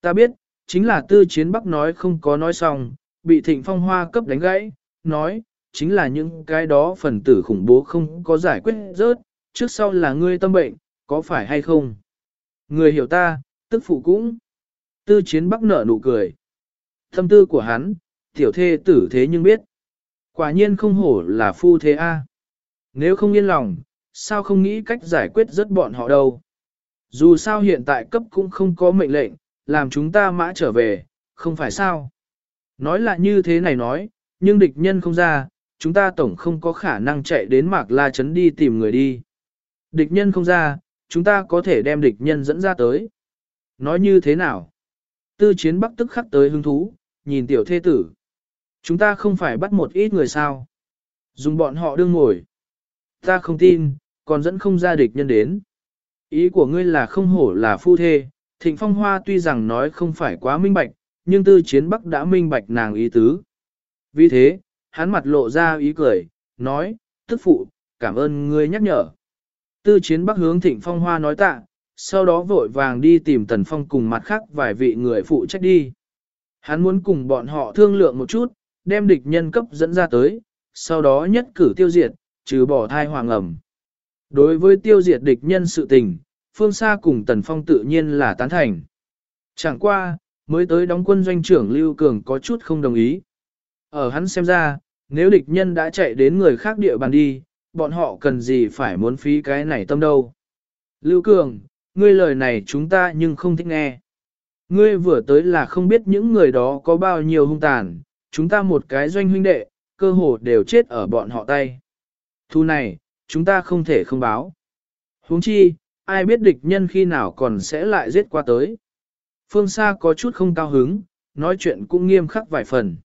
Ta biết, chính là tư chiến bắc nói không có nói xong, bị thịnh phong hoa cấp đánh gãy, nói, chính là những cái đó phần tử khủng bố không có giải quyết rớt, trước sau là ngươi tâm bệnh, có phải hay không? Người hiểu ta, tức phụ cũng. Tư chiến bắc nở nụ cười. Thâm tư của hắn, tiểu thê tử thế nhưng biết. Quả nhiên không hổ là phu thế A. Nếu không yên lòng, sao không nghĩ cách giải quyết rất bọn họ đâu. Dù sao hiện tại cấp cũng không có mệnh lệnh, làm chúng ta mã trở về, không phải sao. Nói là như thế này nói, nhưng địch nhân không ra, chúng ta tổng không có khả năng chạy đến Mạc La Trấn đi tìm người đi. Địch nhân không ra, chúng ta có thể đem địch nhân dẫn ra tới. Nói như thế nào? Tư chiến bắc tức khắc tới hứng thú, nhìn tiểu thê tử. Chúng ta không phải bắt một ít người sao. Dùng bọn họ đương ngồi. Ta không tin, còn dẫn không ra địch nhân đến. Ý của ngươi là không hổ là phu thê, thịnh phong hoa tuy rằng nói không phải quá minh bạch, nhưng tư chiến bắc đã minh bạch nàng ý tứ. Vì thế, hắn mặt lộ ra ý cười, nói, tức phụ, cảm ơn ngươi nhắc nhở. Tư chiến bắc hướng thịnh phong hoa nói tạ, sau đó vội vàng đi tìm tần phong cùng mặt khác vài vị người phụ trách đi. Hắn muốn cùng bọn họ thương lượng một chút, đem địch nhân cấp dẫn ra tới, sau đó nhất cử tiêu diệt, trừ bỏ thai hoàng ẩm. Đối với tiêu diệt địch nhân sự tình, phương xa cùng tần phong tự nhiên là tán thành. Chẳng qua, mới tới đóng quân doanh trưởng Lưu Cường có chút không đồng ý. Ở hắn xem ra, nếu địch nhân đã chạy đến người khác địa bàn đi, bọn họ cần gì phải muốn phí cái này tâm đâu. Lưu Cường, ngươi lời này chúng ta nhưng không thích nghe. Ngươi vừa tới là không biết những người đó có bao nhiêu hung tàn, chúng ta một cái doanh huynh đệ, cơ hồ đều chết ở bọn họ tay. Thu này, chúng ta không thể không báo. huống chi, ai biết địch nhân khi nào còn sẽ lại giết qua tới. Phương Sa có chút không cao hứng, nói chuyện cũng nghiêm khắc vài phần.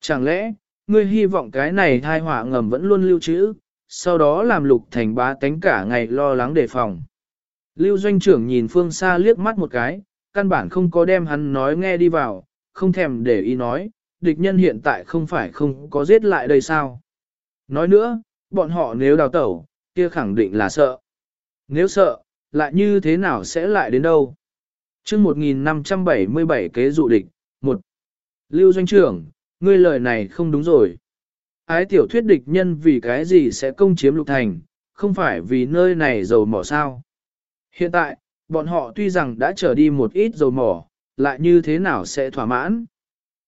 Chẳng lẽ, ngươi hy vọng cái này thai họa ngầm vẫn luôn lưu trữ, sau đó làm lục thành bá tánh cả ngày lo lắng đề phòng. Lưu doanh trưởng nhìn phương xa liếc mắt một cái, căn bản không có đem hắn nói nghe đi vào, không thèm để ý nói, địch nhân hiện tại không phải không có giết lại đây sao. Nói nữa, bọn họ nếu đào tẩu, kia khẳng định là sợ. Nếu sợ, lại như thế nào sẽ lại đến đâu? chương 1577 kế dụ địch, 1. Lưu doanh trưởng, ngươi lời này không đúng rồi. Ái tiểu thuyết địch nhân vì cái gì sẽ công chiếm lục thành, không phải vì nơi này dầu mỏ sao. Hiện tại, bọn họ tuy rằng đã trở đi một ít dầu mỏ, lại như thế nào sẽ thỏa mãn.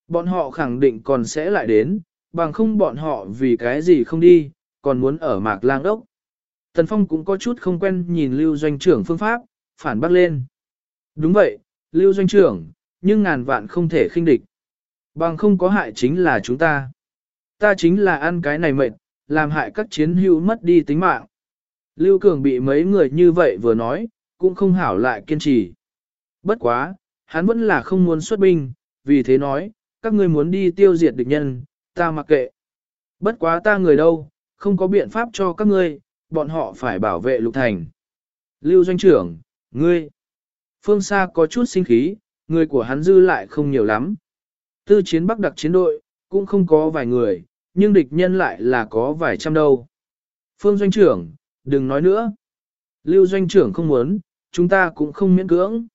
Bọn họ khẳng định còn sẽ lại đến, bằng không bọn họ vì cái gì không đi, còn muốn ở mạc lang đốc. Tần Phong cũng có chút không quen nhìn Lưu Doanh trưởng phương pháp, phản bác lên. Đúng vậy, Lưu Doanh trưởng, nhưng ngàn vạn không thể khinh địch. Bằng không có hại chính là chúng ta. Ta chính là ăn cái này mệt, làm hại các chiến hữu mất đi tính mạng. Lưu Cường bị mấy người như vậy vừa nói, cũng không hảo lại kiên trì. Bất quá, hắn vẫn là không muốn xuất binh, vì thế nói, các ngươi muốn đi tiêu diệt địch nhân, ta mặc kệ. Bất quá ta người đâu, không có biện pháp cho các ngươi, bọn họ phải bảo vệ lục thành. Lưu doanh trưởng, ngươi. Phương xa có chút sinh khí, người của hắn dư lại không nhiều lắm. Tư chiến bắc đặc chiến đội, cũng không có vài người, nhưng địch nhân lại là có vài trăm đâu. Phương doanh trưởng, đừng nói nữa. Lưu doanh trưởng không muốn, chúng ta cũng không miễn cưỡng.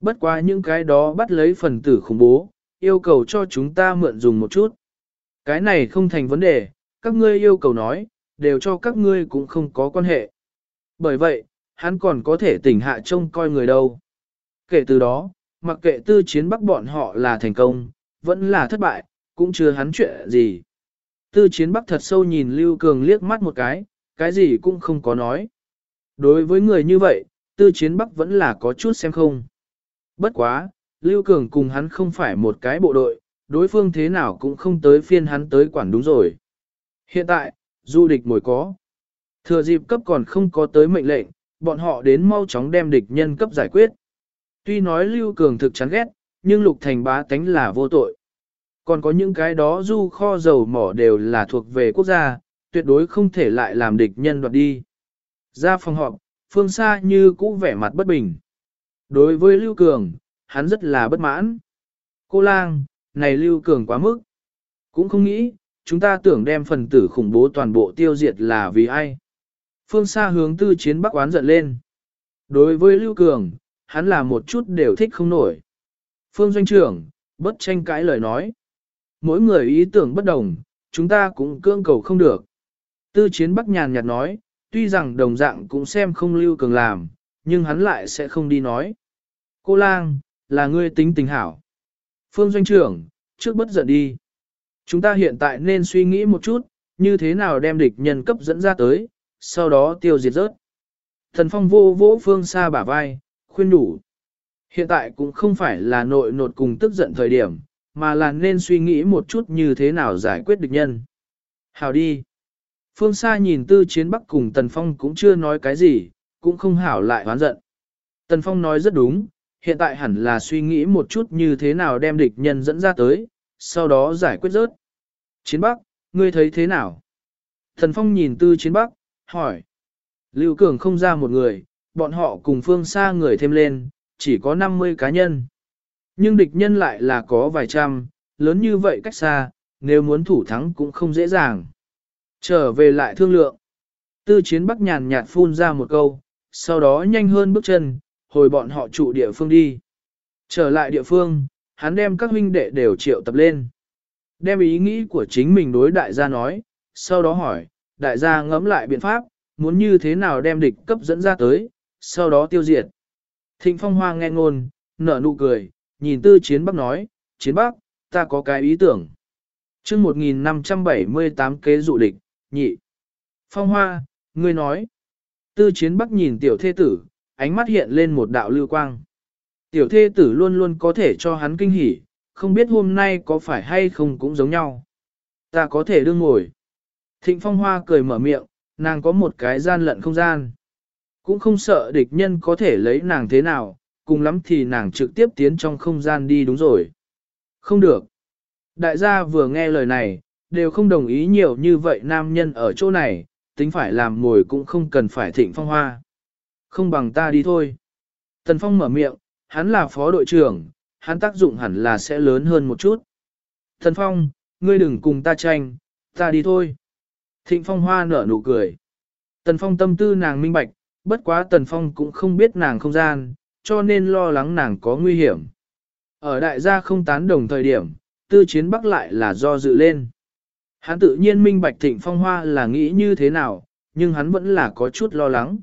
Bất quá những cái đó bắt lấy phần tử khủng bố, yêu cầu cho chúng ta mượn dùng một chút. Cái này không thành vấn đề, các ngươi yêu cầu nói, đều cho các ngươi cũng không có quan hệ. Bởi vậy, hắn còn có thể tỉnh hạ trông coi người đâu. Kể từ đó, mặc kệ tư chiến bắc bọn họ là thành công, vẫn là thất bại, cũng chưa hắn chuyện gì. Tư chiến bắc thật sâu nhìn Lưu Cường liếc mắt một cái, cái gì cũng không có nói. Đối với người như vậy, tư chiến bắc vẫn là có chút xem không. Bất quá, Lưu Cường cùng hắn không phải một cái bộ đội, đối phương thế nào cũng không tới phiên hắn tới quản đúng rồi. Hiện tại, du địch mồi có. Thừa dịp cấp còn không có tới mệnh lệnh, bọn họ đến mau chóng đem địch nhân cấp giải quyết. Tuy nói Lưu Cường thực chán ghét, nhưng Lục Thành bá tánh là vô tội. Còn có những cái đó du kho dầu mỏ đều là thuộc về quốc gia, tuyệt đối không thể lại làm địch nhân đoạt đi. Ra phòng họp, phương xa như cũ vẻ mặt bất bình. Đối với Lưu Cường, hắn rất là bất mãn. Cô lang, này Lưu Cường quá mức. Cũng không nghĩ, chúng ta tưởng đem phần tử khủng bố toàn bộ tiêu diệt là vì ai. Phương xa hướng tư chiến bắc oán giận lên. Đối với Lưu Cường, hắn là một chút đều thích không nổi. Phương doanh trưởng, bất tranh cãi lời nói. Mỗi người ý tưởng bất đồng, chúng ta cũng cưỡng cầu không được. Tư chiến bắc nhàn nhạt nói, tuy rằng đồng dạng cũng xem không lưu cường làm, nhưng hắn lại sẽ không đi nói. Cô lang, là ngươi tính tình hảo. Phương doanh trưởng, trước bất giận đi. Chúng ta hiện tại nên suy nghĩ một chút, như thế nào đem địch nhân cấp dẫn ra tới, sau đó tiêu diệt rớt. Thần phong vô vỗ phương xa bả vai, khuyên đủ. Hiện tại cũng không phải là nội nột cùng tức giận thời điểm, mà là nên suy nghĩ một chút như thế nào giải quyết địch nhân. Hào đi. Phương xa nhìn tư chiến bắc cùng Tần Phong cũng chưa nói cái gì, cũng không hảo lại hoán giận. Tần Phong nói rất đúng, hiện tại hẳn là suy nghĩ một chút như thế nào đem địch nhân dẫn ra tới, sau đó giải quyết rớt. Chiến Bắc, ngươi thấy thế nào? Thần Phong nhìn tư chiến Bắc, hỏi. Lưu Cường không ra một người, bọn họ cùng phương xa người thêm lên, chỉ có 50 cá nhân. Nhưng địch nhân lại là có vài trăm, lớn như vậy cách xa, nếu muốn thủ thắng cũng không dễ dàng. Trở về lại thương lượng. Tư chiến Bắc nhàn nhạt phun ra một câu, sau đó nhanh hơn bước chân, hồi bọn họ trụ địa phương đi. Trở lại địa phương, hắn đem các huynh đệ đều triệu tập lên. Đem ý nghĩ của chính mình đối đại gia nói, sau đó hỏi, đại gia ngẫm lại biện pháp, muốn như thế nào đem địch cấp dẫn ra tới, sau đó tiêu diệt. Thịnh phong hoa nghe ngôn, nở nụ cười, nhìn tư chiến bắc nói, chiến bắc, ta có cái ý tưởng. chương 1578 kế dụ địch, nhị. Phong hoa, ngươi nói. Tư chiến bắc nhìn tiểu thê tử, ánh mắt hiện lên một đạo lưu quang. Tiểu thê tử luôn luôn có thể cho hắn kinh hỉ, không biết hôm nay có phải hay không cũng giống nhau. Ta có thể đương ngồi. Thịnh phong hoa cười mở miệng, nàng có một cái gian lận không gian. Cũng không sợ địch nhân có thể lấy nàng thế nào, cùng lắm thì nàng trực tiếp tiến trong không gian đi đúng rồi. Không được. Đại gia vừa nghe lời này, đều không đồng ý nhiều như vậy nam nhân ở chỗ này, tính phải làm ngồi cũng không cần phải thịnh phong hoa. Không bằng ta đi thôi. Tần Phong mở miệng, hắn là phó đội trưởng, hắn tác dụng hẳn là sẽ lớn hơn một chút. Tần Phong, ngươi đừng cùng ta tranh, ta đi thôi. Thịnh Phong hoa nở nụ cười. Tần Phong tâm tư nàng minh bạch, bất quá Tần Phong cũng không biết nàng không gian, cho nên lo lắng nàng có nguy hiểm. Ở đại gia không tán đồng thời điểm, tư chiến bắc lại là do dự lên. Hắn tự nhiên minh bạch thịnh phong hoa là nghĩ như thế nào, nhưng hắn vẫn là có chút lo lắng.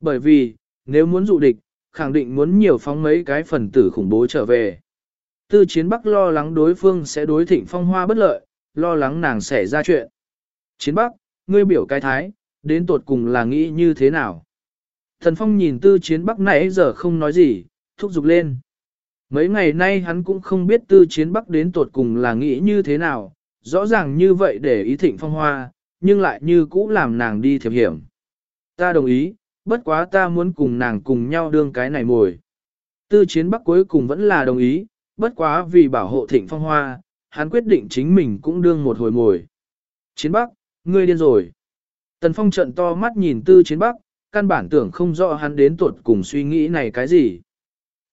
Bởi vì, nếu muốn dụ địch, khẳng định muốn nhiều phóng mấy cái phần tử khủng bố trở về. Tư chiến bắc lo lắng đối phương sẽ đối thịnh phong hoa bất lợi, lo lắng nàng sẽ ra chuyện. Chiến bắc, ngươi biểu cái thái, đến tột cùng là nghĩ như thế nào? Thần phong nhìn tư chiến bắc nãy giờ không nói gì, thúc giục lên. Mấy ngày nay hắn cũng không biết tư chiến bắc đến tột cùng là nghĩ như thế nào, rõ ràng như vậy để ý thịnh phong hoa, nhưng lại như cũ làm nàng đi thiệp hiểm. Ta đồng ý, bất quá ta muốn cùng nàng cùng nhau đương cái này mồi. Tư chiến bắc cuối cùng vẫn là đồng ý, bất quá vì bảo hộ thịnh phong hoa, hắn quyết định chính mình cũng đương một hồi mồi. Chiến bắc, ngươi điên rồi. Tần phong trận to mắt nhìn tư chiến bắc, căn bản tưởng không rõ hắn đến tuột cùng suy nghĩ này cái gì.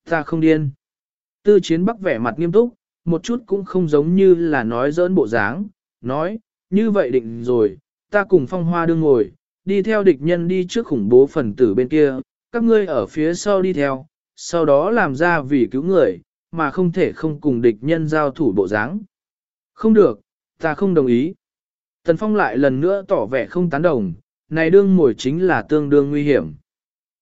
Ta không điên. Tư chiến bắc vẻ mặt nghiêm túc, một chút cũng không giống như là nói dỡn bộ dáng, nói, như vậy định rồi, ta cùng phong hoa đương ngồi, đi theo địch nhân đi trước khủng bố phần tử bên kia, các ngươi ở phía sau đi theo, sau đó làm ra vì cứu người, mà không thể không cùng địch nhân giao thủ bộ dáng. Không được, ta không đồng ý. Tần Phong lại lần nữa tỏ vẻ không tán đồng, này đương mồi chính là tương đương nguy hiểm.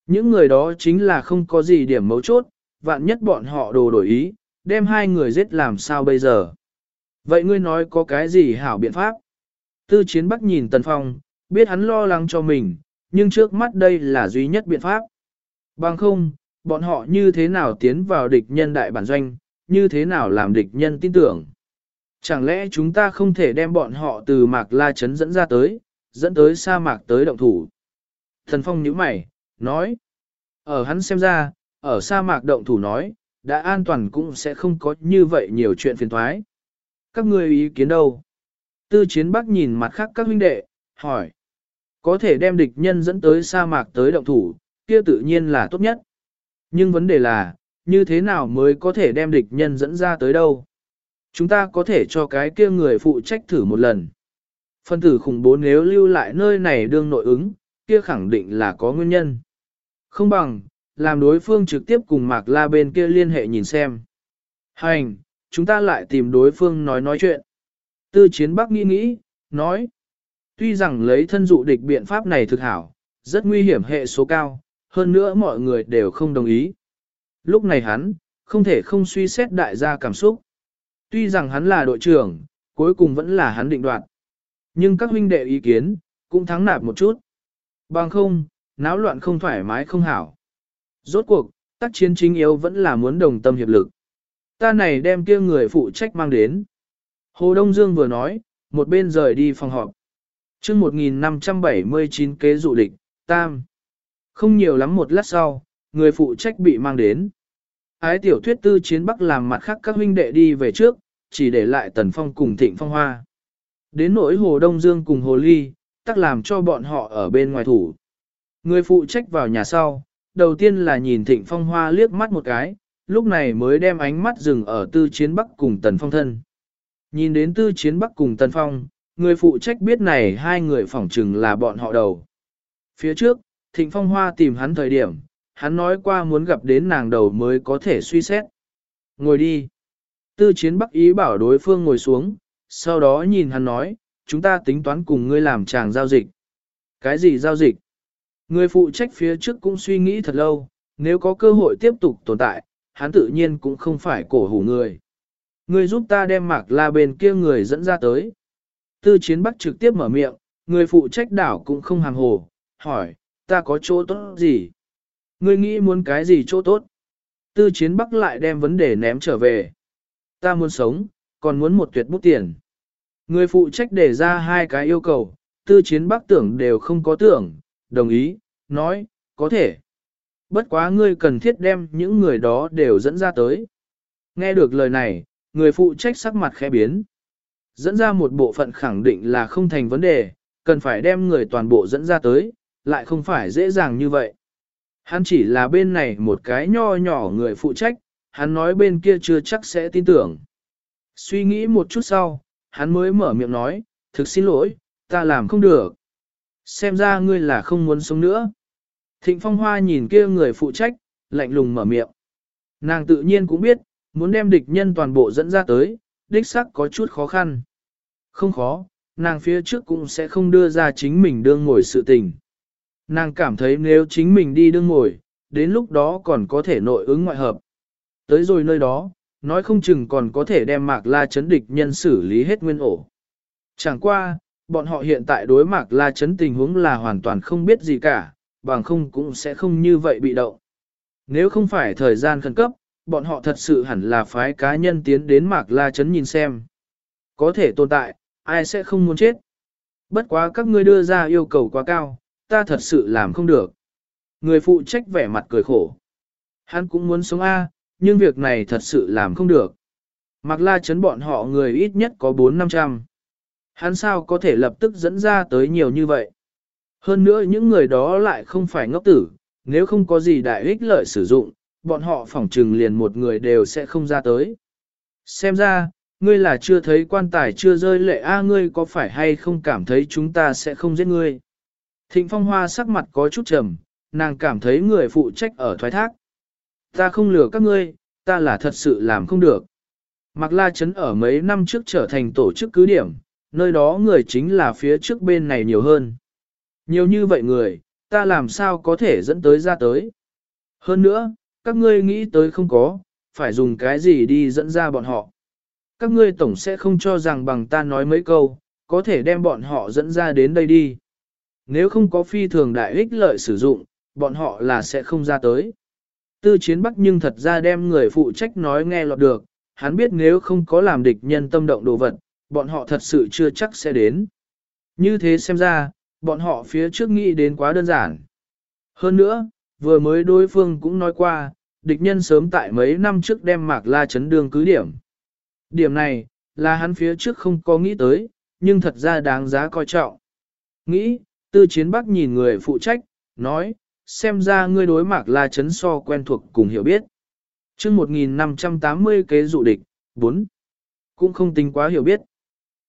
Những người đó chính là không có gì điểm mấu chốt, vạn nhất bọn họ đồ đổi ý, đem hai người giết làm sao bây giờ. Vậy ngươi nói có cái gì hảo biện pháp? Tư chiến bắc nhìn Tần Phong, biết hắn lo lắng cho mình, nhưng trước mắt đây là duy nhất biện pháp. Bằng không, bọn họ như thế nào tiến vào địch nhân đại bản doanh, như thế nào làm địch nhân tin tưởng. Chẳng lẽ chúng ta không thể đem bọn họ từ mạc la chấn dẫn ra tới, dẫn tới sa mạc tới động thủ. Thần Phong nhíu mày, nói. Ở hắn xem ra, ở sa mạc động thủ nói, đã an toàn cũng sẽ không có như vậy nhiều chuyện phiền thoái. Các ngươi ý kiến đâu? Tư chiến bắc nhìn mặt khác các huynh đệ, hỏi. Có thể đem địch nhân dẫn tới sa mạc tới động thủ, kia tự nhiên là tốt nhất. Nhưng vấn đề là, như thế nào mới có thể đem địch nhân dẫn ra tới đâu? Chúng ta có thể cho cái kia người phụ trách thử một lần. Phân tử khủng bố nếu lưu lại nơi này đương nội ứng, kia khẳng định là có nguyên nhân. Không bằng, làm đối phương trực tiếp cùng Mạc La bên kia liên hệ nhìn xem. Hành, chúng ta lại tìm đối phương nói nói chuyện. Tư chiến bắc nghĩ nghĩ, nói. Tuy rằng lấy thân dụ địch biện pháp này thực hảo, rất nguy hiểm hệ số cao, hơn nữa mọi người đều không đồng ý. Lúc này hắn, không thể không suy xét đại gia cảm xúc. Tuy rằng hắn là đội trưởng, cuối cùng vẫn là hắn định đoạt. Nhưng các huynh đệ ý kiến, cũng thắng nạp một chút. Bằng không, náo loạn không thoải mái không hảo. Rốt cuộc, tác chiến chính yếu vẫn là muốn đồng tâm hiệp lực. Ta này đem kia người phụ trách mang đến. Hồ Đông Dương vừa nói, một bên rời đi phòng họp chương 1579 kế dụ địch, tam. Không nhiều lắm một lát sau, người phụ trách bị mang đến. Ái tiểu thuyết tư chiến bắc làm mặt khác các huynh đệ đi về trước, chỉ để lại Tần Phong cùng Thịnh Phong Hoa. Đến nỗi Hồ Đông Dương cùng Hồ Ly, tắc làm cho bọn họ ở bên ngoài thủ. Người phụ trách vào nhà sau, đầu tiên là nhìn Thịnh Phong Hoa liếc mắt một cái, lúc này mới đem ánh mắt dừng ở tư chiến bắc cùng Tần Phong thân. Nhìn đến tư chiến bắc cùng Tần Phong, người phụ trách biết này hai người phỏng chừng là bọn họ đầu. Phía trước, Thịnh Phong Hoa tìm hắn thời điểm, hắn nói qua muốn gặp đến nàng đầu mới có thể suy xét. Ngồi đi. Tư chiến bắc ý bảo đối phương ngồi xuống, sau đó nhìn hắn nói, chúng ta tính toán cùng ngươi làm chàng giao dịch. Cái gì giao dịch? Người phụ trách phía trước cũng suy nghĩ thật lâu, nếu có cơ hội tiếp tục tồn tại, hắn tự nhiên cũng không phải cổ hủ người. Người giúp ta đem mạc la bên kia người dẫn ra tới. Tư chiến bắc trực tiếp mở miệng, người phụ trách đảo cũng không hàng hồ, hỏi, ta có chỗ tốt gì? Ngươi nghĩ muốn cái gì chỗ tốt? Tư chiến bắc lại đem vấn đề ném trở về. Ta muốn sống, còn muốn một tuyệt bút tiền. Người phụ trách đề ra hai cái yêu cầu, tư chiến bắc tưởng đều không có tưởng, đồng ý, nói, có thể. Bất quá ngươi cần thiết đem những người đó đều dẫn ra tới. Nghe được lời này, người phụ trách sắc mặt khẽ biến. Dẫn ra một bộ phận khẳng định là không thành vấn đề, cần phải đem người toàn bộ dẫn ra tới, lại không phải dễ dàng như vậy. Hắn chỉ là bên này một cái nho nhỏ người phụ trách, hắn nói bên kia chưa chắc sẽ tin tưởng. Suy nghĩ một chút sau, hắn mới mở miệng nói, thực xin lỗi, ta làm không được. Xem ra ngươi là không muốn sống nữa. Thịnh Phong Hoa nhìn kia người phụ trách, lạnh lùng mở miệng. Nàng tự nhiên cũng biết, muốn đem địch nhân toàn bộ dẫn ra tới, đích sắc có chút khó khăn. Không khó, nàng phía trước cũng sẽ không đưa ra chính mình đương ngồi sự tình. Nàng cảm thấy nếu chính mình đi đương ngồi, đến lúc đó còn có thể nội ứng ngoại hợp. Tới rồi nơi đó, nói không chừng còn có thể đem mạc la chấn địch nhân xử lý hết nguyên ổ. Chẳng qua, bọn họ hiện tại đối mạc la chấn tình huống là hoàn toàn không biết gì cả, bằng không cũng sẽ không như vậy bị động. Nếu không phải thời gian khẩn cấp, bọn họ thật sự hẳn là phái cá nhân tiến đến mạc la chấn nhìn xem. Có thể tồn tại, ai sẽ không muốn chết. Bất quá các ngươi đưa ra yêu cầu quá cao, ta thật sự làm không được. Người phụ trách vẻ mặt cười khổ. Hắn cũng muốn sống A, nhưng việc này thật sự làm không được. Mặc la chấn bọn họ người ít nhất có 4-500. Hắn sao có thể lập tức dẫn ra tới nhiều như vậy? Hơn nữa những người đó lại không phải ngốc tử, nếu không có gì đại ích lợi sử dụng, bọn họ phỏng trừng liền một người đều sẽ không ra tới. Xem ra, ngươi là chưa thấy quan tài chưa rơi lệ a ngươi có phải hay không cảm thấy chúng ta sẽ không giết ngươi. Thịnh Phong Hoa sắc mặt có chút trầm, nàng cảm thấy người phụ trách ở thoái thác. Ta không lừa các ngươi, ta là thật sự làm không được. Mạc La Trấn ở mấy năm trước trở thành tổ chức cứ điểm, nơi đó người chính là phía trước bên này nhiều hơn. Nhiều như vậy người, ta làm sao có thể dẫn tới ra tới. Hơn nữa, các ngươi nghĩ tới không có, phải dùng cái gì đi dẫn ra bọn họ. Các ngươi tổng sẽ không cho rằng bằng ta nói mấy câu, có thể đem bọn họ dẫn ra đến đây đi. Nếu không có phi thường đại ích lợi sử dụng, bọn họ là sẽ không ra tới. Tư chiến bắc nhưng thật ra đem người phụ trách nói nghe lọt được, hắn biết nếu không có làm địch nhân tâm động đồ vật, bọn họ thật sự chưa chắc sẽ đến. Như thế xem ra, bọn họ phía trước nghĩ đến quá đơn giản. Hơn nữa, vừa mới đối phương cũng nói qua, địch nhân sớm tại mấy năm trước đem mạc la chấn đường cứ điểm. Điểm này, là hắn phía trước không có nghĩ tới, nhưng thật ra đáng giá coi trọng. Nghĩ, tư chiến bắc nhìn người phụ trách, nói, xem ra ngươi đối mạc la chấn so quen thuộc cùng hiểu biết. chương 1580 kế dụ địch, 4. Cũng không tính quá hiểu biết.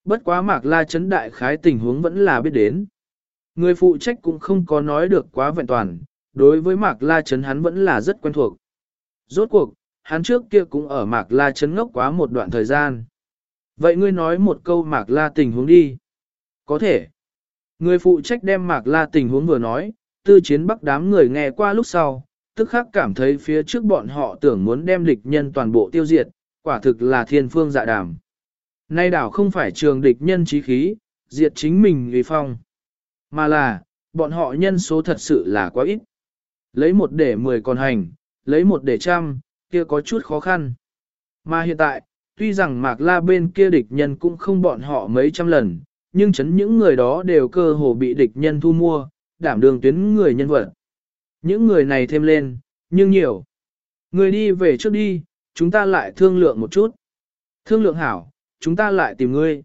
Bất quá mạc la chấn đại khái tình huống vẫn là biết đến. Người phụ trách cũng không có nói được quá vẹn toàn, đối với mạc la chấn hắn vẫn là rất quen thuộc. Rốt cuộc, hắn trước kia cũng ở Mạc La chấn ngốc quá một đoạn thời gian. Vậy ngươi nói một câu Mạc La tình huống đi. Có thể. Người phụ trách đem Mạc La tình huống vừa nói, tư chiến bắc đám người nghe qua lúc sau, tức khắc cảm thấy phía trước bọn họ tưởng muốn đem địch nhân toàn bộ tiêu diệt, quả thực là thiên phương dạ đàm. Nay đảo không phải trường địch nhân trí khí, diệt chính mình vì phong, mà là, bọn họ nhân số thật sự là quá ít. Lấy một để mười còn hành, lấy một để trăm, kia có chút khó khăn. Mà hiện tại, tuy rằng Mạc La bên kia địch nhân cũng không bọn họ mấy trăm lần, nhưng chấn những người đó đều cơ hồ bị địch nhân thu mua, đảm đường tuyến người nhân vật. Những người này thêm lên, nhưng nhiều. Người đi về trước đi, chúng ta lại thương lượng một chút. Thương lượng hảo, chúng ta lại tìm ngươi.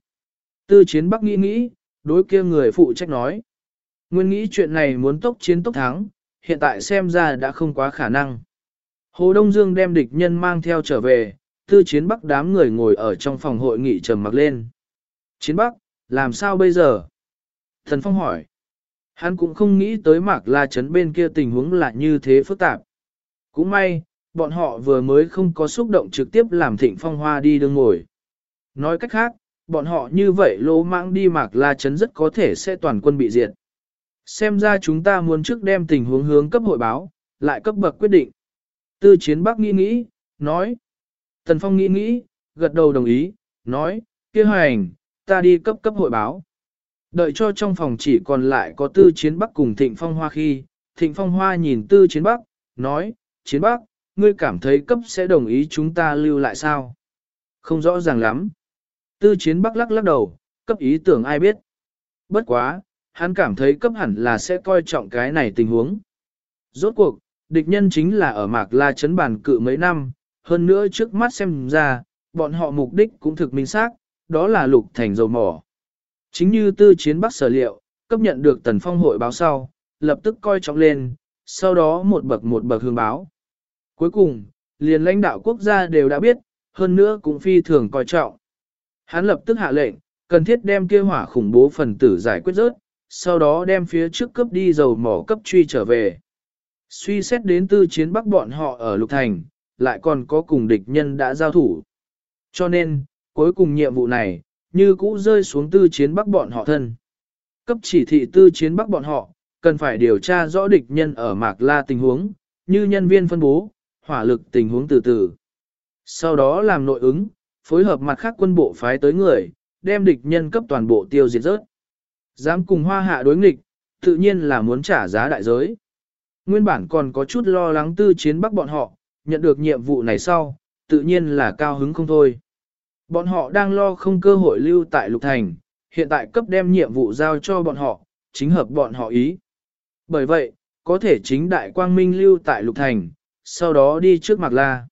Tư chiến bắc nghĩ nghĩ, đối kia người phụ trách nói. Nguyên nghĩ chuyện này muốn tốc chiến tốc thắng, hiện tại xem ra đã không quá khả năng. Hồ Đông Dương đem địch nhân mang theo trở về, tư chiến bắc đám người ngồi ở trong phòng hội nghị trầm mặc lên. Chiến bắc, làm sao bây giờ? Thần Phong hỏi. Hắn cũng không nghĩ tới mạc la Trấn bên kia tình huống là như thế phức tạp. Cũng may, bọn họ vừa mới không có xúc động trực tiếp làm thịnh phong hoa đi đường ngồi. Nói cách khác, bọn họ như vậy lỗ mãng đi mạc la Trấn rất có thể sẽ toàn quân bị diệt. Xem ra chúng ta muốn trước đem tình huống hướng cấp hội báo, lại cấp bậc quyết định. Tư chiến bắc nghĩ nghĩ, nói. Tần Phong nghĩ nghĩ, gật đầu đồng ý, nói, kia hành, ta đi cấp cấp hội báo. Đợi cho trong phòng chỉ còn lại có tư chiến bắc cùng thịnh phong hoa khi, thịnh phong hoa nhìn tư chiến bắc, nói, chiến bắc, ngươi cảm thấy cấp sẽ đồng ý chúng ta lưu lại sao? Không rõ ràng lắm. Tư chiến bắc lắc lắc đầu, cấp ý tưởng ai biết. Bất quá, hắn cảm thấy cấp hẳn là sẽ coi trọng cái này tình huống. Rốt cuộc, địch nhân chính là ở Mạc La chấn bản cự mấy năm, hơn nữa trước mắt xem ra, bọn họ mục đích cũng thực minh xác, đó là lục thành dầu mỏ. Chính như tư chiến bắc sở liệu, cấp nhận được tần phong hội báo sau, lập tức coi trọng lên, sau đó một bậc một bậc hướng báo. Cuối cùng, liền lãnh đạo quốc gia đều đã biết, hơn nữa cũng phi thường coi trọng. Hắn lập tức hạ lệnh, cần thiết đem kia hỏa khủng bố phần tử giải quyết rớt, sau đó đem phía trước cấp đi dầu mỏ cấp truy trở về. Suy xét đến tư chiến bắc bọn họ ở Lục Thành, lại còn có cùng địch nhân đã giao thủ. Cho nên, cuối cùng nhiệm vụ này, như cũ rơi xuống tư chiến bắc bọn họ thân. Cấp chỉ thị tư chiến bắc bọn họ, cần phải điều tra rõ địch nhân ở Mạc La tình huống, như nhân viên phân bố, hỏa lực tình huống từ từ. Sau đó làm nội ứng, phối hợp mặt khác quân bộ phái tới người, đem địch nhân cấp toàn bộ tiêu diệt rớt. Dám cùng hoa hạ đối nghịch, tự nhiên là muốn trả giá đại giới. Nguyên bản còn có chút lo lắng tư chiến bắc bọn họ, nhận được nhiệm vụ này sau, tự nhiên là cao hứng không thôi. Bọn họ đang lo không cơ hội lưu tại Lục Thành, hiện tại cấp đem nhiệm vụ giao cho bọn họ, chính hợp bọn họ ý. Bởi vậy, có thể chính đại quang minh lưu tại Lục Thành, sau đó đi trước Mạc La.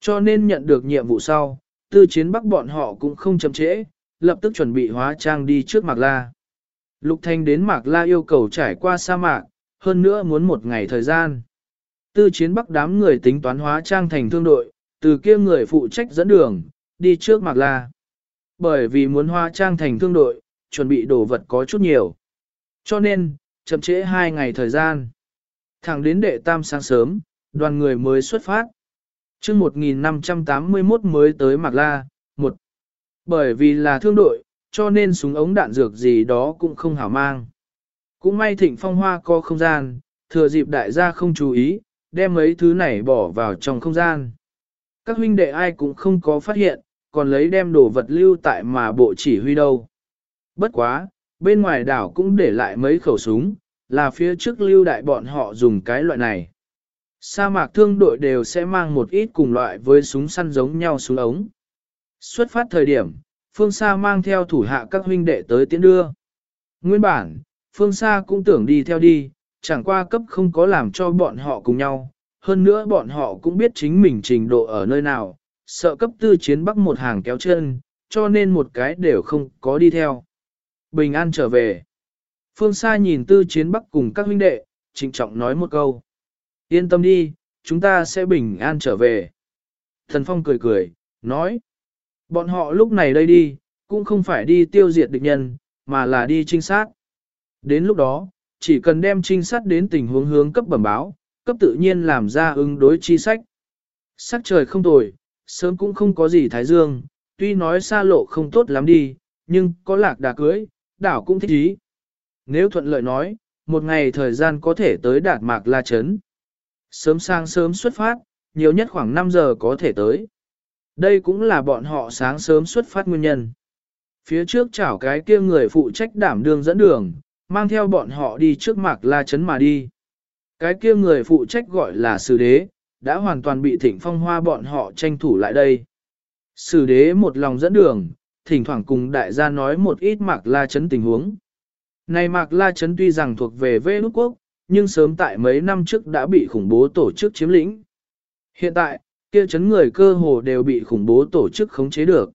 Cho nên nhận được nhiệm vụ sau, tư chiến bắc bọn họ cũng không chậm trễ, lập tức chuẩn bị hóa trang đi trước Mạc La. Lục Thành đến Mạc La yêu cầu trải qua sa mạc, hơn nữa muốn một ngày thời gian. Tư chiến bắc đám người tính toán hóa trang thành thương đội, từ kia người phụ trách dẫn đường, đi trước Mạc La. Bởi vì muốn hóa trang thành thương đội, chuẩn bị đồ vật có chút nhiều. Cho nên, chậm trễ hai ngày thời gian. Thẳng đến đệ tam sáng sớm, đoàn người mới xuất phát. chương 1581 mới tới Mạc La, một Bởi vì là thương đội, cho nên súng ống đạn dược gì đó cũng không hảo mang. Cũng may thịnh phong hoa có không gian, thừa dịp đại gia không chú ý, đem mấy thứ này bỏ vào trong không gian. Các huynh đệ ai cũng không có phát hiện, còn lấy đem đồ vật lưu tại mà bộ chỉ huy đâu. Bất quá, bên ngoài đảo cũng để lại mấy khẩu súng, là phía trước lưu đại bọn họ dùng cái loại này. Sa mạc thương đội đều sẽ mang một ít cùng loại với súng săn giống nhau súng ống. Xuất phát thời điểm, Phương Sa mang theo thủ hạ các huynh đệ tới tiến đưa. Nguyên bản, Phương Sa cũng tưởng đi theo đi, chẳng qua cấp không có làm cho bọn họ cùng nhau. Hơn nữa bọn họ cũng biết chính mình trình độ ở nơi nào, sợ cấp tư chiến bắc một hàng kéo chân, cho nên một cái đều không có đi theo. Bình an trở về. Phương Sa nhìn tư chiến bắc cùng các huynh đệ, trịnh trọng nói một câu. Yên tâm đi, chúng ta sẽ bình an trở về. Thần Phong cười cười, nói. Bọn họ lúc này đây đi, cũng không phải đi tiêu diệt địch nhân, mà là đi trinh sát. Đến lúc đó, chỉ cần đem trinh sát đến tình huống hướng cấp bẩm báo, cấp tự nhiên làm ra ứng đối chi sách. Sắc trời không tồi, sớm cũng không có gì thái dương, tuy nói xa lộ không tốt lắm đi, nhưng có lạc đà cưới, đảo cũng thích ý. Nếu thuận lợi nói, một ngày thời gian có thể tới đạt mạc la chấn. Sớm sang sớm xuất phát, nhiều nhất khoảng 5 giờ có thể tới. Đây cũng là bọn họ sáng sớm xuất phát nguyên nhân. Phía trước chảo cái kia người phụ trách đảm đường dẫn đường, mang theo bọn họ đi trước mạc la chấn mà đi. Cái kia người phụ trách gọi là sử đế, đã hoàn toàn bị thịnh phong hoa bọn họ tranh thủ lại đây. Sử đế một lòng dẫn đường, thỉnh thoảng cùng đại gia nói một ít mạc la chấn tình huống. Này mạc la chấn tuy rằng thuộc về vê nút quốc, nhưng sớm tại mấy năm trước đã bị khủng bố tổ chức chiếm lĩnh. Hiện tại, kia chấn người cơ hồ đều bị khủng bố tổ chức khống chế được.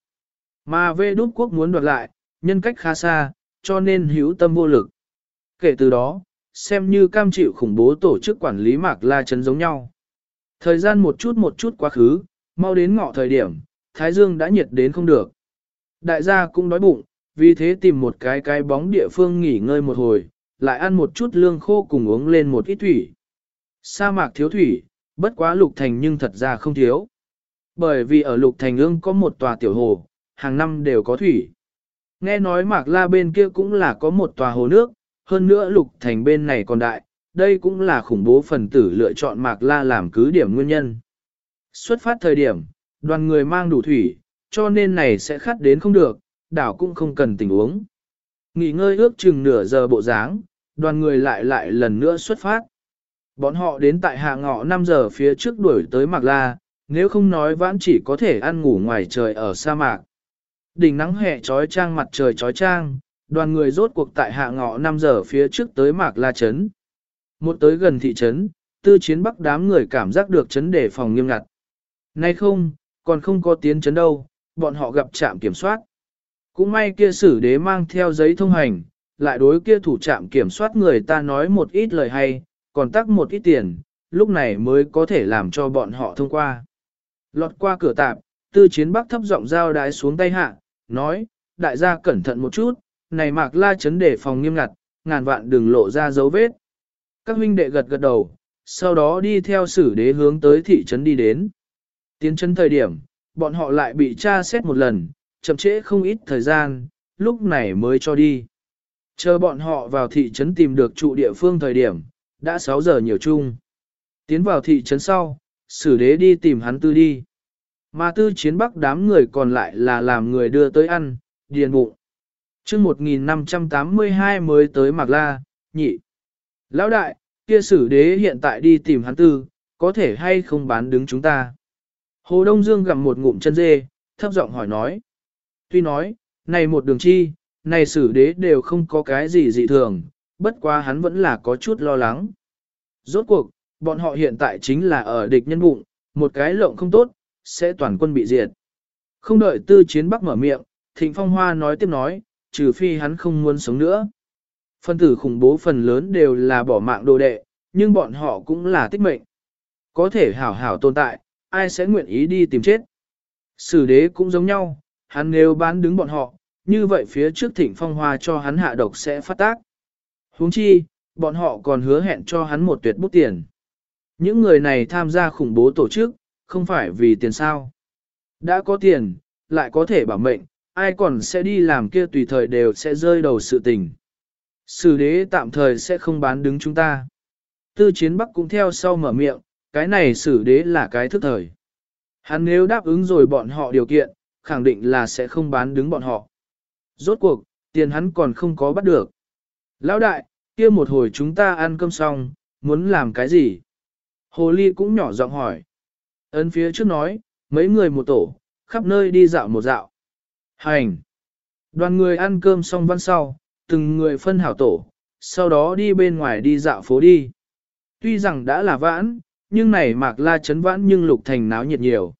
Mà vê đúc quốc muốn đoạt lại, nhân cách khá xa, cho nên hữu tâm vô lực. Kể từ đó, xem như cam chịu khủng bố tổ chức quản lý mạc la Trấn giống nhau. Thời gian một chút một chút quá khứ, mau đến ngọ thời điểm, Thái Dương đã nhiệt đến không được. Đại gia cũng đói bụng, vì thế tìm một cái cái bóng địa phương nghỉ ngơi một hồi, lại ăn một chút lương khô cùng uống lên một ít thủy. Sa mạc thiếu thủy, bất quá lục thành nhưng thật ra không thiếu. Bởi vì ở lục thành ương có một tòa tiểu hồ, hàng năm đều có thủy. Nghe nói mạc la bên kia cũng là có một tòa hồ nước, hơn nữa lục thành bên này còn đại, đây cũng là khủng bố phần tử lựa chọn mạc la làm cứ điểm nguyên nhân. Xuất phát thời điểm, đoàn người mang đủ thủy, cho nên này sẽ khát đến không được, đảo cũng không cần tình uống. Nghỉ ngơi ước chừng nửa giờ bộ dáng, đoàn người lại lại lần nữa xuất phát. Bọn họ đến tại hạ ngọ 5 giờ phía trước đuổi tới Mạc La, nếu không nói vãn chỉ có thể ăn ngủ ngoài trời ở sa mạc. Đỉnh nắng hè trói trang mặt trời trói trang, đoàn người rốt cuộc tại hạ ngọ 5 giờ phía trước tới Mạc La Trấn. Một tới gần thị trấn, tư chiến bắc đám người cảm giác được chấn đề phòng nghiêm ngặt. Nay không, còn không có tiến chấn đâu, bọn họ gặp trạm kiểm soát. Cũng may kia sử đế mang theo giấy thông hành, lại đối kia thủ trạm kiểm soát người ta nói một ít lời hay, còn tắc một ít tiền, lúc này mới có thể làm cho bọn họ thông qua. Lọt qua cửa tạm, tư chiến bắc thấp giọng dao đái xuống tay hạ, nói, đại gia cẩn thận một chút, này mạc la chấn để phòng nghiêm ngặt, ngàn vạn đừng lộ ra dấu vết. Các huynh đệ gật gật đầu, sau đó đi theo sử đế hướng tới thị trấn đi đến. Tiến chân thời điểm, bọn họ lại bị tra xét một lần, chậm trễ không ít thời gian, lúc này mới cho đi. Chờ bọn họ vào thị trấn tìm được trụ địa phương thời điểm, đã 6 giờ nhiều chung. Tiến vào thị trấn sau, sử đế đi tìm hắn tư đi. Mà tư chiến bắc đám người còn lại là làm người đưa tới ăn, điền bụng chương 1582 mới tới Mạc La, nhị. Lão đại, kia sử đế hiện tại đi tìm hắn tư, có thể hay không bán đứng chúng ta. Hồ Đông Dương gặm một ngụm chân dê, thấp giọng hỏi nói. Tuy nói, này một đường chi, này sử đế đều không có cái gì dị thường, bất quá hắn vẫn là có chút lo lắng. Rốt cuộc, bọn họ hiện tại chính là ở địch nhân bụng, một cái lộng không tốt, sẽ toàn quân bị diệt. Không đợi tư chiến bắc mở miệng, thịnh phong hoa nói tiếp nói, trừ phi hắn không muốn sống nữa. Phân tử khủng bố phần lớn đều là bỏ mạng đồ đệ, nhưng bọn họ cũng là tích mệnh. Có thể hảo hảo tồn tại, ai sẽ nguyện ý đi tìm chết. Sử đế cũng giống nhau, hắn nếu bán đứng bọn họ, như vậy phía trước thịnh phong hoa cho hắn hạ độc sẽ phát tác. huống chi, bọn họ còn hứa hẹn cho hắn một tuyệt bút tiền. Những người này tham gia khủng bố tổ chức, không phải vì tiền sao. Đã có tiền, lại có thể bảo mệnh, ai còn sẽ đi làm kia tùy thời đều sẽ rơi đầu sự tình. Sử đế tạm thời sẽ không bán đứng chúng ta. Tư chiến bắc cũng theo sau mở miệng, cái này sử đế là cái thức thời. Hắn nếu đáp ứng rồi bọn họ điều kiện, khẳng định là sẽ không bán đứng bọn họ. Rốt cuộc, tiền hắn còn không có bắt được. Lão đại, kia một hồi chúng ta ăn cơm xong, muốn làm cái gì? Hồ Ly cũng nhỏ giọng hỏi. Ấn phía trước nói, mấy người một tổ, khắp nơi đi dạo một dạo. Hành! Đoàn người ăn cơm xong văn sau, từng người phân hảo tổ, sau đó đi bên ngoài đi dạo phố đi. Tuy rằng đã là vãn, nhưng này mạc la chấn vãn nhưng lục thành náo nhiệt nhiều.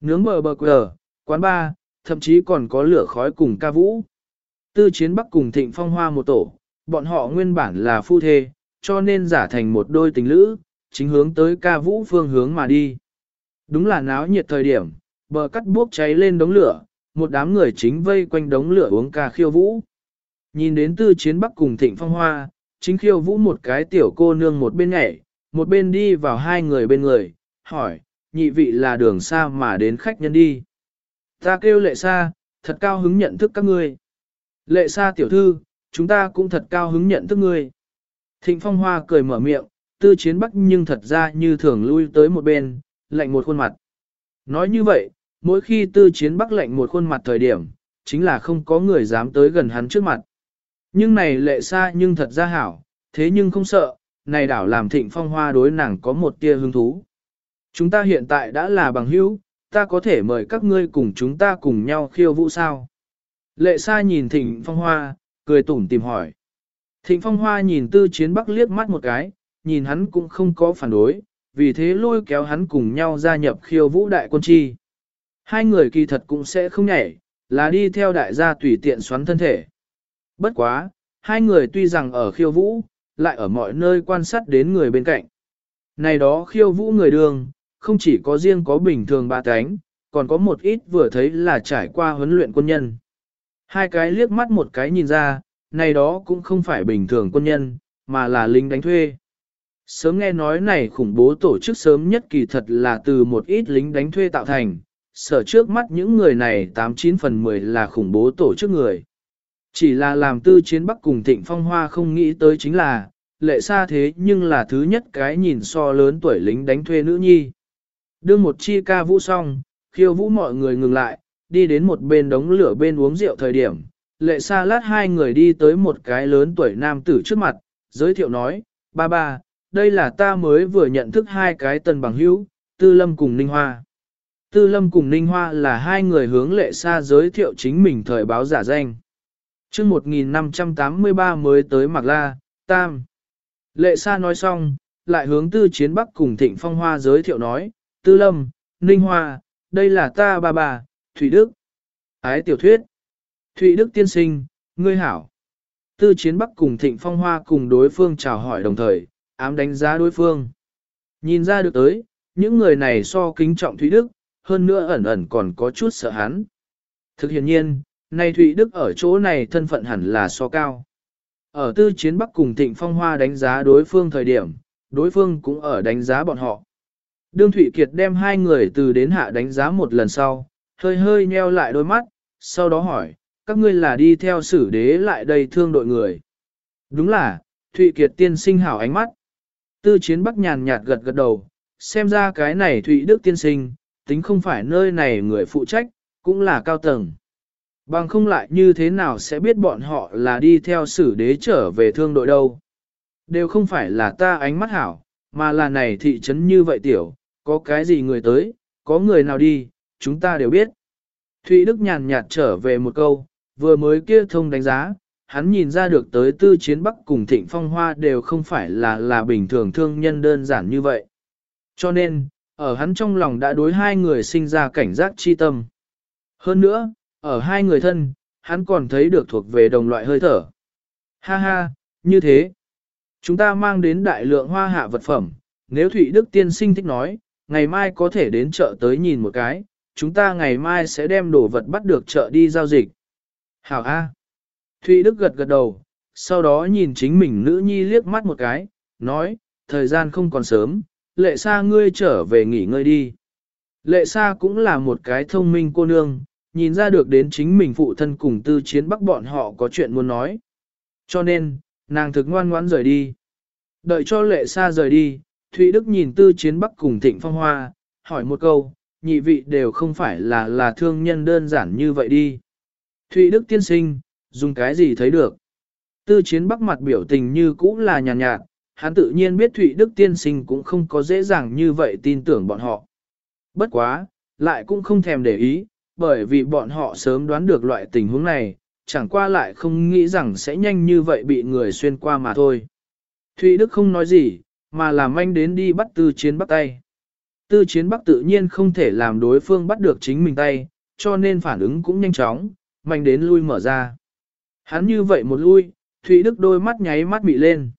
Nướng bờ bờ quờ, quán bar, thậm chí còn có lửa khói cùng ca vũ. Tư chiến bắc cùng thịnh phong hoa một tổ, bọn họ nguyên bản là phu thê, cho nên giả thành một đôi tình lữ, chính hướng tới ca vũ phương hướng mà đi. Đúng là náo nhiệt thời điểm, bờ cắt bốc cháy lên đống lửa, một đám người chính vây quanh đống lửa uống ca khiêu vũ. Nhìn đến tư chiến bắc cùng thịnh phong hoa, chính khiêu vũ một cái tiểu cô nương một bên nhảy, một bên đi vào hai người bên người, hỏi, nhị vị là đường xa mà đến khách nhân đi. Ta kêu lệ xa, thật cao hứng nhận thức các ngươi. Lệ xa tiểu thư, chúng ta cũng thật cao hứng nhận thức ngươi. Thịnh phong hoa cười mở miệng, tư chiến bắc nhưng thật ra như thường lui tới một bên, lạnh một khuôn mặt. Nói như vậy, mỗi khi tư chiến bắc lệnh một khuôn mặt thời điểm, chính là không có người dám tới gần hắn trước mặt. Nhưng này lệ xa nhưng thật ra hảo, thế nhưng không sợ, này đảo làm thịnh phong hoa đối nàng có một tia hứng thú. Chúng ta hiện tại đã là bằng hữu, ta có thể mời các ngươi cùng chúng ta cùng nhau khiêu vũ sao? Lệ xa nhìn thịnh phong hoa, cười tủm tìm hỏi. Thịnh phong hoa nhìn tư chiến bắc liếc mắt một cái, nhìn hắn cũng không có phản đối, vì thế lôi kéo hắn cùng nhau gia nhập khiêu vũ đại quân chi. Hai người kỳ thật cũng sẽ không nhảy, là đi theo đại gia tùy tiện xoắn thân thể. Bất quá, hai người tuy rằng ở khiêu vũ, lại ở mọi nơi quan sát đến người bên cạnh. Này đó khiêu vũ người đường, không chỉ có riêng có bình thường ba cánh, còn có một ít vừa thấy là trải qua huấn luyện quân nhân. Hai cái liếc mắt một cái nhìn ra, này đó cũng không phải bình thường quân nhân, mà là lính đánh thuê. Sớm nghe nói này khủng bố tổ chức sớm nhất kỳ thật là từ một ít lính đánh thuê tạo thành, sở trước mắt những người này 89 phần 10 là khủng bố tổ chức người. Chỉ là làm tư chiến bắc cùng thịnh phong hoa không nghĩ tới chính là, lệ xa thế nhưng là thứ nhất cái nhìn so lớn tuổi lính đánh thuê nữ nhi. Đương một chi ca vũ xong, khiêu vũ mọi người ngừng lại, đi đến một bên đống lửa bên uống rượu thời điểm. Lệ xa lát hai người đi tới một cái lớn tuổi nam tử trước mặt, giới thiệu nói, ba ba, đây là ta mới vừa nhận thức hai cái tần bằng hữu, Tư Lâm cùng Ninh Hoa. Tư Lâm cùng Ninh Hoa là hai người hướng lệ xa giới thiệu chính mình thời báo giả danh. chương 1583 mới tới Mạc La, Tam. Lệ xa nói xong, lại hướng Tư Chiến Bắc cùng Thịnh Phong Hoa giới thiệu nói, Tư Lâm, Ninh Hoa, đây là ta ba bà, Thủy Đức. Ái tiểu thuyết. Thụy Đức tiên sinh, ngươi hảo. Tư Chiến Bắc cùng Thịnh Phong Hoa cùng đối phương chào hỏi đồng thời, ám đánh giá đối phương. Nhìn ra được tới, những người này so kính trọng Thụy Đức, hơn nữa ẩn ẩn còn có chút sợ hắn. Thực hiện nhiên, nay Thụy Đức ở chỗ này thân phận hẳn là so cao. Ở tư chiến bắc cùng Thịnh Phong Hoa đánh giá đối phương thời điểm, đối phương cũng ở đánh giá bọn họ. Đương Thụy Kiệt đem hai người từ đến hạ đánh giá một lần sau, hơi hơi nheo lại đôi mắt, sau đó hỏi, các ngươi là đi theo sử đế lại đây thương đội người. Đúng là, Thụy Kiệt tiên sinh hảo ánh mắt. Tư chiến bắc nhàn nhạt gật gật đầu, xem ra cái này Thụy Đức tiên sinh, tính không phải nơi này người phụ trách, cũng là cao tầng. Bằng không lại như thế nào sẽ biết bọn họ là đi theo sử đế trở về thương đội đâu. Đều không phải là ta ánh mắt hảo, mà là này thị trấn như vậy tiểu, có cái gì người tới, có người nào đi, chúng ta đều biết. Thụy Đức nhàn nhạt trở về một câu, vừa mới kia thông đánh giá, hắn nhìn ra được tới tư chiến bắc cùng thịnh phong hoa đều không phải là là bình thường thương nhân đơn giản như vậy. Cho nên, ở hắn trong lòng đã đối hai người sinh ra cảnh giác chi tâm. Hơn nữa, ở hai người thân, hắn còn thấy được thuộc về đồng loại hơi thở. Ha ha, như thế. Chúng ta mang đến đại lượng hoa hạ vật phẩm, nếu Thụy Đức tiên sinh thích nói, ngày mai có thể đến chợ tới nhìn một cái, chúng ta ngày mai sẽ đem đồ vật bắt được chợ đi giao dịch. Hảo A. Thụy Đức gật gật đầu, sau đó nhìn chính mình nữ nhi liếc mắt một cái, nói, thời gian không còn sớm, lệ xa ngươi trở về nghỉ ngơi đi. Lệ xa cũng là một cái thông minh cô nương, nhìn ra được đến chính mình phụ thân cùng tư chiến bắc bọn họ có chuyện muốn nói. Cho nên, nàng thực ngoan ngoãn rời đi. Đợi cho lệ xa rời đi, Thụy Đức nhìn tư chiến bắc cùng thịnh phong hoa, hỏi một câu, nhị vị đều không phải là là thương nhân đơn giản như vậy đi. Thụy Đức tiên sinh, dùng cái gì thấy được? Tư chiến bắc mặt biểu tình như cũ là nhàn nhạt, nhạt, hắn tự nhiên biết Thụy Đức tiên sinh cũng không có dễ dàng như vậy tin tưởng bọn họ. Bất quá, lại cũng không thèm để ý, bởi vì bọn họ sớm đoán được loại tình huống này, chẳng qua lại không nghĩ rằng sẽ nhanh như vậy bị người xuyên qua mà thôi. Thụy Đức không nói gì, mà làm anh đến đi bắt tư chiến bắt tay. Tư chiến bắc tự nhiên không thể làm đối phương bắt được chính mình tay, cho nên phản ứng cũng nhanh chóng, mạnh đến lui mở ra. Hắn như vậy một lui, Thụy Đức đôi mắt nháy mắt bị lên.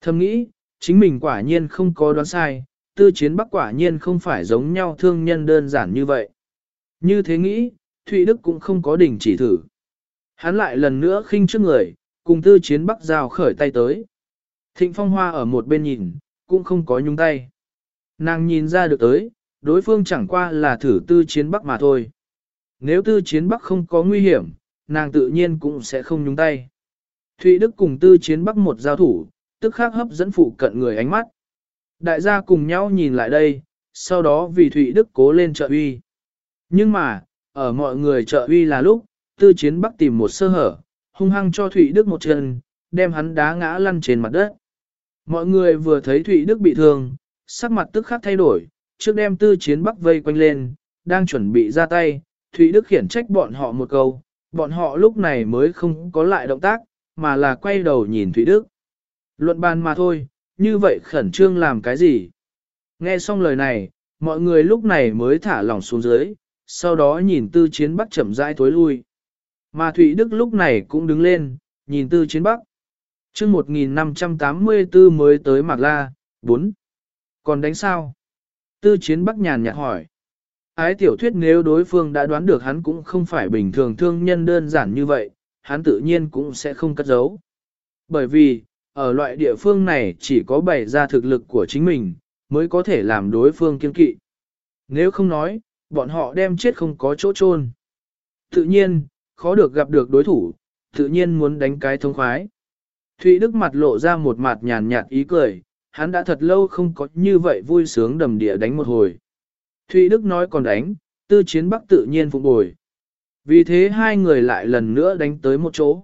Thầm nghĩ, chính mình quả nhiên không có đoán sai, tư chiến bắc quả nhiên không phải giống nhau thương nhân đơn giản như vậy. Như thế nghĩ, Thụy Đức cũng không có đỉnh chỉ thử. Hắn lại lần nữa khinh trước người, cùng tư chiến bắc giao khởi tay tới. Thịnh phong hoa ở một bên nhìn, cũng không có nhung tay. Nàng nhìn ra được tới, đối phương chẳng qua là thử tư chiến bắc mà thôi. Nếu tư chiến bắc không có nguy hiểm, nàng tự nhiên cũng sẽ không nhúng tay. Thụy Đức cùng tư chiến bắc một giao thủ, tức khắc hấp dẫn phụ cận người ánh mắt. Đại gia cùng nhau nhìn lại đây, sau đó vì Thụy Đức cố lên trợ uy. Nhưng mà, ở mọi người trợ uy là lúc, tư chiến bắc tìm một sơ hở, hung hăng cho Thụy Đức một chân, đem hắn đá ngã lăn trên mặt đất. Mọi người vừa thấy Thụy Đức bị thương, sắc mặt tức khắc thay đổi, trước đem tư chiến bắc vây quanh lên, đang chuẩn bị ra tay, Thụy Đức khiển trách bọn họ một câu, bọn họ lúc này mới không có lại động tác, mà là quay đầu nhìn Thụy Đức. Luận bàn mà thôi, như vậy khẩn trương làm cái gì? Nghe xong lời này, mọi người lúc này mới thả lỏng xuống dưới, sau đó nhìn tư chiến bắc chậm rãi tối lui. Mà Thụy Đức lúc này cũng đứng lên, nhìn tư chiến bắc. chương 1584 mới tới Mạc La, 4. Còn đánh sao? Tư chiến bắc nhàn nhạt hỏi. Ái tiểu thuyết nếu đối phương đã đoán được hắn cũng không phải bình thường thương nhân đơn giản như vậy, hắn tự nhiên cũng sẽ không cất giấu. Bởi vì, ở loại địa phương này chỉ có bày ra thực lực của chính mình, mới có thể làm đối phương kiên kỵ. Nếu không nói, bọn họ đem chết không có chỗ chôn. Tự nhiên, khó được gặp được đối thủ, tự nhiên muốn đánh cái thông khoái. Thụy Đức mặt lộ ra một mặt nhàn nhạt ý cười, hắn đã thật lâu không có như vậy vui sướng đầm địa đánh một hồi. Thụy Đức nói còn đánh, tư chiến bắc tự nhiên phục bồi. Vì thế hai người lại lần nữa đánh tới một chỗ.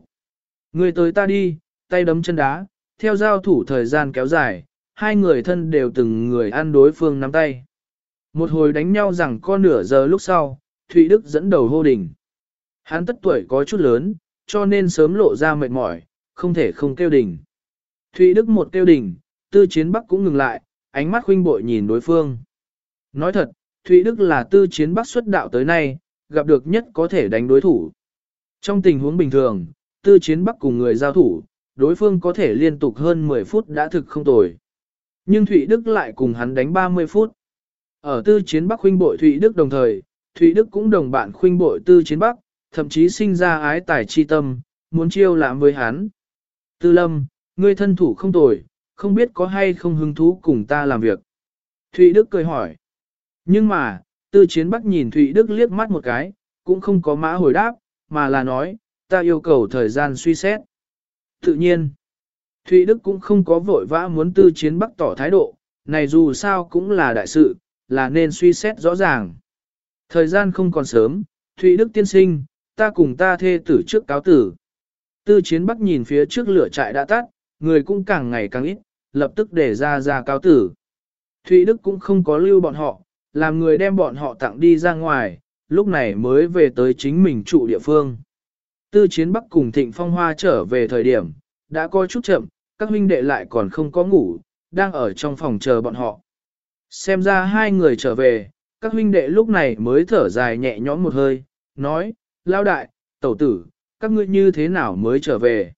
Người tới ta đi, tay đấm chân đá, theo giao thủ thời gian kéo dài, hai người thân đều từng người ăn đối phương nắm tay. Một hồi đánh nhau rằng có nửa giờ lúc sau, Thụy Đức dẫn đầu hô đình. Hắn tất tuổi có chút lớn, cho nên sớm lộ ra mệt mỏi, không thể không kêu đình. Thụy Đức một kêu đình, tư chiến bắc cũng ngừng lại, ánh mắt huynh bội nhìn đối phương. Nói thật, Thụy Đức là tư chiến bắc xuất đạo tới nay, gặp được nhất có thể đánh đối thủ. Trong tình huống bình thường, tư chiến bắc cùng người giao thủ, đối phương có thể liên tục hơn 10 phút đã thực không tồi. Nhưng Thụy Đức lại cùng hắn đánh 30 phút. Ở tư chiến bắc huynh bội Thụy Đức đồng thời, Thụy Đức cũng đồng bạn huynh bội tư chiến bắc, thậm chí sinh ra ái tài chi tâm, muốn chiêu lãm với hắn. Tư lâm, ngươi thân thủ không tồi, không biết có hay không hứng thú cùng ta làm việc. Thụy Đức cười hỏi. Nhưng mà, tư chiến bắc nhìn Thụy Đức liếc mắt một cái, cũng không có mã hồi đáp, mà là nói, ta yêu cầu thời gian suy xét. Tự nhiên, Thụy Đức cũng không có vội vã muốn tư chiến bắc tỏ thái độ, này dù sao cũng là đại sự, là nên suy xét rõ ràng. Thời gian không còn sớm, Thụy Đức tiên sinh, ta cùng ta thê tử trước cáo tử. Tư chiến bắc nhìn phía trước lửa trại đã tắt, người cũng càng ngày càng ít, lập tức để ra ra cáo tử. Thụy Đức cũng không có lưu bọn họ, làm người đem bọn họ tặng đi ra ngoài, lúc này mới về tới chính mình trụ địa phương. Tư chiến bắc cùng thịnh phong hoa trở về thời điểm, đã có chút chậm, các huynh đệ lại còn không có ngủ, đang ở trong phòng chờ bọn họ. Xem ra hai người trở về, các huynh đệ lúc này mới thở dài nhẹ nhõm một hơi, nói, lao đại, tẩu tử, các ngươi như thế nào mới trở về?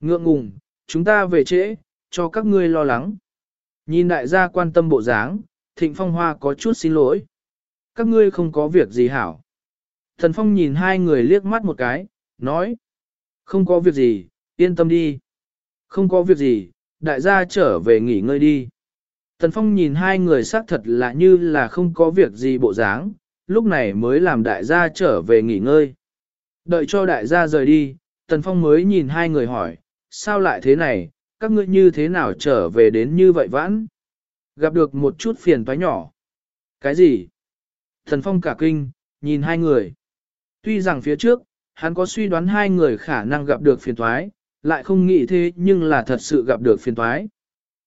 Ngượng ngùng, chúng ta về trễ, cho các ngươi lo lắng. Nhìn đại gia quan tâm bộ dáng, thịnh phong hoa có chút xin lỗi. Các ngươi không có việc gì hảo. Thần phong nhìn hai người liếc mắt một cái, nói. Không có việc gì, yên tâm đi. Không có việc gì, đại gia trở về nghỉ ngơi đi. Tần Phong nhìn hai người xác thật là như là không có việc gì bộ dáng, lúc này mới làm đại gia trở về nghỉ ngơi. Đợi cho đại gia rời đi, Tần Phong mới nhìn hai người hỏi, sao lại thế này, các ngươi như thế nào trở về đến như vậy vãn? Gặp được một chút phiền toái nhỏ. Cái gì? Tần Phong cả kinh, nhìn hai người. Tuy rằng phía trước, hắn có suy đoán hai người khả năng gặp được phiền toái, lại không nghĩ thế nhưng là thật sự gặp được phiền toái.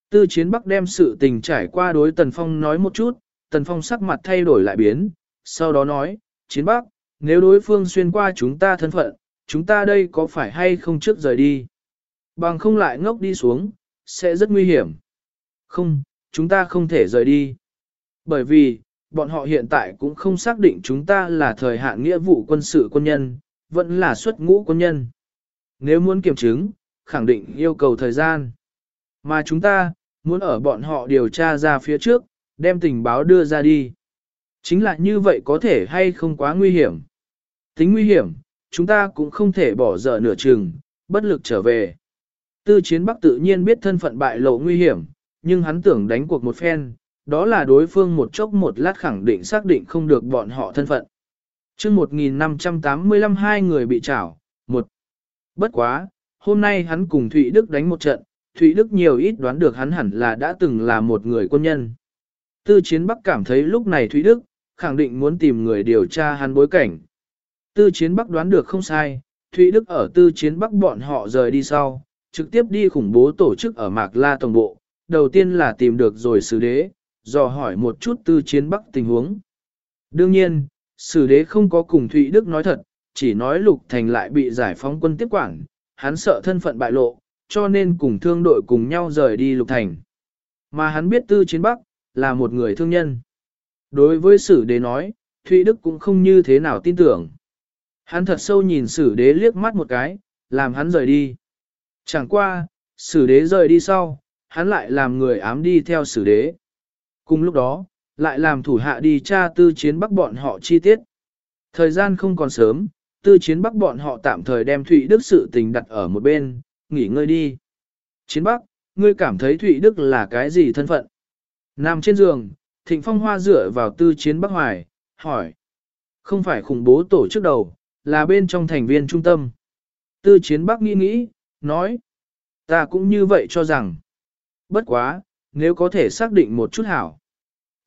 Tư chiến bắc đem sự tình trải qua đối Tần Phong nói một chút, Tần Phong sắc mặt thay đổi lại biến, sau đó nói, chiến bắc, nếu đối phương xuyên qua chúng ta thân phận, chúng ta đây có phải hay không trước rời đi? Bằng không lại ngốc đi xuống, sẽ rất nguy hiểm. Không, chúng ta không thể rời đi. Bởi vì, bọn họ hiện tại cũng không xác định chúng ta là thời hạn nghĩa vụ quân sự quân nhân, vẫn là xuất ngũ quân nhân. Nếu muốn kiểm chứng, khẳng định yêu cầu thời gian. Mà chúng ta, muốn ở bọn họ điều tra ra phía trước, đem tình báo đưa ra đi. Chính là như vậy có thể hay không quá nguy hiểm. Tính nguy hiểm, chúng ta cũng không thể bỏ dở nửa chừng, bất lực trở về. Tư chiến bắc tự nhiên biết thân phận bại lộ nguy hiểm, nhưng hắn tưởng đánh cuộc một phen, đó là đối phương một chốc một lát khẳng định xác định không được bọn họ thân phận chương 1585 hai người bị trảo, một. Bất quá, hôm nay hắn cùng Thụy Đức đánh một trận, Thụy Đức nhiều ít đoán được hắn hẳn là đã từng là một người quân nhân. Tư Chiến Bắc cảm thấy lúc này Thụy Đức, khẳng định muốn tìm người điều tra hắn bối cảnh. Tư Chiến Bắc đoán được không sai, Thụy Đức ở Tư Chiến Bắc bọn họ rời đi sau, trực tiếp đi khủng bố tổ chức ở Mạc La Tổng Bộ, đầu tiên là tìm được rồi xử đế, dò hỏi một chút Tư Chiến Bắc tình huống. Đương nhiên, Sử đế không có cùng Thụy Đức nói thật, chỉ nói Lục Thành lại bị giải phóng quân tiếp quản, hắn sợ thân phận bại lộ, cho nên cùng thương đội cùng nhau rời đi Lục Thành. Mà hắn biết Tư Chiến Bắc, là một người thương nhân. Đối với sử đế nói, Thụy Đức cũng không như thế nào tin tưởng. Hắn thật sâu nhìn sử đế liếc mắt một cái, làm hắn rời đi. Chẳng qua, sử đế rời đi sau, hắn lại làm người ám đi theo sử đế. Cùng lúc đó, lại làm thủ hạ đi tra tư chiến bắc bọn họ chi tiết. Thời gian không còn sớm, tư chiến bắc bọn họ tạm thời đem Thụy Đức sự tình đặt ở một bên, nghỉ ngơi đi. Chiến bắc, ngươi cảm thấy Thụy Đức là cái gì thân phận? Nằm trên giường, Thịnh Phong Hoa dựa vào tư chiến Bắc Hoài, hỏi. Không phải khủng bố tổ chức đầu, là bên trong thành viên trung tâm. Tư chiến Bắc nghĩ nghĩ, nói. Ta cũng như vậy cho rằng. Bất quá, nếu có thể xác định một chút hảo.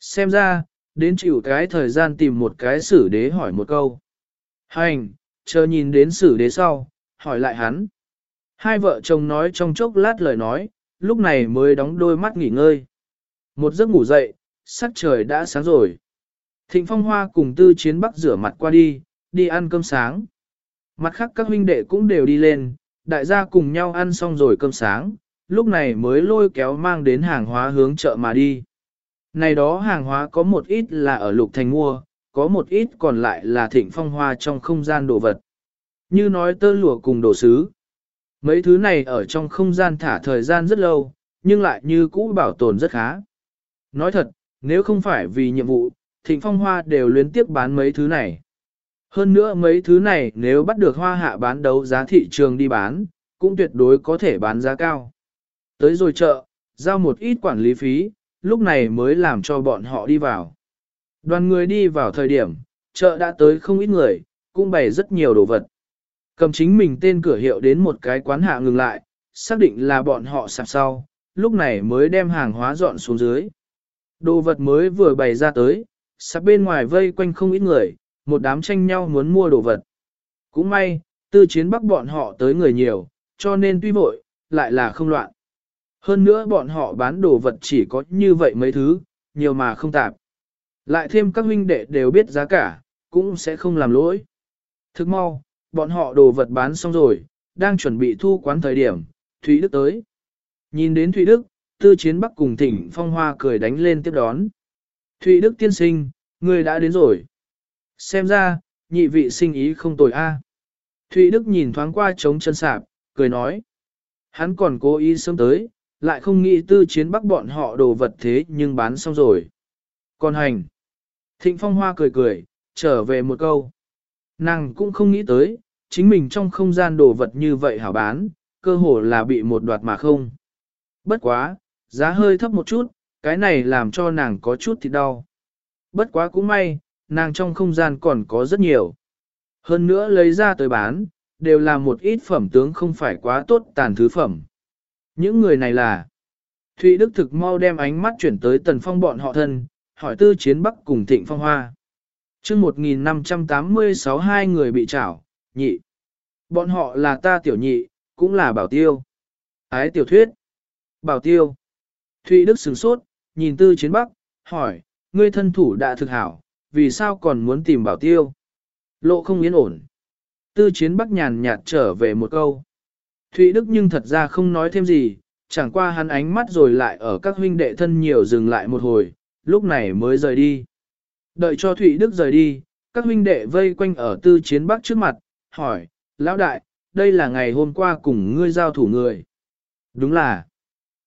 Xem ra, đến chịu cái thời gian tìm một cái xử đế hỏi một câu. Hành, chờ nhìn đến xử đế sau, hỏi lại hắn. Hai vợ chồng nói trong chốc lát lời nói, lúc này mới đóng đôi mắt nghỉ ngơi. Một giấc ngủ dậy, sắc trời đã sáng rồi. Thịnh Phong Hoa cùng Tư Chiến Bắc rửa mặt qua đi, đi ăn cơm sáng. Mặt khác các huynh đệ cũng đều đi lên, đại gia cùng nhau ăn xong rồi cơm sáng, lúc này mới lôi kéo mang đến hàng hóa hướng chợ mà đi. Này đó hàng hóa có một ít là ở Lục Thành mua, có một ít còn lại là Thịnh Phong Hoa trong không gian đồ vật. Như nói tơ lụa cùng đồ sứ. Mấy thứ này ở trong không gian thả thời gian rất lâu, nhưng lại như cũ bảo tồn rất khá. Nói thật, nếu không phải vì nhiệm vụ, Thịnh Phong Hoa đều luyến tiếp bán mấy thứ này. Hơn nữa mấy thứ này nếu bắt được hoa hạ bán đấu giá thị trường đi bán, cũng tuyệt đối có thể bán giá cao. Tới rồi chợ, giao một ít quản lý phí, lúc này mới làm cho bọn họ đi vào. Đoàn người đi vào thời điểm, chợ đã tới không ít người, cũng bày rất nhiều đồ vật. Cầm chính mình tên cửa hiệu đến một cái quán hạ ngừng lại, xác định là bọn họ sạp sau, lúc này mới đem hàng hóa dọn xuống dưới. Đồ vật mới vừa bày ra tới, sạp bên ngoài vây quanh không ít người, một đám tranh nhau muốn mua đồ vật. Cũng may, tư chiến bắc bọn họ tới người nhiều, cho nên tuy vội, lại là không loạn. Hơn nữa bọn họ bán đồ vật chỉ có như vậy mấy thứ, nhiều mà không tạp. Lại thêm các huynh đệ đều biết giá cả, cũng sẽ không làm lỗi. Thức mau, bọn họ đồ vật bán xong rồi, đang chuẩn bị thu quán thời điểm, Thúy Đức tới. Nhìn đến Thúy Đức, tư chiến bắc cùng thỉnh phong hoa cười đánh lên tiếp đón. Thụy Đức tiên sinh, người đã đến rồi. Xem ra, nhị vị sinh ý không tồi a. À. Thụy Đức nhìn thoáng qua trống chân sạp, cười nói. Hắn còn cố ý sớm tới, lại không nghĩ tư chiến bắc bọn họ đồ vật thế nhưng bán xong rồi. Còn hành. Thịnh Phong Hoa cười cười, trở về một câu. Nàng cũng không nghĩ tới, chính mình trong không gian đồ vật như vậy hảo bán, cơ hồ là bị một đoạt mà không. Bất quá, giá hơi thấp một chút, cái này làm cho nàng có chút thì đau. Bất quá cũng may, nàng trong không gian còn có rất nhiều. Hơn nữa lấy ra tới bán, đều là một ít phẩm tướng không phải quá tốt tàn thứ phẩm. Những người này là Thụy Đức thực mau đem ánh mắt chuyển tới tần phong bọn họ thân, hỏi tư chiến bắc cùng thịnh phong hoa. chương 1586 hai người bị trảo, nhị. Bọn họ là ta tiểu nhị, cũng là bảo tiêu. Ái tiểu thuyết. Bảo tiêu. Thụy Đức sửng sốt, nhìn tư chiến bắc, hỏi, ngươi thân thủ đã thực hảo, vì sao còn muốn tìm bảo tiêu? Lộ không yên ổn. Tư chiến bắc nhàn nhạt trở về một câu. Thụy Đức nhưng thật ra không nói thêm gì, chẳng qua hắn ánh mắt rồi lại ở các huynh đệ thân nhiều dừng lại một hồi, lúc này mới rời đi. Đợi cho Thụy Đức rời đi, các huynh đệ vây quanh ở tư chiến bắc trước mặt, hỏi, lão đại, đây là ngày hôm qua cùng ngươi giao thủ người. Đúng là.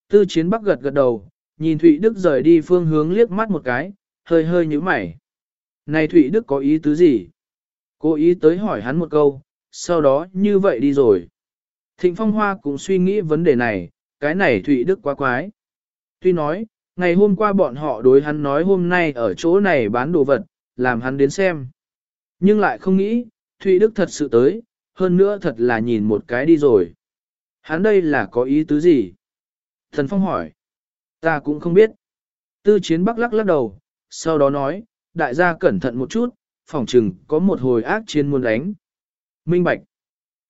Tư chiến bắc gật gật đầu, nhìn Thụy Đức rời đi phương hướng liếc mắt một cái, hơi hơi nhíu mày. Này Thụy Đức có ý tứ gì? Cố ý tới hỏi hắn một câu, sau đó như vậy đi rồi. Thịnh Phong Hoa cũng suy nghĩ vấn đề này, cái này Thụy Đức quá quái. Tuy nói, ngày hôm qua bọn họ đối hắn nói hôm nay ở chỗ này bán đồ vật, làm hắn đến xem. Nhưng lại không nghĩ, Thụy Đức thật sự tới, hơn nữa thật là nhìn một cái đi rồi. Hắn đây là có ý tứ gì? Thần Phong hỏi. Ta cũng không biết. Tư chiến bắc lắc lắc đầu, sau đó nói, đại gia cẩn thận một chút, phòng trừng có một hồi ác chiến muốn đánh. Minh Bạch.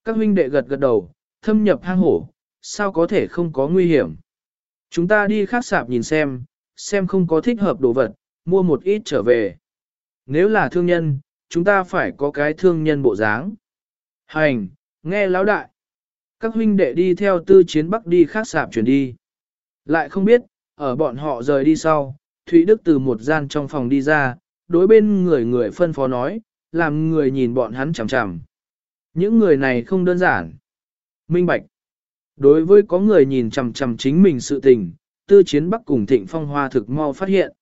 Các huynh đệ gật gật đầu, thâm nhập hang hổ, sao có thể không có nguy hiểm. Chúng ta đi khác sạp nhìn xem, xem không có thích hợp đồ vật, mua một ít trở về. Nếu là thương nhân, chúng ta phải có cái thương nhân bộ dáng. Hành, nghe lão đại. Các huynh đệ đi theo tư chiến bắc đi khác sạp chuyển đi. Lại không biết, ở bọn họ rời đi sau, Thụy Đức từ một gian trong phòng đi ra, đối bên người người phân phó nói, làm người nhìn bọn hắn chằm chằm. Những người này không đơn giản. Minh Bạch. Đối với có người nhìn chằm chằm chính mình sự tình, tư chiến bắc cùng thịnh phong hoa thực mau phát hiện.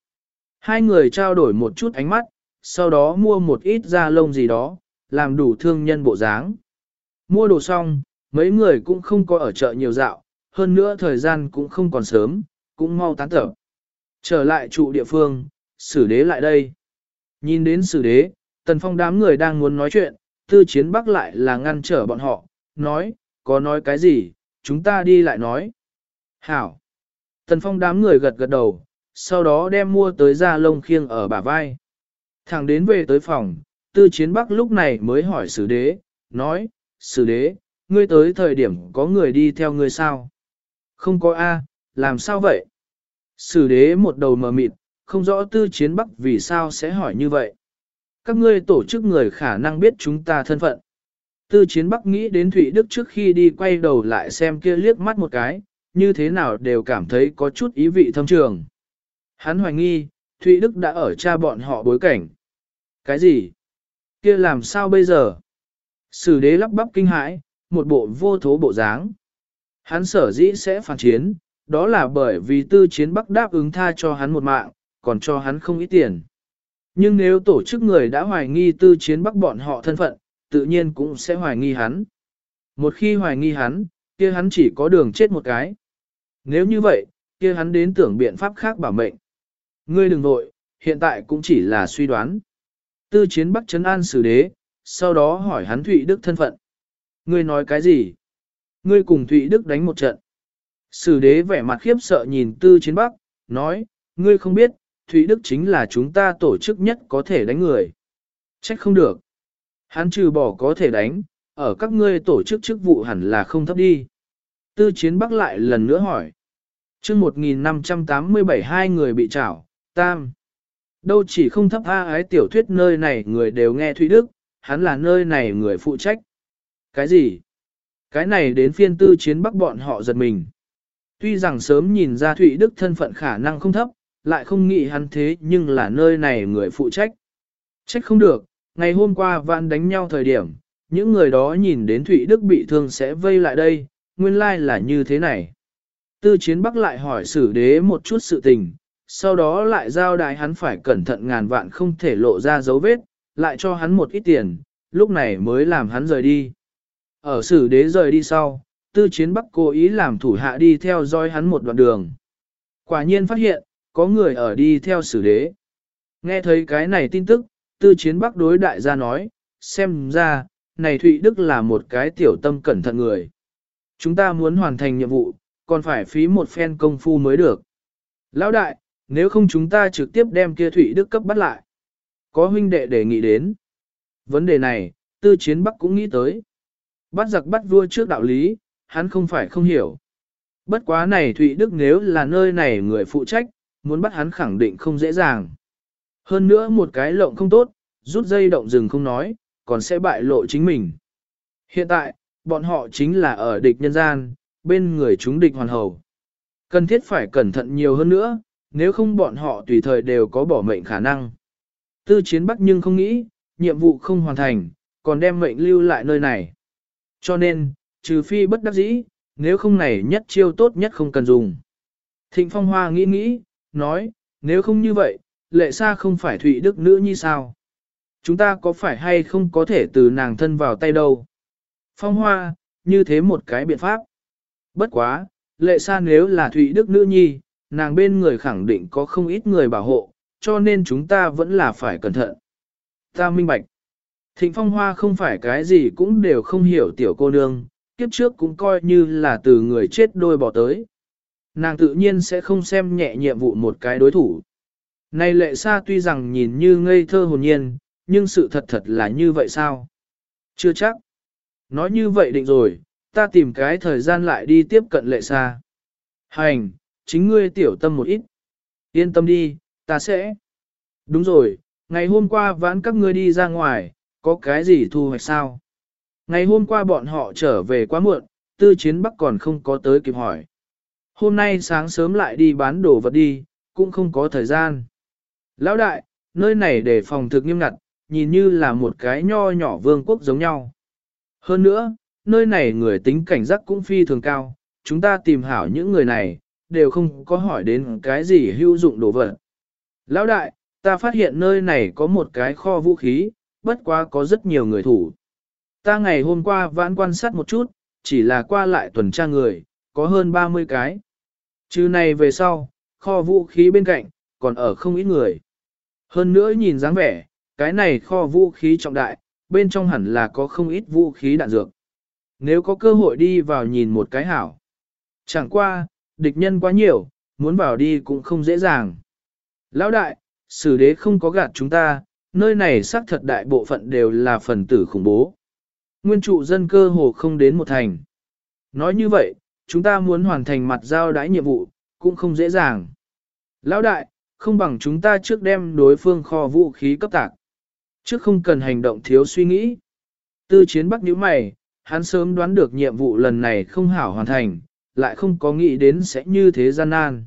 Hai người trao đổi một chút ánh mắt, sau đó mua một ít da lông gì đó, làm đủ thương nhân bộ dáng. Mua đồ xong, mấy người cũng không có ở chợ nhiều dạo, hơn nữa thời gian cũng không còn sớm, cũng mau tán thở. Trở lại trụ địa phương, xử đế lại đây. Nhìn đến xử đế, tần phong đám người đang muốn nói chuyện, tư chiến bắc lại là ngăn trở bọn họ, nói, có nói cái gì, chúng ta đi lại nói. Hảo. Tần phong đám người gật gật đầu, sau đó đem mua tới da lông khiêng ở bả vai. thằng đến về tới phòng, tư chiến bắc lúc này mới hỏi sử đế, nói, sử đế, ngươi tới thời điểm có người đi theo ngươi sao? Không có A, làm sao vậy? Sử đế một đầu mờ mịt, không rõ tư chiến bắc vì sao sẽ hỏi như vậy. Các ngươi tổ chức người khả năng biết chúng ta thân phận. Tư chiến bắc nghĩ đến Thụy Đức trước khi đi quay đầu lại xem kia liếc mắt một cái, như thế nào đều cảm thấy có chút ý vị thâm trường. Hắn hoài nghi, Thụy Đức đã ở cha bọn họ bối cảnh. Cái gì? kia làm sao bây giờ? Sử đế lắp bắp kinh hãi, một bộ vô thố bộ dáng. Hắn sở dĩ sẽ phản chiến, đó là bởi vì tư chiến bắc đáp ứng tha cho hắn một mạng, còn cho hắn không ít tiền. Nhưng nếu tổ chức người đã hoài nghi tư chiến bắc bọn họ thân phận, tự nhiên cũng sẽ hoài nghi hắn. Một khi hoài nghi hắn, kia hắn chỉ có đường chết một cái. Nếu như vậy, kia hắn đến tưởng biện pháp khác bảo mệnh. Ngươi đừng nội, hiện tại cũng chỉ là suy đoán. Tư chiến bắc chấn an xử đế, sau đó hỏi hắn Thụy Đức thân phận. Ngươi nói cái gì? Ngươi cùng Thụy Đức đánh một trận. Sử đế vẻ mặt khiếp sợ nhìn tư chiến bắc, nói, ngươi không biết, Thụy Đức chính là chúng ta tổ chức nhất có thể đánh người. Trách không được. Hắn trừ bỏ có thể đánh, ở các ngươi tổ chức chức vụ hẳn là không thấp đi. Tư chiến bắc lại lần nữa hỏi. chương 1587 hai người bị trảo, tam. Đâu chỉ không thấp A ái tiểu thuyết nơi này người đều nghe Thụy Đức, hắn là nơi này người phụ trách. Cái gì? Cái này đến phiên tư chiến bắc bọn họ giật mình. Tuy rằng sớm nhìn ra Thụy Đức thân phận khả năng không thấp, lại không nghĩ hắn thế nhưng là nơi này người phụ trách. Trách không được, ngày hôm qua vạn đánh nhau thời điểm, những người đó nhìn đến Thụy Đức bị thương sẽ vây lại đây, nguyên lai like là như thế này. Tư chiến bắc lại hỏi sử đế một chút sự tình, sau đó lại giao đại hắn phải cẩn thận ngàn vạn không thể lộ ra dấu vết, lại cho hắn một ít tiền, lúc này mới làm hắn rời đi. Ở sử đế rời đi sau, tư chiến bắc cố ý làm thủ hạ đi theo dõi hắn một đoạn đường. Quả nhiên phát hiện, có người ở đi theo sử đế. Nghe thấy cái này tin tức, tư chiến bắc đối đại gia nói, xem ra, này Thụy Đức là một cái tiểu tâm cẩn thận người. Chúng ta muốn hoàn thành nhiệm vụ, còn phải phí một phen công phu mới được. Lão đại, nếu không chúng ta trực tiếp đem kia Thụy Đức cấp bắt lại. Có huynh đệ đề nghị đến. Vấn đề này, tư chiến bắc cũng nghĩ tới. Bắt giặc bắt vua trước đạo lý, hắn không phải không hiểu. Bất quá này Thụy Đức nếu là nơi này người phụ trách, muốn bắt hắn khẳng định không dễ dàng. Hơn nữa một cái lộng không tốt, rút dây động rừng không nói, còn sẽ bại lộ chính mình. Hiện tại, bọn họ chính là ở địch nhân gian, bên người chúng địch hoàn hầu. Cần thiết phải cẩn thận nhiều hơn nữa, nếu không bọn họ tùy thời đều có bỏ mệnh khả năng. Tư chiến bắc nhưng không nghĩ, nhiệm vụ không hoàn thành, còn đem mệnh lưu lại nơi này. Cho nên, trừ phi bất đắc dĩ, nếu không này nhất chiêu tốt nhất không cần dùng. Thịnh Phong Hoa nghĩ nghĩ, nói, nếu không như vậy, lệ xa không phải Thụy Đức nữ như sao? Chúng ta có phải hay không có thể từ nàng thân vào tay đâu? Phong Hoa, như thế một cái biện pháp. Bất quá, lệ xa nếu là Thụy Đức nữ nhi, nàng bên người khẳng định có không ít người bảo hộ, cho nên chúng ta vẫn là phải cẩn thận. Ta minh bạch. Thịnh phong hoa không phải cái gì cũng đều không hiểu tiểu cô nương, kiếp trước cũng coi như là từ người chết đôi bỏ tới. Nàng tự nhiên sẽ không xem nhẹ nhiệm vụ một cái đối thủ. Này lệ xa tuy rằng nhìn như ngây thơ hồn nhiên, nhưng sự thật thật là như vậy sao? Chưa chắc. Nói như vậy định rồi, ta tìm cái thời gian lại đi tiếp cận lệ xa. Hành, chính ngươi tiểu tâm một ít. Yên tâm đi, ta sẽ. Đúng rồi, ngày hôm qua vãn các ngươi đi ra ngoài, có cái gì thu hoạch sao? Ngày hôm qua bọn họ trở về quá muộn, tư chiến bắc còn không có tới kịp hỏi. Hôm nay sáng sớm lại đi bán đồ vật đi, cũng không có thời gian. Lão đại, nơi này để phòng thực nghiêm ngặt, nhìn như là một cái nho nhỏ vương quốc giống nhau. Hơn nữa, nơi này người tính cảnh giác cũng phi thường cao, chúng ta tìm hảo những người này, đều không có hỏi đến cái gì hữu dụng đồ vật. Lão đại, ta phát hiện nơi này có một cái kho vũ khí, bất quá có rất nhiều người thủ. Ta ngày hôm qua vãn quan sát một chút, chỉ là qua lại tuần tra người, có hơn 30 cái. Chứ này về sau, kho vũ khí bên cạnh, còn ở không ít người. Hơn nữa nhìn dáng vẻ, cái này kho vũ khí trọng đại, bên trong hẳn là có không ít vũ khí đạn dược. Nếu có cơ hội đi vào nhìn một cái hảo. Chẳng qua, địch nhân quá nhiều, muốn vào đi cũng không dễ dàng. Lão đại, sử đế không có gạt chúng ta, nơi này xác thật đại bộ phận đều là phần tử khủng bố. Nguyên trụ dân cơ hồ không đến một thành. Nói như vậy, chúng ta muốn hoàn thành mặt giao đái nhiệm vụ, cũng không dễ dàng. Lão đại, không bằng chúng ta trước đem đối phương kho vũ khí cấp tạc. Trước không cần hành động thiếu suy nghĩ. Tư chiến bắc nhíu mày, hắn sớm đoán được nhiệm vụ lần này không hảo hoàn thành, lại không có nghĩ đến sẽ như thế gian nan.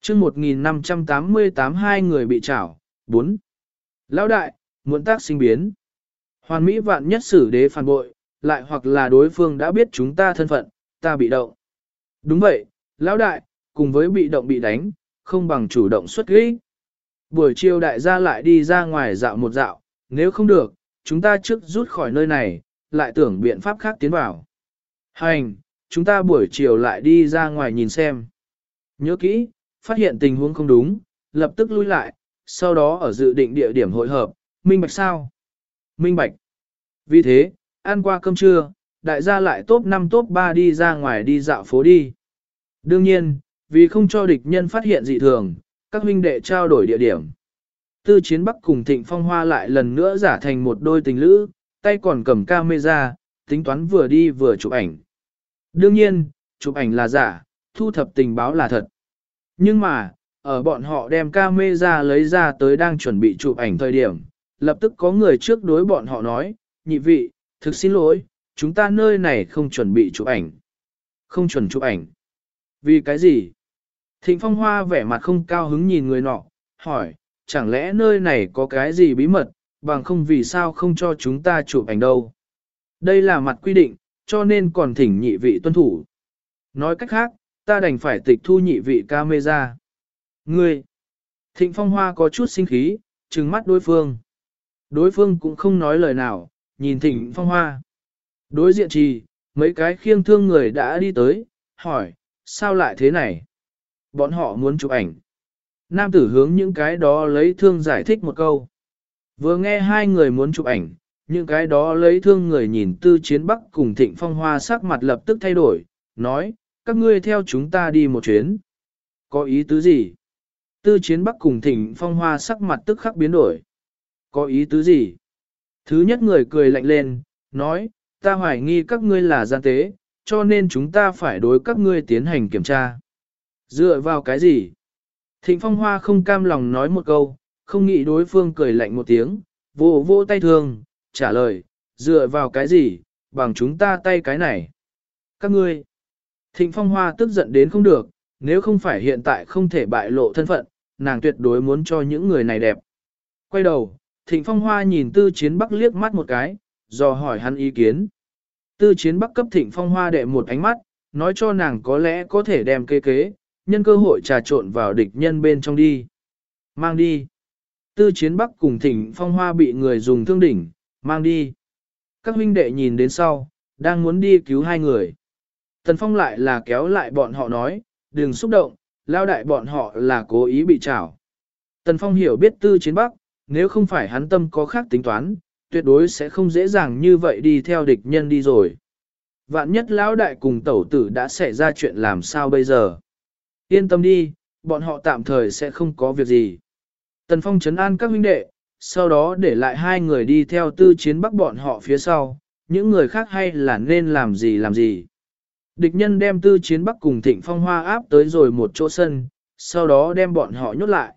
chương 1588 hai người bị trảo, 4. Lão đại, muốn tác sinh biến. Hoàn Mỹ vạn nhất xử đế phản bội, lại hoặc là đối phương đã biết chúng ta thân phận, ta bị động. Đúng vậy, lão đại, cùng với bị động bị đánh, không bằng chủ động xuất kích. Buổi chiều đại gia lại đi ra ngoài dạo một dạo, nếu không được, chúng ta trước rút khỏi nơi này, lại tưởng biện pháp khác tiến vào. Hành, chúng ta buổi chiều lại đi ra ngoài nhìn xem. Nhớ kỹ, phát hiện tình huống không đúng, lập tức lui lại, sau đó ở dự định địa điểm hội hợp, minh bạch sao? Minh bạch. Vì thế, ăn qua cơm trưa, đại gia lại top 5 top 3 đi ra ngoài đi dạo phố đi. Đương nhiên, vì không cho địch nhân phát hiện dị thường, các huynh đệ trao đổi địa điểm. Tư chiến bắc cùng thịnh phong hoa lại lần nữa giả thành một đôi tình lữ, tay còn cầm camera, tính toán vừa đi vừa chụp ảnh. Đương nhiên, chụp ảnh là giả, thu thập tình báo là thật. Nhưng mà, ở bọn họ đem camera lấy ra tới đang chuẩn bị chụp ảnh thời điểm, lập tức có người trước đối bọn họ nói, nhị vị, thực xin lỗi, chúng ta nơi này không chuẩn bị chụp ảnh. Không chuẩn chụp ảnh. Vì cái gì? Thịnh Phong Hoa vẻ mặt không cao hứng nhìn người nọ, hỏi, chẳng lẽ nơi này có cái gì bí mật, bằng không vì sao không cho chúng ta chụp ảnh đâu. Đây là mặt quy định, cho nên còn thỉnh nhị vị tuân thủ. Nói cách khác, ta đành phải tịch thu nhị vị camera. Ngươi! Thịnh Phong Hoa có chút sinh khí, trừng mắt đối phương. Đối phương cũng không nói lời nào, nhìn Thịnh Phong Hoa. Đối diện trì, mấy cái khiêng thương người đã đi tới, hỏi, sao lại thế này? Bọn họ muốn chụp ảnh. Nam tử hướng những cái đó lấy thương giải thích một câu. Vừa nghe hai người muốn chụp ảnh, những cái đó lấy thương người nhìn tư chiến bắc cùng thịnh phong hoa sắc mặt lập tức thay đổi, nói, các ngươi theo chúng ta đi một chuyến. Có ý tứ gì? Tư chiến bắc cùng thịnh phong hoa sắc mặt tức khắc biến đổi. Có ý tứ gì? Thứ nhất người cười lạnh lên, nói, ta hoài nghi các ngươi là gian tế, cho nên chúng ta phải đối các ngươi tiến hành kiểm tra. Dựa vào cái gì? Thịnh Phong Hoa không cam lòng nói một câu, không nghĩ đối phương cười lạnh một tiếng, vô vô tay thường, trả lời, dựa vào cái gì, bằng chúng ta tay cái này. Các ngươi, Thịnh Phong Hoa tức giận đến không được, nếu không phải hiện tại không thể bại lộ thân phận, nàng tuyệt đối muốn cho những người này đẹp. Quay đầu, Thịnh Phong Hoa nhìn Tư Chiến Bắc liếc mắt một cái, dò hỏi hắn ý kiến. Tư Chiến Bắc cấp Thịnh Phong Hoa đệ một ánh mắt, nói cho nàng có lẽ có thể đem kế kế, nhân cơ hội trà trộn vào địch nhân bên trong đi. Mang đi. Tư chiến bắc cùng thỉnh phong hoa bị người dùng thương đỉnh, mang đi. Các huynh đệ nhìn đến sau, đang muốn đi cứu hai người. Tần phong lại là kéo lại bọn họ nói, đừng xúc động, lao đại bọn họ là cố ý bị trảo. Tần Phong hiểu biết tư chiến bắc, nếu không phải hắn tâm có khác tính toán, tuyệt đối sẽ không dễ dàng như vậy đi theo địch nhân đi rồi. Vạn nhất lão đại cùng tẩu tử đã xảy ra chuyện làm sao bây giờ. Yên tâm đi, bọn họ tạm thời sẽ không có việc gì. Tần Phong chấn an các huynh đệ, sau đó để lại hai người đi theo tư chiến bắc bọn họ phía sau, những người khác hay là nên làm gì làm gì. Địch nhân đem tư chiến bắc cùng thịnh phong hoa áp tới rồi một chỗ sân, sau đó đem bọn họ nhốt lại.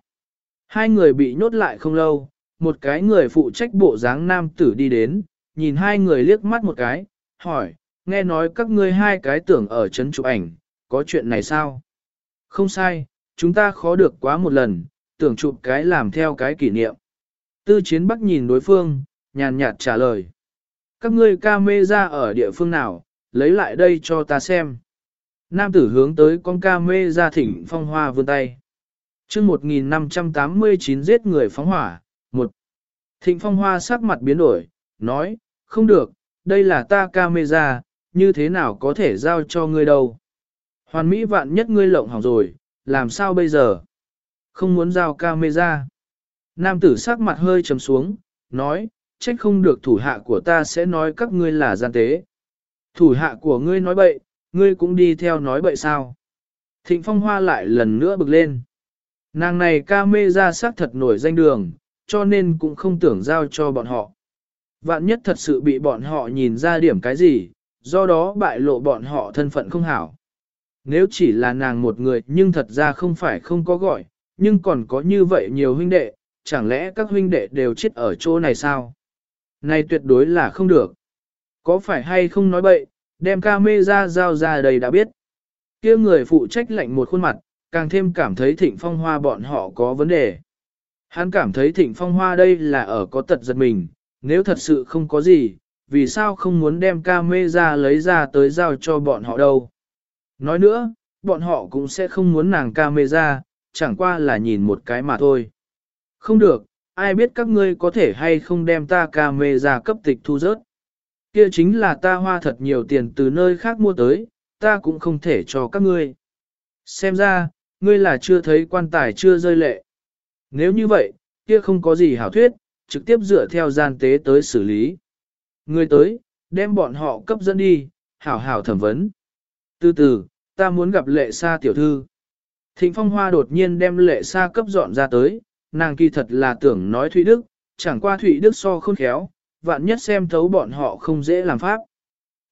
Hai người bị nhốt lại không lâu, một cái người phụ trách bộ dáng nam tử đi đến, nhìn hai người liếc mắt một cái, hỏi, nghe nói các ngươi hai cái tưởng ở chấn chụp ảnh, có chuyện này sao? Không sai, chúng ta khó được quá một lần, tưởng chụp cái làm theo cái kỷ niệm. Tư chiến bắc nhìn đối phương, nhàn nhạt trả lời. Các ngươi ca mê ra ở địa phương nào, lấy lại đây cho ta xem. Nam tử hướng tới con ca mê ra thỉnh phong hoa vươn tay. chương 1589 giết người phóng hỏa, một Thịnh phong hoa sắc mặt biến đổi, nói, không được, đây là ta ca mê ra, như thế nào có thể giao cho ngươi đâu. Hoàn mỹ vạn nhất ngươi lộng hỏng rồi, làm sao bây giờ? Không muốn giao camera. Nam tử sắc mặt hơi trầm xuống, nói, trách không được thủ hạ của ta sẽ nói các ngươi là gian tế. Thủ hạ của ngươi nói bậy, ngươi cũng đi theo nói bậy sao? Thịnh phong hoa lại lần nữa bực lên. Nàng này ca mê ra sắc thật nổi danh đường, cho nên cũng không tưởng giao cho bọn họ. Vạn nhất thật sự bị bọn họ nhìn ra điểm cái gì, do đó bại lộ bọn họ thân phận không hảo. Nếu chỉ là nàng một người nhưng thật ra không phải không có gọi, nhưng còn có như vậy nhiều huynh đệ, chẳng lẽ các huynh đệ đều chết ở chỗ này sao? Này tuyệt đối là không được. Có phải hay không nói bậy, đem ca mê ra giao ra đây đã biết. kia người phụ trách lạnh một khuôn mặt, càng thêm cảm thấy thịnh phong hoa bọn họ có vấn đề. Hắn cảm thấy thịnh phong hoa đây là ở có tật giật mình, nếu thật sự không có gì, vì sao không muốn đem ca mê ra lấy ra tới giao cho bọn họ đâu. Nói nữa, bọn họ cũng sẽ không muốn nàng camera, chẳng qua là nhìn một cái mà thôi. Không được, ai biết các ngươi có thể hay không đem ta camera cấp tịch thu rớt. Kia chính là ta hoa thật nhiều tiền từ nơi khác mua tới, ta cũng không thể cho các ngươi. Xem ra, ngươi là chưa thấy quan tài chưa rơi lệ. Nếu như vậy, kia không có gì hảo thuyết, trực tiếp dựa theo gian tế tới xử lý. Ngươi tới, đem bọn họ cấp dẫn đi, hảo hảo thẩm vấn. Từ từ, ta muốn gặp lệ sa tiểu thư. Thịnh phong hoa đột nhiên đem lệ sa cấp dọn ra tới, nàng kỳ thật là tưởng nói Thụy Đức, chẳng qua Thụy Đức so khôn khéo, vạn nhất xem thấu bọn họ không dễ làm pháp.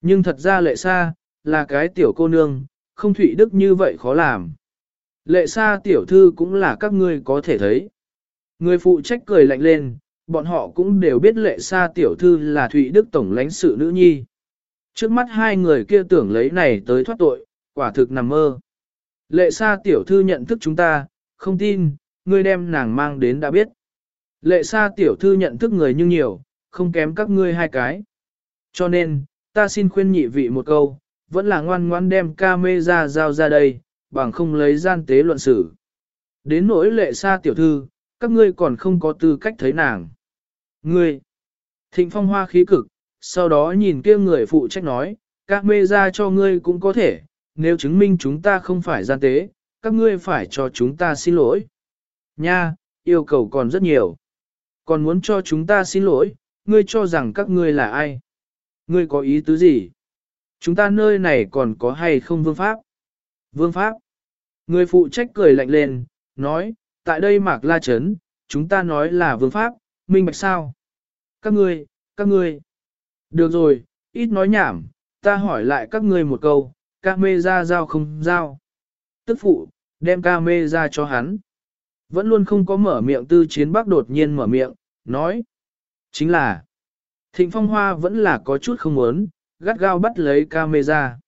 Nhưng thật ra lệ sa, là cái tiểu cô nương, không Thụy Đức như vậy khó làm. Lệ sa tiểu thư cũng là các ngươi có thể thấy. Người phụ trách cười lạnh lên, bọn họ cũng đều biết lệ sa tiểu thư là Thụy Đức tổng lãnh sự nữ nhi. Trước mắt hai người kia tưởng lấy này tới thoát tội, quả thực nằm mơ. Lệ sa tiểu thư nhận thức chúng ta, không tin, ngươi đem nàng mang đến đã biết. Lệ sa tiểu thư nhận thức người nhưng nhiều, không kém các ngươi hai cái. Cho nên, ta xin khuyên nhị vị một câu, vẫn là ngoan ngoan đem ca mê ra giao ra đây, bằng không lấy gian tế luận xử. Đến nỗi lệ sa tiểu thư, các ngươi còn không có tư cách thấy nàng. Ngươi, thịnh phong hoa khí cực, sau đó nhìn kia người phụ trách nói, ca mê ra cho ngươi cũng có thể, nếu chứng minh chúng ta không phải gian tế, các ngươi phải cho chúng ta xin lỗi. Nha, yêu cầu còn rất nhiều. Còn muốn cho chúng ta xin lỗi, ngươi cho rằng các ngươi là ai? Ngươi có ý tứ gì? Chúng ta nơi này còn có hay không vương pháp? Vương pháp? Người phụ trách cười lạnh lên, nói, tại đây mạc la chấn, chúng ta nói là vương pháp, minh bạch sao? Các ngươi, các ngươi. Được rồi, ít nói nhảm, ta hỏi lại các ngươi một câu, ca mê ra giao không giao. Tức phụ, đem ca mê ra cho hắn. Vẫn luôn không có mở miệng tư chiến bắc đột nhiên mở miệng, nói. Chính là, thịnh phong hoa vẫn là có chút không muốn, gắt gao bắt lấy camera.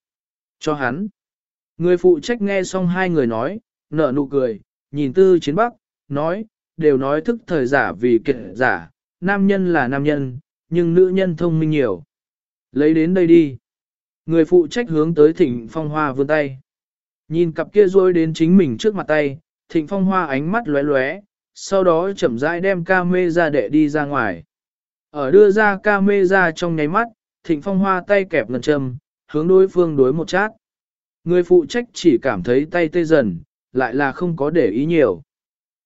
Cho hắn. Người phụ trách nghe xong hai người nói, nở nụ cười, nhìn tư chiến bắc, nói, đều nói thức thời giả vì kiệt giả, nam nhân là nam nhân, nhưng nữ nhân thông minh nhiều. Lấy đến đây đi. Người phụ trách hướng tới thịnh phong hoa vươn tay. Nhìn cặp kia rôi đến chính mình trước mặt tay, thịnh phong hoa ánh mắt lóe lóe, sau đó chậm rãi đem ca mê ra đệ đi ra ngoài. Ở đưa ra ca mê ra trong nháy mắt, thịnh phong hoa tay kẹp ngân châm, hướng đối phương đối một chát. Người phụ trách chỉ cảm thấy tay tê dần, lại là không có để ý nhiều.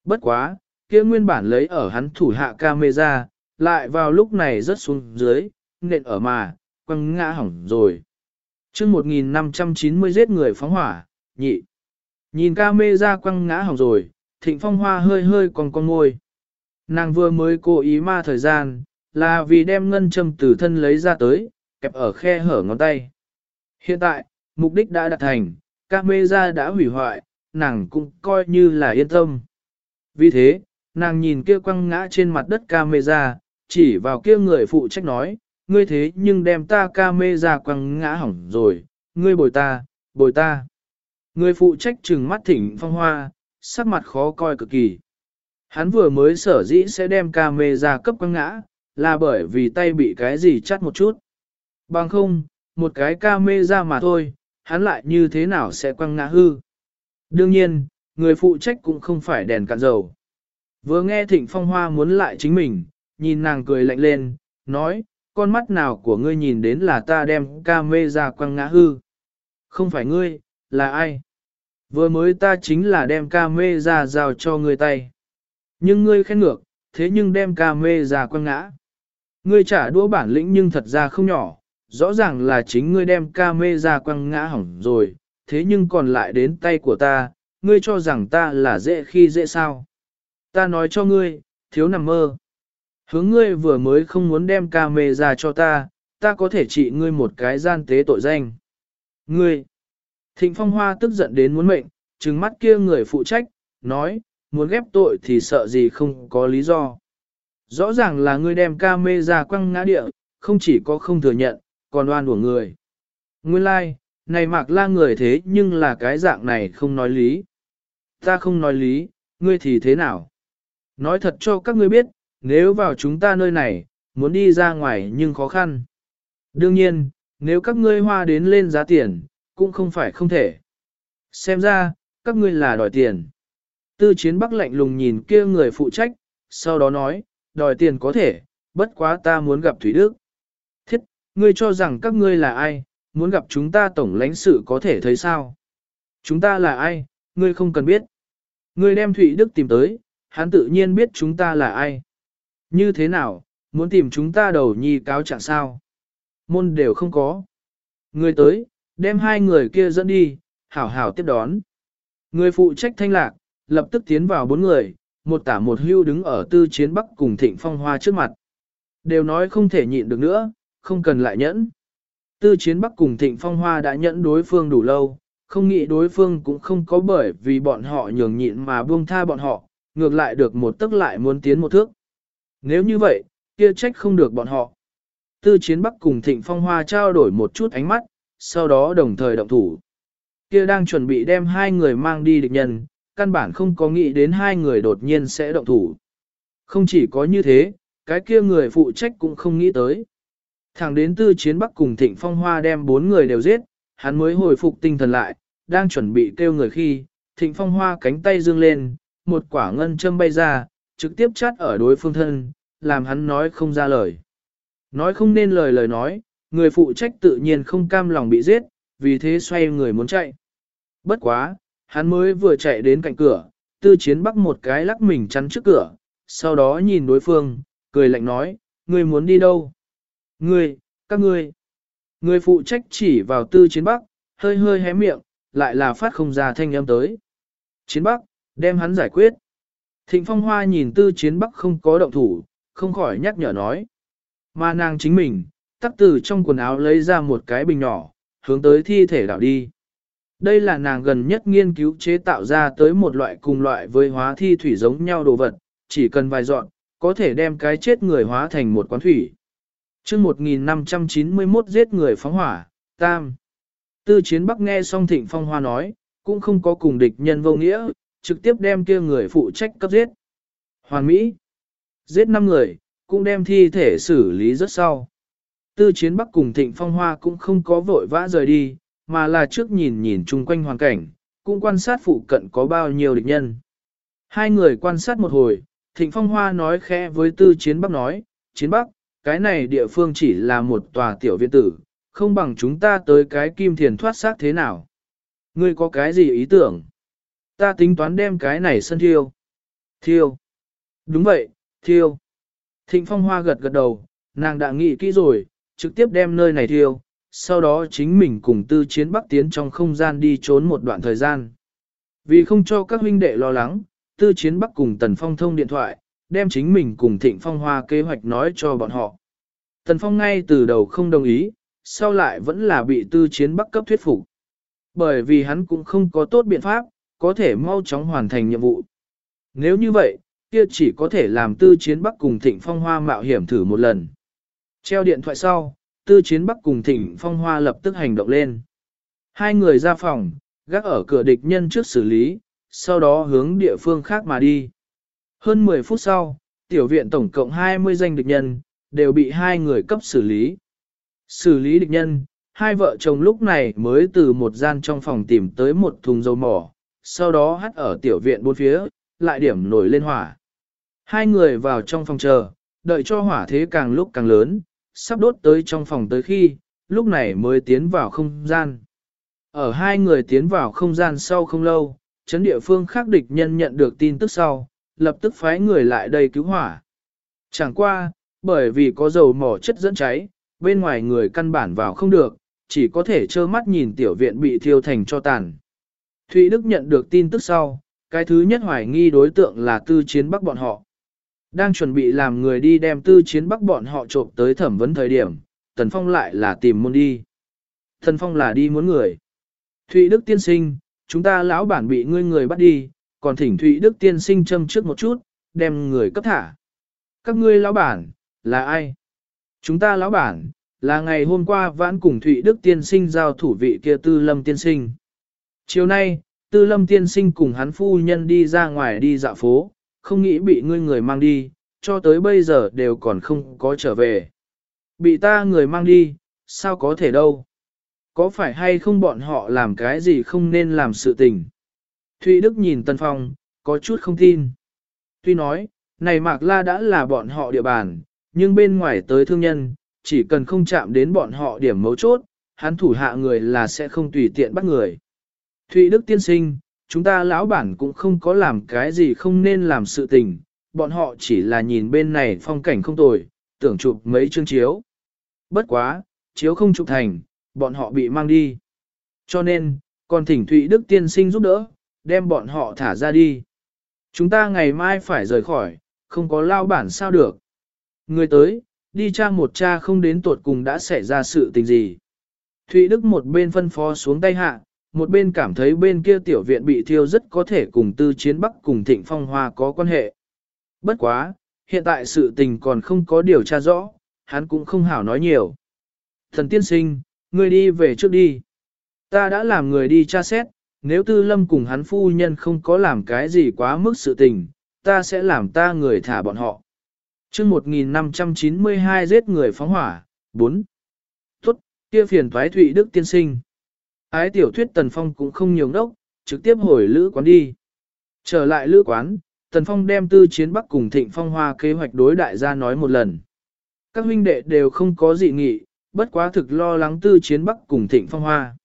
Bất quá, kia nguyên bản lấy ở hắn thủ hạ camera, lại vào lúc này rớt xuống dưới, nện ở mà, quăng ngã hỏng rồi chương 1590 giết người phóng hỏa, nhị. Nhìn camera quăng ngã hỏng rồi, thịnh phong hoa hơi hơi còn con ngôi. Nàng vừa mới cố ý ma thời gian, là vì đem ngân châm từ thân lấy ra tới, kẹp ở khe hở ngón tay. Hiện tại, mục đích đã đạt thành, camera đã hủy hoại, nàng cũng coi như là yên tâm. Vì thế, nàng nhìn kia quăng ngã trên mặt đất camera, chỉ vào kia người phụ trách nói, ngươi thế nhưng đem ta camera quăng ngã hỏng rồi, ngươi bồi ta, bồi ta. Người phụ trách trừng mắt thỉnh phong hoa, sắc mặt khó coi cực kỳ. Hắn vừa mới sở dĩ sẽ đem camera cấp quăng ngã, là bởi vì tay bị cái gì chắt một chút. Bằng không, một cái camera mà thôi, hắn lại như thế nào sẽ quăng ngã hư. Đương nhiên, người phụ trách cũng không phải đèn cạn dầu. Vừa nghe thịnh phong hoa muốn lại chính mình, nhìn nàng cười lạnh lên, nói, con mắt nào của ngươi nhìn đến là ta đem ca mê ra quăng ngã hư. Không phải ngươi, là ai? Vừa mới ta chính là đem ca mê ra giao cho ngươi tay. Nhưng ngươi khen ngược, thế nhưng đem ca mê ra quăng ngã. Ngươi trả đũa bản lĩnh nhưng thật ra không nhỏ, rõ ràng là chính ngươi đem ca mê ra quăng ngã hỏng rồi, thế nhưng còn lại đến tay của ta, ngươi cho rằng ta là dễ khi dễ sao. Ta nói cho ngươi, thiếu nằm mơ. Hướng ngươi vừa mới không muốn đem ca mê ra cho ta, ta có thể trị ngươi một cái gian tế tội danh. Ngươi! Thịnh Phong Hoa tức giận đến muốn mệnh, trừng mắt kia người phụ trách, nói, muốn ghép tội thì sợ gì không có lý do. Rõ ràng là ngươi đem ca mê ra quăng ngã địa, không chỉ có không thừa nhận, còn oan của người. Nguyên lai, like, này mạc la người thế nhưng là cái dạng này không nói lý. Ta không nói lý, ngươi thì thế nào? Nói thật cho các ngươi biết, nếu vào chúng ta nơi này, muốn đi ra ngoài nhưng khó khăn. Đương nhiên, nếu các ngươi hoa đến lên giá tiền, cũng không phải không thể. Xem ra, các ngươi là đòi tiền. Tư chiến bắc lạnh lùng nhìn kia người phụ trách, sau đó nói, đòi tiền có thể, bất quá ta muốn gặp Thủy Đức. Thiết, ngươi cho rằng các ngươi là ai, muốn gặp chúng ta tổng lãnh sự có thể thấy sao? Chúng ta là ai, ngươi không cần biết. Ngươi đem Thụy Đức tìm tới, hắn tự nhiên biết chúng ta là ai. Như thế nào, muốn tìm chúng ta đầu nhi cáo trạng sao? Môn đều không có. Người tới, đem hai người kia dẫn đi, hảo hảo tiếp đón. Người phụ trách thanh lạc, lập tức tiến vào bốn người, một tả một hưu đứng ở tư chiến bắc cùng thịnh phong hoa trước mặt. Đều nói không thể nhịn được nữa, không cần lại nhẫn. Tư chiến bắc cùng thịnh phong hoa đã nhẫn đối phương đủ lâu, không nghĩ đối phương cũng không có bởi vì bọn họ nhường nhịn mà buông tha bọn họ, ngược lại được một tức lại muốn tiến một thước. Nếu như vậy, kia trách không được bọn họ. Tư chiến bắc cùng thịnh phong hoa trao đổi một chút ánh mắt, sau đó đồng thời động thủ. Kia đang chuẩn bị đem hai người mang đi địch nhân, căn bản không có nghĩ đến hai người đột nhiên sẽ động thủ. Không chỉ có như thế, cái kia người phụ trách cũng không nghĩ tới. Thẳng đến tư chiến bắc cùng thịnh phong hoa đem bốn người đều giết, hắn mới hồi phục tinh thần lại, đang chuẩn bị kêu người khi, thịnh phong hoa cánh tay dương lên, một quả ngân châm bay ra, trực tiếp chát ở đối phương thân, làm hắn nói không ra lời. Nói không nên lời lời nói, người phụ trách tự nhiên không cam lòng bị giết, vì thế xoay người muốn chạy. Bất quá, hắn mới vừa chạy đến cạnh cửa, tư chiến bắc một cái lắc mình chắn trước cửa, sau đó nhìn đối phương, cười lạnh nói, người muốn đi đâu? Ngươi, các ngươi. Người phụ trách chỉ vào tư chiến bắc, hơi hơi hé miệng, lại là phát không ra thanh âm tới. Chiến bắc, đem hắn giải quyết. Thịnh phong hoa nhìn tư chiến bắc không có động thủ, không khỏi nhắc nhở nói. Mà nàng chính mình, tắc từ trong quần áo lấy ra một cái bình nhỏ, hướng tới thi thể đảo đi. Đây là nàng gần nhất nghiên cứu chế tạo ra tới một loại cùng loại với hóa thi thủy giống nhau đồ vật, chỉ cần vài dọn, có thể đem cái chết người hóa thành một quán thủy chương 1591 giết người phóng hỏa, tam. Tư chiến bắc nghe xong thịnh phong hoa nói, cũng không có cùng địch nhân vô nghĩa, trực tiếp đem kia người phụ trách cấp giết. Hoàn Mỹ, giết 5 người, cũng đem thi thể xử lý rất sau. Tư chiến bắc cùng thịnh phong hoa cũng không có vội vã rời đi, mà là trước nhìn nhìn chung quanh hoàn cảnh, cũng quan sát phụ cận có bao nhiêu địch nhân. Hai người quan sát một hồi, thịnh phong hoa nói khẽ với tư chiến bắc nói, chiến bắc, cái này địa phương chỉ là một tòa tiểu viện tử, không bằng chúng ta tới cái kim thiền thoát xác thế nào. Ngươi có cái gì ý tưởng? Ta tính toán đem cái này sân thiêu. Thiêu. Đúng vậy, thiêu. Thịnh Phong Hoa gật gật đầu, nàng đã nghĩ kỹ rồi, trực tiếp đem nơi này thiêu, sau đó chính mình cùng tư chiến bắc tiến trong không gian đi trốn một đoạn thời gian. Vì không cho các huynh đệ lo lắng, tư chiến bắc cùng Tần Phong thông điện thoại, đem chính mình cùng Thịnh Phong Hoa kế hoạch nói cho bọn họ. Tần Phong ngay từ đầu không đồng ý, sau lại vẫn là bị tư chiến bắc cấp thuyết phục. Bởi vì hắn cũng không có tốt biện pháp, có thể mau chóng hoàn thành nhiệm vụ. Nếu như vậy, kia chỉ có thể làm tư chiến bắc cùng Thịnh Phong Hoa mạo hiểm thử một lần. Treo điện thoại sau, tư chiến bắc cùng Thịnh Phong Hoa lập tức hành động lên. Hai người ra phòng, gác ở cửa địch nhân trước xử lý, sau đó hướng địa phương khác mà đi. Hơn 10 phút sau, tiểu viện tổng cộng 20 danh địch nhân, đều bị hai người cấp xử lý. Xử lý địch nhân, hai vợ chồng lúc này mới từ một gian trong phòng tìm tới một thùng dầu mỏ, sau đó hắt ở tiểu viện bốn phía, lại điểm nổi lên hỏa. Hai người vào trong phòng chờ, đợi cho hỏa thế càng lúc càng lớn, sắp đốt tới trong phòng tới khi, lúc này mới tiến vào không gian. Ở hai người tiến vào không gian sau không lâu, chấn địa phương khác địch nhân nhận được tin tức sau, lập tức phái người lại đây cứu hỏa. Chẳng qua, bởi vì có dầu mỏ chất dẫn cháy, bên ngoài người căn bản vào không được, chỉ có thể trơ mắt nhìn tiểu viện bị thiêu thành cho tàn. Thụy Đức nhận được tin tức sau, cái thứ nhất hoài nghi đối tượng là tư chiến bắc bọn họ. Đang chuẩn bị làm người đi đem tư chiến bắc bọn họ trộm tới thẩm vấn thời điểm, Tần Phong lại là tìm môn đi. Tần Phong là đi muốn người. Thụy Đức tiên sinh, chúng ta lão bản bị ngươi người bắt đi, còn thỉnh Thụy Đức tiên sinh châm trước một chút, đem người cấp thả. Các ngươi lão bản, là ai? Chúng ta lão bản, là ngày hôm qua vãn cùng Thụy Đức tiên sinh giao thủ vị kia tư lâm tiên sinh. Chiều nay, tư lâm tiên sinh cùng hắn phu nhân đi ra ngoài đi dạo phố, không nghĩ bị ngươi người mang đi, cho tới bây giờ đều còn không có trở về. Bị ta người mang đi, sao có thể đâu? Có phải hay không bọn họ làm cái gì không nên làm sự tình? Thụy Đức nhìn Tân Phong, có chút không tin. Tuy nói, này Mạc La đã là bọn họ địa bàn, nhưng bên ngoài tới thương nhân, chỉ cần không chạm đến bọn họ điểm mấu chốt, hắn thủ hạ người là sẽ không tùy tiện bắt người. Thụy Đức tiên sinh, chúng ta lão bản cũng không có làm cái gì không nên làm sự tình, bọn họ chỉ là nhìn bên này phong cảnh không tồi, tưởng chụp mấy chương chiếu. Bất quá, chiếu không chụp thành, bọn họ bị mang đi. Cho nên, còn thỉnh Thụy Đức tiên sinh giúp đỡ, đem bọn họ thả ra đi. Chúng ta ngày mai phải rời khỏi, không có lao bản sao được. Người tới, đi cha một cha không đến tuột cùng đã xảy ra sự tình gì. Thụy Đức một bên phân phó xuống tay hạ, một bên cảm thấy bên kia tiểu viện bị thiêu rất có thể cùng tư chiến bắc cùng thịnh phong hoa có quan hệ. Bất quá, hiện tại sự tình còn không có điều tra rõ, hắn cũng không hảo nói nhiều. Thần tiên sinh, ngươi đi về trước đi. Ta đã làm người đi tra xét, nếu tư lâm cùng hắn phu nhân không có làm cái gì quá mức sự tình, ta sẽ làm ta người thả bọn họ. chương 1592 giết người phóng hỏa, 4. Tốt, kia phiền thoái thụy đức tiên sinh. Ái tiểu thuyết Tần Phong cũng không nhiều đốc, trực tiếp hồi lữ quán đi. Trở lại lữ quán, Tần Phong đem tư chiến bắc cùng thịnh phong hoa kế hoạch đối đại gia nói một lần. Các huynh đệ đều không có dị nghị, bất quá thực lo lắng tư chiến bắc cùng thịnh phong hoa.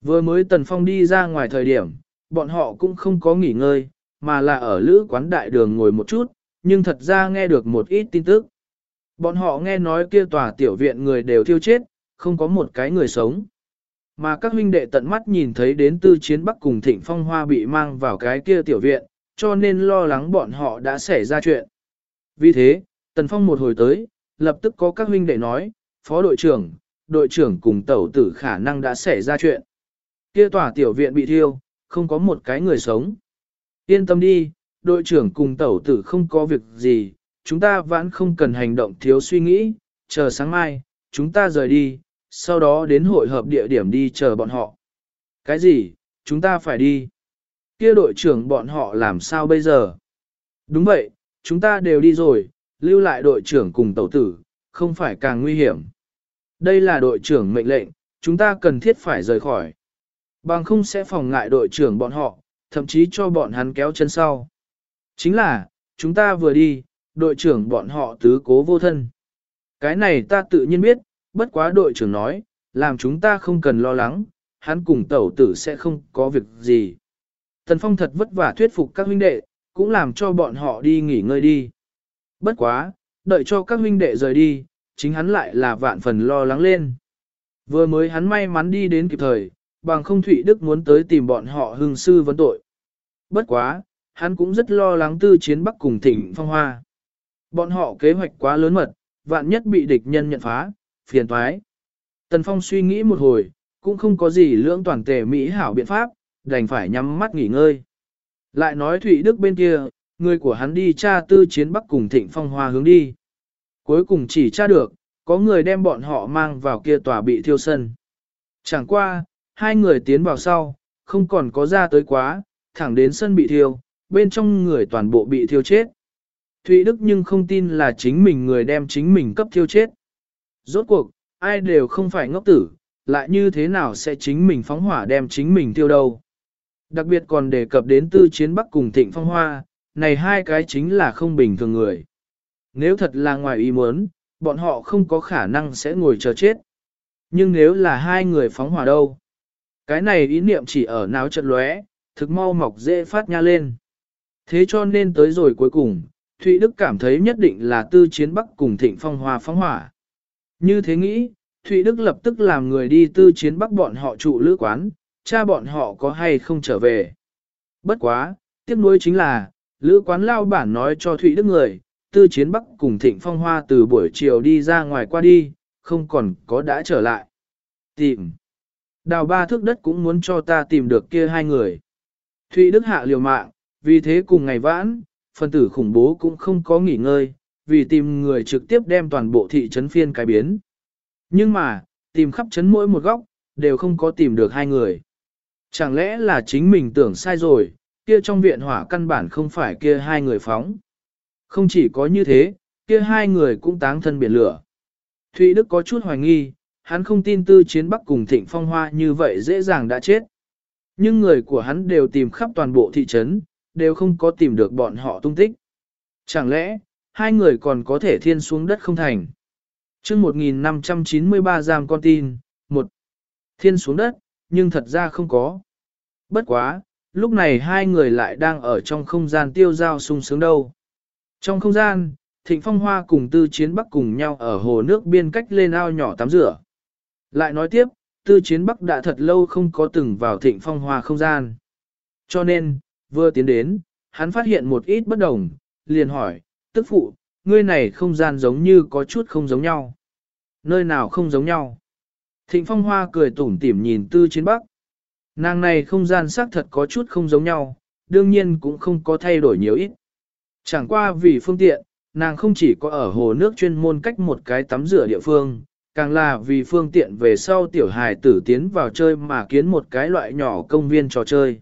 Vừa mới Tần Phong đi ra ngoài thời điểm, bọn họ cũng không có nghỉ ngơi, mà là ở lữ quán đại đường ngồi một chút, nhưng thật ra nghe được một ít tin tức. Bọn họ nghe nói kia tòa tiểu viện người đều thiêu chết, không có một cái người sống. Mà các huynh đệ tận mắt nhìn thấy đến tư chiến bắc cùng thịnh phong hoa bị mang vào cái kia tiểu viện, cho nên lo lắng bọn họ đã xảy ra chuyện. Vì thế, Tần Phong một hồi tới, lập tức có các huynh đệ nói, phó đội trưởng, đội trưởng cùng tẩu tử khả năng đã xảy ra chuyện. Kia tòa tiểu viện bị thiêu, không có một cái người sống. Yên tâm đi, đội trưởng cùng tẩu tử không có việc gì, chúng ta vẫn không cần hành động thiếu suy nghĩ, chờ sáng mai, chúng ta rời đi, sau đó đến hội hợp địa điểm đi chờ bọn họ. Cái gì, chúng ta phải đi. Kia đội trưởng bọn họ làm sao bây giờ? Đúng vậy, chúng ta đều đi rồi, lưu lại đội trưởng cùng tẩu tử, không phải càng nguy hiểm. Đây là đội trưởng mệnh lệnh, chúng ta cần thiết phải rời khỏi. Bằng không sẽ phòng ngại đội trưởng bọn họ, thậm chí cho bọn hắn kéo chân sau. Chính là, chúng ta vừa đi, đội trưởng bọn họ tứ cố vô thân. Cái này ta tự nhiên biết, bất quá đội trưởng nói, làm chúng ta không cần lo lắng, hắn cùng tẩu tử sẽ không có việc gì. Tần Phong thật vất vả thuyết phục các huynh đệ, cũng làm cho bọn họ đi nghỉ ngơi đi. Bất quá, đợi cho các huynh đệ rời đi, chính hắn lại là vạn phần lo lắng lên. Vừa mới hắn may mắn đi đến kịp thời, bằng không Thụy Đức muốn tới tìm bọn họ hương sư vấn tội. Bất quá, hắn cũng rất lo lắng tư chiến bắc cùng thỉnh phong hoa. Bọn họ kế hoạch quá lớn mật, vạn nhất bị địch nhân nhận phá, phiền toái. Tần Phong suy nghĩ một hồi, cũng không có gì lưỡng toàn tề Mỹ hảo biện pháp, đành phải nhắm mắt nghỉ ngơi. Lại nói Thụy Đức bên kia, người của hắn đi tra tư chiến bắc cùng thịnh phong hoa hướng đi. Cuối cùng chỉ tra được, có người đem bọn họ mang vào kia tòa bị thiêu sân. Chẳng qua, hai người tiến vào sau, không còn có ra tới quá, thẳng đến sân bị thiêu, bên trong người toàn bộ bị thiêu chết. Thụy Đức nhưng không tin là chính mình người đem chính mình cấp thiêu chết. Rốt cuộc, ai đều không phải ngốc tử, lại như thế nào sẽ chính mình phóng hỏa đem chính mình thiêu đâu. Đặc biệt còn đề cập đến tư chiến bắc cùng thịnh phong hoa, này hai cái chính là không bình thường người. Nếu thật là ngoài ý muốn, bọn họ không có khả năng sẽ ngồi chờ chết. Nhưng nếu là hai người phóng hỏa đâu? Cái này ý niệm chỉ ở náo trận lóe, thực mau mọc dễ phát nha lên. Thế cho nên tới rồi cuối cùng, Thụy Đức cảm thấy nhất định là tư chiến bắc cùng thịnh phong hoa phóng hỏa. Như thế nghĩ, Thụy Đức lập tức làm người đi tư chiến bắc bọn họ trụ lữ quán, cha bọn họ có hay không trở về. Bất quá, tiếc nuối chính là, lữ quán lao bản nói cho Thụy Đức người, tư chiến bắc cùng thịnh phong hoa từ buổi chiều đi ra ngoài qua đi, không còn có đã trở lại. Tìm. Đào ba thước đất cũng muốn cho ta tìm được kia hai người. Thụy Đức hạ liều mạng, vì thế cùng ngày vãn, phân tử khủng bố cũng không có nghỉ ngơi, vì tìm người trực tiếp đem toàn bộ thị trấn phiên cải biến. Nhưng mà, tìm khắp trấn mỗi một góc, đều không có tìm được hai người. Chẳng lẽ là chính mình tưởng sai rồi, kia trong viện hỏa căn bản không phải kia hai người phóng. Không chỉ có như thế, kia hai người cũng táng thân biển lửa. Thụy Đức có chút hoài nghi, hắn không tin tư chiến bắc cùng thịnh phong hoa như vậy dễ dàng đã chết. Nhưng người của hắn đều tìm khắp toàn bộ thị trấn, đều không có tìm được bọn họ tung tích. Chẳng lẽ, hai người còn có thể thiên xuống đất không thành? chương 1593 giam con tin, một Thiên xuống đất, nhưng thật ra không có. Bất quá, lúc này hai người lại đang ở trong không gian tiêu giao sung sướng đâu. Trong không gian, Thịnh Phong Hoa cùng Tư Chiến Bắc cùng nhau ở hồ nước biên cách lên ao nhỏ tắm rửa. Lại nói tiếp, Tư Chiến Bắc đã thật lâu không có từng vào Thịnh Phong Hoa không gian. Cho nên, vừa tiến đến, hắn phát hiện một ít bất đồng, liền hỏi, tức phụ, ngươi này không gian giống như có chút không giống nhau. Nơi nào không giống nhau? Thịnh Phong Hoa cười tủm tỉm nhìn Tư Chiến Bắc. Nàng này không gian xác thật có chút không giống nhau, đương nhiên cũng không có thay đổi nhiều ít. Chẳng qua vì phương tiện, nàng không chỉ có ở hồ nước chuyên môn cách một cái tắm rửa địa phương, càng là vì phương tiện về sau tiểu hài tử tiến vào chơi mà kiến một cái loại nhỏ công viên trò chơi.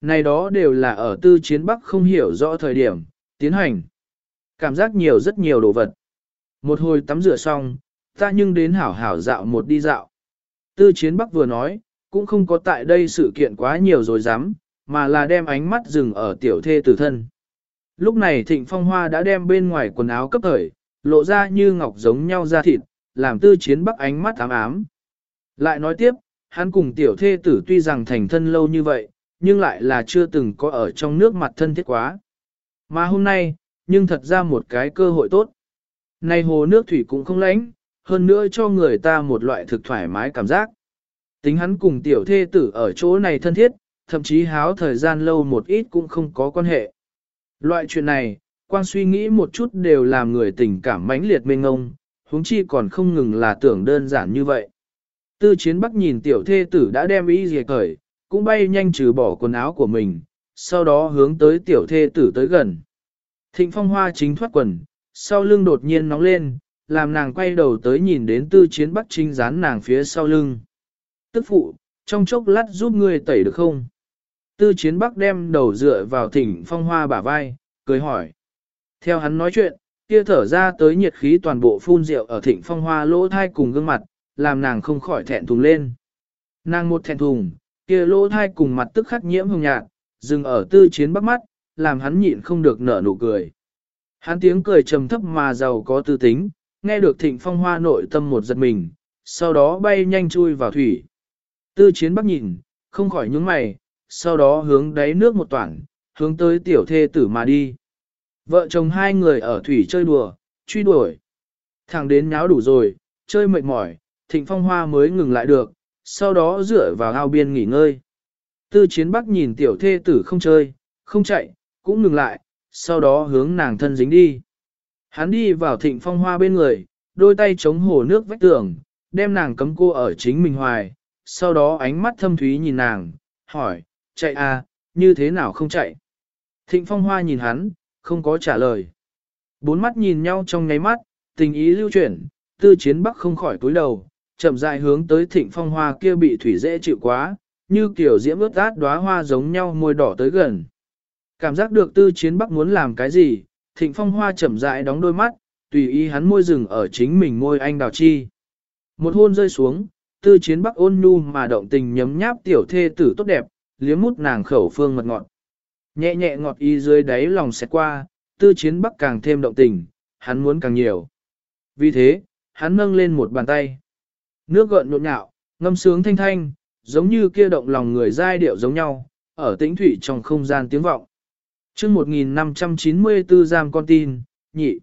Này đó đều là ở tư chiến bắc không hiểu rõ thời điểm, tiến hành. Cảm giác nhiều rất nhiều đồ vật. Một hồi tắm rửa xong, ta nhưng đến hảo hảo dạo một đi dạo. Tư chiến bắc vừa nói, cũng không có tại đây sự kiện quá nhiều rồi dám, mà là đem ánh mắt dừng ở tiểu thê tử thân. Lúc này thịnh phong hoa đã đem bên ngoài quần áo cấp thời, lộ ra như ngọc giống nhau da thịt, làm tư chiến bắc ánh mắt ám ám. Lại nói tiếp, hắn cùng tiểu thê tử tuy rằng thành thân lâu như vậy, nhưng lại là chưa từng có ở trong nước mặt thân thiết quá. Mà hôm nay, nhưng thật ra một cái cơ hội tốt. Này hồ nước thủy cũng không lạnh, hơn nữa cho người ta một loại thực thoải mái cảm giác. Tính hắn cùng tiểu thê tử ở chỗ này thân thiết, thậm chí háo thời gian lâu một ít cũng không có quan hệ. Loại chuyện này, quan suy nghĩ một chút đều làm người tình cảm mãnh liệt mênh ngông, huống chi còn không ngừng là tưởng đơn giản như vậy. Tư chiến bắc nhìn tiểu thê tử đã đem ý gì cởi, cũng bay nhanh trừ bỏ quần áo của mình, sau đó hướng tới tiểu thê tử tới gần. Thịnh phong hoa chính thoát quần, sau lưng đột nhiên nóng lên, làm nàng quay đầu tới nhìn đến tư chiến bắc trinh dán nàng phía sau lưng. Tức phụ, trong chốc lát giúp ngươi tẩy được không? Tư chiến bắc đem đầu dựa vào thỉnh phong hoa bả vai, cười hỏi. Theo hắn nói chuyện, kia thở ra tới nhiệt khí toàn bộ phun rượu ở thịnh phong hoa lỗ thai cùng gương mặt, làm nàng không khỏi thẹn thùng lên. Nàng một thẹn thùng, kia lỗ thai cùng mặt tức khắc nhiễm hồng nhạt, dừng ở tư chiến bắc mắt, làm hắn nhịn không được nở nụ cười. Hắn tiếng cười trầm thấp mà giàu có tư tính, nghe được thịnh phong hoa nội tâm một giật mình, sau đó bay nhanh chui vào thủy. Tư chiến bắc nhìn, không khỏi nhướng mày, sau đó hướng đáy nước một toảng, hướng tới tiểu thê tử mà đi. Vợ chồng hai người ở thủy chơi đùa, truy đuổi. Thẳng đến nháo đủ rồi, chơi mệt mỏi, thịnh phong hoa mới ngừng lại được, sau đó dựa vào ao biên nghỉ ngơi. Tư chiến bắc nhìn tiểu thê tử không chơi, không chạy, cũng ngừng lại, sau đó hướng nàng thân dính đi. Hắn đi vào thịnh phong hoa bên người, đôi tay chống hồ nước vách tường, đem nàng cấm cô ở chính mình hoài, sau đó ánh mắt thâm thúy nhìn nàng, hỏi, chạy à, như thế nào không chạy? Thịnh phong hoa nhìn hắn, không có trả lời. Bốn mắt nhìn nhau trong nháy mắt, tình ý lưu chuyển, tư chiến bắc không khỏi túi đầu, chậm rãi hướng tới thịnh phong hoa kia bị thủy dễ chịu quá, như kiểu diễm ướt át đóa hoa giống nhau môi đỏ tới gần. Cảm giác được tư chiến bắc muốn làm cái gì, thịnh phong hoa chậm rãi đóng đôi mắt, tùy ý hắn môi rừng ở chính mình môi anh đào chi. Một hôn rơi xuống, tư chiến bắc ôn nhu mà động tình nhấm nháp tiểu thê tử tốt đẹp, liếm mút nàng khẩu phương mật ngọt. Nhẹ nhẹ ngọt y dưới đáy lòng xẹt qua, tư chiến bắc càng thêm động tình, hắn muốn càng nhiều. Vì thế, hắn nâng lên một bàn tay. Nước gợn nhộn nhạo, ngâm sướng thanh thanh, giống như kia động lòng người giai điệu giống nhau, ở tĩnh thủy trong không gian tiếng vọng chương 1594 giam con tin, nhị.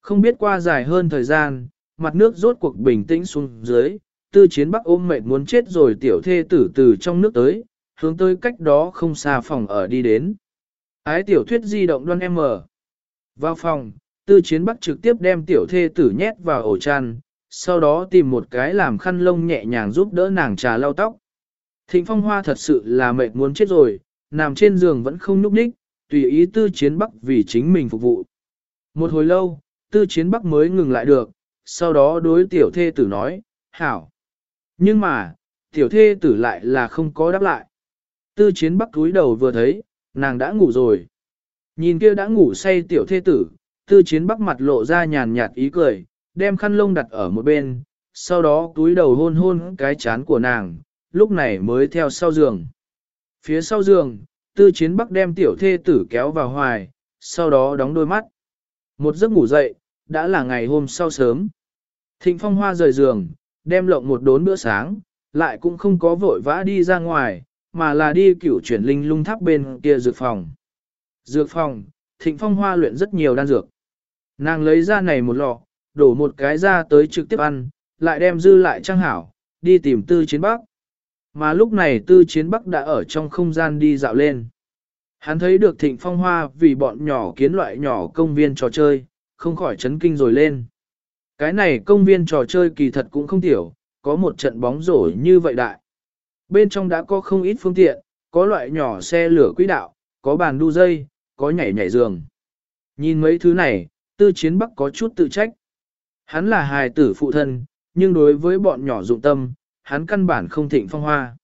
Không biết qua dài hơn thời gian, mặt nước rốt cuộc bình tĩnh xuống dưới, tư chiến bắc ôm mệt muốn chết rồi tiểu thê tử từ trong nước tới, hướng tới cách đó không xa phòng ở đi đến. Ái tiểu thuyết di động đoan em mở. Vào phòng, tư chiến bắc trực tiếp đem tiểu thê tử nhét vào ổ chăn, sau đó tìm một cái làm khăn lông nhẹ nhàng giúp đỡ nàng trà lau tóc. Thịnh phong hoa thật sự là mệt muốn chết rồi, nằm trên giường vẫn không nhúc nhích, tùy ý tư chiến bắc vì chính mình phục vụ. Một hồi lâu, tư chiến bắc mới ngừng lại được, sau đó đối tiểu thê tử nói, hảo. Nhưng mà, tiểu thê tử lại là không có đáp lại. Tư chiến bắc túi đầu vừa thấy, nàng đã ngủ rồi. Nhìn kia đã ngủ say tiểu thê tử, tư chiến bắc mặt lộ ra nhàn nhạt ý cười, đem khăn lông đặt ở một bên, sau đó túi đầu hôn hôn cái chán của nàng, lúc này mới theo sau giường. Phía sau giường, tư chiến bắc đem tiểu thê tử kéo vào hoài, sau đó đóng đôi mắt. Một giấc ngủ dậy, đã là ngày hôm sau sớm. Thịnh phong hoa rời giường, đem lộng một đốn bữa sáng, lại cũng không có vội vã đi ra ngoài, mà là đi cửu chuyển linh lung tháp bên kia dược phòng. Dược phòng, thịnh phong hoa luyện rất nhiều đan dược. Nàng lấy ra này một lọ, đổ một cái ra tới trực tiếp ăn, lại đem dư lại trang hảo, đi tìm tư chiến bắc. Mà lúc này tư chiến bắc đã ở trong không gian đi dạo lên. Hắn thấy được thịnh phong hoa vì bọn nhỏ kiến loại nhỏ công viên trò chơi, không khỏi chấn kinh rồi lên. Cái này công viên trò chơi kỳ thật cũng không tiểu, có một trận bóng rổ như vậy đại. Bên trong đã có không ít phương tiện, có loại nhỏ xe lửa quỹ đạo, có bàn đu dây, có nhảy nhảy giường. Nhìn mấy thứ này, tư chiến bắc có chút tự trách. Hắn là hài tử phụ thân, nhưng đối với bọn nhỏ dụng tâm, hắn căn bản không thịnh phong hoa.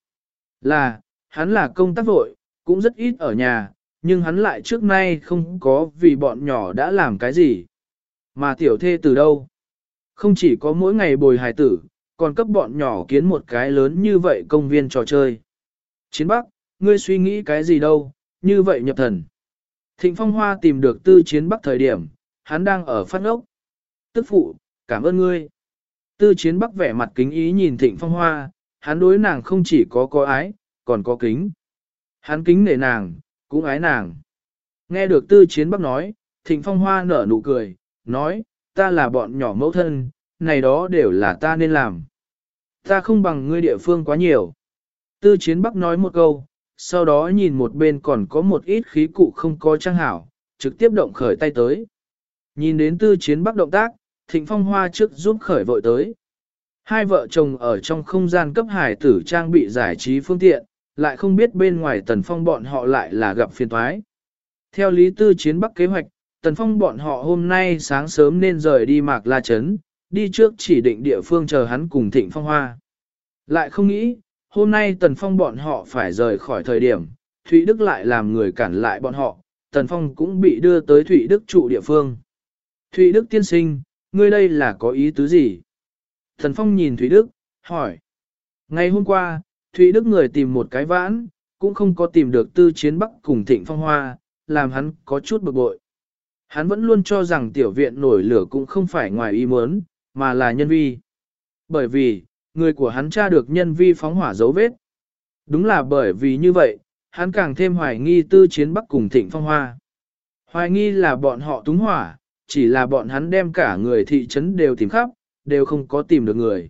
Là, hắn là công tác vội, cũng rất ít ở nhà, nhưng hắn lại trước nay không có vì bọn nhỏ đã làm cái gì. Mà tiểu thê từ đâu? Không chỉ có mỗi ngày bồi hài tử, còn cấp bọn nhỏ kiến một cái lớn như vậy công viên trò chơi. Chiến Bắc, ngươi suy nghĩ cái gì đâu, như vậy nhập thần. Thịnh Phong Hoa tìm được tư chiến Bắc thời điểm, hắn đang ở phát ốc. Tức phụ, cảm ơn ngươi. Tư chiến Bắc vẻ mặt kính ý nhìn Thịnh Phong Hoa, hắn đối nàng không chỉ có có ái, còn có kính. Hắn kính nể nàng, cũng ái nàng. Nghe được tư chiến Bắc nói, Thịnh Phong Hoa nở nụ cười, nói, ta là bọn nhỏ mẫu thân, này đó đều là ta nên làm. Ta không bằng ngươi địa phương quá nhiều. Tư chiến bắc nói một câu, sau đó nhìn một bên còn có một ít khí cụ không có trang hảo, trực tiếp động khởi tay tới. Nhìn đến tư chiến bắc động tác, thịnh phong hoa trước giúp khởi vội tới. Hai vợ chồng ở trong không gian cấp hải tử trang bị giải trí phương tiện, lại không biết bên ngoài tần phong bọn họ lại là gặp phiền thoái. Theo lý tư chiến bắc kế hoạch, tần phong bọn họ hôm nay sáng sớm nên rời đi mạc la chấn, đi trước chỉ định địa phương chờ hắn cùng thịnh phong hoa. Lại không nghĩ, hôm nay Tần Phong bọn họ phải rời khỏi thời điểm, Thụy Đức lại làm người cản lại bọn họ, Tần Phong cũng bị đưa tới Thụy Đức trụ địa phương. Thụy Đức tiên sinh, ngươi đây là có ý tứ gì? Thần Phong nhìn Thụy Đức, hỏi. Ngày hôm qua, Thụy Đức người tìm một cái vãn, cũng không có tìm được tư chiến bắc cùng thịnh phong hoa, làm hắn có chút bực bội. Hắn vẫn luôn cho rằng tiểu viện nổi lửa cũng không phải ngoài ý muốn, mà là nhân vi. Bởi vì, người của hắn tra được nhân vi phóng hỏa dấu vết. Đúng là bởi vì như vậy, hắn càng thêm hoài nghi tư chiến bắc cùng thịnh phong hoa. Hoài nghi là bọn họ túng hỏa, chỉ là bọn hắn đem cả người thị trấn đều tìm khắp, đều không có tìm được người.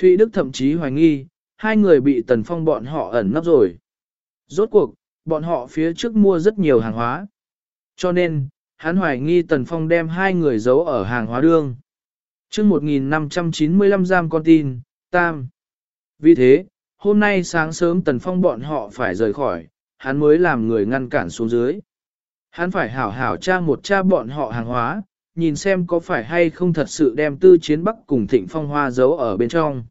Thụy Đức thậm chí hoài nghi, hai người bị tần phong bọn họ ẩn nấp rồi. Rốt cuộc, bọn họ phía trước mua rất nhiều hàng hóa. Cho nên, hắn hoài nghi tần phong đem hai người giấu ở hàng hóa đương. chương 1595 giam con tin, tam. Vì thế, hôm nay sáng sớm tần phong bọn họ phải rời khỏi, hắn mới làm người ngăn cản xuống dưới. Hắn phải hảo hảo tra một tra bọn họ hàng hóa, nhìn xem có phải hay không thật sự đem tư chiến bắc cùng thịnh phong hoa giấu ở bên trong.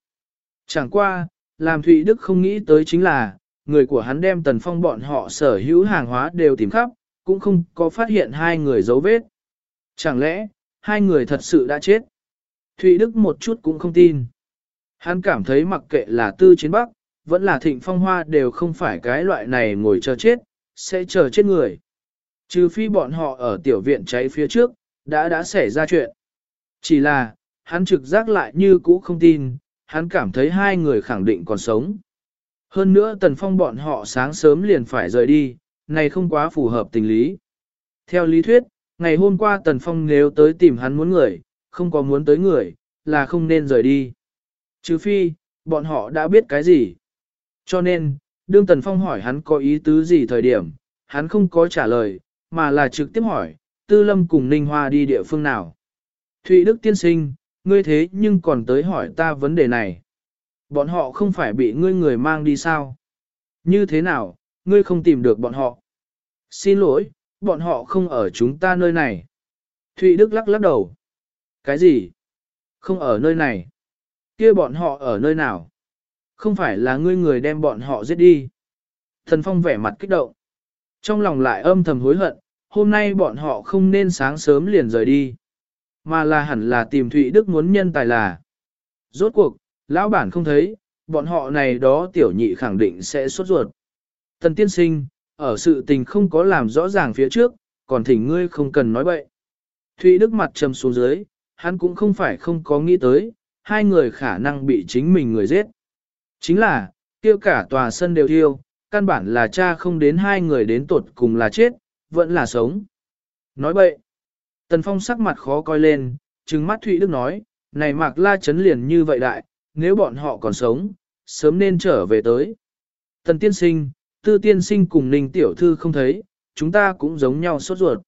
Chẳng qua, làm Thụy Đức không nghĩ tới chính là, người của hắn đem tần phong bọn họ sở hữu hàng hóa đều tìm khắp, cũng không có phát hiện hai người dấu vết. Chẳng lẽ, hai người thật sự đã chết? Thụy Đức một chút cũng không tin. Hắn cảm thấy mặc kệ là tư chiến bắc, vẫn là thịnh phong hoa đều không phải cái loại này ngồi chờ chết, sẽ chờ chết người. Trừ phi bọn họ ở tiểu viện cháy phía trước, đã đã xảy ra chuyện. Chỉ là, hắn trực giác lại như cũ không tin, hắn cảm thấy hai người khẳng định còn sống. Hơn nữa tần phong bọn họ sáng sớm liền phải rời đi, này không quá phù hợp tình lý. Theo lý thuyết, ngày hôm qua tần phong nếu tới tìm hắn muốn người, không có muốn tới người, là không nên rời đi. Trừ phi, bọn họ đã biết cái gì. Cho nên, đương tần phong hỏi hắn có ý tứ gì thời điểm, hắn không có trả lời, mà là trực tiếp hỏi, Tư Lâm cùng Ninh Hoa đi địa phương nào. Thụy Đức tiên sinh, ngươi thế nhưng còn tới hỏi ta vấn đề này. Bọn họ không phải bị ngươi người mang đi sao? Như thế nào, ngươi không tìm được bọn họ? Xin lỗi, bọn họ không ở chúng ta nơi này. Thụy Đức lắc lắc đầu. Cái gì? Không ở nơi này. kia bọn họ ở nơi nào? Không phải là ngươi người đem bọn họ giết đi. Thần Phong vẻ mặt kích động. Trong lòng lại âm thầm hối hận, hôm nay bọn họ không nên sáng sớm liền rời đi. Mà là hẳn là tìm Thụy Đức muốn nhân tài là. Rốt cuộc, lão bản không thấy, bọn họ này đó tiểu nhị khẳng định sẽ sốt ruột. Tần tiên sinh, ở sự tình không có làm rõ ràng phía trước, còn thỉnh ngươi không cần nói bậy. Thụy Đức mặt trầm xuống dưới, hắn cũng không phải không có nghĩ tới, hai người khả năng bị chính mình người giết. Chính là, tiêu cả tòa sân đều thiêu, căn bản là cha không đến hai người đến tột cùng là chết, vẫn là sống. Nói bậy. Tần Phong sắc mặt khó coi lên, trừng mắt Thụy Đức nói, này mạc la chấn liền như vậy đại, nếu bọn họ còn sống, sớm nên trở về tới. Tần tiên sinh, tư tiên sinh cùng ninh tiểu thư không thấy, chúng ta cũng giống nhau sốt ruột.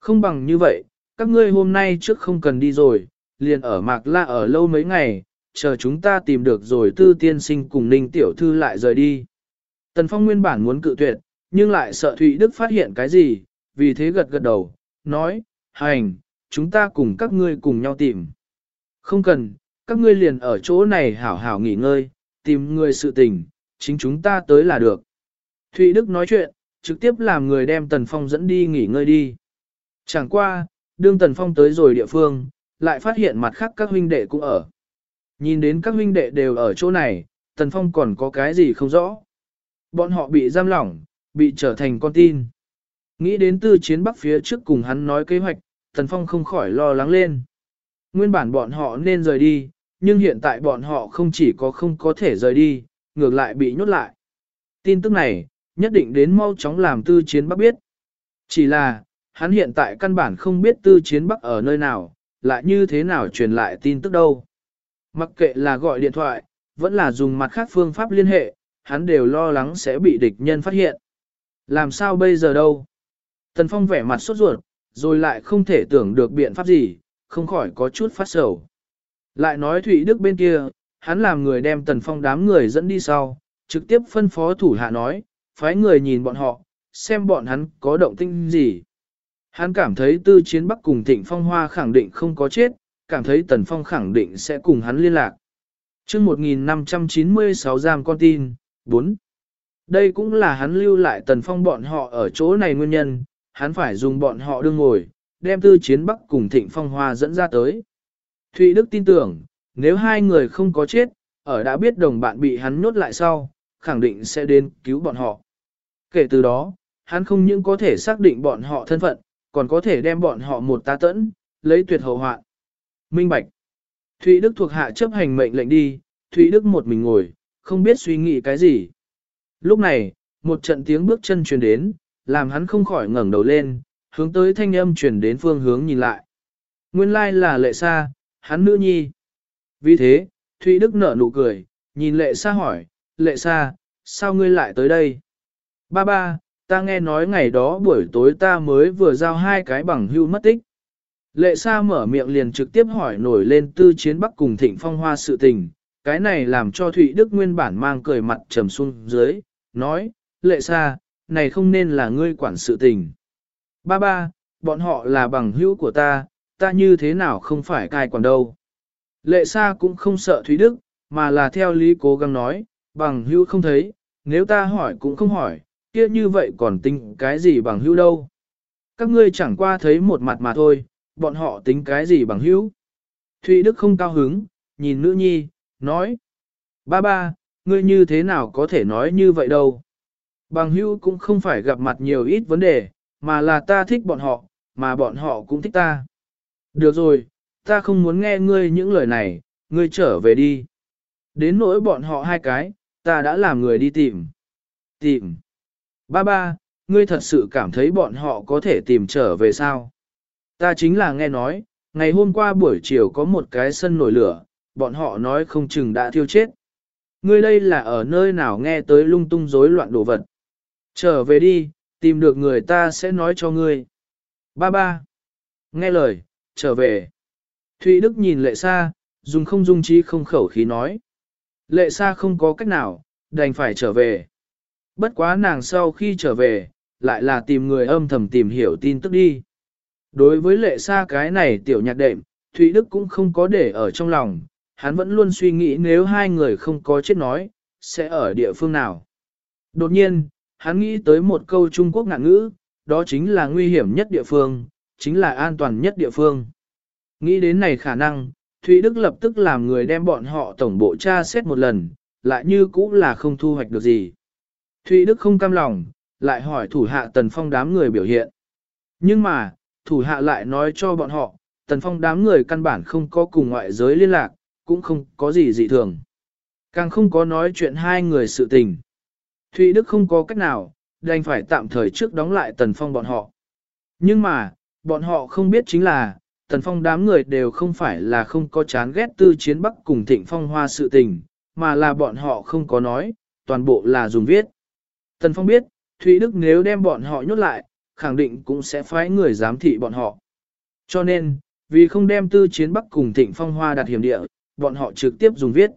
Không bằng như vậy, các ngươi hôm nay trước không cần đi rồi, liền ở mạc la ở lâu mấy ngày, chờ chúng ta tìm được rồi tư tiên sinh cùng ninh tiểu thư lại rời đi. Tần Phong nguyên bản muốn cự tuyệt, nhưng lại sợ Thụy Đức phát hiện cái gì, vì thế gật gật đầu, nói, hành, chúng ta cùng các ngươi cùng nhau tìm. Không cần, các ngươi liền ở chỗ này hảo hảo nghỉ ngơi, tìm người sự tình, chính chúng ta tới là được. Thụy Đức nói chuyện, trực tiếp làm người đem Tần Phong dẫn đi nghỉ ngơi đi. Chẳng qua, đương Tần Phong tới rồi địa phương, lại phát hiện mặt khác các huynh đệ cũng ở. Nhìn đến các huynh đệ đều ở chỗ này, Tần Phong còn có cái gì không rõ. Bọn họ bị giam lỏng, bị trở thành con tin. Nghĩ đến tư chiến bắc phía trước cùng hắn nói kế hoạch, Tần Phong không khỏi lo lắng lên. Nguyên bản bọn họ nên rời đi, nhưng hiện tại bọn họ không chỉ có không có thể rời đi, ngược lại bị nhốt lại. Tin tức này, nhất định đến mau chóng làm tư chiến bắc biết. Chỉ là, hắn hiện tại căn bản không biết tư chiến bắc ở nơi nào, lại như thế nào truyền lại tin tức đâu. Mặc kệ là gọi điện thoại, vẫn là dùng mặt khác phương pháp liên hệ, hắn đều lo lắng sẽ bị địch nhân phát hiện. Làm sao bây giờ đâu? Tần Phong vẻ mặt sốt ruột, rồi lại không thể tưởng được biện pháp gì, không khỏi có chút phát sầu. Lại nói Thụy Đức bên kia, hắn làm người đem Tần Phong đám người dẫn đi sau, trực tiếp phân phó thủ hạ nói, phái người nhìn bọn họ, xem bọn hắn có động tinh gì. Hắn cảm thấy tư chiến bắc cùng thịnh phong hoa khẳng định không có chết, cảm thấy Tần Phong khẳng định sẽ cùng hắn liên lạc. chương 1596 giam con tin, 4. Đây cũng là hắn lưu lại tần phong bọn họ ở chỗ này nguyên nhân, hắn phải dùng bọn họ đương ngồi, đem tư chiến bắc cùng thịnh phong hoa dẫn ra tới. Thụy Đức tin tưởng, nếu hai người không có chết, ở đã biết đồng bạn bị hắn nhốt lại sau, khẳng định sẽ đến cứu bọn họ. Kể từ đó, hắn không những có thể xác định bọn họ thân phận, còn có thể đem bọn họ một ta tẫn, lấy tuyệt hậu hoạn. Minh Bạch Thụy Đức thuộc hạ chấp hành mệnh lệnh đi, Thụy Đức một mình ngồi, không biết suy nghĩ cái gì. Lúc này, một trận tiếng bước chân truyền đến, làm hắn không khỏi ngẩng đầu lên, hướng tới thanh âm truyền đến phương hướng nhìn lại. Nguyên lai là lệ xa, hắn nữ nhi. Vì thế, Thụy Đức nở nụ cười, nhìn lệ xa hỏi, lệ xa, sao ngươi lại tới đây? Ba ba, ta nghe nói ngày đó buổi tối ta mới vừa giao hai cái bằng hưu mất tích. Lệ Sa mở miệng liền trực tiếp hỏi nổi lên tư chiến bắc cùng thịnh phong hoa sự tình, cái này làm cho Thụy Đức nguyên bản mang cười mặt trầm xuống dưới, nói, Lệ xa này không nên là ngươi quản sự tình. Ba ba, bọn họ là bằng hữu của ta, ta như thế nào không phải cai quản đâu. Lệ xa cũng không sợ Thúy Đức, mà là theo lý cố gắng nói, bằng hữu không thấy, nếu ta hỏi cũng không hỏi, kia như vậy còn tính cái gì bằng hữu đâu. Các ngươi chẳng qua thấy một mặt mà thôi, bọn họ tính cái gì bằng hữu. Thụy Đức không cao hứng, nhìn nữ nhi, nói. Ba ba, ngươi như thế nào có thể nói như vậy đâu. Bằng hữu cũng không phải gặp mặt nhiều ít vấn đề, mà là ta thích bọn họ, mà bọn họ cũng thích ta. Được rồi, ta không muốn nghe ngươi những lời này, ngươi trở về đi. Đến nỗi bọn họ hai cái, ta đã làm người đi tìm. Tìm. Ba ba, ngươi thật sự cảm thấy bọn họ có thể tìm trở về sao? Ta chính là nghe nói, ngày hôm qua buổi chiều có một cái sân nổi lửa, bọn họ nói không chừng đã thiêu chết. Ngươi đây là ở nơi nào nghe tới lung tung rối loạn đồ vật. Trở về đi, tìm được người ta sẽ nói cho ngươi. Ba ba. Nghe lời, trở về. Thụy Đức nhìn lệ xa, dùng không dung trí không khẩu khí nói. Lệ xa không có cách nào, đành phải trở về. Bất quá nàng sau khi trở về, lại là tìm người âm thầm tìm hiểu tin tức đi. Đối với lệ xa cái này tiểu nhạc đệm, Thụy Đức cũng không có để ở trong lòng, hắn vẫn luôn suy nghĩ nếu hai người không có chết nói, sẽ ở địa phương nào. Đột nhiên, hắn nghĩ tới một câu Trung Quốc ngạn ngữ, đó chính là nguy hiểm nhất địa phương, chính là an toàn nhất địa phương. Nghĩ đến này khả năng, Thụy Đức lập tức làm người đem bọn họ tổng bộ tra xét một lần, lại như cũ là không thu hoạch được gì. Thụy Đức không cam lòng, lại hỏi thủ hạ Tần Phong đám người biểu hiện. Nhưng mà, thủ hạ lại nói cho bọn họ, Tần Phong đám người căn bản không có cùng ngoại giới liên lạc, cũng không có gì dị thường. Càng không có nói chuyện hai người sự tình. Thụy Đức không có cách nào, đành phải tạm thời trước đóng lại Tần Phong bọn họ. Nhưng mà, bọn họ không biết chính là, Tần Phong đám người đều không phải là không có chán ghét tư chiến bắc cùng thịnh phong hoa sự tình, mà là bọn họ không có nói, toàn bộ là dùng viết. Tần Phong biết, Thụy Đức nếu đem bọn họ nhốt lại, khẳng định cũng sẽ phái người giám thị bọn họ. Cho nên, vì không đem tư chiến bắc cùng thịnh phong hoa đặt hiểm địa, bọn họ trực tiếp dùng viết.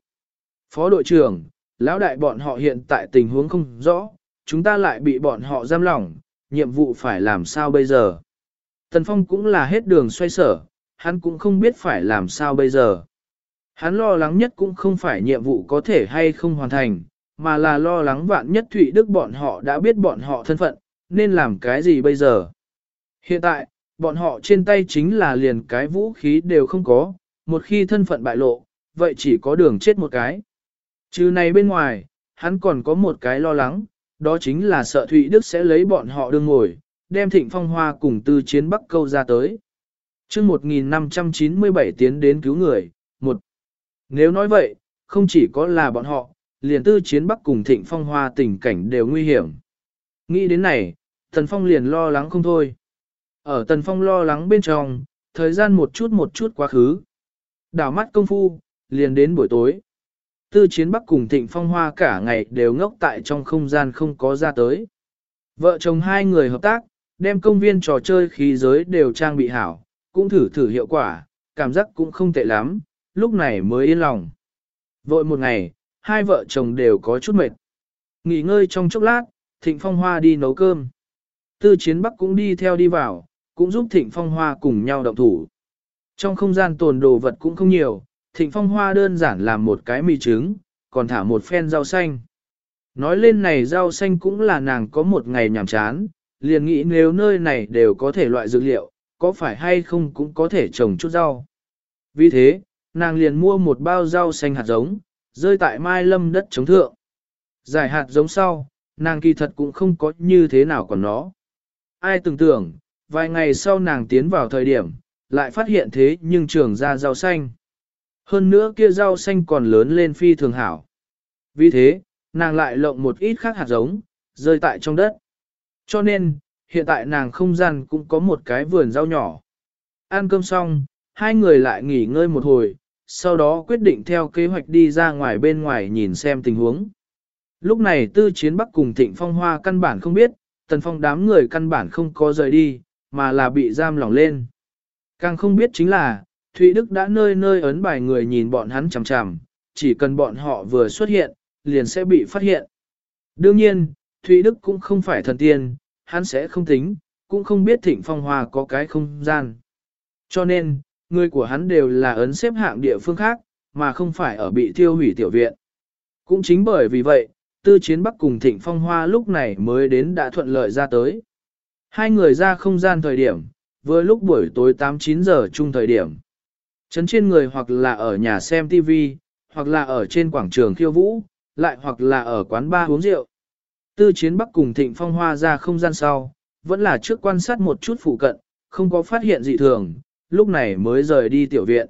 Phó đội trưởng, lão đại bọn họ hiện tại tình huống không rõ, chúng ta lại bị bọn họ giam lỏng, nhiệm vụ phải làm sao bây giờ. Tần Phong cũng là hết đường xoay sở, hắn cũng không biết phải làm sao bây giờ. Hắn lo lắng nhất cũng không phải nhiệm vụ có thể hay không hoàn thành, mà là lo lắng vạn nhất Thụy Đức bọn họ đã biết bọn họ thân phận, nên làm cái gì bây giờ. Hiện tại, bọn họ trên tay chính là liền cái vũ khí đều không có, một khi thân phận bại lộ, vậy chỉ có đường chết một cái. Trừ này bên ngoài, hắn còn có một cái lo lắng, đó chính là sợ Thụy Đức sẽ lấy bọn họ đương ngồi, đem thịnh phong hoa cùng tư chiến bắc câu ra tới. chương 1597 tiến đến cứu người, một Nếu nói vậy, không chỉ có là bọn họ, liền tư chiến bắc cùng thịnh phong hoa tình cảnh đều nguy hiểm. Nghĩ đến này, Tần Phong liền lo lắng không thôi. Ở Tần Phong lo lắng bên trong, thời gian một chút một chút quá khứ. Đảo mắt công phu, liền đến buổi tối. Tư chiến bắc cùng thịnh phong hoa cả ngày đều ngốc tại trong không gian không có ra tới. Vợ chồng hai người hợp tác, đem công viên trò chơi khí giới đều trang bị hảo, cũng thử thử hiệu quả, cảm giác cũng không tệ lắm, lúc này mới yên lòng. Vội một ngày, hai vợ chồng đều có chút mệt. Nghỉ ngơi trong chốc lát, Thịnh Phong Hoa đi nấu cơm. Tư Chiến Bắc cũng đi theo đi vào, cũng giúp Thịnh Phong Hoa cùng nhau động thủ. Trong không gian tồn đồ vật cũng không nhiều, Thịnh Phong Hoa đơn giản làm một cái mì trứng, còn thả một phen rau xanh. Nói lên này rau xanh cũng là nàng có một ngày nhàm chán, liền nghĩ nếu nơi này đều có thể loại dược liệu, có phải hay không cũng có thể trồng chút rau. Vì thế, nàng liền mua một bao rau xanh hạt giống, rơi tại mai lâm đất chống thượng. Giải hạt giống sau, nàng kỳ thật cũng không có như thế nào còn nó. Ai tưởng tưởng, vài ngày sau nàng tiến vào thời điểm, lại phát hiện thế nhưng trường ra rau xanh. Hơn nữa kia rau xanh còn lớn lên phi thường hảo. Vì thế, nàng lại lộng một ít khác hạt giống, rơi tại trong đất. Cho nên, hiện tại nàng không gian cũng có một cái vườn rau nhỏ. Ăn cơm xong, hai người lại nghỉ ngơi một hồi, sau đó quyết định theo kế hoạch đi ra ngoài bên ngoài nhìn xem tình huống. Lúc này tư chiến bắc cùng thịnh phong hoa căn bản không biết, tần phong đám người căn bản không có rời đi, mà là bị giam lỏng lên. Càng không biết chính là, Thụy Đức đã nơi nơi ấn bài người nhìn bọn hắn chằm chằm, chỉ cần bọn họ vừa xuất hiện, liền sẽ bị phát hiện. Đương nhiên, Thụy Đức cũng không phải thần tiên, hắn sẽ không tính, cũng không biết thịnh phong hoa có cái không gian. Cho nên, người của hắn đều là ấn xếp hạng địa phương khác, mà không phải ở bị thiêu hủy tiểu viện. Cũng chính bởi vì vậy, tư chiến bắc cùng thịnh phong hoa lúc này mới đến đã thuận lợi ra tới. Hai người ra không gian thời điểm, vừa lúc buổi tối 8-9 giờ chung thời điểm. Chấn trên người hoặc là ở nhà xem TV, hoặc là ở trên quảng trường khiêu vũ, lại hoặc là ở quán bar uống rượu. Tư chiến bắc cùng thịnh phong hoa ra không gian sau, vẫn là trước quan sát một chút phụ cận, không có phát hiện dị thường, lúc này mới rời đi tiểu viện.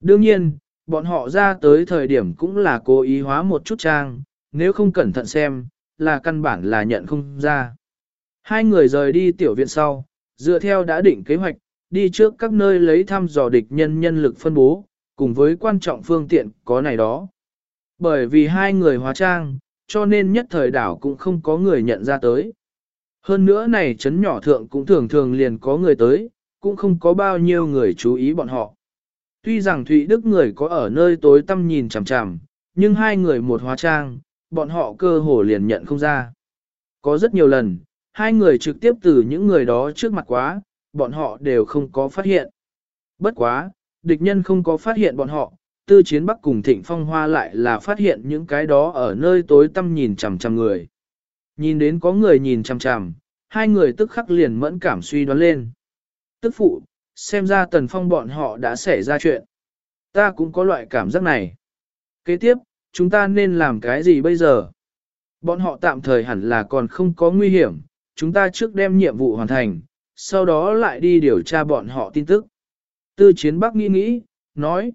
Đương nhiên, bọn họ ra tới thời điểm cũng là cố ý hóa một chút trang, nếu không cẩn thận xem, là căn bản là nhận không ra. Hai người rời đi tiểu viện sau, dựa theo đã định kế hoạch, đi trước các nơi lấy thăm dò địch nhân nhân lực phân bố, cùng với quan trọng phương tiện có này đó. Bởi vì hai người hóa trang, cho nên nhất thời đảo cũng không có người nhận ra tới. Hơn nữa này chấn nhỏ thượng cũng thường thường liền có người tới, cũng không có bao nhiêu người chú ý bọn họ. Tuy rằng Thụy Đức người có ở nơi tối tăm nhìn chằm chằm, nhưng hai người một hóa trang, bọn họ cơ hồ liền nhận không ra. Có rất nhiều lần, hai người trực tiếp từ những người đó trước mặt quá, bọn họ đều không có phát hiện. Bất quá, địch nhân không có phát hiện bọn họ, tư chiến bắc cùng thịnh phong hoa lại là phát hiện những cái đó ở nơi tối tăm nhìn chằm chằm người. Nhìn đến có người nhìn chằm chằm, hai người tức khắc liền mẫn cảm suy đoán lên. Tức phụ, xem ra tần phong bọn họ đã xảy ra chuyện. Ta cũng có loại cảm giác này. Kế tiếp, chúng ta nên làm cái gì bây giờ? Bọn họ tạm thời hẳn là còn không có nguy hiểm, chúng ta trước đem nhiệm vụ hoàn thành, sau đó lại đi điều tra bọn họ tin tức. Tư chiến bắc nghĩ nghĩ, nói.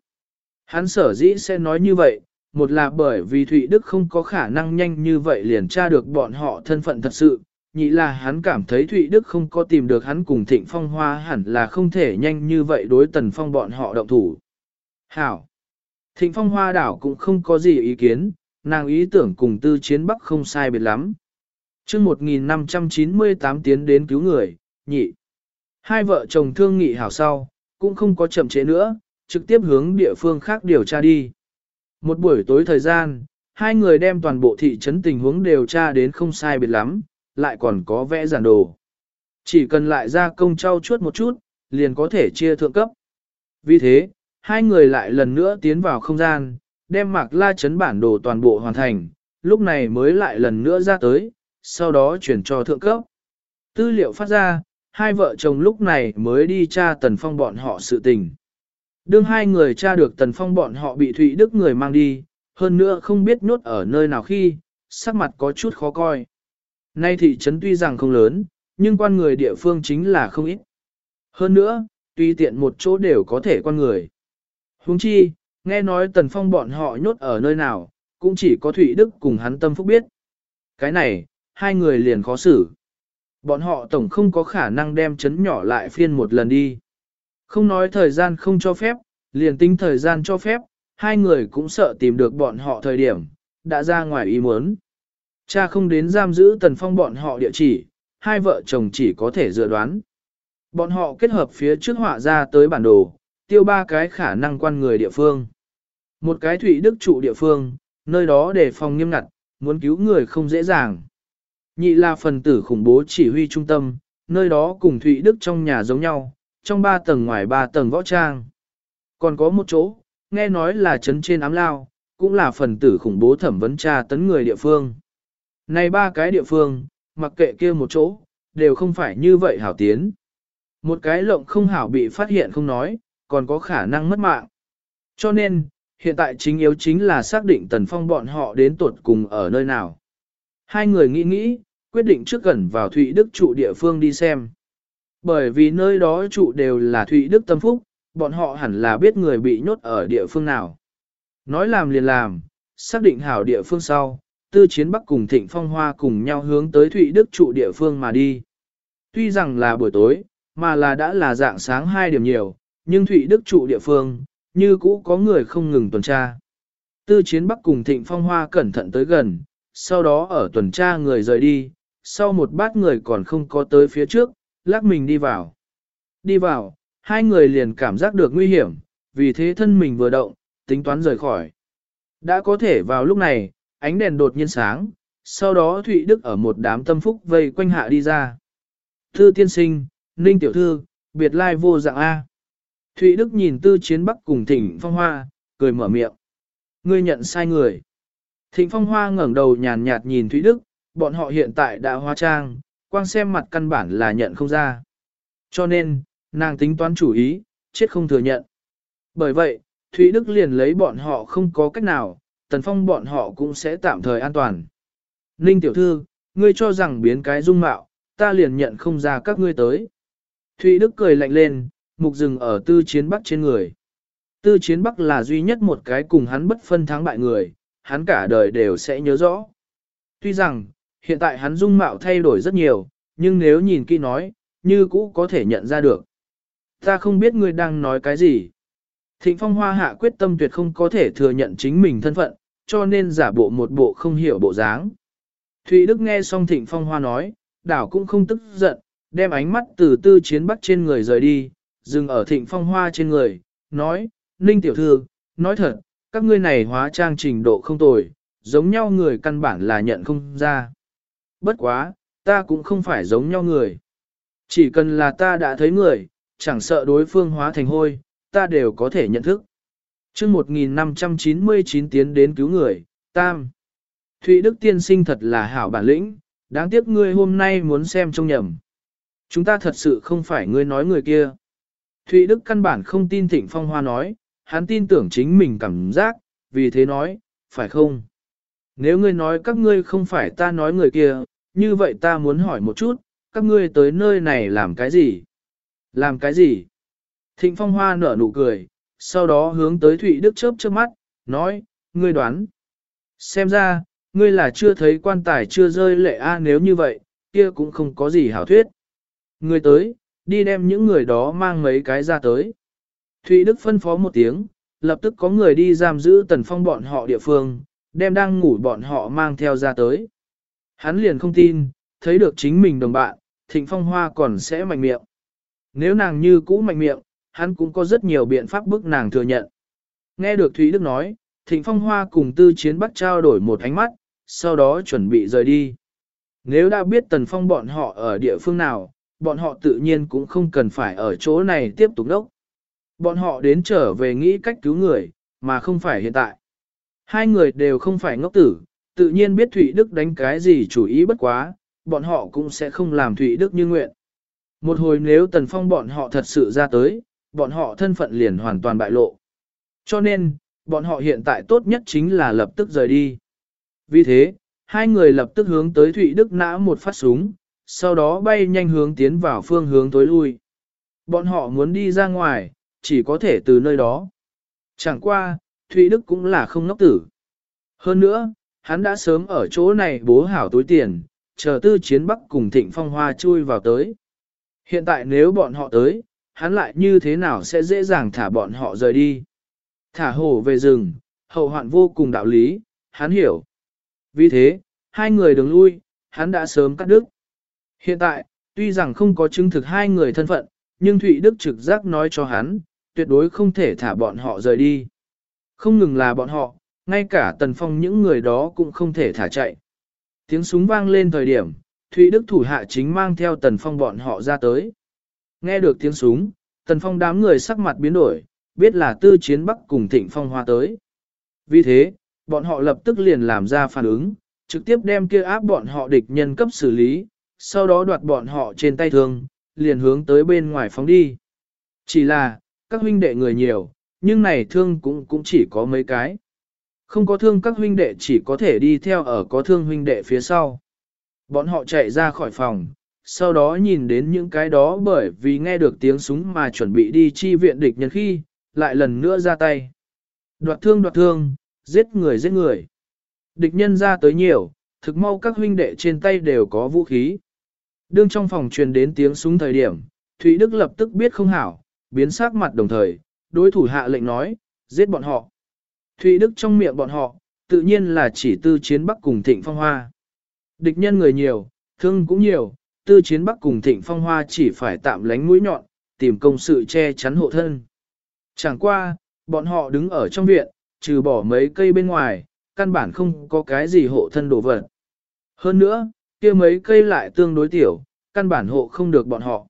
Hắn sở dĩ sẽ nói như vậy, một là bởi vì Thụy Đức không có khả năng nhanh như vậy liền tra được bọn họ thân phận thật sự, nhị là hắn cảm thấy Thụy Đức không có tìm được hắn cùng Thịnh Phong Hoa hẳn là không thể nhanh như vậy đối Tần Phong bọn họ động thủ. Hảo! Thịnh Phong Hoa đảo cũng không có gì ý kiến, nàng ý tưởng cùng tư chiến bắc không sai biệt lắm chương 1598 tiến đến cứu người, nhị. Hai vợ chồng thương nghị hảo sau, cũng không có chậm trễ nữa, trực tiếp hướng địa phương khác điều tra đi. Một buổi tối thời gian, hai người đem toàn bộ thị trấn tình huống điều tra đến không sai biệt lắm, lại còn có vẽ giản đồ. Chỉ cần lại ra công trao chuốt một chút, liền có thể chia thượng cấp. Vì thế, hai người lại lần nữa tiến vào không gian, đem mạc la chấn bản đồ toàn bộ hoàn thành, lúc này mới lại lần nữa ra tới, sau đó chuyển cho thượng cấp. Tư liệu phát ra, hai vợ chồng lúc này mới đi tra tần phong bọn họ sự tình. Đương hai người tra được tần phong bọn họ bị Thụy Đức người mang đi, hơn nữa không biết nhốt ở nơi nào khi, sắc mặt có chút khó coi. Nay thị trấn tuy rằng không lớn, nhưng quan người địa phương chính là không ít. Hơn nữa, tuy tiện một chỗ đều có thể quan người. Huống chi, nghe nói tần phong bọn họ nhốt ở nơi nào, cũng chỉ có Thụy Đức cùng hắn tâm phúc biết. Cái này, hai người liền khó xử. Bọn họ tổng không có khả năng đem chấn nhỏ lại phiên một lần đi. Không nói thời gian không cho phép, liền tính thời gian cho phép, hai người cũng sợ tìm được bọn họ thời điểm, đã ra ngoài ý muốn. Cha không đến giam giữ tần phong bọn họ địa chỉ, hai vợ chồng chỉ có thể dự đoán. Bọn họ kết hợp phía trước họa ra tới bản đồ, tiêu ba cái khả năng quan người địa phương. Một cái thủy đức trụ địa phương, nơi đó để phòng nghiêm ngặt, muốn cứu người không dễ dàng. Nhị là phần tử khủng bố chỉ huy trung tâm, nơi đó cùng Thụy Đức trong nhà giống nhau, trong ba tầng ngoài ba tầng võ trang. Còn có một chỗ, nghe nói là trấn trên ám lao, cũng là phần tử khủng bố thẩm vấn tra tấn người địa phương. Này ba cái địa phương, mặc kệ kia một chỗ, đều không phải như vậy hảo tiến. Một cái lộng không hảo bị phát hiện không nói, còn có khả năng mất mạng. Cho nên, hiện tại chính yếu chính là xác định tần phong bọn họ đến tuột cùng ở nơi nào. Hai người nghĩ nghĩ, quyết định trước gần vào Thụy Đức trụ địa phương đi xem. Bởi vì nơi đó trụ đều là Thụy Đức tâm phúc, bọn họ hẳn là biết người bị nhốt ở địa phương nào. Nói làm liền làm, xác định hảo địa phương sau, Tư Chiến Bắc cùng Thịnh Phong Hoa cùng nhau hướng tới Thụy Đức trụ địa phương mà đi. Tuy rằng là buổi tối, mà là đã là dạng sáng hai điểm nhiều, nhưng Thụy Đức trụ địa phương, như cũ có người không ngừng tuần tra. Tư Chiến Bắc cùng Thịnh Phong Hoa cẩn thận tới gần, sau đó ở tuần tra người rời đi, sau một bát người còn không có tới phía trước, lắc mình đi vào. Đi vào, hai người liền cảm giác được nguy hiểm, vì thế thân mình vừa động, tính toán rời khỏi. Đã có thể vào lúc này, ánh đèn đột nhiên sáng, sau đó Thụy Đức ở một đám tâm phúc vây quanh hạ đi ra. Thư tiên sinh, Ninh tiểu thư, biệt lai vô dạng A. Thụy Đức nhìn tư chiến bắc cùng thỉnh phong hoa, cười mở miệng. Ngươi nhận sai người. Thịnh phong hoa ngẩng đầu nhàn nhạt nhìn Thụy Đức, bọn họ hiện tại đã hóa trang, quang xem mặt căn bản là nhận không ra. Cho nên, nàng tính toán chủ ý, chết không thừa nhận. Bởi vậy, Thụy Đức liền lấy bọn họ không có cách nào, tần phong bọn họ cũng sẽ tạm thời an toàn. Ninh tiểu thư, ngươi cho rằng biến cái dung mạo, ta liền nhận không ra các ngươi tới. Thụy Đức cười lạnh lên, mục rừng ở tư chiến bắc trên người. Tư chiến bắc là duy nhất một cái cùng hắn bất phân thắng bại người, hắn cả đời đều sẽ nhớ rõ. Tuy rằng, hiện tại hắn dung mạo thay đổi rất nhiều, nhưng nếu nhìn kỹ nói, như cũ có thể nhận ra được. Ta không biết ngươi đang nói cái gì. Thịnh phong hoa hạ quyết tâm tuyệt không có thể thừa nhận chính mình thân phận, cho nên giả bộ một bộ không hiểu bộ dáng. Thụy Đức nghe xong thịnh phong hoa nói, đảo cũng không tức giận, đem ánh mắt từ tư chiến bắc trên người rời đi, dừng ở thịnh phong hoa trên người, nói, Ninh tiểu thư, nói thật, các ngươi này hóa trang trình độ không tồi, giống nhau người căn bản là nhận không ra. Bất quá, ta cũng không phải giống nhau người. Chỉ cần là ta đã thấy người, chẳng sợ đối phương hóa thành hôi, ta đều có thể nhận thức. chương 1599 tiến đến cứu người, Tam. Thụy Đức tiên sinh thật là hảo bản lĩnh, đáng tiếc ngươi hôm nay muốn xem trông nhầm. Chúng ta thật sự không phải ngươi nói người kia. Thụy Đức căn bản không tin Thịnh Phong Hoa nói, hắn tin tưởng chính mình cảm giác, vì thế nói, phải không? Nếu ngươi nói các ngươi không phải ta nói người kia, như vậy ta muốn hỏi một chút, các ngươi tới nơi này làm cái gì? Làm cái gì? Thịnh Phong Hoa nở nụ cười, sau đó hướng tới Thụy Đức chớp chớp mắt, nói, ngươi đoán. Xem ra, ngươi là chưa thấy quan tài chưa rơi lệ a nếu như vậy, kia cũng không có gì hảo thuyết. Ngươi tới, đi đem những người đó mang mấy cái ra tới. Thụy Đức phân phó một tiếng, lập tức có người đi giam giữ tần phong bọn họ địa phương, đem đang ngủ bọn họ mang theo ra tới. Hắn liền không tin, thấy được chính mình đồng bạn, thịnh phong hoa còn sẽ mạnh miệng. Nếu nàng như cũ mạnh miệng, hắn cũng có rất nhiều biện pháp bức nàng thừa nhận. Nghe được Thúy Đức nói, Thịnh Phong Hoa cùng Tư Chiến bắt trao đổi một ánh mắt, sau đó chuẩn bị rời đi. Nếu đã biết Tần Phong bọn họ ở địa phương nào, bọn họ tự nhiên cũng không cần phải ở chỗ này tiếp tục đốc. Bọn họ đến trở về nghĩ cách cứu người, mà không phải hiện tại. Hai người đều không phải ngốc tử, tự nhiên biết Thụy Đức đánh cái gì chủ ý bất quá, bọn họ cũng sẽ không làm Thụy Đức như nguyện. Một hồi nếu Tần Phong bọn họ thật sự ra tới, bọn họ thân phận liền hoàn toàn bại lộ. Cho nên, bọn họ hiện tại tốt nhất chính là lập tức rời đi. Vì thế, hai người lập tức hướng tới Thụy Đức nã một phát súng, sau đó bay nhanh hướng tiến vào phương hướng tối lui. Bọn họ muốn đi ra ngoài, chỉ có thể từ nơi đó. Chẳng qua, Thụy Đức cũng là không ngốc tử. Hơn nữa, hắn đã sớm ở chỗ này bố hảo túi tiền, chờ tư chiến bắc cùng thịnh phong hoa chui vào tới. Hiện tại nếu bọn họ tới, hắn lại như thế nào sẽ dễ dàng thả bọn họ rời đi. Thả hổ về rừng, hậu hoạn vô cùng đạo lý, hắn hiểu. Vì thế, hai người đứng lui, hắn đã sớm cắt đứt. Hiện tại, tuy rằng không có chứng thực hai người thân phận, nhưng Thụy Đức trực giác nói cho hắn, tuyệt đối không thể thả bọn họ rời đi. Không ngừng là bọn họ, ngay cả tần phong những người đó cũng không thể thả chạy. Tiếng súng vang lên thời điểm, Thụy Đức thủ hạ chính mang theo tần phong bọn họ ra tới. Nghe được tiếng súng, tần phong đám người sắc mặt biến đổi, biết là tư chiến bắc cùng thịnh phong hoa tới. Vì thế, bọn họ lập tức liền làm ra phản ứng, trực tiếp đem kia áp bọn họ địch nhân cấp xử lý, sau đó đoạt bọn họ trên tay thương, liền hướng tới bên ngoài phóng đi. Chỉ là, các huynh đệ người nhiều, nhưng này thương cũng cũng chỉ có mấy cái. Không có thương các huynh đệ chỉ có thể đi theo ở có thương huynh đệ phía sau. Bọn họ chạy ra khỏi phòng, sau đó nhìn đến những cái đó bởi vì nghe được tiếng súng mà chuẩn bị đi chi viện địch nhân khi, lại lần nữa ra tay. Đoạt thương đoạt thương, giết người giết người. Địch nhân ra tới nhiều, thực mau các huynh đệ trên tay đều có vũ khí. Đương trong phòng truyền đến tiếng súng thời điểm, Thụy Đức lập tức biết không hảo, biến sắc mặt đồng thời, đối thủ hạ lệnh nói, giết bọn họ. Thụy Đức trong miệng bọn họ, tự nhiên là chỉ tư chiến bắc cùng thịnh phong hoa. Địch nhân người nhiều, thương cũng nhiều, tư chiến bắc cùng thịnh phong hoa chỉ phải tạm lánh mũi nhọn, tìm công sự che chắn hộ thân. Chẳng qua, bọn họ đứng ở trong viện, trừ bỏ mấy cây bên ngoài, căn bản không có cái gì hộ thân đồ vật. Hơn nữa, kia mấy cây lại tương đối tiểu, căn bản hộ không được bọn họ.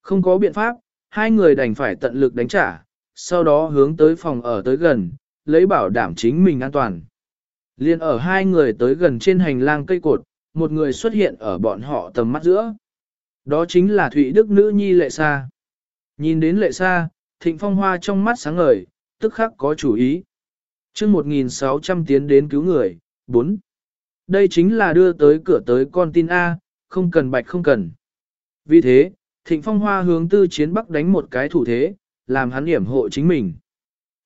Không có biện pháp, hai người đành phải tận lực đánh trả, sau đó hướng tới phòng ở tới gần, lấy bảo đảm chính mình an toàn. Liên ở hai người tới gần trên hành lang cây cột, một người xuất hiện ở bọn họ tầm mắt giữa. Đó chính là Thụy Đức nữ nhi lệ sa. Nhìn đến lệ sa, thịnh phong hoa trong mắt sáng ngời, tức khắc có chủ ý. chương 1600 tiến đến cứu người, 4. Đây chính là đưa tới cửa tới con tin A, không cần bạch không cần. Vì thế, thịnh phong hoa hướng tư chiến bắc đánh một cái thủ thế, làm hắn hiểm hộ chính mình.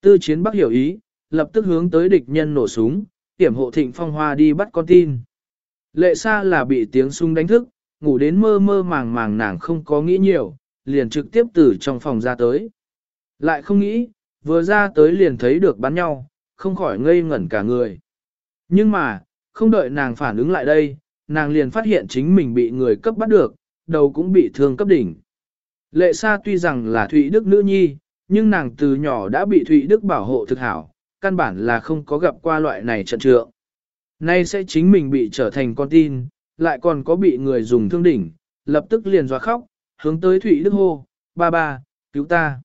Tư chiến bắc hiểu ý, lập tức hướng tới địch nhân nổ súng, hiểm hộ thịnh phong hoa đi bắt con tin. Lệ Sa là bị tiếng súng đánh thức, ngủ đến mơ mơ màng màng nàng không có nghĩ nhiều, liền trực tiếp từ trong phòng ra tới. Lại không nghĩ, vừa ra tới liền thấy được bắn nhau, không khỏi ngây ngẩn cả người. Nhưng mà, không đợi nàng phản ứng lại đây, nàng liền phát hiện chính mình bị người cấp bắt được, đầu cũng bị thương cấp đỉnh. Lệ Sa tuy rằng là Thụy Đức nữ nhi, nhưng nàng từ nhỏ đã bị Thụy Đức bảo hộ thực hảo, căn bản là không có gặp qua loại này trận trượng. Nay sẽ chính mình bị trở thành con tin, lại còn có bị người dùng thương đỉnh, lập tức liền dọa khóc, hướng tới Thụy Đức hô, ba ba, cứu ta.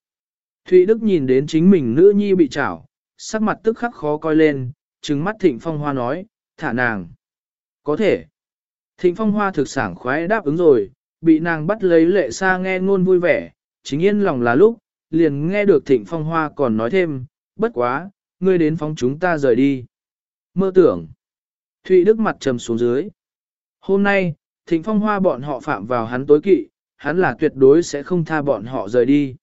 Thụy Đức nhìn đến chính mình nữ nhi bị chảo, sắc mặt tức khắc khó coi lên, trừng mắt Thịnh Phong Hoa nói, thả nàng. Có thể. Thịnh Phong Hoa thực sảng khoái đáp ứng rồi, bị nàng bắt lấy lệ xa nghe ngôn vui vẻ, chính yên lòng là lúc, liền nghe được Thịnh Phong Hoa còn nói thêm, bất quá, ngươi đến phóng chúng ta rời đi. Mơ tưởng. Thụy Đức mặt trầm xuống dưới. Hôm nay, Thịnh Phong Hoa bọn họ phạm vào hắn tối kỵ, hắn là tuyệt đối sẽ không tha bọn họ rời đi.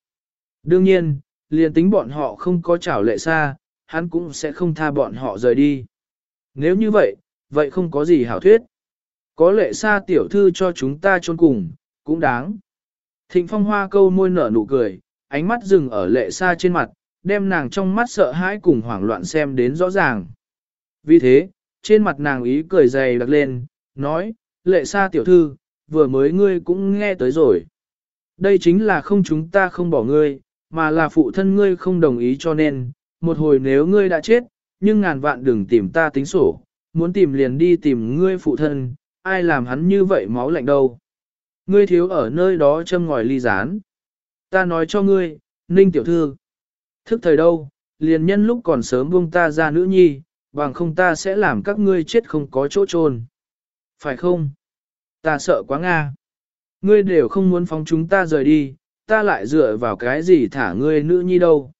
Đương nhiên, liền tính bọn họ không có chảo lệ xa, hắn cũng sẽ không tha bọn họ rời đi. Nếu như vậy, vậy không có gì hảo thuyết. Có lệ xa tiểu thư cho chúng ta chôn cùng, cũng đáng. Thịnh phong hoa câu môi nở nụ cười, ánh mắt dừng ở lệ xa trên mặt, đem nàng trong mắt sợ hãi cùng hoảng loạn xem đến rõ ràng. Vì thế, trên mặt nàng ý cười dày đặc lên, nói, lệ xa tiểu thư, vừa mới ngươi cũng nghe tới rồi. Đây chính là không chúng ta không bỏ ngươi, mà là phụ thân ngươi không đồng ý cho nên, một hồi nếu ngươi đã chết, nhưng ngàn vạn đừng tìm ta tính sổ, muốn tìm liền đi tìm ngươi phụ thân, ai làm hắn như vậy máu lạnh đâu. Ngươi thiếu ở nơi đó châm ngòi ly rán. Ta nói cho ngươi, Ninh tiểu thư, thức thời đâu, liền nhân lúc còn sớm buông ta ra nữ nhi, bằng không ta sẽ làm các ngươi chết không có chỗ chôn. Phải không? Ta sợ quá Nga. Ngươi đều không muốn phóng chúng ta rời đi, ta lại dựa vào cái gì thả ngươi nữ nhi đâu.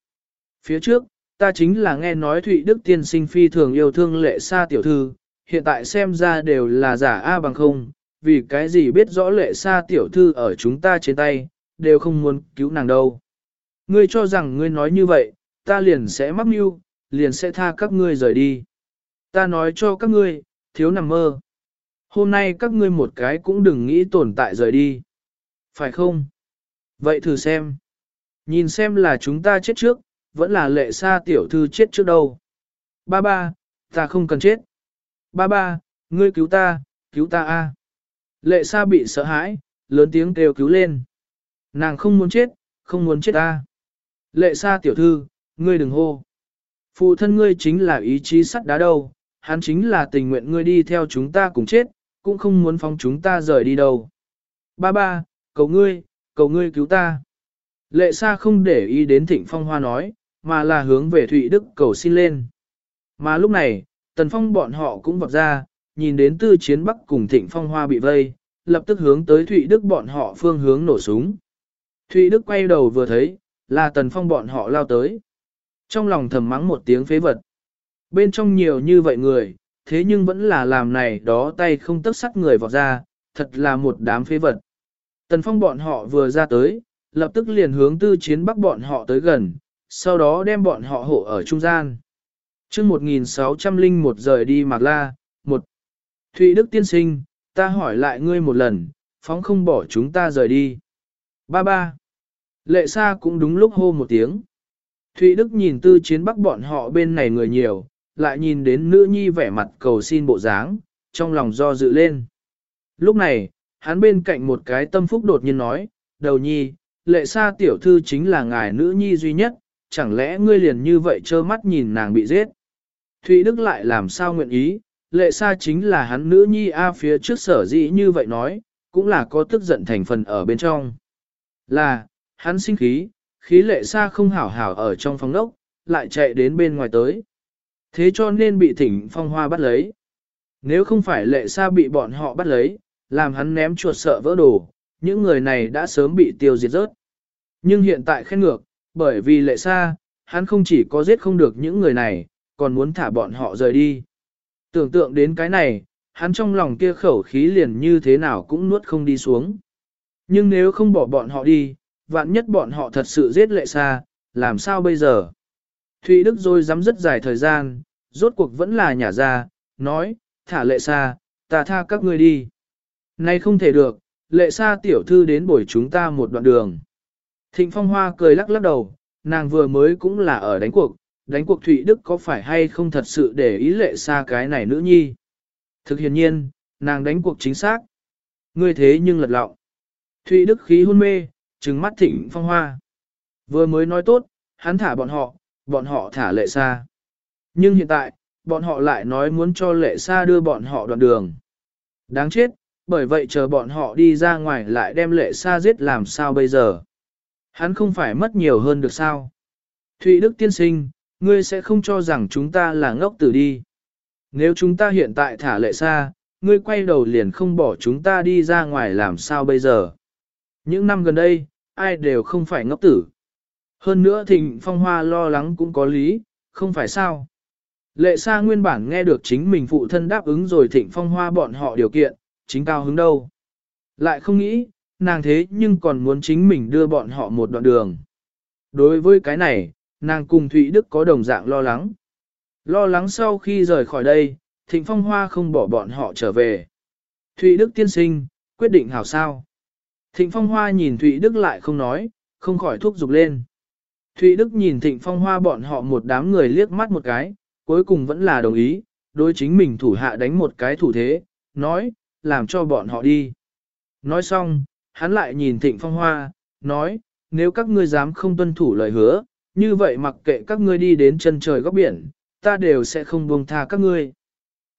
Phía trước, ta chính là nghe nói Thụy Đức tiên sinh phi thường yêu thương lệ xa tiểu thư, hiện tại xem ra đều là giả A bằng không, vì cái gì biết rõ lệ xa tiểu thư ở chúng ta trên tay, đều không muốn cứu nàng đâu. Ngươi cho rằng ngươi nói như vậy, ta liền sẽ mắc mưu, liền sẽ tha các ngươi rời đi. Ta nói cho các ngươi, thiếu nằm mơ. Hôm nay các ngươi một cái cũng đừng nghĩ tồn tại rời đi. Phải không? Vậy thử xem. Nhìn xem là chúng ta chết trước, vẫn là lệ xa tiểu thư chết trước đâu. Ba ba, ta không cần chết. Ba ba, ngươi cứu ta, cứu ta a. Lệ Sa bị sợ hãi, lớn tiếng kêu cứu lên. Nàng không muốn chết, không muốn chết ta. Lệ Sa tiểu thư, ngươi đừng hô. Phụ thân ngươi chính là ý chí sắt đá đâu, hắn chính là tình nguyện ngươi đi theo chúng ta cùng chết, cũng không muốn phóng chúng ta rời đi đâu. Ba ba, cầu ngươi, cầu ngươi cứu ta. Lệ Sa không để ý đến thịnh phong hoa nói, mà là hướng về Thụy Đức cầu xin lên. Mà lúc này, Tần Phong bọn họ cũng vọt ra, nhìn đến tư chiến bắc cùng thịnh phong hoa bị vây, lập tức hướng tới Thụy Đức bọn họ phương hướng nổ súng. Thụy Đức quay đầu vừa thấy, là Tần Phong bọn họ lao tới. Trong lòng thầm mắng một tiếng phế vật. Bên trong nhiều như vậy người, thế nhưng vẫn là làm này đó tay không tức sắt người vọt ra, thật là một đám phế vật. Tần Phong bọn họ vừa ra tới, lập tức liền hướng tư chiến bắc bọn họ tới gần, sau đó đem bọn họ hộ ở trung gian chương 1601 rời đi Mạc La, một Thụy Đức tiên sinh, ta hỏi lại ngươi một lần, phóng không bỏ chúng ta rời đi. Ba ba. Lệ Sa cũng đúng lúc hô một tiếng. Thụy Đức nhìn tư chiến bắc bọn họ bên này người nhiều, lại nhìn đến nữ nhi vẻ mặt cầu xin bộ dáng, trong lòng do dự lên. Lúc này, hắn bên cạnh một cái tâm phúc đột nhiên nói, đầu nhi, lệ Sa tiểu thư chính là ngài nữ nhi duy nhất, chẳng lẽ ngươi liền như vậy trơ mắt nhìn nàng bị giết. Thụy Đức lại làm sao nguyện ý, lệ Sa chính là hắn nữ nhi A phía trước sở dĩ như vậy nói, cũng là có tức giận thành phần ở bên trong. Là, hắn sinh khí, khí lệ Sa không hảo hảo ở trong phòng đốc, lại chạy đến bên ngoài tới. Thế cho nên bị thỉnh phong hoa bắt lấy. Nếu không phải lệ Sa bị bọn họ bắt lấy, làm hắn ném chuột sợ vỡ đồ, những người này đã sớm bị tiêu diệt rớt. Nhưng hiện tại khen ngược, bởi vì lệ Sa, hắn không chỉ có giết không được những người này, còn muốn thả bọn họ rời đi. Tưởng tượng đến cái này, hắn trong lòng kia khẩu khí liền như thế nào cũng nuốt không đi xuống. Nhưng nếu không bỏ bọn họ đi, vạn nhất bọn họ thật sự giết lệ xa, làm sao bây giờ? Thụy Đức rồi dám rất dài thời gian, rốt cuộc vẫn là nhà ra, nói, thả lệ xa, ta tha các ngươi đi. Nay không thể được, lệ xa tiểu thư đến bồi chúng ta một đoạn đường. Thịnh Phong Hoa cười lắc lắc đầu, nàng vừa mới cũng là ở đánh cuộc, đánh cuộc Thụy Đức có phải hay không thật sự để ý lệ xa cái này nữ nhi. Thực hiện nhiên, nàng đánh cuộc chính xác. Ngươi thế nhưng lật lọng. Thụy Đức khí hôn mê, trừng mắt thịnh phong hoa. Vừa mới nói tốt, hắn thả bọn họ, bọn họ thả lệ xa. Nhưng hiện tại, bọn họ lại nói muốn cho lệ xa đưa bọn họ đoạn đường. Đáng chết, bởi vậy chờ bọn họ đi ra ngoài lại đem lệ xa giết làm sao bây giờ. Hắn không phải mất nhiều hơn được sao. Thụy Đức tiên sinh, ngươi sẽ không cho rằng chúng ta là ngốc tử đi. Nếu chúng ta hiện tại thả lệ xa, ngươi quay đầu liền không bỏ chúng ta đi ra ngoài làm sao bây giờ. Những năm gần đây, ai đều không phải ngốc tử. Hơn nữa thịnh phong hoa lo lắng cũng có lý, không phải sao. Lệ xa nguyên bản nghe được chính mình phụ thân đáp ứng rồi thịnh phong hoa bọn họ điều kiện, chính cao hứng đâu. Lại không nghĩ, nàng thế nhưng còn muốn chính mình đưa bọn họ một đoạn đường. Đối với cái này, nàng cùng Thụy Đức có đồng dạng lo lắng. Lo lắng sau khi rời khỏi đây, Thịnh Phong Hoa không bỏ bọn họ trở về. Thụy Đức tiên sinh, quyết định hảo sao. Thịnh Phong Hoa nhìn Thụy Đức lại không nói, không khỏi thúc giục lên. Thụy Đức nhìn Thịnh Phong Hoa bọn họ một đám người liếc mắt một cái, cuối cùng vẫn là đồng ý, đối chính mình thủ hạ đánh một cái thủ thế, nói, làm cho bọn họ đi. Nói xong, hắn lại nhìn Thịnh Phong Hoa, nói, nếu các ngươi dám không tuân thủ lời hứa, như vậy mặc kệ các ngươi đi đến chân trời góc biển, ta đều sẽ không buông tha các ngươi.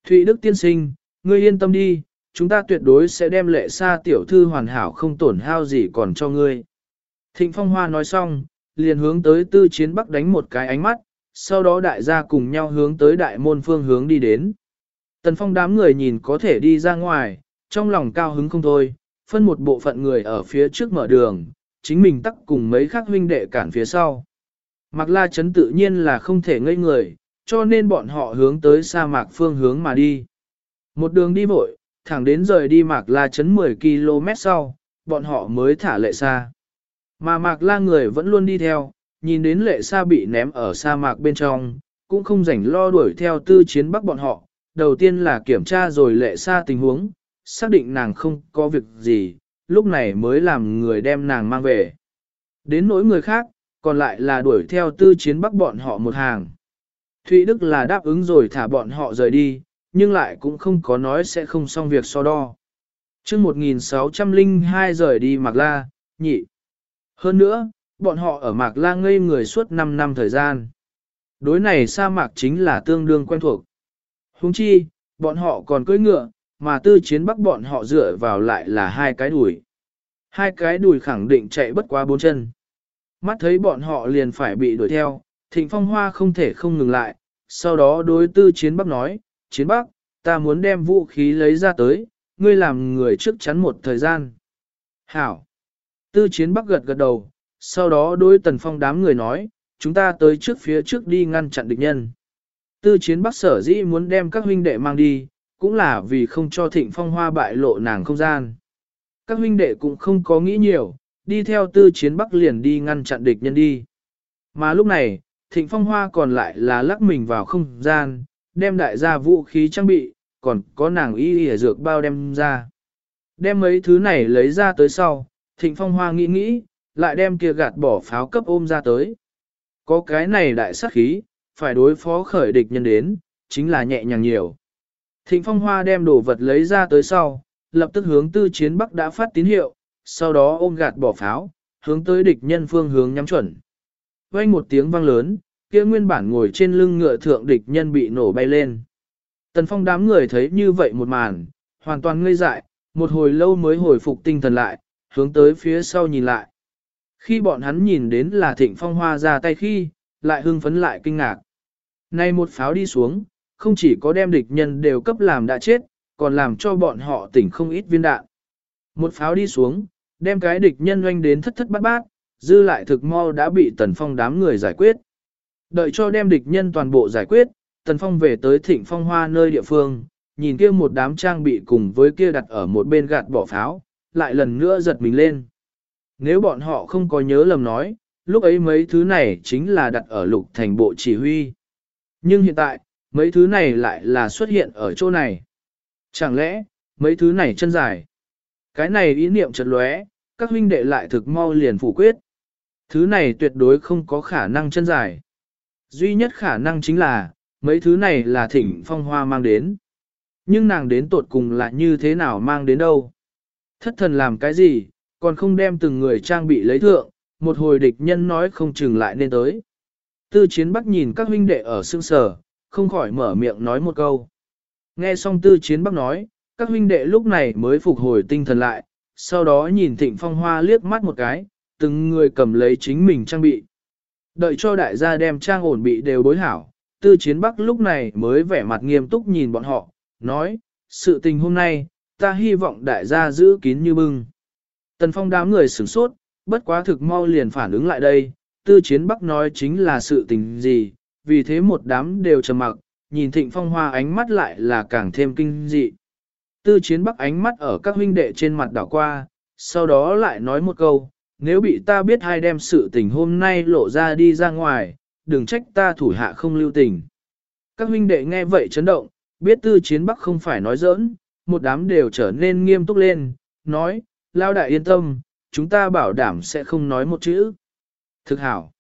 Thụy Đức tiên sinh, ngươi yên tâm đi, chúng ta tuyệt đối sẽ đem lệ xa tiểu thư hoàn hảo không tổn hao gì còn cho ngươi. Thịnh Phong Hoa nói xong, liền hướng tới tư chiến bắc đánh một cái ánh mắt, sau đó đại gia cùng nhau hướng tới đại môn phương hướng đi đến. Tần Phong đám người nhìn có thể đi ra ngoài, trong lòng cao hứng không thôi, phân một bộ phận người ở phía trước mở đường, chính mình tắc cùng mấy khác huynh đệ cản phía sau. Mạc La Trấn tự nhiên là không thể ngây người, cho nên bọn họ hướng tới sa mạc phương hướng mà đi. Một đường đi vội, thẳng đến rời đi Mạc La Trấn 10 km sau, bọn họ mới thả lệ xa. Mà Mạc La người vẫn luôn đi theo, nhìn đến lệ xa bị ném ở sa mạc bên trong, cũng không rảnh lo đuổi theo tư chiến bắc bọn họ. Đầu tiên là kiểm tra rồi lệ xa tình huống, xác định nàng không có việc gì, lúc này mới làm người đem nàng mang về. Đến nỗi người khác, còn lại là đuổi theo tư chiến bắc bọn họ một hàng. Thụy Đức là đáp ứng rồi thả bọn họ rời đi, nhưng lại cũng không có nói sẽ không xong việc so đo. Trước 1602 rời đi Mạc La, nhị. Hơn nữa, bọn họ ở Mạc La ngây người suốt 5 năm thời gian. Đối này sa mạc chính là tương đương quen thuộc. Huống chi, bọn họ còn cưỡi ngựa, mà tư chiến bắc bọn họ dựa vào lại là hai cái đùi. Hai cái đùi khẳng định chạy bất quá bốn chân. Mắt thấy bọn họ liền phải bị đuổi theo, thịnh phong hoa không thể không ngừng lại, sau đó đối tư chiến bắc nói, chiến bắc, ta muốn đem vũ khí lấy ra tới, ngươi làm người trước chắn một thời gian. Hảo! Tư chiến bắc gật gật đầu, sau đó đối tần phong đám người nói, chúng ta tới trước phía trước đi ngăn chặn địch nhân. Tư chiến bắc sở dĩ muốn đem các huynh đệ mang đi, cũng là vì không cho thịnh phong hoa bại lộ nàng không gian. Các huynh đệ cũng không có nghĩ nhiều, đi theo tư chiến bắc liền đi ngăn chặn địch nhân đi. Mà lúc này, thịnh phong hoa còn lại là lắc mình vào không gian, đem đại gia vũ khí trang bị, còn có nàng y y dược bao đem ra. Đem mấy thứ này lấy ra tới sau, thịnh phong hoa nghĩ nghĩ, lại đem kia gạt bỏ pháo cấp ôm ra tới. Có cái này đại sát khí, phải đối phó khởi địch nhân đến, chính là nhẹ nhàng nhiều. Thịnh phong hoa đem đồ vật lấy ra tới sau, lập tức hướng tư chiến bắc đã phát tín hiệu, sau đó ôm gạt bỏ pháo, hướng tới địch nhân phương hướng nhắm chuẩn. Vang một tiếng vang lớn, kia nguyên bản ngồi trên lưng ngựa thượng địch nhân bị nổ bay lên. Tần phong đám người thấy như vậy một màn, hoàn toàn ngây dại, một hồi lâu mới hồi phục tinh thần lại, hướng tới phía sau nhìn lại. Khi bọn hắn nhìn đến là thịnh phong hoa ra tay khi, lại hưng phấn lại kinh ngạc. Nay một pháo đi xuống, không chỉ có đem địch nhân đều cấp làm đã chết, còn làm cho bọn họ tỉnh không ít viên đạn. Một pháo đi xuống, đem cái địch nhân oanh đến thất thất bát bát, dư lại thực mau đã bị tần phong đám người giải quyết. Đợi cho đem địch nhân toàn bộ giải quyết, tần phong về tới thịnh phong hoa nơi địa phương, nhìn kia một đám trang bị cùng với kia đặt ở một bên gạt bỏ pháo, lại lần nữa giật mình lên. Nếu bọn họ không có nhớ lầm nói, lúc ấy mấy thứ này chính là đặt ở lục thành bộ chỉ huy. Nhưng hiện tại, mấy thứ này lại là xuất hiện ở chỗ này. Chẳng lẽ, mấy thứ này chân dài? Cái này ý niệm chợt lóe, các huynh đệ lại thực mau liền phủ quyết. Thứ này tuyệt đối không có khả năng chân dài. Duy nhất khả năng chính là, mấy thứ này là thỉnh phong hoa mang đến. Nhưng nàng đến tột cùng là như thế nào mang đến đâu? Thất thần làm cái gì, còn không đem từng người trang bị lấy thượng, một hồi địch nhân nói không chừng lại nên tới. Tư chiến bắc nhìn các huynh đệ ở sương sở, không khỏi mở miệng nói một câu. Nghe xong tư chiến bắc nói, các huynh đệ lúc này mới phục hồi tinh thần lại, sau đó nhìn thịnh phong hoa liếc mắt một cái, từng người cầm lấy chính mình trang bị. Đợi cho đại gia đem trang ổn bị đều đối hảo, tư chiến bắc lúc này mới vẻ mặt nghiêm túc nhìn bọn họ, nói, sự tình hôm nay, ta hy vọng đại gia giữ kín như bưng. Tần phong đám người sửng sốt, bất quá thực mau liền phản ứng lại đây, tư chiến bắc nói chính là sự tình gì, vì thế một đám đều trầm mặc, nhìn thịnh phong hoa ánh mắt lại là càng thêm kinh dị. Tư chiến bắc ánh mắt ở các huynh đệ trên mặt đảo qua, sau đó lại nói một câu, nếu bị ta biết hai đem sự tình hôm nay lộ ra đi ra ngoài, đừng trách ta thủ hạ không lưu tình. Các huynh đệ nghe vậy chấn động, biết tư chiến bắc không phải nói giỡn, một đám đều trở nên nghiêm túc lên, nói, lao đại yên tâm, chúng ta bảo đảm sẽ không nói một chữ. Thực hảo.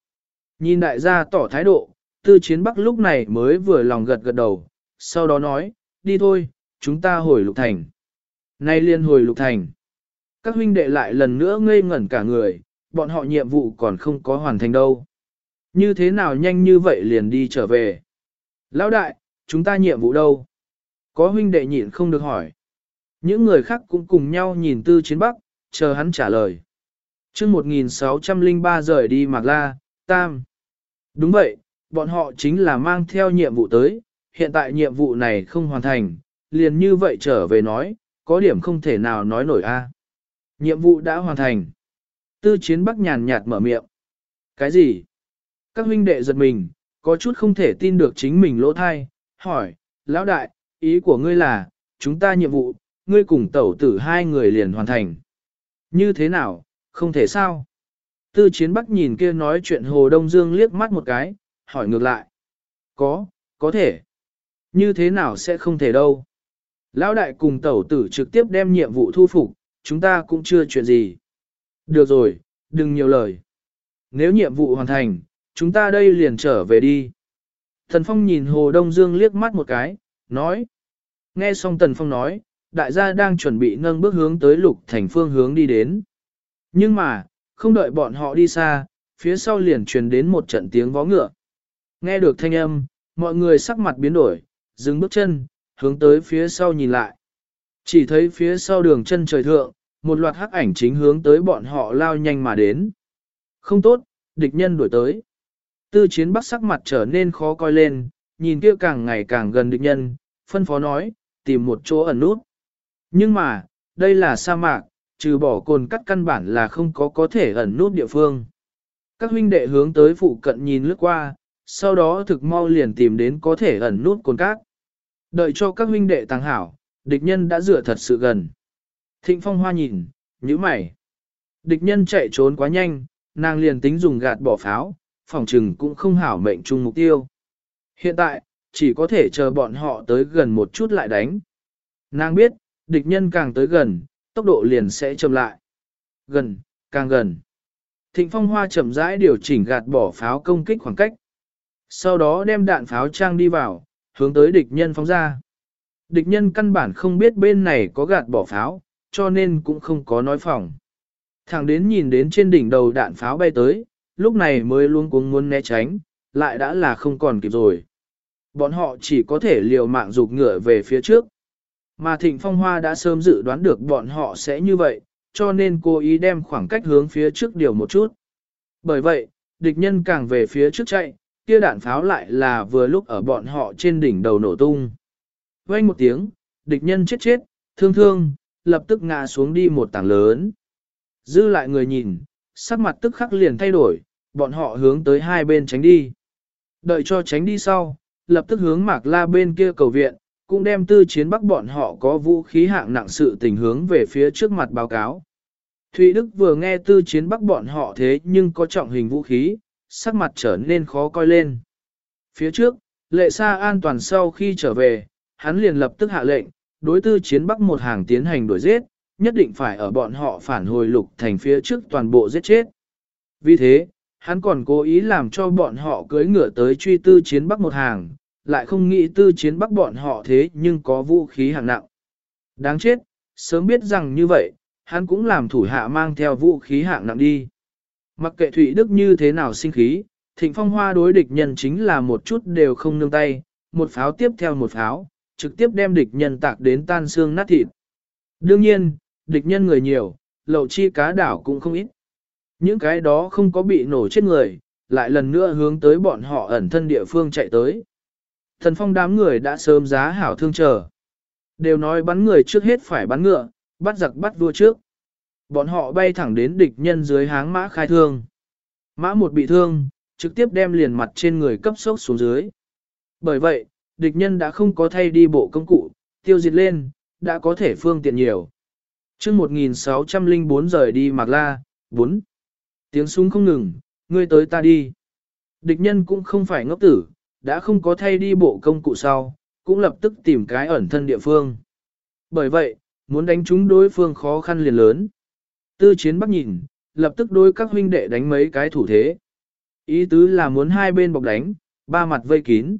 Nhìn đại gia tỏ thái độ, tư chiến bắc lúc này mới vừa lòng gật gật đầu, sau đó nói, đi thôi, chúng ta hồi lục thành. Nay liên hồi lục thành. Các huynh đệ lại lần nữa ngây ngẩn cả người, bọn họ nhiệm vụ còn không có hoàn thành đâu. Như thế nào nhanh như vậy liền đi trở về. Lão đại, chúng ta nhiệm vụ đâu? Có huynh đệ nhịn không được hỏi. Những người khác cũng cùng nhau nhìn tư chiến bắc, chờ hắn trả lời. Trước 1603 rời đi Mạc La, Tam. Đúng vậy, bọn họ chính là mang theo nhiệm vụ tới, hiện tại nhiệm vụ này không hoàn thành, liền như vậy trở về nói, có điểm không thể nào nói nổi a. Nhiệm vụ đã hoàn thành. Tư chiến bắc nhàn nhạt mở miệng. Cái gì? Các huynh đệ giật mình, có chút không thể tin được chính mình lỗ thai, hỏi, lão đại, ý của ngươi là, chúng ta nhiệm vụ, ngươi cùng tẩu tử hai người liền hoàn thành. Như thế nào, không thể sao? Tư chiến bắc nhìn kia nói chuyện Hồ Đông Dương liếc mắt một cái, hỏi ngược lại. Có, có thể. Như thế nào sẽ không thể đâu? Lão đại cùng tẩu tử trực tiếp đem nhiệm vụ thu phục, chúng ta cũng chưa chuyện gì. Được rồi, đừng nhiều lời. Nếu nhiệm vụ hoàn thành, chúng ta đây liền trở về đi. Thần Phong nhìn Hồ Đông Dương liếc mắt một cái, nói. Nghe xong Tần Phong nói, đại gia đang chuẩn bị nâng bước hướng tới lục thành phương hướng đi đến. Nhưng mà, không đợi bọn họ đi xa, phía sau liền truyền đến một trận tiếng vó ngựa. Nghe được thanh âm, mọi người sắc mặt biến đổi, dừng bước chân, hướng tới phía sau nhìn lại. Chỉ thấy phía sau đường chân trời thượng, một loạt hắc ảnh chính hướng tới bọn họ lao nhanh mà đến. Không tốt, địch nhân đuổi tới. Tư chiến bắc sắc mặt trở nên khó coi lên, nhìn kia càng ngày càng gần địch nhân, phân phó nói, tìm một chỗ ẩn nút. Nhưng mà, đây là sa mạc, trừ bỏ cồn cắt căn bản là không có có thể ẩn nút địa phương. Các huynh đệ hướng tới phụ cận nhìn lướt qua, sau đó thực mau liền tìm đến có thể ẩn nút cồn cát. Đợi cho các huynh đệ tăng hảo, địch nhân đã dựa thật sự gần. Thịnh phong hoa nhìn, nhíu mày. Địch nhân chạy trốn quá nhanh, nàng liền tính dùng gạt bỏ pháo, phòng trừng cũng không hảo mệnh chung mục tiêu. Hiện tại, chỉ có thể chờ bọn họ tới gần một chút lại đánh. Nàng biết, địch nhân càng tới gần, tốc độ liền sẽ chậm lại. Gần, càng gần. Thịnh phong hoa chậm rãi điều chỉnh gạt bỏ pháo công kích khoảng cách. Sau đó đem đạn pháo trang đi vào, hướng tới địch nhân phóng ra. Địch nhân căn bản không biết bên này có gạt bỏ pháo, cho nên cũng không có nói phòng. Thẳng đến nhìn đến trên đỉnh đầu đạn pháo bay tới, lúc này mới luôn cuống muốn né tránh, lại đã là không còn kịp rồi. Bọn họ chỉ có thể liều mạng rụt ngựa về phía trước. Mà Thịnh Phong Hoa đã sớm dự đoán được bọn họ sẽ như vậy, cho nên cố ý đem khoảng cách hướng phía trước điều một chút. Bởi vậy, địch nhân càng về phía trước chạy, kia đạn pháo lại là vừa lúc ở bọn họ trên đỉnh đầu nổ tung. Vang một tiếng, địch nhân chết chết, thương thương, lập tức ngã xuống đi một tảng lớn. Dư lại người nhìn, sắc mặt tức khắc liền thay đổi, bọn họ hướng tới hai bên tránh đi. Đợi cho tránh đi sau, lập tức hướng mạc la bên kia cầu viện, cũng đem tư chiến bắc bọn họ có vũ khí hạng nặng sự tình hướng về phía trước mặt báo cáo. Thụy Đức vừa nghe tư chiến bắc bọn họ thế nhưng có trọng hình vũ khí, sắc mặt trở nên khó coi lên. Phía trước, lệ xa an toàn sau khi trở về, hắn liền lập tức hạ lệnh, đối tư chiến bắc một hàng tiến hành đuổi giết, nhất định phải ở bọn họ phản hồi lục thành phía trước toàn bộ giết chết. Vì thế, hắn còn cố ý làm cho bọn họ cưới ngựa tới truy tư chiến bắc một hàng, lại không nghĩ tư chiến bắc bọn họ thế nhưng có vũ khí hạng nặng. Đáng chết, sớm biết rằng như vậy, hắn cũng làm thủ hạ mang theo vũ khí hạng nặng đi. Mặc kệ Thụy Đức như thế nào sinh khí, Thịnh Phong Hoa đối địch nhân chính là một chút đều không nương tay, một pháo tiếp theo một pháo, trực tiếp đem địch nhân tạc đến tan xương nát thịt. Đương nhiên, địch nhân người nhiều, lậu chi cá đảo cũng không ít. Những cái đó không có bị nổ chết người, lại lần nữa hướng tới bọn họ ẩn thân địa phương chạy tới. Thần phong đám người đã sớm giá hảo thương chờ. Đều nói bắn người trước hết phải bắn ngựa, bắt giặc bắt vua trước. Bọn họ bay thẳng đến địch nhân dưới háng mã khai thương. Mã một bị thương, trực tiếp đem liền mặt trên người cấp sốc xuống dưới. Bởi vậy, địch nhân đã không có thay đi bộ công cụ, tiêu diệt lên, đã có thể phương tiện nhiều. chương 1604 rời đi Mạc La, 4. Tiếng súng không ngừng, ngươi tới ta đi. Địch nhân cũng không phải ngốc tử, đã không có thay đi bộ công cụ sau, cũng lập tức tìm cái ẩn thân địa phương. Bởi vậy, muốn đánh chúng đối phương khó khăn liền lớn. Tư chiến bắc nhìn, lập tức đối các huynh đệ đánh mấy cái thủ thế. Ý tứ là muốn hai bên bọc đánh, ba mặt vây kín.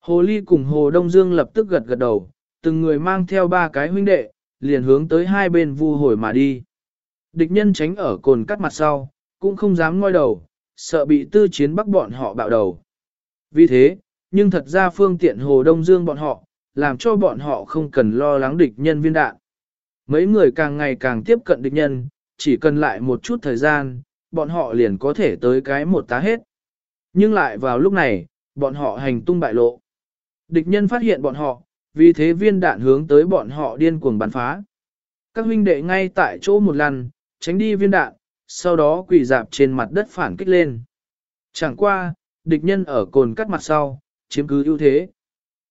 Hồ Ly cùng Hồ Đông Dương lập tức gật gật đầu, từng người mang theo ba cái huynh đệ, liền hướng tới hai bên vu hồi mà đi. Địch nhân tránh ở cồn cắt mặt sau, cũng không dám ngoi đầu, sợ bị tư chiến bắc bọn họ bạo đầu. Vì thế, nhưng thật ra phương tiện Hồ Đông Dương bọn họ, làm cho bọn họ không cần lo lắng địch nhân viên đạn. Mấy người càng ngày càng tiếp cận địch nhân, chỉ cần lại một chút thời gian, bọn họ liền có thể tới cái một tá hết. Nhưng lại vào lúc này, bọn họ hành tung bại lộ. Địch nhân phát hiện bọn họ, vì thế viên đạn hướng tới bọn họ điên cuồng bắn phá. Các huynh đệ ngay tại chỗ một lần, tránh đi viên đạn, sau đó quỳ dạp trên mặt đất phản kích lên. Chẳng qua, địch nhân ở cồn cắt mặt sau, chiếm cứ ưu thế.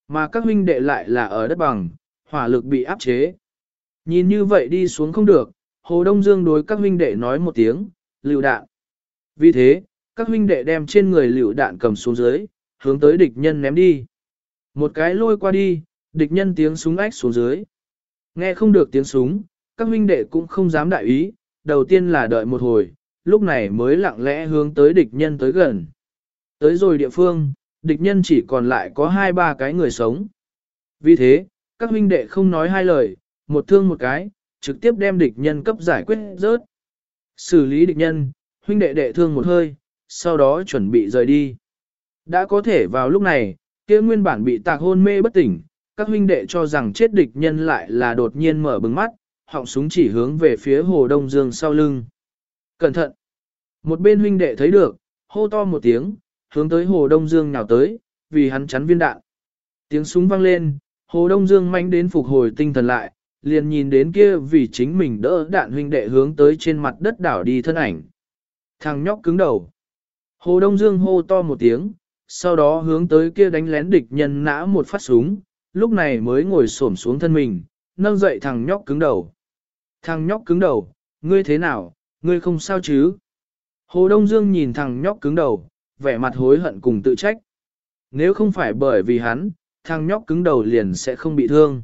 Mà các huynh đệ lại là ở đất bằng, hỏa lực bị áp chế. Nhìn như vậy đi xuống không được, Hồ Đông Dương đối các huynh đệ nói một tiếng, lựu đạn. Vì thế, các huynh đệ đem trên người lựu đạn cầm xuống dưới, hướng tới địch nhân ném đi. Một cái lôi qua đi, địch nhân tiếng súng ách xuống dưới. Nghe không được tiếng súng, các huynh đệ cũng không dám đại ý, đầu tiên là đợi một hồi, lúc này mới lặng lẽ hướng tới địch nhân tới gần. Tới rồi địa phương, địch nhân chỉ còn lại có hai ba cái người sống. Vì thế, các huynh đệ không nói hai lời, một thương một cái, trực tiếp đem địch nhân cấp giải quyết rớt. Xử lý địch nhân, huynh đệ đệ thương một hơi, sau đó chuẩn bị rời đi. Đã có thể vào lúc này, kia nguyên bản bị tạc hôn mê bất tỉnh, các huynh đệ cho rằng chết địch nhân lại là đột nhiên mở bừng mắt, họng súng chỉ hướng về phía hồ Đông Dương sau lưng. Cẩn thận! Một bên huynh đệ thấy được, hô to một tiếng, hướng tới hồ Đông Dương nhào tới, vì hắn chắn viên đạn. Tiếng súng vang lên, hồ Đông Dương manh đến phục hồi tinh thần lại, liền nhìn đến kia vì chính mình đỡ đạn huynh đệ hướng tới trên mặt đất đảo đi thân ảnh. Thằng nhóc cứng đầu. Hồ Đông Dương hô to một tiếng, sau đó hướng tới kia đánh lén địch nhân nã một phát súng, lúc này mới ngồi xổm xuống thân mình, nâng dậy thằng nhóc cứng đầu. Thằng nhóc cứng đầu, ngươi thế nào, ngươi không sao chứ? Hồ Đông Dương nhìn thằng nhóc cứng đầu, vẻ mặt hối hận cùng tự trách. Nếu không phải bởi vì hắn, thằng nhóc cứng đầu liền sẽ không bị thương.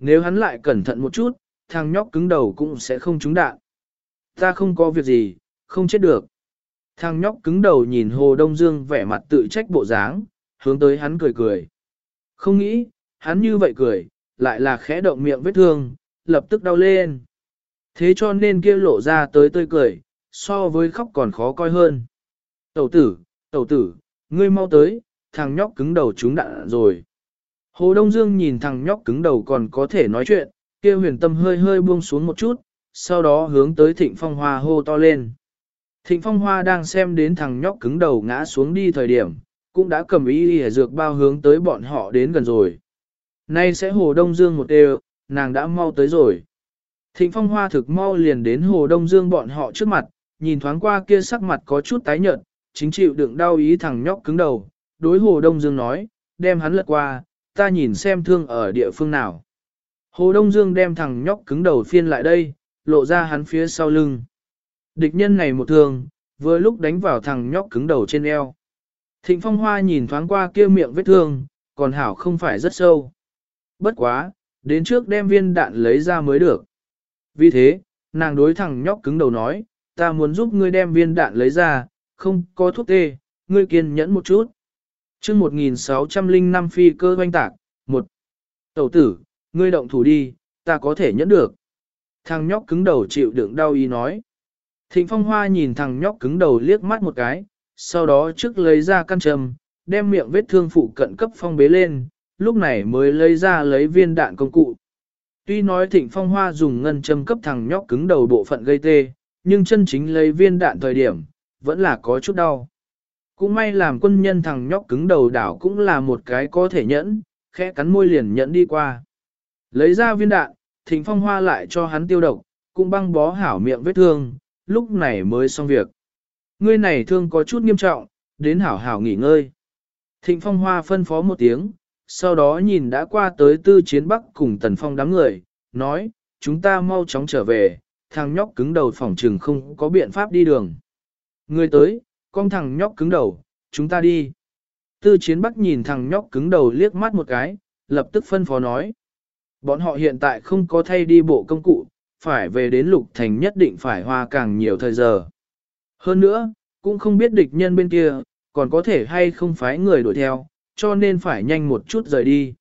Nếu hắn lại cẩn thận một chút, thằng nhóc cứng đầu cũng sẽ không trúng đạn. Ta không có việc gì, không chết được. Thằng nhóc cứng đầu nhìn Hồ Đông Dương vẻ mặt tự trách bộ dáng, hướng tới hắn cười cười. Không nghĩ, hắn như vậy cười, lại là khẽ động miệng vết thương, lập tức đau lên. Thế cho nên kia lộ ra tới tươi cười, so với khóc còn khó coi hơn. Tẩu tử, tẩu tử, ngươi mau tới, thằng nhóc cứng đầu trúng đạn rồi. Hồ Đông Dương nhìn thằng nhóc cứng đầu còn có thể nói chuyện, kia huyền tâm hơi hơi buông xuống một chút, sau đó hướng tới thịnh phong hoa hô to lên. Thịnh phong hoa đang xem đến thằng nhóc cứng đầu ngã xuống đi thời điểm, cũng đã cầm ý y dược bao hướng tới bọn họ đến gần rồi. Nay sẽ Hồ Đông Dương một đều, nàng đã mau tới rồi. Thịnh phong hoa thực mau liền đến Hồ Đông Dương bọn họ trước mặt, nhìn thoáng qua kia sắc mặt có chút tái nhợt, chính chịu đựng đau ý thằng nhóc cứng đầu, đối Hồ Đông Dương nói, đem hắn lật qua, ta nhìn xem thương ở địa phương nào. Hồ Đông Dương đem thằng nhóc cứng đầu phiên lại đây, lộ ra hắn phía sau lưng. Địch nhân này một thương, vừa lúc đánh vào thằng nhóc cứng đầu trên eo. Thịnh Phong Hoa nhìn thoáng qua kia miệng vết thương, còn hảo không phải rất sâu. Bất quá, đến trước đem viên đạn lấy ra mới được. Vì thế, nàng đối thằng nhóc cứng đầu nói, ta muốn giúp ngươi đem viên đạn lấy ra, không có thuốc tê, ngươi kiên nhẫn một chút chương 1605 phi cơ doanh tạc, một Tẩu tử, ngươi động thủ đi, ta có thể nhẫn được. Thằng nhóc cứng đầu chịu đựng đau ý nói. Thịnh phong hoa nhìn thằng nhóc cứng đầu liếc mắt một cái, sau đó trước lấy ra căn trầm, đem miệng vết thương phụ cận cấp phong bế lên, lúc này mới lấy ra lấy viên đạn công cụ. Tuy nói thịnh phong hoa dùng ngân châm cấp thằng nhóc cứng đầu bộ phận gây tê, nhưng chân chính lấy viên đạn thời điểm, vẫn là có chút đau. Cũng may làm quân nhân thằng nhóc cứng đầu đảo cũng là một cái có thể nhẫn, khẽ cắn môi liền nhẫn đi qua. Lấy ra viên đạn, thịnh phong hoa lại cho hắn tiêu độc, cũng băng bó hảo miệng vết thương, lúc này mới xong việc. Ngươi này thương có chút nghiêm trọng, đến hảo hảo nghỉ ngơi. Thịnh phong hoa phân phó một tiếng, sau đó nhìn đã qua tới tư chiến bắc cùng tần phong đám người, nói, chúng ta mau chóng trở về, thằng nhóc cứng đầu phòng trừng không có biện pháp đi đường. Người tới, con thằng nhóc cứng đầu, chúng ta đi. Tư chiến bắc nhìn thằng nhóc cứng đầu liếc mắt một cái, lập tức phân phó nói. Bọn họ hiện tại không có thay đi bộ công cụ, phải về đến lục thành nhất định phải hoa càng nhiều thời giờ. Hơn nữa, cũng không biết địch nhân bên kia, còn có thể hay không phái người đuổi theo, cho nên phải nhanh một chút rời đi.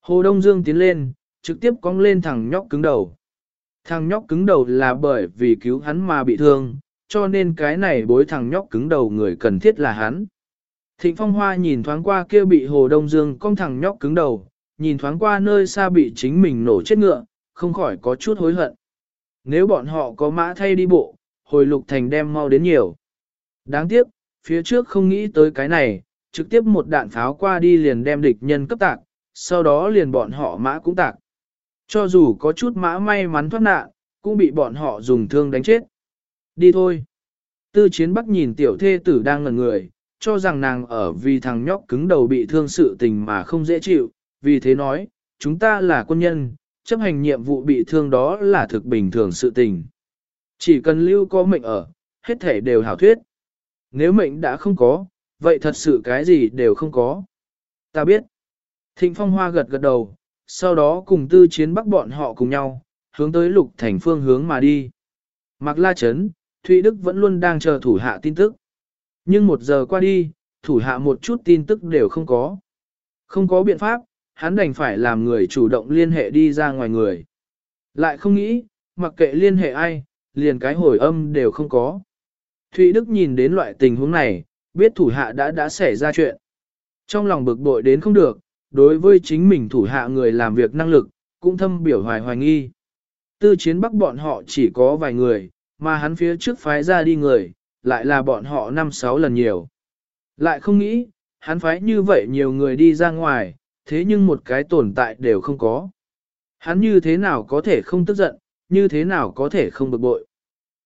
Hồ Đông Dương tiến lên, trực tiếp cong lên thằng nhóc cứng đầu. Thằng nhóc cứng đầu là bởi vì cứu hắn mà bị thương, cho nên cái này bối thằng nhóc cứng đầu người cần thiết là hắn. Thịnh Phong Hoa nhìn thoáng qua kia bị Hồ Đông Dương cong thằng nhóc cứng đầu, nhìn thoáng qua nơi xa bị chính mình nổ chết ngựa, không khỏi có chút hối hận. Nếu bọn họ có mã thay đi bộ, hồi lục thành đem mau đến nhiều. Đáng tiếc, phía trước không nghĩ tới cái này, trực tiếp một đạn pháo qua đi liền đem địch nhân cấp tạc, sau đó liền bọn họ mã cũng tạc. Cho dù có chút mã may mắn thoát nạn, cũng bị bọn họ dùng thương đánh chết. Đi thôi. Tư chiến bắc nhìn tiểu thê tử đang ngẩn người, cho rằng nàng ở vì thằng nhóc cứng đầu bị thương sự tình mà không dễ chịu, vì thế nói, chúng ta là quân nhân, chấp hành nhiệm vụ bị thương đó là thực bình thường sự tình. Chỉ cần lưu có mệnh ở, hết thể đều hảo thuyết. Nếu mệnh đã không có, vậy thật sự cái gì đều không có. Ta biết. Thịnh Phong Hoa gật gật đầu, sau đó cùng tư chiến bắc bọn họ cùng nhau, hướng tới lục thành phương hướng mà đi. Mặc La Chấn. Thụy Đức vẫn luôn đang chờ thủ hạ tin tức. Nhưng một giờ qua đi, thủ hạ một chút tin tức đều không có. Không có biện pháp, hắn đành phải làm người chủ động liên hệ đi ra ngoài người. Lại không nghĩ, mặc kệ liên hệ ai, liền cái hồi âm đều không có. Thụy Đức nhìn đến loại tình huống này, biết thủ hạ đã đã xảy ra chuyện. Trong lòng bực bội đến không được, đối với chính mình thủ hạ người làm việc năng lực, cũng thâm biểu hoài hoài nghi. Tư chiến bắc bọn họ chỉ có vài người, mà hắn phía trước phái ra đi người, lại là bọn họ năm sáu lần nhiều. Lại không nghĩ, hắn phái như vậy nhiều người đi ra ngoài, thế nhưng một cái tồn tại đều không có. Hắn như thế nào có thể không tức giận, như thế nào có thể không bực bội.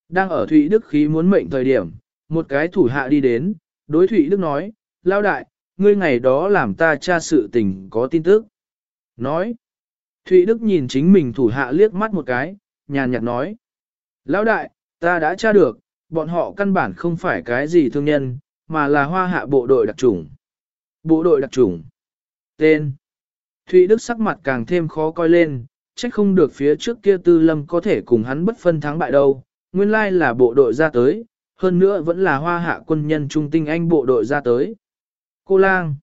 Đang ở Thụy Đức khí muốn mệnh thời điểm, một cái thủ hạ đi đến, đối Thụy Đức nói, lao đại, ngươi ngày đó làm ta tra sự tình có tin tức. Nói, Thụy Đức nhìn chính mình thủ hạ liếc mắt một cái, nhàn nhạt nói, lão đại, ta đã tra được, bọn họ căn bản không phải cái gì thương nhân, mà là hoa hạ bộ đội đặc chủng. Bộ đội đặc chủng. Tên. Thụy Đức sắc mặt càng thêm khó coi lên, trách không được phía trước kia tư lâm có thể cùng hắn bất phân thắng bại đâu, nguyên lai là bộ đội ra tới, hơn nữa vẫn là hoa hạ quân nhân trung tinh anh bộ đội ra tới. Cô lang.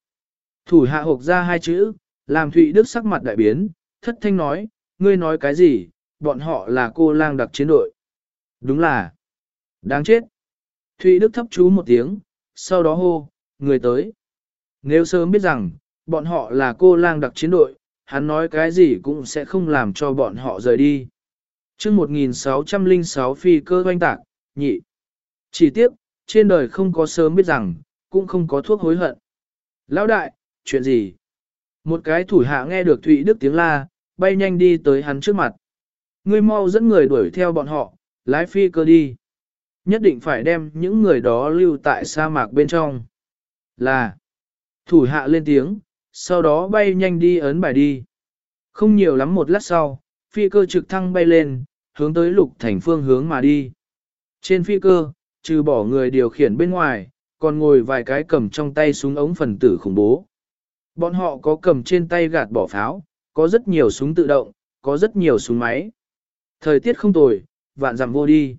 Thủ hạ hộp ra hai chữ, làm Thụy Đức sắc mặt đại biến, thất thanh nói, ngươi nói cái gì, bọn họ là cô lang đặc chiến đội. Đúng là. Đáng chết. Thụy Đức thấp chú một tiếng, sau đó hô, người tới. Nếu sớm biết rằng, bọn họ là cô lang đặc chiến đội, hắn nói cái gì cũng sẽ không làm cho bọn họ rời đi. chương 1606 phi cơ doanh tạc, nhị. Chỉ tiếp, trên đời không có sớm biết rằng, cũng không có thuốc hối hận. Lão đại, chuyện gì? Một cái thủ hạ nghe được Thụy Đức tiếng la, bay nhanh đi tới hắn trước mặt. Ngươi mau dẫn người đuổi theo bọn họ, lái phi cơ đi. Nhất định phải đem những người đó lưu tại sa mạc bên trong. Là, thủ hạ lên tiếng, sau đó bay nhanh đi ấn bài đi. Không nhiều lắm một lát sau, phi cơ trực thăng bay lên, hướng tới lục thành phương hướng mà đi. Trên phi cơ, trừ bỏ người điều khiển bên ngoài, còn ngồi vài cái cầm trong tay súng ống phần tử khủng bố. Bọn họ có cầm trên tay gạt bỏ pháo, có rất nhiều súng tự động, có rất nhiều súng máy. Thời tiết không tồi, vạn dặm vô đi.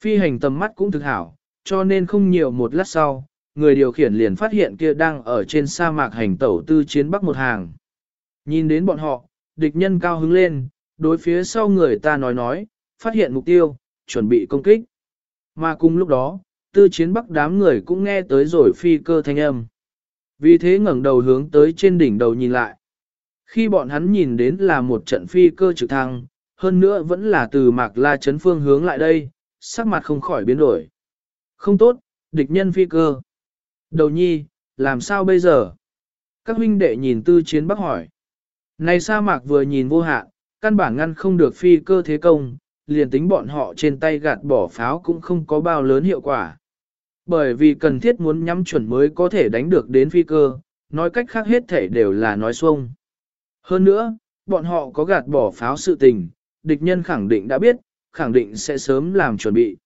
Phi hành tầm mắt cũng thực hảo, cho nên không nhiều một lát sau, người điều khiển liền phát hiện kia đang ở trên sa mạc hành tẩu tư chiến bắc một hàng. Nhìn đến bọn họ, địch nhân cao hứng lên, đối phía sau người ta nói nói, phát hiện mục tiêu, chuẩn bị công kích. Mà cùng lúc đó, tư chiến bắc đám người cũng nghe tới rồi phi cơ thanh âm. Vì thế ngẩng đầu hướng tới trên đỉnh đầu nhìn lại. Khi bọn hắn nhìn đến là một trận phi cơ trực thăng, hơn nữa vẫn là từ mạc la chấn phương hướng lại đây, sắc mặt không khỏi biến đổi. Không tốt, địch nhân phi cơ. Đầu nhi, làm sao bây giờ? Các huynh đệ nhìn tư chiến bắc hỏi. Này sa mạc vừa nhìn vô hạn, căn bản ngăn không được phi cơ thế công, liền tính bọn họ trên tay gạt bỏ pháo cũng không có bao lớn hiệu quả. Bởi vì cần thiết muốn nhắm chuẩn mới có thể đánh được đến phi cơ, nói cách khác hết thể đều là nói xuông. Hơn nữa, bọn họ có gạt bỏ pháo sự tình, địch nhân khẳng định đã biết, khẳng định sẽ sớm làm chuẩn bị.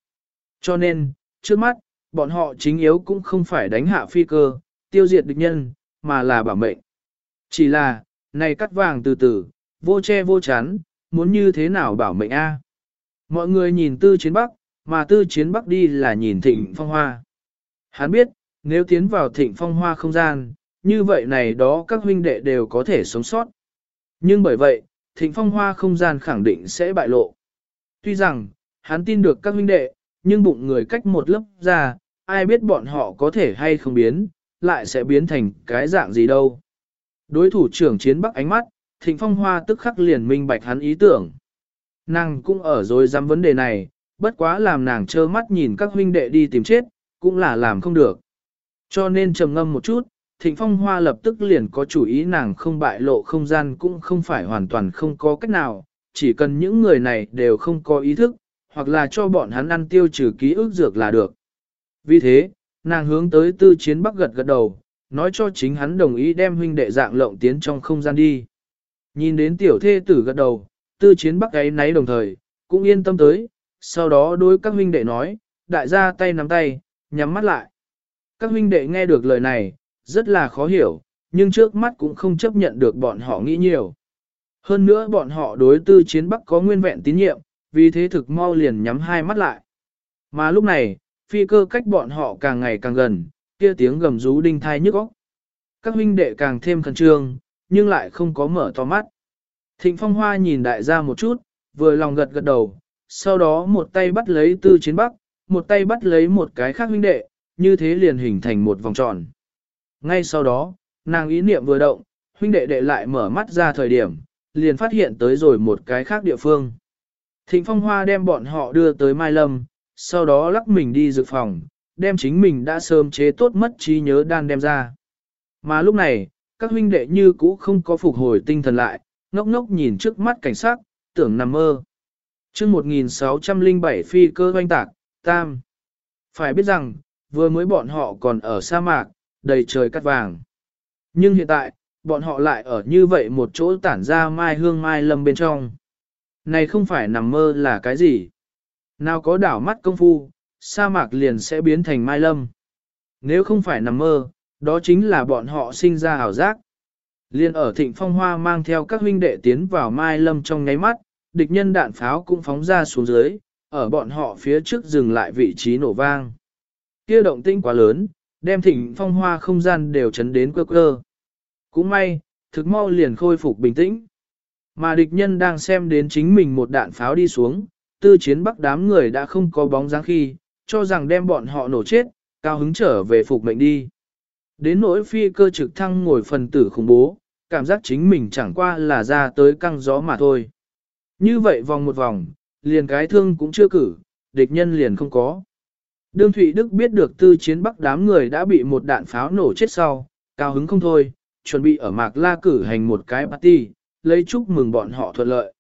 Cho nên, trước mắt, bọn họ chính yếu cũng không phải đánh hạ phi cơ, tiêu diệt địch nhân, mà là bảo mệnh. Chỉ là, này cắt vàng từ từ, vô che vô chắn, muốn như thế nào bảo mệnh a? Mọi người nhìn tư chiến bắc, mà tư chiến bắc đi là nhìn thịnh phong hoa. Hắn biết, nếu tiến vào thịnh phong hoa không gian, như vậy này đó các huynh đệ đều có thể sống sót. Nhưng bởi vậy, thịnh phong hoa không gian khẳng định sẽ bại lộ. Tuy rằng, hắn tin được các huynh đệ, nhưng bụng người cách một lớp ra, ai biết bọn họ có thể hay không biến, lại sẽ biến thành cái dạng gì đâu. Đối thủ trưởng chiến bắc ánh mắt, thịnh phong hoa tức khắc liền minh bạch hắn ý tưởng. Nàng cũng ở rồi dám vấn đề này, bất quá làm nàng trơ mắt nhìn các huynh đệ đi tìm chết, cũng là làm không được. Cho nên trầm ngâm một chút, thịnh phong hoa lập tức liền có chủ ý nàng không bại lộ không gian cũng không phải hoàn toàn không có cách nào, chỉ cần những người này đều không có ý thức, hoặc là cho bọn hắn ăn tiêu trừ ký ức dược là được. Vì thế, nàng hướng tới tư chiến bắc gật gật đầu, nói cho chính hắn đồng ý đem huynh đệ dạng lộng tiến trong không gian đi. Nhìn đến tiểu thê tử gật đầu, tư chiến bắc ấy náy đồng thời, cũng yên tâm tới, sau đó đối các huynh đệ nói, đại gia tay nắm tay, nhắm mắt lại. Các huynh đệ nghe được lời này, rất là khó hiểu, nhưng trước mắt cũng không chấp nhận được bọn họ nghĩ nhiều. Hơn nữa bọn họ đối tư chiến bắc có nguyên vẹn tín nhiệm, vì thế thực mau liền nhắm hai mắt lại. Mà lúc này, phi cơ cách bọn họ càng ngày càng gần, kia tiếng gầm rú đinh thai nhức óc. Các huynh đệ càng thêm khẩn trương, nhưng lại không có mở to mắt. Thịnh Phong Hoa nhìn đại gia một chút, vừa lòng gật gật đầu, sau đó một tay bắt lấy tư chiến bắc, một tay bắt lấy một cái khác huynh đệ, như thế liền hình thành một vòng tròn. Ngay sau đó, nàng ý niệm vừa động, huynh đệ đệ lại mở mắt ra thời điểm, liền phát hiện tới rồi một cái khác địa phương. Thịnh Phong Hoa đem bọn họ đưa tới Mai Lâm, sau đó lắc mình đi dược phòng, đem chính mình đã sớm chế tốt mất trí nhớ đan đem ra. Mà lúc này, các huynh đệ như cũ không có phục hồi tinh thần lại, ngốc ngốc nhìn trước mắt cảnh sát, tưởng nằm mơ. chương 1607 phi cơ doanh tạc, tam. Phải biết rằng, vừa mới bọn họ còn ở sa mạc, đầy trời cắt vàng. Nhưng hiện tại, bọn họ lại ở như vậy một chỗ tản ra mai hương mai lâm bên trong. Này không phải nằm mơ là cái gì? Nào có đảo mắt công phu, sa mạc liền sẽ biến thành mai lâm. Nếu không phải nằm mơ, đó chính là bọn họ sinh ra ảo giác. Liên ở thịnh phong hoa mang theo các huynh đệ tiến vào mai lâm trong nháy mắt, địch nhân đạn pháo cũng phóng ra xuống dưới, ở bọn họ phía trước dừng lại vị trí nổ vang. Kia động tinh quá lớn, đem thịnh phong hoa không gian đều chấn đến quơ cơ. Cũng may, thực mau liền khôi phục bình tĩnh. Mà địch nhân đang xem đến chính mình một đạn pháo đi xuống, tư chiến bắc đám người đã không có bóng dáng khi, cho rằng đem bọn họ nổ chết, cao hứng trở về phục mệnh đi. Đến nỗi phi cơ trực thăng ngồi phần tử khủng bố, cảm giác chính mình chẳng qua là ra tới căng gió mà thôi. Như vậy vòng một vòng, liền cái thương cũng chưa cử, địch nhân liền không có. Đương Thụy Đức biết được tư chiến bắc đám người đã bị một đạn pháo nổ chết sau, cao hứng không thôi, chuẩn bị ở Mạc La cử hành một cái party, lấy chúc mừng bọn họ thuận lợi.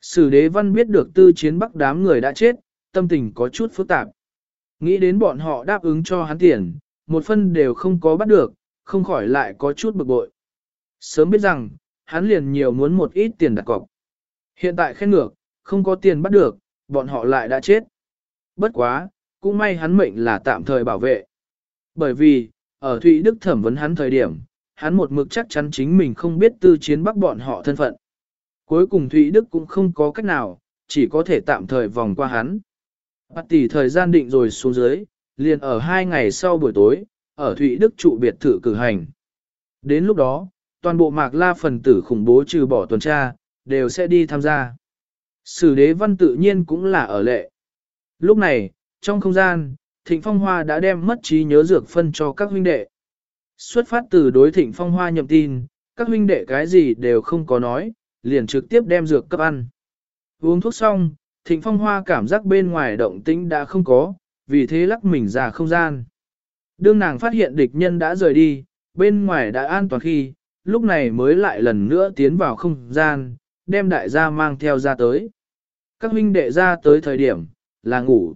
Sử đế văn biết được tư chiến bắc đám người đã chết, tâm tình có chút phức tạp. Nghĩ đến bọn họ đáp ứng cho hắn tiền, một phân đều không có bắt được, không khỏi lại có chút bực bội. Sớm biết rằng, hắn liền nhiều muốn một ít tiền đặt cọc. Hiện tại khen ngược, không có tiền bắt được, bọn họ lại đã chết. Bất quá, cũng may hắn mệnh là tạm thời bảo vệ. Bởi vì, ở Thụy Đức thẩm vấn hắn thời điểm, hắn một mực chắc chắn chính mình không biết tư chiến bắc bọn họ thân phận. Cuối cùng Thụy Đức cũng không có cách nào, chỉ có thể tạm thời vòng qua hắn. Bắt tỷ thời gian định rồi xuống dưới, liền ở hai ngày sau buổi tối, ở Thụy Đức trụ biệt thự cử hành. Đến lúc đó, toàn bộ mạc la phần tử khủng bố trừ bỏ tuần tra, đều sẽ đi tham gia. Sử đế văn tự nhiên cũng là ở lệ. Lúc này, trong không gian, Thịnh Phong Hoa đã đem mất trí nhớ dược phân cho các huynh đệ. Xuất phát từ đối Thịnh Phong Hoa nhậm tin, các huynh đệ cái gì đều không có nói, liền trực tiếp đem dược cấp ăn. Uống thuốc xong, Thịnh Phong Hoa cảm giác bên ngoài động tĩnh đã không có, vì thế lắc mình ra không gian. Đương nàng phát hiện địch nhân đã rời đi, bên ngoài đã an toàn khi, lúc này mới lại lần nữa tiến vào không gian, đem đại gia mang theo ra tới. Các huynh đệ ra tới thời điểm, là ngủ.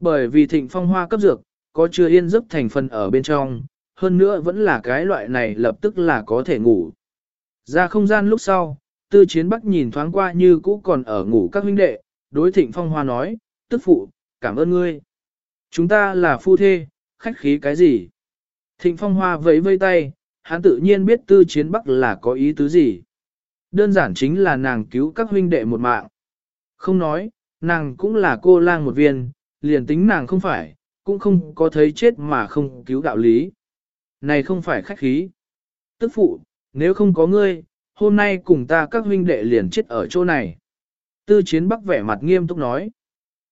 Bởi vì thịnh phong hoa cấp dược, có chưa yên giấc thành phần ở bên trong, hơn nữa vẫn là cái loại này lập tức là có thể ngủ. Ra không gian lúc sau, tư chiến bắc nhìn thoáng qua như cũ còn ở ngủ các huynh đệ, đối thịnh phong hoa nói, tức phụ, cảm ơn ngươi. Chúng ta là phu thê, khách khí cái gì? Thịnh phong hoa vẫy vây tay, hắn tự nhiên biết tư chiến bắc là có ý tứ gì. Đơn giản chính là nàng cứu các huynh đệ một mạng. Không nói, nàng cũng là cô lang một viên, liền tính nàng không phải, cũng không có thấy chết mà không cứu đạo lý. Này không phải khách khí. Tức phụ, nếu không có ngươi, hôm nay cùng ta các huynh đệ liền chết ở chỗ này. Tư chiến bắc vẻ mặt nghiêm túc nói.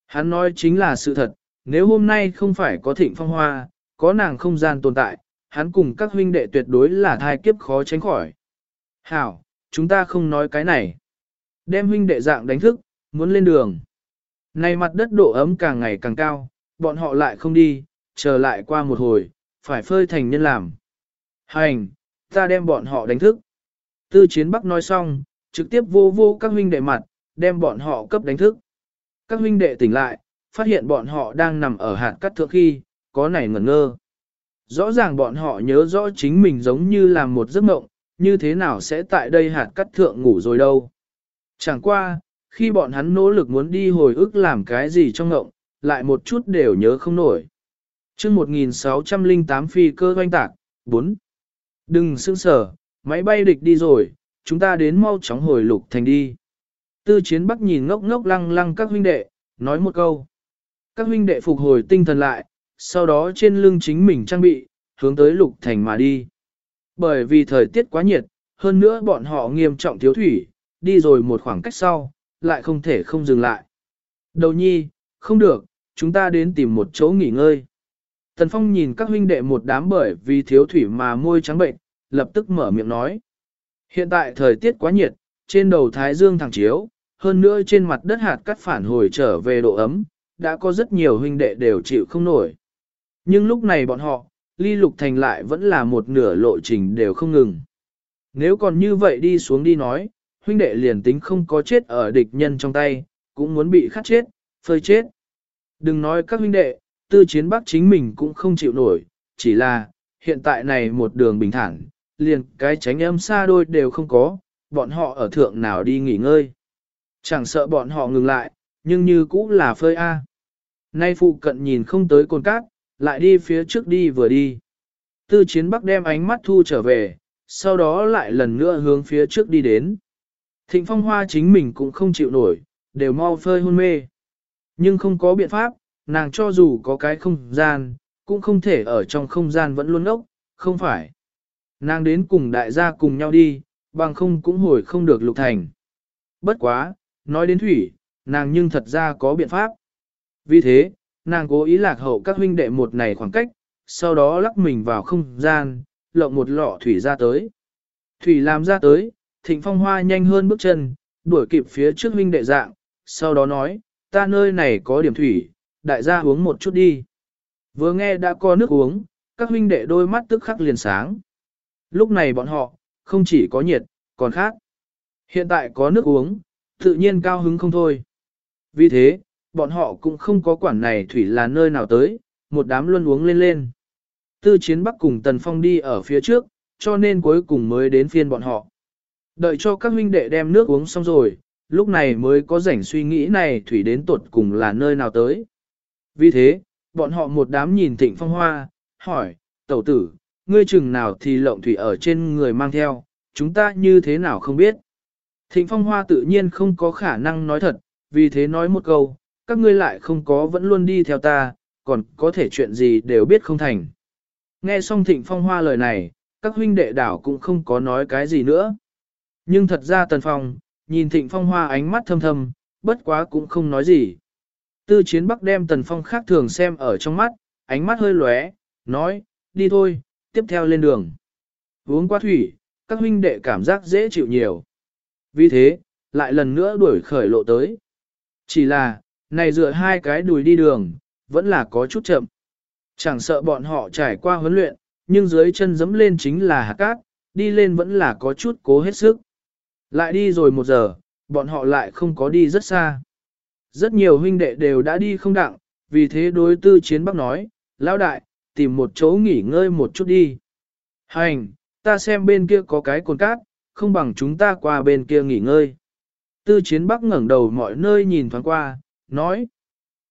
Hắn nói chính là sự thật, nếu hôm nay không phải có thịnh phong hoa, có nàng không gian tồn tại, hắn cùng các huynh đệ tuyệt đối là thai kiếp khó tránh khỏi. Hảo, chúng ta không nói cái này. Đem huynh đệ dạng đánh thức, muốn lên đường. Này mặt đất độ ấm càng ngày càng cao, bọn họ lại không đi, chờ lại qua một hồi, phải phơi thành nhân làm. Hành, ta đem bọn họ đánh thức. Tư chiến bắc nói xong, trực tiếp vô vô các huynh đệ mặt, đem bọn họ cấp đánh thức. Các huynh đệ tỉnh lại, phát hiện bọn họ đang nằm ở hạt cắt thượng khi, có này ngẩn ngơ. Rõ ràng bọn họ nhớ rõ chính mình giống như là một giấc mộng, như thế nào sẽ tại đây hạt cắt thượng ngủ rồi đâu. Chẳng qua, khi bọn hắn nỗ lực muốn đi hồi ức làm cái gì trong ngộng, lại một chút đều nhớ không nổi. chương 1608 phi cơ doanh tạc, 4. Đừng sững sở, máy bay địch đi rồi, chúng ta đến mau chóng hồi lục thành đi. Tư chiến bắc nhìn ngốc ngốc lăng lăng các huynh đệ, nói một câu. Các huynh đệ phục hồi tinh thần lại, sau đó trên lưng chính mình trang bị, hướng tới lục thành mà đi. Bởi vì thời tiết quá nhiệt, hơn nữa bọn họ nghiêm trọng thiếu thủy, đi rồi một khoảng cách sau, lại không thể không dừng lại. Đầu nhi, không được, chúng ta đến tìm một chỗ nghỉ ngơi. Tần Phong nhìn các huynh đệ một đám bởi vì thiếu thủy mà môi trắng bệnh, lập tức mở miệng nói. Hiện tại thời tiết quá nhiệt, trên đầu thái dương thẳng chiếu, hơn nữa trên mặt đất hạt cắt phản hồi trở về độ ấm, đã có rất nhiều huynh đệ đều chịu không nổi. Nhưng lúc này bọn họ, ly lục thành lại vẫn là một nửa lộ trình đều không ngừng. Nếu còn như vậy đi xuống đi nói, huynh đệ liền tính không có chết ở địch nhân trong tay, cũng muốn bị khát chết, phơi chết. Đừng nói các huynh đệ, tư chiến bắc chính mình cũng không chịu nổi, chỉ là, hiện tại này một đường bình thản, liền cái tránh âm xa đôi đều không có, bọn họ ở thượng nào đi nghỉ ngơi. Chẳng sợ bọn họ ngừng lại, nhưng như cũ là phơi A. Nay phụ cận nhìn không tới cồn cát, lại đi phía trước đi vừa đi. Tư chiến bắc đem ánh mắt thu trở về, sau đó lại lần nữa hướng phía trước đi đến. Thịnh phong hoa chính mình cũng không chịu nổi, đều mau phơi hôn mê. Nhưng không có biện pháp, nàng cho dù có cái không gian, cũng không thể ở trong không gian vẫn luôn ốc, không phải. Nàng đến cùng đại gia cùng nhau đi, bằng không cũng hồi không được lục thành. Bất quá, nói đến thủy, nàng nhưng thật ra có biện pháp. Vì thế, nàng cố ý lạc hậu các huynh đệ một này khoảng cách, sau đó lắc mình vào không gian, lộng một lọ thủy ra tới. Thủy làm ra tới, thịnh phong hoa nhanh hơn bước chân, đuổi kịp phía trước huynh đệ dạng, sau đó nói, ta nơi này có điểm thủy, đại gia uống một chút đi. Vừa nghe đã có nước uống, các huynh đệ đôi mắt tức khắc liền sáng. Lúc này bọn họ, không chỉ có nhiệt, còn khác. Hiện tại có nước uống, tự nhiên cao hứng không thôi. Vì thế, bọn họ cũng không có quản này thủy là nơi nào tới, một đám luân uống lên lên. Tư chiến bắc cùng Tần Phong đi ở phía trước, cho nên cuối cùng mới đến phiên bọn họ. Đợi cho các huynh đệ đem nước uống xong rồi, lúc này mới có rảnh suy nghĩ này thủy đến tuột cùng là nơi nào tới. Vì thế, bọn họ một đám nhìn thịnh phong hoa, hỏi, tẩu tử, ngươi chừng nào thì lộng thủy ở trên người mang theo, chúng ta như thế nào không biết. Thịnh phong hoa tự nhiên không có khả năng nói thật, vì thế nói một câu, các ngươi lại không có vẫn luôn đi theo ta, còn có thể chuyện gì đều biết không thành. Nghe xong thịnh phong hoa lời này, các huynh đệ đảo cũng không có nói cái gì nữa. Nhưng thật ra tần phong, nhìn thịnh phong hoa ánh mắt thâm thâm, bất quá cũng không nói gì. Tư chiến bắc đem tần phong khác thường xem ở trong mắt, ánh mắt hơi lóe, nói, đi thôi, tiếp theo lên đường. Uống qua thủy, các huynh đệ cảm giác dễ chịu nhiều. Vì thế, lại lần nữa đuổi khởi lộ tới. Chỉ là, này dựa hai cái đùi đi đường, vẫn là có chút chậm. Chẳng sợ bọn họ trải qua huấn luyện, nhưng dưới chân dẫm lên chính là hạt cát, đi lên vẫn là có chút cố hết sức. Lại đi rồi một giờ, bọn họ lại không có đi rất xa. Rất nhiều huynh đệ đều đã đi không đặng, vì thế đối tư chiến bắc nói, lão đại, tìm một chỗ nghỉ ngơi một chút đi. Hành, ta xem bên kia có cái cồn cát, không bằng chúng ta qua bên kia nghỉ ngơi. Tư chiến bắc ngẩng đầu mọi nơi nhìn thoáng qua, nói.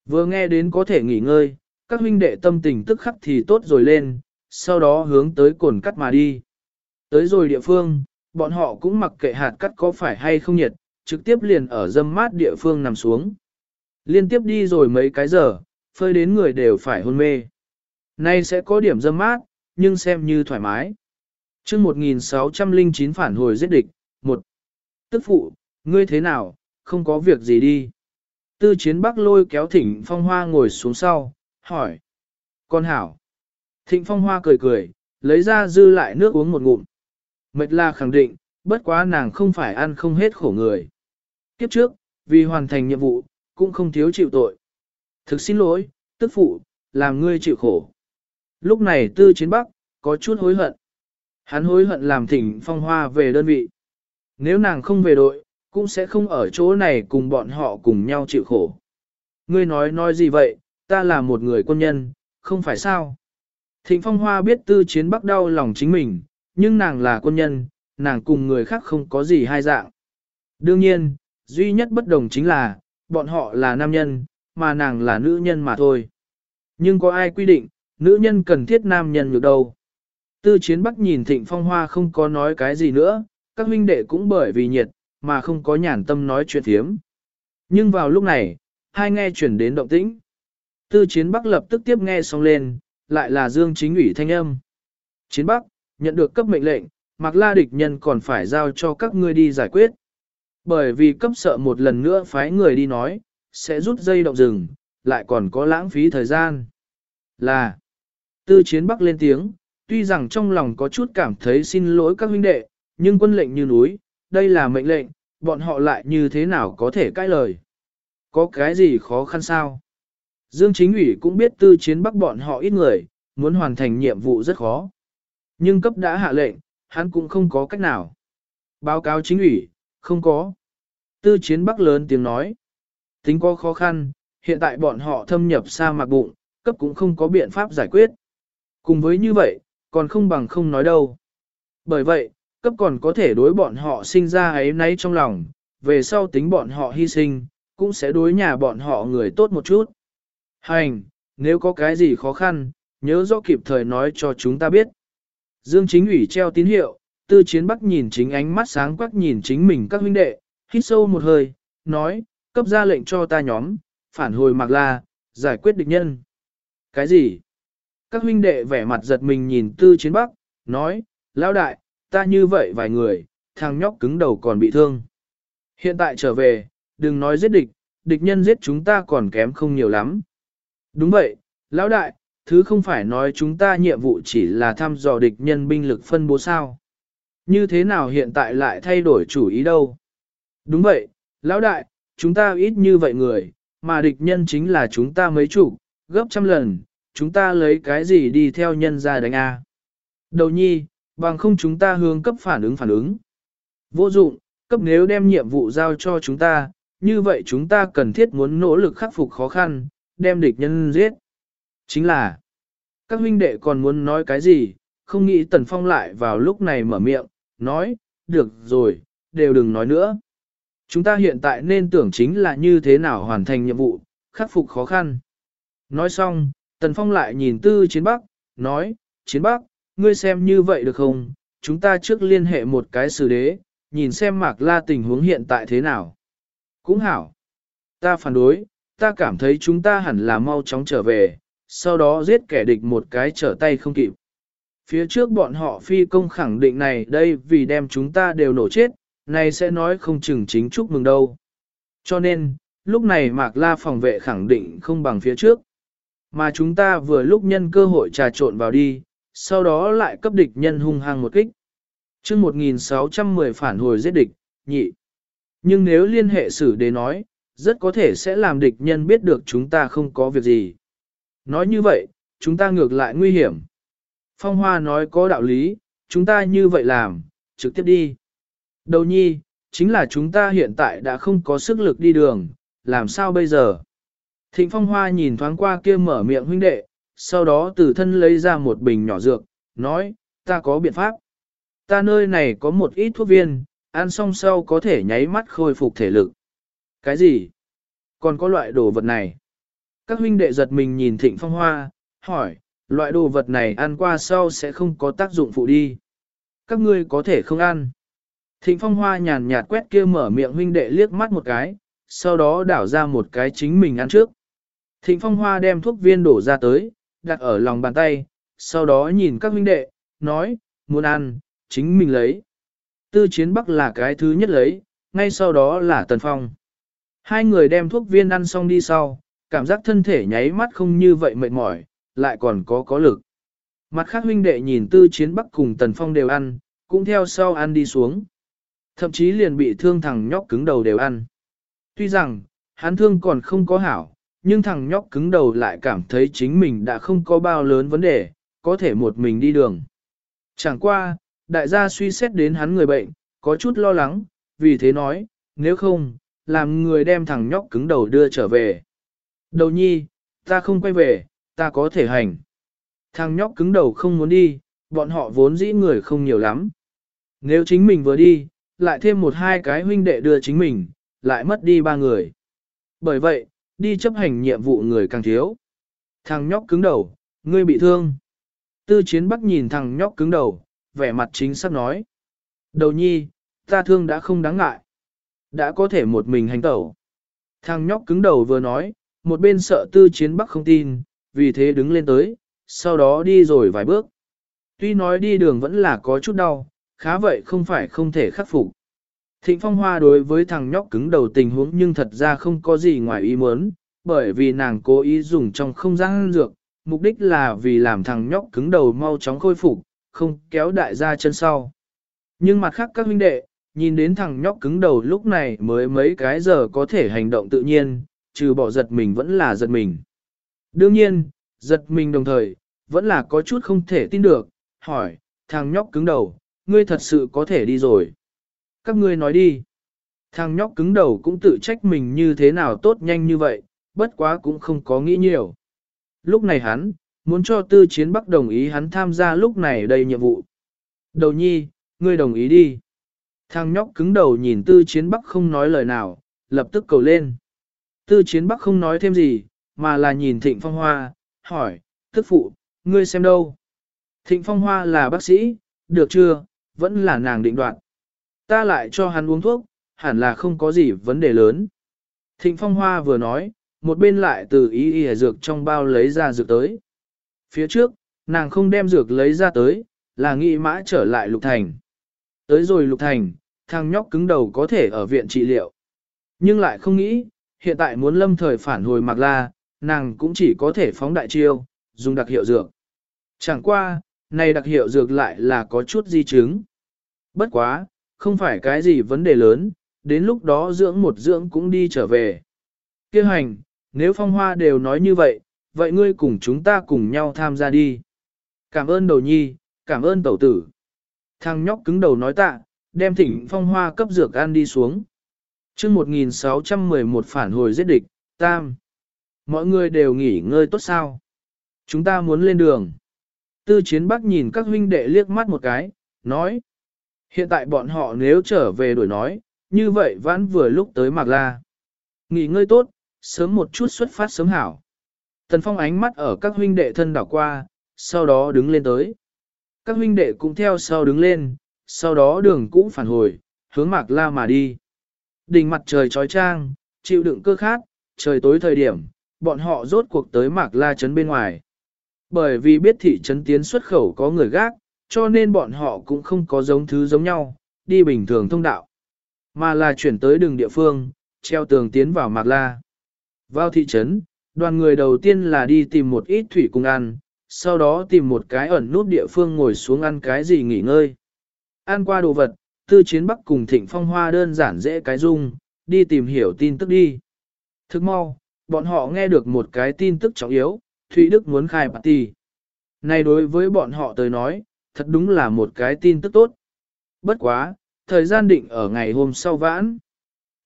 Vừa nghe đến có thể nghỉ ngơi, các huynh đệ tâm tình tức khắc thì tốt rồi lên, sau đó hướng tới cồn cắt mà đi. Tới rồi địa phương, bọn họ cũng mặc kệ hạt cắt có phải hay không nhiệt, trực tiếp liền ở dâm mát địa phương nằm xuống. Liên tiếp đi rồi mấy cái giờ, phơi đến người đều phải hôn mê. Nay sẽ có điểm dâm mát, nhưng xem như thoải mái. chương 1609 phản hồi giết địch, một Tức phụ, ngươi thế nào, không có việc gì đi. Tư chiến bắc lôi kéo thịnh phong hoa ngồi xuống sau, hỏi. Con hảo. Thịnh phong hoa cười cười, lấy ra dư lại nước uống một ngụm. Mệt la khẳng định, bất quá nàng không phải ăn không hết khổ người. Kiếp trước, vì hoàn thành nhiệm vụ, cũng không thiếu chịu tội. Thực xin lỗi, tức phụ, làm ngươi chịu khổ. Lúc này tư chiến bắc, có chút hối hận. Hắn hối hận làm thỉnh phong hoa về đơn vị. Nếu nàng không về đội, cũng sẽ không ở chỗ này cùng bọn họ cùng nhau chịu khổ. Ngươi nói nói gì vậy, ta là một người quân nhân, không phải sao? Thịnh Phong Hoa biết tư chiến bắc đau lòng chính mình, nhưng nàng là quân nhân, nàng cùng người khác không có gì hai dạng. Đương nhiên, duy nhất bất đồng chính là, bọn họ là nam nhân, mà nàng là nữ nhân mà thôi. Nhưng có ai quy định, nữ nhân cần thiết nam nhân được đâu? Tư chiến bắc nhìn thịnh phong hoa không có nói cái gì nữa, các huynh đệ cũng bởi vì nhiệt, mà không có nhàn tâm nói chuyện thiếm. Nhưng vào lúc này, hai nghe chuyển đến động tĩnh. Tư chiến bắc lập tức tiếp nghe xong lên, lại là Dương chính ủy thanh âm. Chiến bắc, nhận được cấp mệnh lệnh, mặc la địch nhân còn phải giao cho các ngươi đi giải quyết. Bởi vì cấp sợ một lần nữa phái người đi nói, sẽ rút dây động rừng, lại còn có lãng phí thời gian. Là, tư chiến bắc lên tiếng, tuy rằng trong lòng có chút cảm thấy xin lỗi các huynh đệ, nhưng quân lệnh như núi, đây là mệnh lệnh, bọn họ lại như thế nào có thể cãi lời. Có cái gì khó khăn sao? Dương chính ủy cũng biết tư chiến bắc bọn họ ít người, muốn hoàn thành nhiệm vụ rất khó. Nhưng cấp đã hạ lệnh, hắn cũng không có cách nào. Báo cáo chính ủy, không có. Tư chiến bắc lớn tiếng nói. Tính có khó khăn, hiện tại bọn họ thâm nhập sa mạc bụng, cấp cũng không có biện pháp giải quyết. Cùng với như vậy, còn không bằng không nói đâu. Bởi vậy, cấp còn có thể đối bọn họ sinh ra ấy nấy trong lòng, về sau tính bọn họ hy sinh, cũng sẽ đối nhà bọn họ người tốt một chút. Hành, nếu có cái gì khó khăn, nhớ rõ kịp thời nói cho chúng ta biết. Dương chính ủy treo tín hiệu, tư chiến bắc nhìn chính ánh mắt sáng quắc nhìn chính mình các huynh đệ, hít sâu một hơi, nói, cấp ra lệnh cho ta nhóm, phản hồi Mạc La, giải quyết địch nhân. Cái gì? Các huynh đệ vẻ mặt giật mình nhìn tư chiến bắc, nói, lão đại, ta như vậy vài người, thằng nhóc cứng đầu còn bị thương. Hiện tại trở về, đừng nói giết địch, địch nhân giết chúng ta còn kém không nhiều lắm. Đúng vậy, lão đại, thứ không phải nói chúng ta nhiệm vụ chỉ là thăm dò địch nhân binh lực phân bố sao. Như thế nào hiện tại lại thay đổi chủ ý đâu? Đúng vậy, lão đại, chúng ta ít như vậy người, mà địch nhân chính là chúng ta mấy chủ, gấp trăm lần, chúng ta lấy cái gì đi theo nhân ra đánh A. Đầu nhi, bằng không chúng ta hướng cấp phản ứng phản ứng. Vô dụng, cấp nếu đem nhiệm vụ giao cho chúng ta, như vậy chúng ta cần thiết muốn nỗ lực khắc phục khó khăn, đem địch nhân giết. Chính là, các huynh đệ còn muốn nói cái gì, không nghĩ Tần Phong lại vào lúc này mở miệng, nói, được rồi, đều đừng nói nữa. Chúng ta hiện tại nên tưởng chính là như thế nào hoàn thành nhiệm vụ, khắc phục khó khăn. Nói xong, Tần Phong lại nhìn Tư Chiến Bắc, nói, Chiến Bắc, ngươi xem như vậy được không? Chúng ta trước liên hệ một cái xử đế, nhìn xem Mạc La tình huống hiện tại thế nào. Cũng hảo. Ta phản đối, ta cảm thấy chúng ta hẳn là mau chóng trở về, sau đó giết kẻ địch một cái trở tay không kịp. Phía trước bọn họ phi công khẳng định này đây vì đem chúng ta đều nổ chết, này sẽ nói không chừng chính chúc mừng đâu. Cho nên, lúc này Mạc La phòng vệ khẳng định không bằng phía trước. Mà chúng ta vừa lúc nhân cơ hội trà trộn vào đi, sau đó lại cấp địch nhân hung hăng một kích. chương 1610 phản hồi giết địch, nhị. Nhưng nếu liên hệ xử để nói, rất có thể sẽ làm địch nhân biết được chúng ta không có việc gì. Nói như vậy, chúng ta ngược lại nguy hiểm. Phong Hoa nói có đạo lý, chúng ta như vậy làm, trực tiếp đi. Đầu nhi, chính là chúng ta hiện tại đã không có sức lực đi đường, làm sao bây giờ? Thịnh Phong Hoa nhìn thoáng qua kia mở miệng huynh đệ, sau đó từ thân lấy ra một bình nhỏ dược, nói, ta có biện pháp. Ta nơi này có một ít thuốc viên, ăn xong sau có thể nháy mắt khôi phục thể lực. Cái gì? Còn có loại đồ vật này? Các huynh đệ giật mình nhìn Thịnh Phong Hoa, hỏi, loại đồ vật này ăn qua sau sẽ không có tác dụng phụ đi. Các ngươi có thể không ăn. Thịnh Phong Hoa nhàn nhạt quét kia mở miệng huynh đệ liếc mắt một cái, sau đó đảo ra một cái chính mình ăn trước. Thịnh Phong Hoa đem thuốc viên đổ ra tới, đặt ở lòng bàn tay, sau đó nhìn các huynh đệ, nói, muốn ăn, chính mình lấy. Tư chiến bắc là cái thứ nhất lấy, ngay sau đó là Tần Phong. Hai người đem thuốc viên ăn xong đi sau, cảm giác thân thể nháy mắt không như vậy mệt mỏi, lại còn có có lực. Mặt khác huynh đệ nhìn tư chiến bắc cùng Tần Phong đều ăn, cũng theo sau ăn đi xuống. Thậm chí liền bị thương thằng nhóc cứng đầu đều ăn. Tuy rằng, hắn thương còn không có hảo, nhưng thằng nhóc cứng đầu lại cảm thấy chính mình đã không có bao lớn vấn đề, có thể một mình đi đường. Chẳng qua, đại gia suy xét đến hắn người bệnh, có chút lo lắng, vì thế nói, nếu không, làm người đem thằng nhóc cứng đầu đưa trở về. Đầu nhi, ta không quay về, ta có thể hành. Thằng nhóc cứng đầu không muốn đi, bọn họ vốn dĩ người không nhiều lắm. Nếu chính mình vừa đi, lại thêm một hai cái huynh đệ đưa chính mình, lại mất đi ba người. Bởi vậy, đi chấp hành nhiệm vụ người càng thiếu. Thằng nhóc cứng đầu, ngươi bị thương. Tư chiến bắc nhìn thằng nhóc cứng đầu, vẻ mặt chính xác nói. Đầu nhi, ta thương đã không đáng ngại. Đã có thể một mình hành tẩu. Thằng nhóc cứng đầu vừa nói, một bên sợ tư chiến bắc không tin, vì thế đứng lên tới, sau đó đi rồi vài bước. Tuy nói đi đường vẫn là có chút đau, khá vậy không phải không thể khắc phục. Thịnh Phong Hoa đối với thằng nhóc cứng đầu tình huống nhưng thật ra không có gì ngoài ý muốn, bởi vì nàng cố ý dùng trong không gian dược, mục đích là vì làm thằng nhóc cứng đầu mau chóng khôi phục, không kéo đại gia chân sau. Nhưng mặt khác các huynh đệ, nhìn đến thằng nhóc cứng đầu lúc này mới mấy cái giờ có thể hành động tự nhiên, trừ bỏ giật mình vẫn là giật mình. Đương nhiên, giật mình đồng thời, vẫn là có chút không thể tin được, hỏi, thằng nhóc cứng đầu, ngươi thật sự có thể đi rồi. Các ngươi nói đi. Thằng nhóc cứng đầu cũng tự trách mình như thế nào tốt nhanh như vậy, bất quá cũng không có nghĩ nhiều. Lúc này hắn, muốn cho tư chiến bắc đồng ý hắn tham gia lúc này đây nhiệm vụ. Đầu nhi, ngươi đồng ý đi. Thằng nhóc cứng đầu nhìn tư chiến bắc không nói lời nào, lập tức cầu lên. Tư chiến bắc không nói thêm gì, mà là nhìn thịnh phong hoa, hỏi, tức phụ, ngươi xem đâu. Thịnh Phong Hoa là bác sĩ, được chưa, vẫn là nàng định đoạt. Ta lại cho hắn uống thuốc, hẳn là không có gì vấn đề lớn. Thịnh Phong Hoa vừa nói, một bên lại từ ý y dược trong bao lấy ra dược tới. Phía trước, nàng không đem dược lấy ra tới, là nghĩ mã trở lại Lục Thành. Tới rồi Lục Thành, thằng nhóc cứng đầu có thể ở viện trị liệu. Nhưng lại không nghĩ, hiện tại muốn lâm thời phản hồi Mạc La, nàng cũng chỉ có thể phóng đại chiêu, dùng đặc hiệu dược. Chẳng qua, này đặc hiệu dược lại là có chút di chứng. Bất quá, không phải cái gì vấn đề lớn, đến lúc đó dưỡng một dưỡng cũng đi trở về. Kêu hành, nếu phong hoa đều nói như vậy, vậy ngươi cùng chúng ta cùng nhau tham gia đi. Cảm ơn đầu nhi, cảm ơn tẩu tử. Thằng nhóc cứng đầu nói tạ, đem thỉnh phong hoa cấp dược ăn đi xuống chương 1611 phản hồi giết địch, tam. Mọi người đều nghỉ ngơi tốt sao. Chúng ta muốn lên đường. Tư chiến bắc nhìn các huynh đệ liếc mắt một cái, nói. Hiện tại bọn họ nếu trở về đuổi nói, như vậy vãn vừa lúc tới Mạc La. Nghỉ ngơi tốt, sớm một chút xuất phát sớm hảo. Tần Phong ánh mắt ở các huynh đệ thân đảo qua, sau đó đứng lên tới. Các huynh đệ cũng theo sau đứng lên, sau đó đường cũng phản hồi, hướng Mạc La mà đi. Đỉnh mặt trời trói trang, chịu đựng cơ khát, trời tối thời điểm, bọn họ rốt cuộc tới Mạc La trấn bên ngoài. Bởi vì biết thị trấn tiến xuất khẩu có người gác, cho nên bọn họ cũng không có giống thứ giống nhau, đi bình thường thông đạo. Mà là chuyển tới đường địa phương, treo tường tiến vào Mạc La. Vào thị trấn, đoàn người đầu tiên là đi tìm một ít thủy cung ăn, sau đó tìm một cái ẩn nút địa phương ngồi xuống ăn cái gì nghỉ ngơi. Ăn qua đồ vật, tư chiến bắc cùng thịnh phong hoa đơn giản dễ cái dung, đi tìm hiểu tin tức đi. Thức mau, bọn họ nghe được một cái tin tức trọng yếu, Thụy Đức muốn khai party. Này đối với bọn họ tới nói, thật đúng là một cái tin tức tốt. Bất quá, thời gian định ở ngày hôm sau vãn.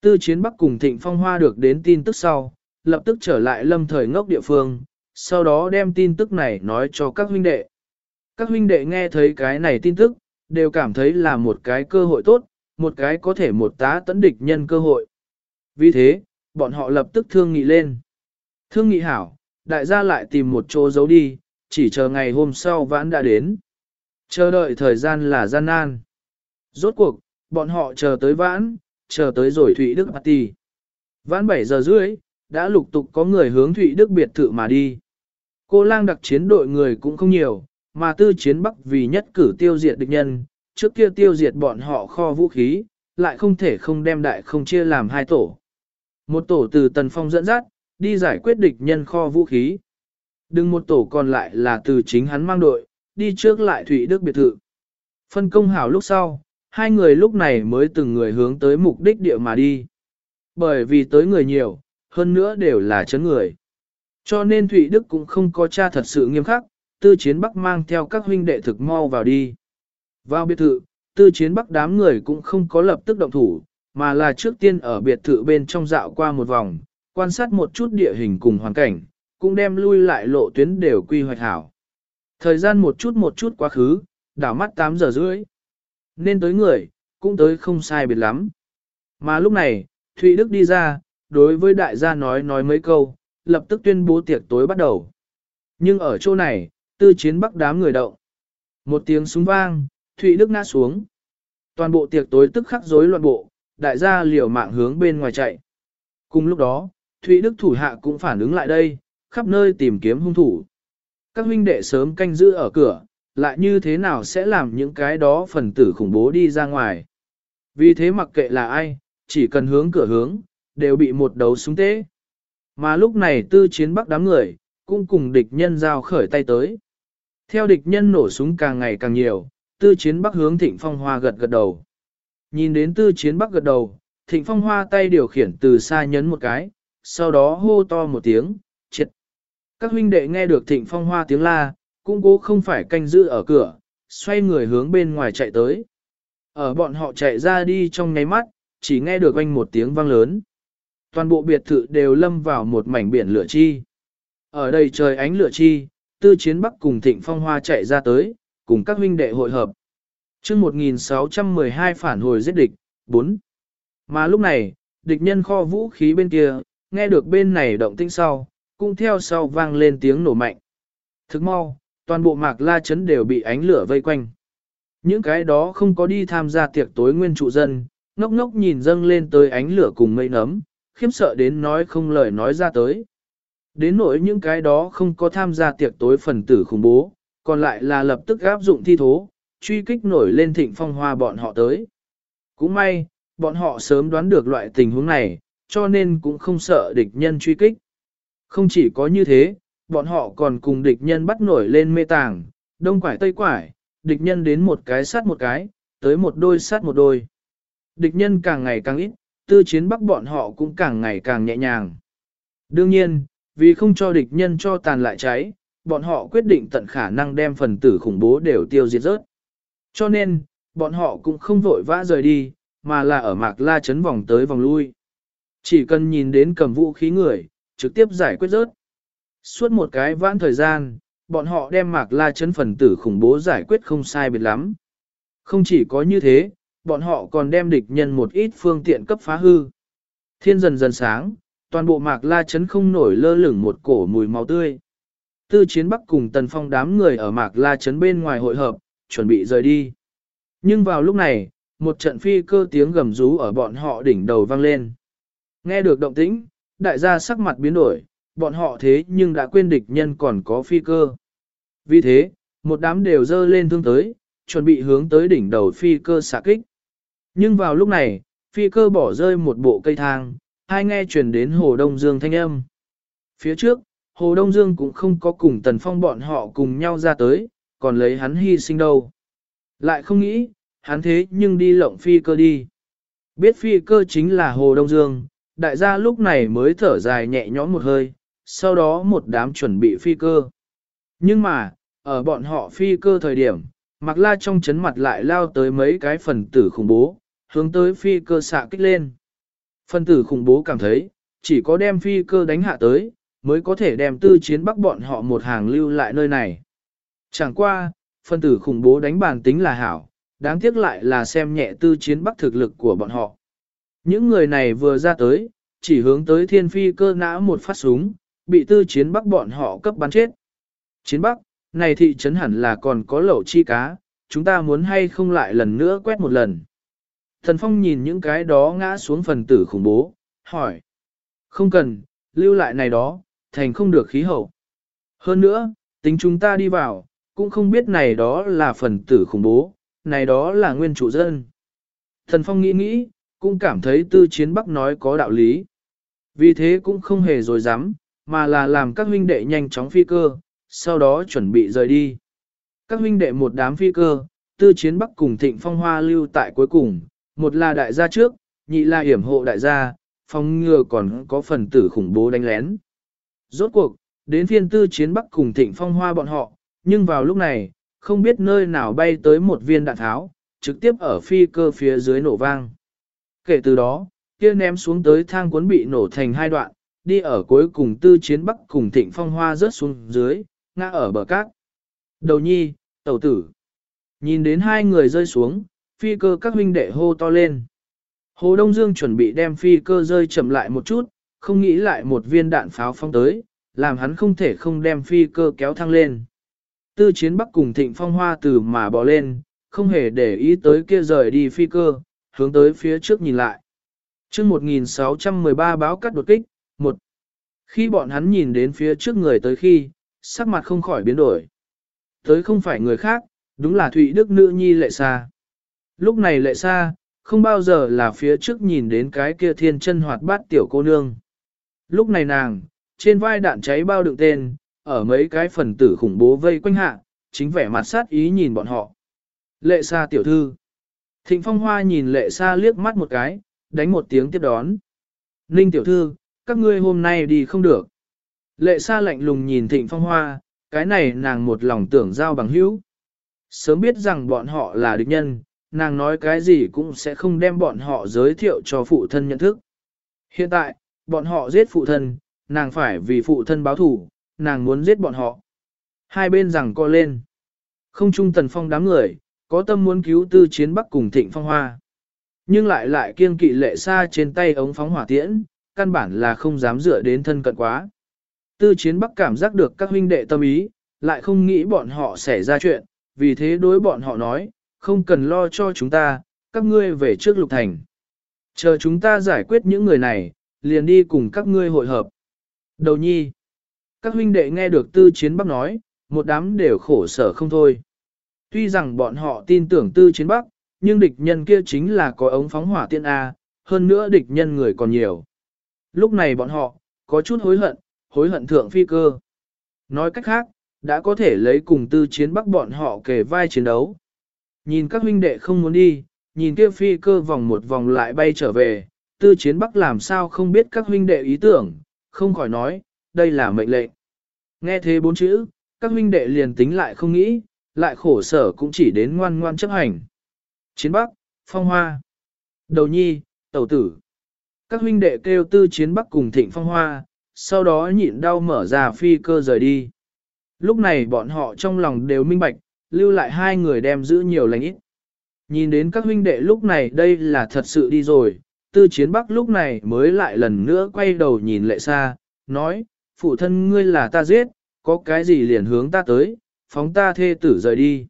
Tư chiến bắc cùng thịnh phong hoa được đến tin tức sau, lập tức trở lại lâm thời ngốc địa phương, sau đó đem tin tức này nói cho các huynh đệ. Các huynh đệ nghe thấy cái này tin tức, đều cảm thấy là một cái cơ hội tốt, một cái có thể một tá tấn địch nhân cơ hội. Vì thế, bọn họ lập tức thương nghị lên. Thương nghị hảo, đại gia lại tìm một chỗ giấu đi, chỉ chờ ngày hôm sau vãn đã đến. Chờ đợi thời gian là gian nan. Rốt cuộc, bọn họ chờ tới vãn, chờ tới rồi Thụy Đức Party. Vãn 7 giờ rưỡi, đã lục tục có người hướng Thụy Đức biệt thự mà đi. Cô lang đặc chiến đội người cũng không nhiều, mà tư chiến bắc vì nhất cử tiêu diệt địch nhân, trước kia tiêu diệt bọn họ kho vũ khí, lại không thể không đem đại không chia làm hai tổ. Một tổ từ Tần Phong dẫn dắt, đi giải quyết địch nhân kho vũ khí. Đừng một tổ còn lại là từ chính hắn mang đội, đi trước lại Thụy Đức biệt thự. Phân công hảo lúc sau, hai người lúc này mới từng người hướng tới mục đích địa mà đi. Bởi vì tới người nhiều, hơn nữa đều là chấn người. Cho nên Thụy Đức cũng không có cha thật sự nghiêm khắc, tư chiến bắc mang theo các huynh đệ thực mau vào đi. Vào biệt thự, tư chiến bắc đám người cũng không có lập tức động thủ, mà là trước tiên ở biệt thự bên trong dạo qua một vòng, quan sát một chút địa hình cùng hoàn cảnh, cũng đem lui lại lộ tuyến đều quy hoạch hảo. Thời gian một chút một chút quá khứ, đảo mắt 8 giờ rưỡi. Nên tới người, cũng tới không sai biệt lắm. Mà lúc này, Thụy Đức đi ra, đối với đại gia nói nói mấy câu, lập tức tuyên bố tiệc tối bắt đầu. Nhưng ở chỗ này, tư chiến bắc đám người động. Một tiếng súng vang, Thụy Đức ngã xuống. Toàn bộ tiệc tối tức khắc rối loạn bộ, đại gia liều mạng hướng bên ngoài chạy. Cùng lúc đó, Thụy Đức thủ hạ cũng phản ứng lại đây, khắp nơi tìm kiếm hung thủ. Các huynh đệ sớm canh giữ ở cửa, lại như thế nào sẽ làm những cái đó phần tử khủng bố đi ra ngoài. Vì thế mặc kệ là ai, chỉ cần hướng cửa hướng, đều bị một đấu súng tế. Mà lúc này tư chiến bắc đám người, cũng cùng địch nhân giao khởi tay tới. Theo địch nhân nổ súng càng ngày càng nhiều, tư chiến bắc hướng thịnh phong hoa gật gật đầu. Nhìn đến tư chiến bắc gật đầu, thịnh phong hoa tay điều khiển từ xa nhấn một cái, sau đó hô to một tiếng, triệt. Các huynh đệ nghe được thịnh phong hoa tiếng la, cũng cố không phải canh giữ ở cửa, xoay người hướng bên ngoài chạy tới. Ở bọn họ chạy ra đi trong nháy mắt, chỉ nghe được anh một tiếng vang lớn. Toàn bộ biệt thự đều lâm vào một mảnh biển lửa chi. Ở đây trời ánh lửa chi, tư chiến bắc cùng thịnh phong hoa chạy ra tới, cùng các huynh đệ hội hợp. chương 1612 phản hồi giết địch, 4. Mà lúc này, địch nhân kho vũ khí bên kia, nghe được bên này động tĩnh sau, cũng theo sau vang lên tiếng nổ mạnh. Thức mau, toàn bộ mạc la chấn đều bị ánh lửa vây quanh. Những cái đó không có đi tham gia tiệc tối nguyên trụ dân, ngốc ngốc nhìn dâng lên tới ánh lửa cùng mây nấm, khiếp sợ đến nói không lời nói ra tới. Đến nỗi những cái đó không có tham gia tiệc tối phần tử khủng bố, còn lại là lập tức áp dụng thi thố, truy kích nổi lên thịnh phong hoa bọn họ tới. Cũng may, bọn họ sớm đoán được loại tình huống này, cho nên cũng không sợ địch nhân truy kích. Không chỉ có như thế, bọn họ còn cùng địch nhân bắt nổi lên mê tàng, đông quải tây quải, địch nhân đến một cái sát một cái, tới một đôi sát một đôi. Địch nhân càng ngày càng ít, tư chiến bắc bọn họ cũng càng ngày càng nhẹ nhàng. Đương nhiên, vì không cho địch nhân cho tàn lại cháy, bọn họ quyết định tận khả năng đem phần tử khủng bố đều tiêu diệt rớt. Cho nên, bọn họ cũng không vội vã rời đi, mà là ở mạc la chấn vòng tới vòng lui. Chỉ cần nhìn đến cầm vũ khí người, trực tiếp giải quyết rớt. Suốt một cái vãn thời gian, bọn họ đem mạc la chấn phần tử khủng bố giải quyết không sai biệt lắm. Không chỉ có như thế, bọn họ còn đem địch nhân một ít phương tiện cấp phá hư. Thiên dần dần sáng, toàn bộ mạc la chấn không nổi lơ lửng một cổ mùi máu tươi. Tư chiến bắc cùng tần phong đám người ở mạc la chấn bên ngoài hội hợp, chuẩn bị rời đi. Nhưng vào lúc này, một trận phi cơ tiếng gầm rú ở bọn họ đỉnh đầu vang lên. Nghe được động tĩnh, đại gia sắc mặt biến đổi, bọn họ thế nhưng đã quên địch nhân còn có phi cơ. Vì thế, một đám đều dơ lên thương tới, chuẩn bị hướng tới đỉnh đầu phi cơ xạ kích. Nhưng vào lúc này, phi cơ bỏ rơi một bộ cây thang, hai nghe truyền đến Hồ Đông Dương thanh âm. Phía trước, Hồ Đông Dương cũng không có cùng Tần Phong bọn họ cùng nhau ra tới, còn lấy hắn hy sinh đâu. Lại không nghĩ, hắn thế nhưng đi lộng phi cơ đi. Biết phi cơ chính là Hồ Đông Dương, đại gia lúc này mới thở dài nhẹ nhõm một hơi, sau đó một đám chuẩn bị phi cơ. Nhưng mà, ở bọn họ phi cơ thời điểm, Mạc La trong chấn mặt lại lao tới mấy cái phần tử khủng bố, hướng tới phi cơ xạ kích lên. Phân tử khủng bố cảm thấy, chỉ có đem phi cơ đánh hạ tới, mới có thể đem tư chiến bắc bọn họ một hàng lưu lại nơi này. Chẳng qua, phân tử khủng bố đánh bàn tính là hảo, đáng tiếc lại là xem nhẹ tư chiến bắc thực lực của bọn họ. Những người này vừa ra tới, chỉ hướng tới thiên phi cơ nã một phát súng, bị tư chiến bắc bọn họ cấp bắn chết. Chiến bắc, này thị trấn hẳn là còn có lẩu chi cá, chúng ta muốn hay không lại lần nữa quét một lần. Thần Phong nhìn những cái đó ngã xuống phần tử khủng bố, hỏi. Không cần, lưu lại này đó, thành không được khí hậu. Hơn nữa, tính chúng ta đi vào, cũng không biết này đó là phần tử khủng bố, này đó là nguyên chủ dân. Thần Phong nghĩ nghĩ, cũng cảm thấy tư chiến bắc nói có đạo lý. Vì thế cũng không hề dối dám, mà là làm các huynh đệ nhanh chóng phi cơ, sau đó chuẩn bị rời đi. Các huynh đệ một đám phi cơ, tư chiến bắc cùng thịnh phong hoa lưu tại cuối cùng, một là đại gia trước, nhị là hiểm hộ đại gia, phong ngừa còn có phần tử khủng bố đánh lén. Rốt cuộc, đến phiên tư chiến bắc cùng thịnh phong hoa bọn họ, nhưng vào lúc này, không biết nơi nào bay tới một viên đạn tháo, trực tiếp ở phi cơ phía dưới nổ vang. Kể từ đó, kia ném xuống tới thang cuốn bị nổ thành hai đoạn, đi ở cuối cùng tư chiến bắc cùng thịnh phong hoa rớt xuống dưới, ngã ở bờ cát. Đầu nhi, tẩu tử. Nhìn đến hai người rơi xuống, phi cơ các huynh đệ hô to lên. Hồ Đông Dương chuẩn bị đem phi cơ rơi chậm lại một chút, không nghĩ lại một viên đạn pháo phong tới, làm hắn không thể không đem phi cơ kéo thăng lên. Tư chiến bắc cùng thịnh phong hoa từ mà bỏ lên, không hề để ý tới kia rời đi phi cơ, hướng tới phía trước nhìn lại. chương 1613 báo cắt đột kích, một Khi bọn hắn nhìn đến phía trước người tới khi, sắc mặt không khỏi biến đổi. Tới không phải người khác, đúng là Thụy Đức nữ nhi lệ xa. Lúc này lệ xa, không bao giờ là phía trước nhìn đến cái kia thiên chân hoạt bát tiểu cô nương. Lúc này nàng, trên vai đạn cháy bao đựng tên, ở mấy cái phần tử khủng bố vây quanh hạ, chính vẻ mặt sát ý nhìn bọn họ. Lệ xa tiểu thư. Thịnh phong hoa nhìn lệ xa liếc mắt một cái, đánh một tiếng tiếp đón. Ninh tiểu thư, các ngươi hôm nay đi không được. Lệ xa lạnh lùng nhìn thịnh phong hoa, cái này nàng một lòng tưởng giao bằng hữu. Sớm biết rằng bọn họ là địch nhân, nàng nói cái gì cũng sẽ không đem bọn họ giới thiệu cho phụ thân nhận thức. Hiện tại, bọn họ giết phụ thân, nàng phải vì phụ thân báo thủ, nàng muốn giết bọn họ. Hai bên rằng co lên. Không trung tần phong đám người, có tâm muốn cứu tư chiến bắc cùng thịnh phong hoa. Nhưng lại lại kiêng kỵ lệ xa trên tay ống phóng hỏa tiễn, căn bản là không dám dựa đến thân cận quá. Tư chiến bắc cảm giác được các huynh đệ tâm ý, lại không nghĩ bọn họ xảy ra chuyện, vì thế đối bọn họ nói, không cần lo cho chúng ta, các ngươi về trước lục thành. Chờ chúng ta giải quyết những người này, liền đi cùng các ngươi hội hợp. Đầu nhi, các huynh đệ nghe được tư chiến bắc nói, một đám đều khổ sở không thôi. Tuy rằng bọn họ tin tưởng tư chiến bắc, nhưng địch nhân kia chính là có ống phóng hỏa tiên A, hơn nữa địch nhân người còn nhiều. Lúc này bọn họ, có chút hối hận, hối hận thượng phi cơ. Nói cách khác, đã có thể lấy cùng tư chiến bắc bọn họ kề vai chiến đấu. Nhìn các huynh đệ không muốn đi, nhìn kia phi cơ vòng một vòng lại bay trở về, tư chiến bắc làm sao không biết các huynh đệ ý tưởng, không khỏi nói, đây là mệnh lệnh. Nghe thế bốn chữ, các huynh đệ liền tính lại không nghĩ, lại khổ sở cũng chỉ đến ngoan ngoan chấp hành. Chiến bắc, phong hoa, đầu nhi, tẩu tử. Các huynh đệ kêu tư chiến bắc cùng thịnh phong hoa, sau đó nhịn đau mở ra phi cơ rời đi. Lúc này bọn họ trong lòng đều minh bạch, lưu lại hai người đem giữ nhiều lành ít. Nhìn đến các huynh đệ lúc này đây là thật sự đi rồi, tư chiến bắc lúc này mới lại lần nữa quay đầu nhìn lệ xa, nói, phụ thân ngươi là ta giết, có cái gì liền hướng ta tới, phóng ta thê tử rời đi.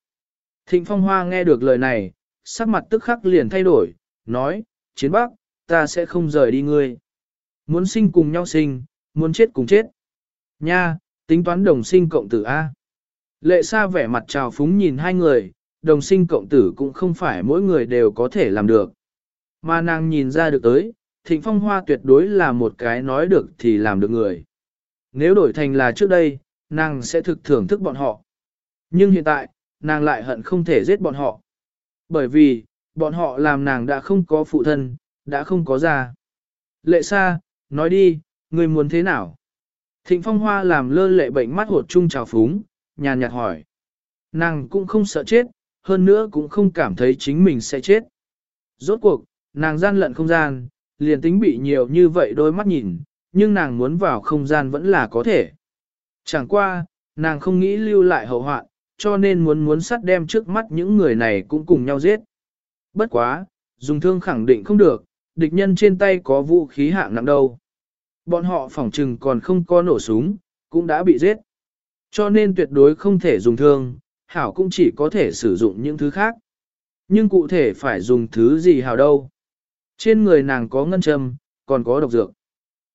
Thịnh phong hoa nghe được lời này, sắc mặt tức khắc liền thay đổi, nói, chiến bắc, ta sẽ không rời đi ngươi. Muốn sinh cùng nhau sinh, muốn chết cùng chết. Nha, tính toán đồng sinh cộng tử A. Lệ xa vẻ mặt trào phúng nhìn hai người, đồng sinh cộng tử cũng không phải mỗi người đều có thể làm được. Mà nàng nhìn ra được tới, thịnh phong hoa tuyệt đối là một cái nói được thì làm được người. Nếu đổi thành là trước đây, nàng sẽ thực thưởng thức bọn họ. Nhưng hiện tại, nàng lại hận không thể giết bọn họ. Bởi vì, bọn họ làm nàng đã không có phụ thân, đã không có già. Lệ xa, nói đi, người muốn thế nào? Thịnh phong hoa làm lơ lệ bệnh mắt hột trung trào phúng, nhàn nhạt hỏi. Nàng cũng không sợ chết, hơn nữa cũng không cảm thấy chính mình sẽ chết. Rốt cuộc, nàng gian lận không gian, liền tính bị nhiều như vậy đôi mắt nhìn, nhưng nàng muốn vào không gian vẫn là có thể. Chẳng qua, nàng không nghĩ lưu lại hậu hoạn, cho nên muốn muốn sắt đem trước mắt những người này cũng cùng nhau giết. Bất quá, dùng thương khẳng định không được, địch nhân trên tay có vũ khí hạng nặng đâu. Bọn họ phỏng trừng còn không có nổ súng, cũng đã bị giết. Cho nên tuyệt đối không thể dùng thương, hảo cũng chỉ có thể sử dụng những thứ khác. Nhưng cụ thể phải dùng thứ gì hảo đâu. Trên người nàng có ngân châm, còn có độc dược.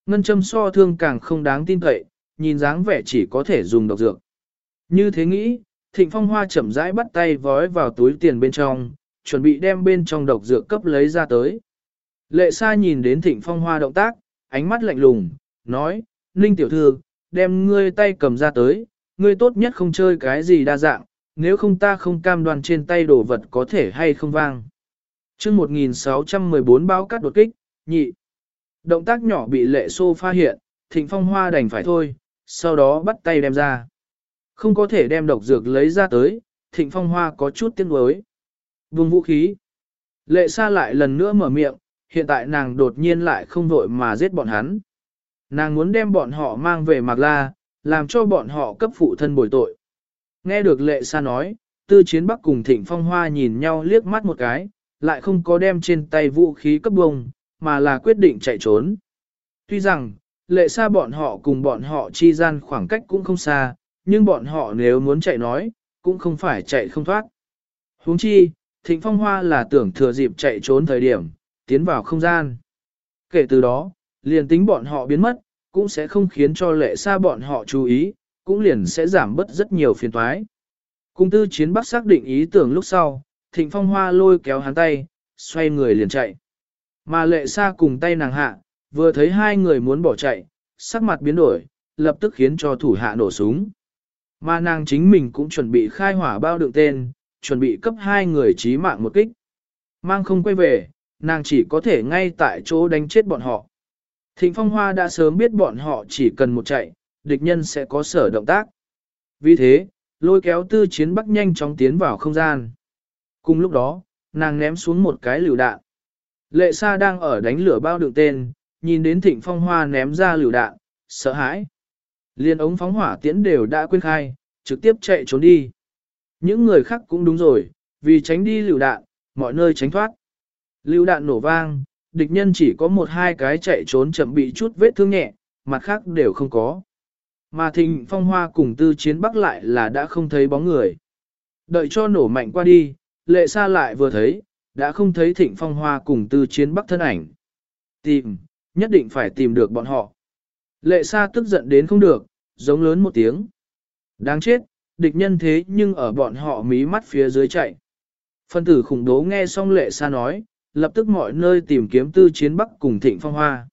Ngân châm so thương càng không đáng tin cậy, nhìn dáng vẻ chỉ có thể dùng độc dược. Như thế nghĩ, thịnh phong hoa chậm rãi bắt tay vói vào túi tiền bên trong, chuẩn bị đem bên trong độc dược cấp lấy ra tới. Lệ Sa nhìn đến thịnh phong hoa động tác, ánh mắt lạnh lùng, nói, Ninh tiểu thư, đem ngươi tay cầm ra tới, ngươi tốt nhất không chơi cái gì đa dạng, nếu không ta không cam đoan trên tay đồ vật có thể hay không vang. chương 1614 báo cắt đột kích, nhị. Động tác nhỏ bị lệ xô pha hiện, thịnh phong hoa đành phải thôi, sau đó bắt tay đem ra. Không có thể đem độc dược lấy ra tới, thịnh phong hoa có chút tiếc nuối. Vùng vũ khí. Lệ xa lại lần nữa mở miệng, hiện tại nàng đột nhiên lại không vội mà giết bọn hắn. Nàng muốn đem bọn họ mang về Mạc La, làm cho bọn họ cấp phụ thân bồi tội. Nghe được lệ xa nói, tư chiến bắc cùng thịnh phong hoa nhìn nhau liếc mắt một cái, lại không có đem trên tay vũ khí cấp bông, mà là quyết định chạy trốn. Tuy rằng, lệ xa bọn họ cùng bọn họ chi gian khoảng cách cũng không xa, nhưng bọn họ nếu muốn chạy nói, cũng không phải chạy không thoát. huống chi, thịnh phong hoa là tưởng thừa dịp chạy trốn thời điểm, tiến vào không gian. Kể từ đó, liền tính bọn họ biến mất, cũng sẽ không khiến cho lệ xa bọn họ chú ý, cũng liền sẽ giảm bớt rất nhiều phiền toái. Cung tư chiến bắc xác định ý tưởng lúc sau, thịnh phong hoa lôi kéo hắn tay, xoay người liền chạy. Mà lệ xa cùng tay nàng hạ, vừa thấy hai người muốn bỏ chạy, sắc mặt biến đổi, lập tức khiến cho thủ hạ nổ súng. Mà nàng chính mình cũng chuẩn bị khai hỏa bao đựng tên, chuẩn bị cấp hai người chí mạng một kích. Mang không quay về, nàng chỉ có thể ngay tại chỗ đánh chết bọn họ. Thịnh Phong Hoa đã sớm biết bọn họ chỉ cần một chạy, địch nhân sẽ có sở động tác. Vì thế, lôi kéo tư chiến bắc nhanh chóng tiến vào không gian. Cùng lúc đó, nàng ném xuống một cái lựu đạn. Lệ Sa đang ở đánh lửa bao đường tên, nhìn đến Thịnh Phong Hoa ném ra lựu đạn, sợ hãi. Liên ống phóng hỏa tiễn đều đã quên khai, trực tiếp chạy trốn đi. Những người khác cũng đúng rồi, vì tránh đi lựu đạn, mọi nơi tránh thoát. Lưu đạn nổ vang, địch nhân chỉ có một hai cái chạy trốn chậm bị chút vết thương nhẹ, mặt khác đều không có. Mà thịnh phong hoa cùng tư chiến bắc lại là đã không thấy bóng người. Đợi cho nổ mạnh qua đi, lệ xa lại vừa thấy, đã không thấy thịnh phong hoa cùng tư chiến bắc thân ảnh. Tìm, nhất định phải tìm được bọn họ. Lệ xa tức giận đến không được, giống lớn một tiếng. Đáng chết, địch nhân thế nhưng ở bọn họ mí mắt phía dưới chạy. Phân tử khủng đố nghe xong lệ xa nói, lập tức mọi nơi tìm kiếm tư chiến bắc cùng thịnh phong hoa.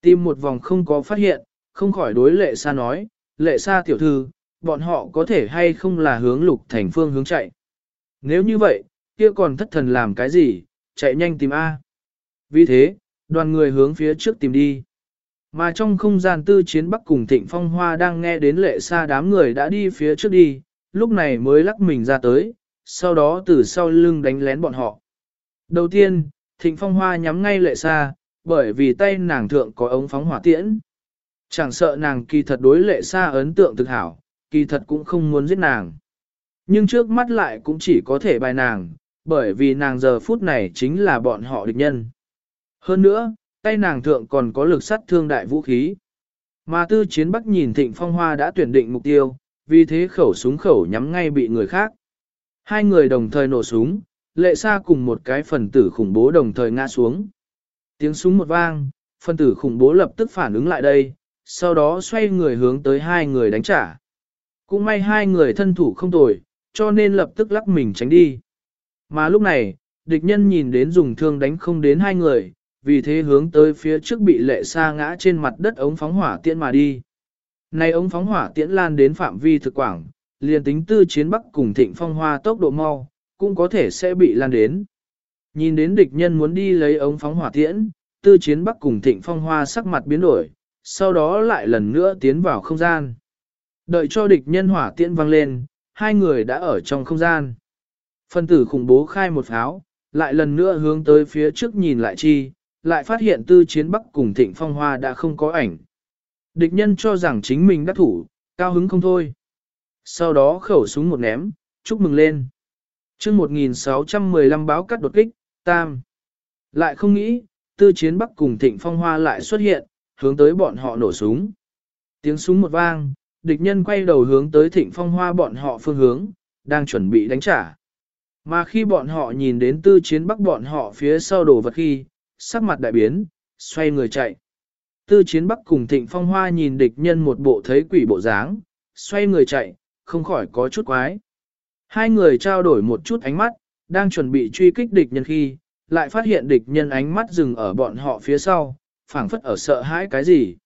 Tìm một vòng không có phát hiện, không khỏi đối lệ xa nói, lệ xa tiểu thư, bọn họ có thể hay không là hướng lục thành phương hướng chạy. Nếu như vậy, kia còn thất thần làm cái gì, chạy nhanh tìm A. Vì thế, đoàn người hướng phía trước tìm đi. Mà trong không gian tư chiến bắc cùng thịnh phong hoa đang nghe đến lệ xa đám người đã đi phía trước đi, lúc này mới lắc mình ra tới, sau đó từ sau lưng đánh lén bọn họ. Đầu tiên, thịnh phong hoa nhắm ngay lệ xa, bởi vì tay nàng thượng có ống phóng hỏa tiễn. Chẳng sợ nàng kỳ thật đối lệ xa ấn tượng thực hảo, kỳ thật cũng không muốn giết nàng. Nhưng trước mắt lại cũng chỉ có thể bài nàng, bởi vì nàng giờ phút này chính là bọn họ địch nhân. Hơn nữa, tay nàng thượng còn có lực sát thương đại vũ khí. Mà tư chiến bắc nhìn thịnh phong hoa đã tuyển định mục tiêu, vì thế khẩu súng khẩu nhắm ngay bị người khác. Hai người đồng thời nổ súng, lệ xa cùng một cái phần tử khủng bố đồng thời ngã xuống. Tiếng súng một vang, phần tử khủng bố lập tức phản ứng lại đây, sau đó xoay người hướng tới hai người đánh trả. Cũng may hai người thân thủ không tồi, cho nên lập tức lắc mình tránh đi. Mà lúc này, địch nhân nhìn đến dùng thương đánh không đến hai người, vì thế hướng tới phía trước bị lệ xa ngã trên mặt đất ống phóng hỏa tiễn mà đi. Này ống phóng hỏa tiễn lan đến phạm vi thực quảng, liền tính tư chiến bắc cùng thịnh phong hoa tốc độ mau, cũng có thể sẽ bị lan đến. Nhìn đến địch nhân muốn đi lấy ống phóng hỏa tiễn, tư chiến bắc cùng thịnh phong hoa sắc mặt biến đổi, sau đó lại lần nữa tiến vào không gian. Đợi cho địch nhân hỏa tiễn vang lên, hai người đã ở trong không gian. Phân tử khủng bố khai một pháo, lại lần nữa hướng tới phía trước nhìn lại chi, lại phát hiện tư chiến bắc cùng thịnh phong hoa đã không có ảnh. Địch nhân cho rằng chính mình đã thủ, cao hứng không thôi. Sau đó khẩu súng một ném, chúc mừng lên chương 1615 báo cắt đột kích, tam. Lại không nghĩ, tư chiến bắc cùng thịnh phong hoa lại xuất hiện, hướng tới bọn họ nổ súng. Tiếng súng một vang, địch nhân quay đầu hướng tới thịnh phong hoa bọn họ phương hướng, đang chuẩn bị đánh trả. Mà khi bọn họ nhìn đến tư chiến bắc bọn họ phía sau đổ vật khi, sắc mặt đại biến, xoay người chạy. Tư chiến bắc cùng thịnh phong hoa nhìn địch nhân một bộ thấy quỷ bộ dáng, xoay người chạy, không khỏi có chút quái. Hai người trao đổi một chút ánh mắt, đang chuẩn bị truy kích địch nhân khi, lại phát hiện địch nhân ánh mắt dừng ở bọn họ phía sau, phảng phất ở sợ hãi cái gì.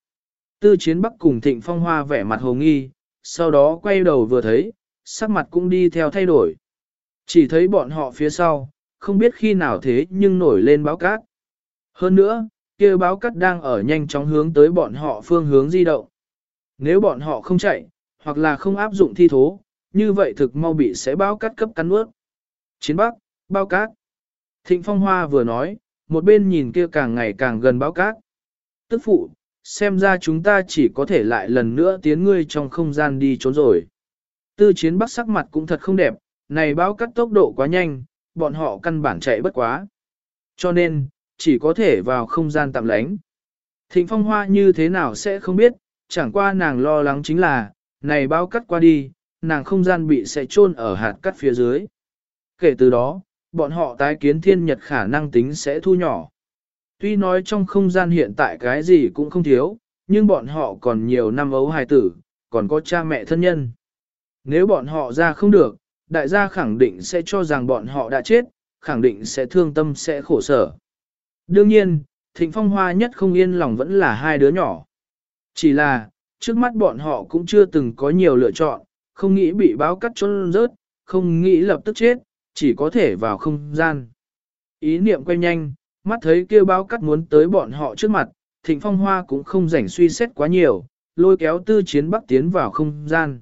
Tư chiến bắc cùng thịnh phong hoa vẻ mặt hồ nghi, sau đó quay đầu vừa thấy, sắc mặt cũng đi theo thay đổi. Chỉ thấy bọn họ phía sau, không biết khi nào thế nhưng nổi lên báo cát. Hơn nữa, kia báo cát đang ở nhanh chóng hướng tới bọn họ phương hướng di động. Nếu bọn họ không chạy, hoặc là không áp dụng thi thố, như vậy thực mau bị sẽ bao cát cấp cắn ướt. Chiến bắc, bao cát. Thịnh Phong Hoa vừa nói, một bên nhìn kia càng ngày càng gần bao cát. Tức phụ, xem ra chúng ta chỉ có thể lại lần nữa tiến ngươi trong không gian đi trốn rồi. Tư chiến bắc sắc mặt cũng thật không đẹp, này bao cắt tốc độ quá nhanh, bọn họ căn bản chạy bất quá. Cho nên, chỉ có thể vào không gian tạm lánh. Thịnh phong hoa như thế nào sẽ không biết, chẳng qua nàng lo lắng chính là, này bao cắt qua đi, nàng không gian bị sẽ chôn ở hạt cắt phía dưới. Kể từ đó, bọn họ tái kiến thiên nhật khả năng tính sẽ thu nhỏ. Tuy nói trong không gian hiện tại cái gì cũng không thiếu, nhưng bọn họ còn nhiều năm ấu hài tử, còn có cha mẹ thân nhân. Nếu bọn họ ra không được, đại gia khẳng định sẽ cho rằng bọn họ đã chết, khẳng định sẽ thương tâm sẽ khổ sở. Đương nhiên, Thịnh Phong Hoa nhất không yên lòng vẫn là hai đứa nhỏ. Chỉ là, trước mắt bọn họ cũng chưa từng có nhiều lựa chọn, không nghĩ bị báo cắt trốn rớt, không nghĩ lập tức chết, chỉ có thể vào không gian. Ý niệm quay nhanh, mắt thấy kêu báo cắt muốn tới bọn họ trước mặt, Thịnh Phong Hoa cũng không rảnh suy xét quá nhiều, lôi kéo tư chiến bắc tiến vào không gian.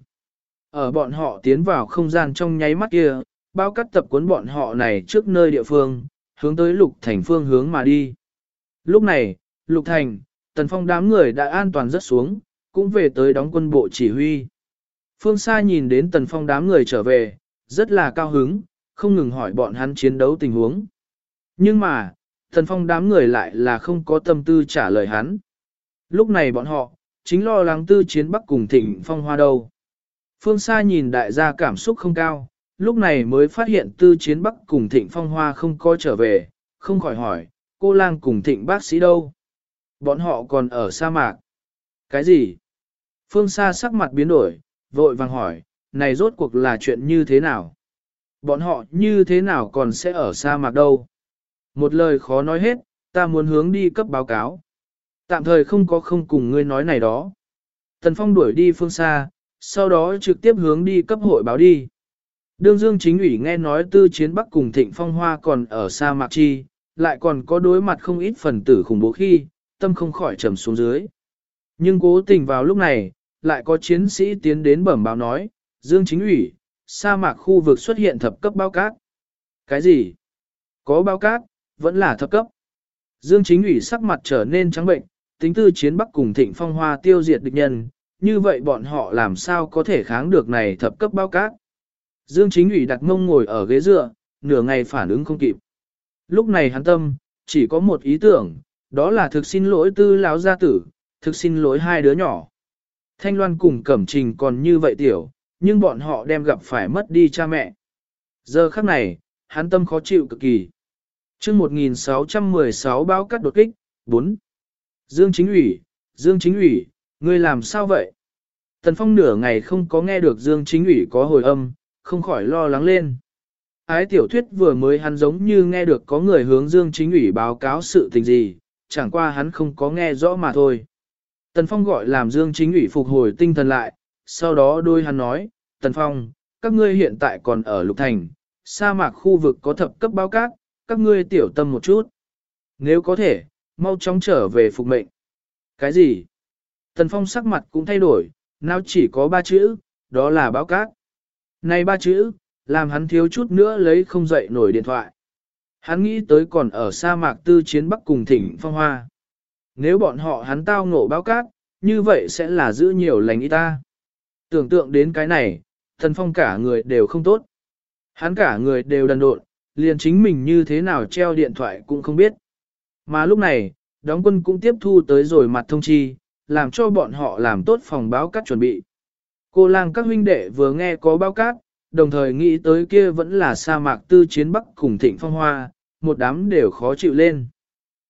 Ở bọn họ tiến vào không gian trong nháy mắt kia, báo cắt tập cuốn bọn họ này trước nơi địa phương, hướng tới lục thành phương hướng mà đi. Lúc này, lục thành, tần phong đám người đã an toàn rất xuống, cũng về tới đóng quân bộ chỉ huy. Phương xa nhìn đến tần phong đám người trở về, rất là cao hứng, không ngừng hỏi bọn hắn chiến đấu tình huống. Nhưng mà, tần phong đám người lại là không có tâm tư trả lời hắn. Lúc này bọn họ, chính lo lắng tư chiến bắc cùng thịnh phong hoa đâu. Phương xa nhìn đại gia cảm xúc không cao, lúc này mới phát hiện tư chiến bắc cùng thịnh phong hoa không có trở về, không khỏi hỏi, cô lang cùng thịnh bác sĩ đâu? Bọn họ còn ở sa mạc. Cái gì? Phương xa sắc mặt biến đổi, vội vàng hỏi, này rốt cuộc là chuyện như thế nào? Bọn họ như thế nào còn sẽ ở sa mạc đâu? Một lời khó nói hết, ta muốn hướng đi cấp báo cáo. Tạm thời không có không cùng ngươi nói này đó. Tần Phong đuổi đi phương xa, sau đó trực tiếp hướng đi cấp hội báo đi. Đương Dương chính ủy nghe nói tư chiến Bắc cùng Thịnh Phong Hoa còn ở sa mạc chi, lại còn có đối mặt không ít phần tử khủng bố khi, tâm không khỏi trầm xuống dưới. Nhưng cố tình vào lúc này, lại có chiến sĩ tiến đến bẩm báo nói, Dương chính ủy, sa mạc khu vực xuất hiện thập cấp bao cát. Cái gì? Có bao cát, vẫn là thập cấp. Dương chính ủy sắc mặt trở nên trắng bệnh, tính tư chiến bắc cùng thịnh phong hoa tiêu diệt địch nhân, như vậy bọn họ làm sao có thể kháng được này thập cấp bao cát. Dương chính ủy đặt mông ngồi ở ghế dựa, nửa ngày phản ứng không kịp. Lúc này hắn tâm, chỉ có một ý tưởng, đó là thực xin lỗi tư lão gia tử, thực xin lỗi hai đứa nhỏ. Thanh Loan cùng Cẩm Trình còn như vậy tiểu, nhưng bọn họ đem gặp phải mất đi cha mẹ. Giờ khắc này, hắn tâm khó chịu cực kỳ. chương 1616 báo cắt đột kích, 4. Dương Chính ủy, Dương Chính ủy, ngươi làm sao vậy? Tần Phong nửa ngày không có nghe được Dương Chính ủy có hồi âm, không khỏi lo lắng lên. Ái tiểu thuyết vừa mới hắn giống như nghe được có người hướng Dương Chính ủy báo cáo sự tình gì, chẳng qua hắn không có nghe rõ mà thôi. Tần Phong gọi làm Dương Chính ủy phục hồi tinh thần lại, sau đó đôi hắn nói, Tần Phong, các ngươi hiện tại còn ở Lục Thành, sa mạc khu vực có thập cấp báo cát, các ngươi tiểu tâm một chút. Nếu có thể, mau chóng trở về phục mệnh. Cái gì? Tần Phong sắc mặt cũng thay đổi, nào chỉ có ba chữ, đó là báo cát. Này ba chữ, làm hắn thiếu chút nữa lấy không dậy nổi điện thoại. Hắn nghĩ tới còn ở sa mạc tư chiến bắc cùng thỉnh phong hoa. Nếu bọn họ hắn tao ngộ báo cát, như vậy sẽ là giữ nhiều lành y ta. Tưởng tượng đến cái này, thần phong cả người đều không tốt. Hắn cả người đều đần độn, liền chính mình như thế nào treo điện thoại cũng không biết. Mà lúc này, đóng quân cũng tiếp thu tới rồi mặt thông chi, làm cho bọn họ làm tốt phòng báo cát chuẩn bị. Cô lang các huynh đệ vừa nghe có báo cát, đồng thời nghĩ tới kia vẫn là sa mạc tư chiến bắc cùng thịnh phong hoa, một đám đều khó chịu lên.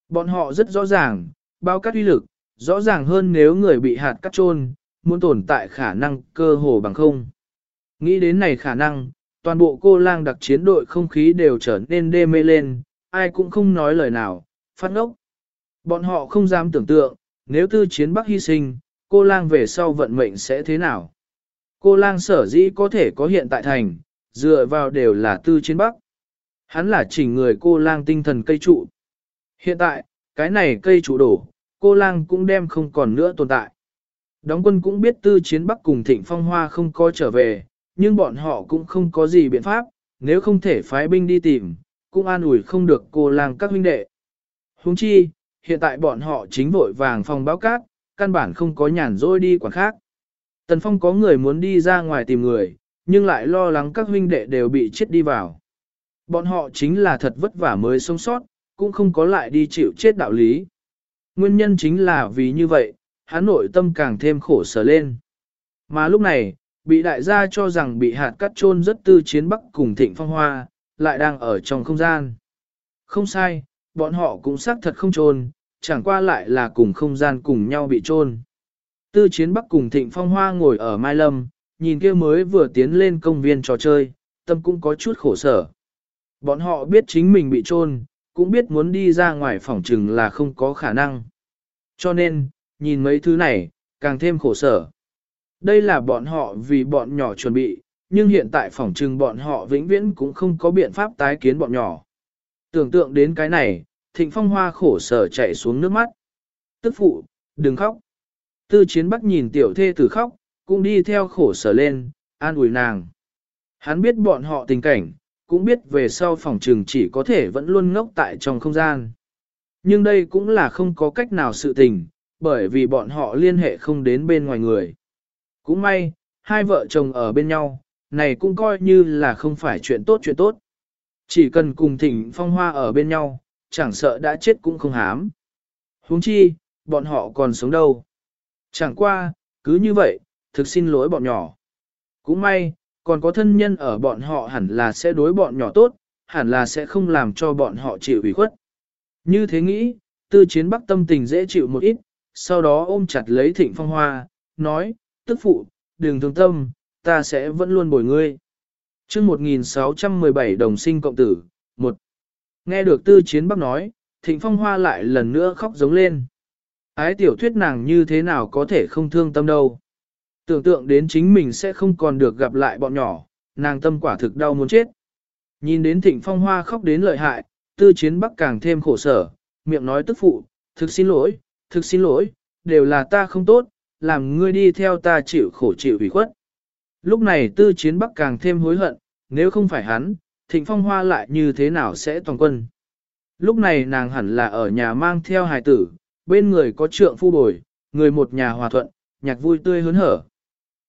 Bọn họ rất rõ ràng, bao cát uy lực, rõ ràng hơn nếu người bị hạt cắt trôn, muốn tồn tại khả năng cơ hồ bằng không. Nghĩ đến này khả năng, toàn bộ cô lang đặc chiến đội không khí đều trở nên đê mê lên, ai cũng không nói lời nào, phát ngốc. Bọn họ không dám tưởng tượng, nếu tư chiến bắc hy sinh, cô lang về sau vận mệnh sẽ thế nào. Cô lang sở dĩ có thể có hiện tại thành, dựa vào đều là tư chiến bắc. Hắn là chỉnh người cô lang tinh thần cây trụ. Hiện tại, cái này cây trụ đổ, cô lang cũng đem không còn nữa tồn tại. Đóng quân cũng biết tư chiến bắc cùng thịnh phong hoa không có trở về, nhưng bọn họ cũng không có gì biện pháp, nếu không thể phái binh đi tìm, cũng an ủi không được cô lang các huynh đệ. Huống chi, hiện tại bọn họ chính vội vàng phòng báo cát, căn bản không có nhàn rỗi đi quản khác. Tần Phong có người muốn đi ra ngoài tìm người, nhưng lại lo lắng các huynh đệ đều bị chết đi vào. Bọn họ chính là thật vất vả mới sống sót, cũng không có lại đi chịu chết đạo lý. Nguyên nhân chính là vì như vậy, hắn nội tâm càng thêm khổ sở lên. Mà lúc này, bị đại gia cho rằng bị hạt cắt trôn rất tư chiến bắc cùng thịnh phong hoa, lại đang ở trong không gian. Không sai, bọn họ cũng xác thật không trôn, chẳng qua lại là cùng không gian cùng nhau bị trôn. Tư chiến bắc cùng thịnh phong hoa ngồi ở Mai Lâm, nhìn kia mới vừa tiến lên công viên trò chơi, tâm cũng có chút khổ sở. Bọn họ biết chính mình bị trôn, cũng biết muốn đi ra ngoài phòng trừng là không có khả năng. Cho nên, nhìn mấy thứ này, càng thêm khổ sở. Đây là bọn họ vì bọn nhỏ chuẩn bị, nhưng hiện tại phòng trừng bọn họ vĩnh viễn cũng không có biện pháp tái kiến bọn nhỏ. Tưởng tượng đến cái này, thịnh phong hoa khổ sở chạy xuống nước mắt. Tức phụ, đừng khóc. Tư chiến bắc nhìn tiểu thê tử khóc, cũng đi theo khổ sở lên, an ủi nàng. Hắn biết bọn họ tình cảnh, cũng biết về sau phòng trường chỉ có thể vẫn luôn ngốc tại trong không gian. Nhưng đây cũng là không có cách nào sự tình, bởi vì bọn họ liên hệ không đến bên ngoài người. Cũng may, hai vợ chồng ở bên nhau, này cũng coi như là không phải chuyện tốt chuyện tốt. Chỉ cần cùng thỉnh phong hoa ở bên nhau, chẳng sợ đã chết cũng không hám. huống chi, bọn họ còn sống đâu. Chẳng qua, cứ như vậy, thực xin lỗi bọn nhỏ. Cũng may, còn có thân nhân ở bọn họ hẳn là sẽ đối bọn nhỏ tốt, hẳn là sẽ không làm cho bọn họ chịu ủy khuất. Như thế nghĩ, tư chiến bắc tâm tình dễ chịu một ít, sau đó ôm chặt lấy thịnh phong hoa, nói, tức phụ, đừng thương tâm, ta sẽ vẫn luôn bồi ngươi. chương 1617 đồng sinh cộng tử, một Nghe được tư chiến bắc nói, thịnh phong hoa lại lần nữa khóc giống lên. Ái tiểu thuyết nàng như thế nào có thể không thương tâm đâu. Tưởng tượng đến chính mình sẽ không còn được gặp lại bọn nhỏ, nàng tâm quả thực đau muốn chết. Nhìn đến thịnh phong hoa khóc đến lợi hại, tư chiến bắc càng thêm khổ sở, miệng nói tức phụ, thực xin lỗi, thực xin lỗi, đều là ta không tốt, làm ngươi đi theo ta chịu khổ chịu ủy khuất. Lúc này tư chiến bắc càng thêm hối hận, nếu không phải hắn, thịnh phong hoa lại như thế nào sẽ toàn quân. Lúc này nàng hẳn là ở nhà mang theo hài tử, bên người có trượng phu bồi, người một nhà hòa thuận, nhạc vui tươi hớn hở.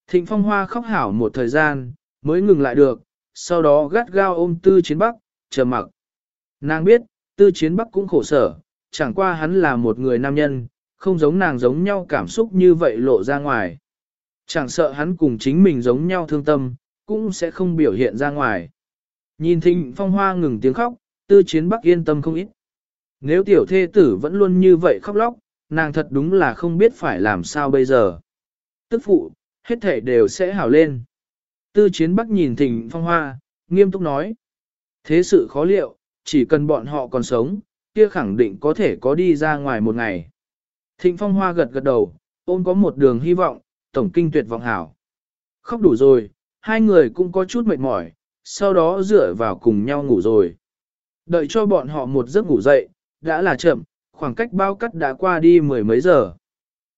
Thịnh phong hoa khóc hảo một thời gian, mới ngừng lại được, sau đó gắt gao ôm tư chiến bắc, chờ mặc. Nàng biết, tư chiến bắc cũng khổ sở, chẳng qua hắn là một người nam nhân, không giống nàng giống nhau cảm xúc như vậy lộ ra ngoài. Chẳng sợ hắn cùng chính mình giống nhau thương tâm, cũng sẽ không biểu hiện ra ngoài. Nhìn thịnh phong hoa ngừng tiếng khóc, tư chiến bắc yên tâm không ít. Nếu tiểu thê tử vẫn luôn như vậy khóc lóc, nàng thật đúng là không biết phải làm sao bây giờ. Tức phụ, hết thể đều sẽ hảo lên. Tư chiến bắc nhìn thịnh phong hoa, nghiêm túc nói. Thế sự khó liệu, chỉ cần bọn họ còn sống, kia khẳng định có thể có đi ra ngoài một ngày. Thịnh phong hoa gật gật đầu, ôm có một đường hy vọng, tổng kinh tuyệt vọng hảo. Khóc đủ rồi, hai người cũng có chút mệt mỏi, sau đó dựa vào cùng nhau ngủ rồi. Đợi cho bọn họ một giấc ngủ dậy, đã là chậm, khoảng cách bao cắt đã qua đi mười mấy giờ.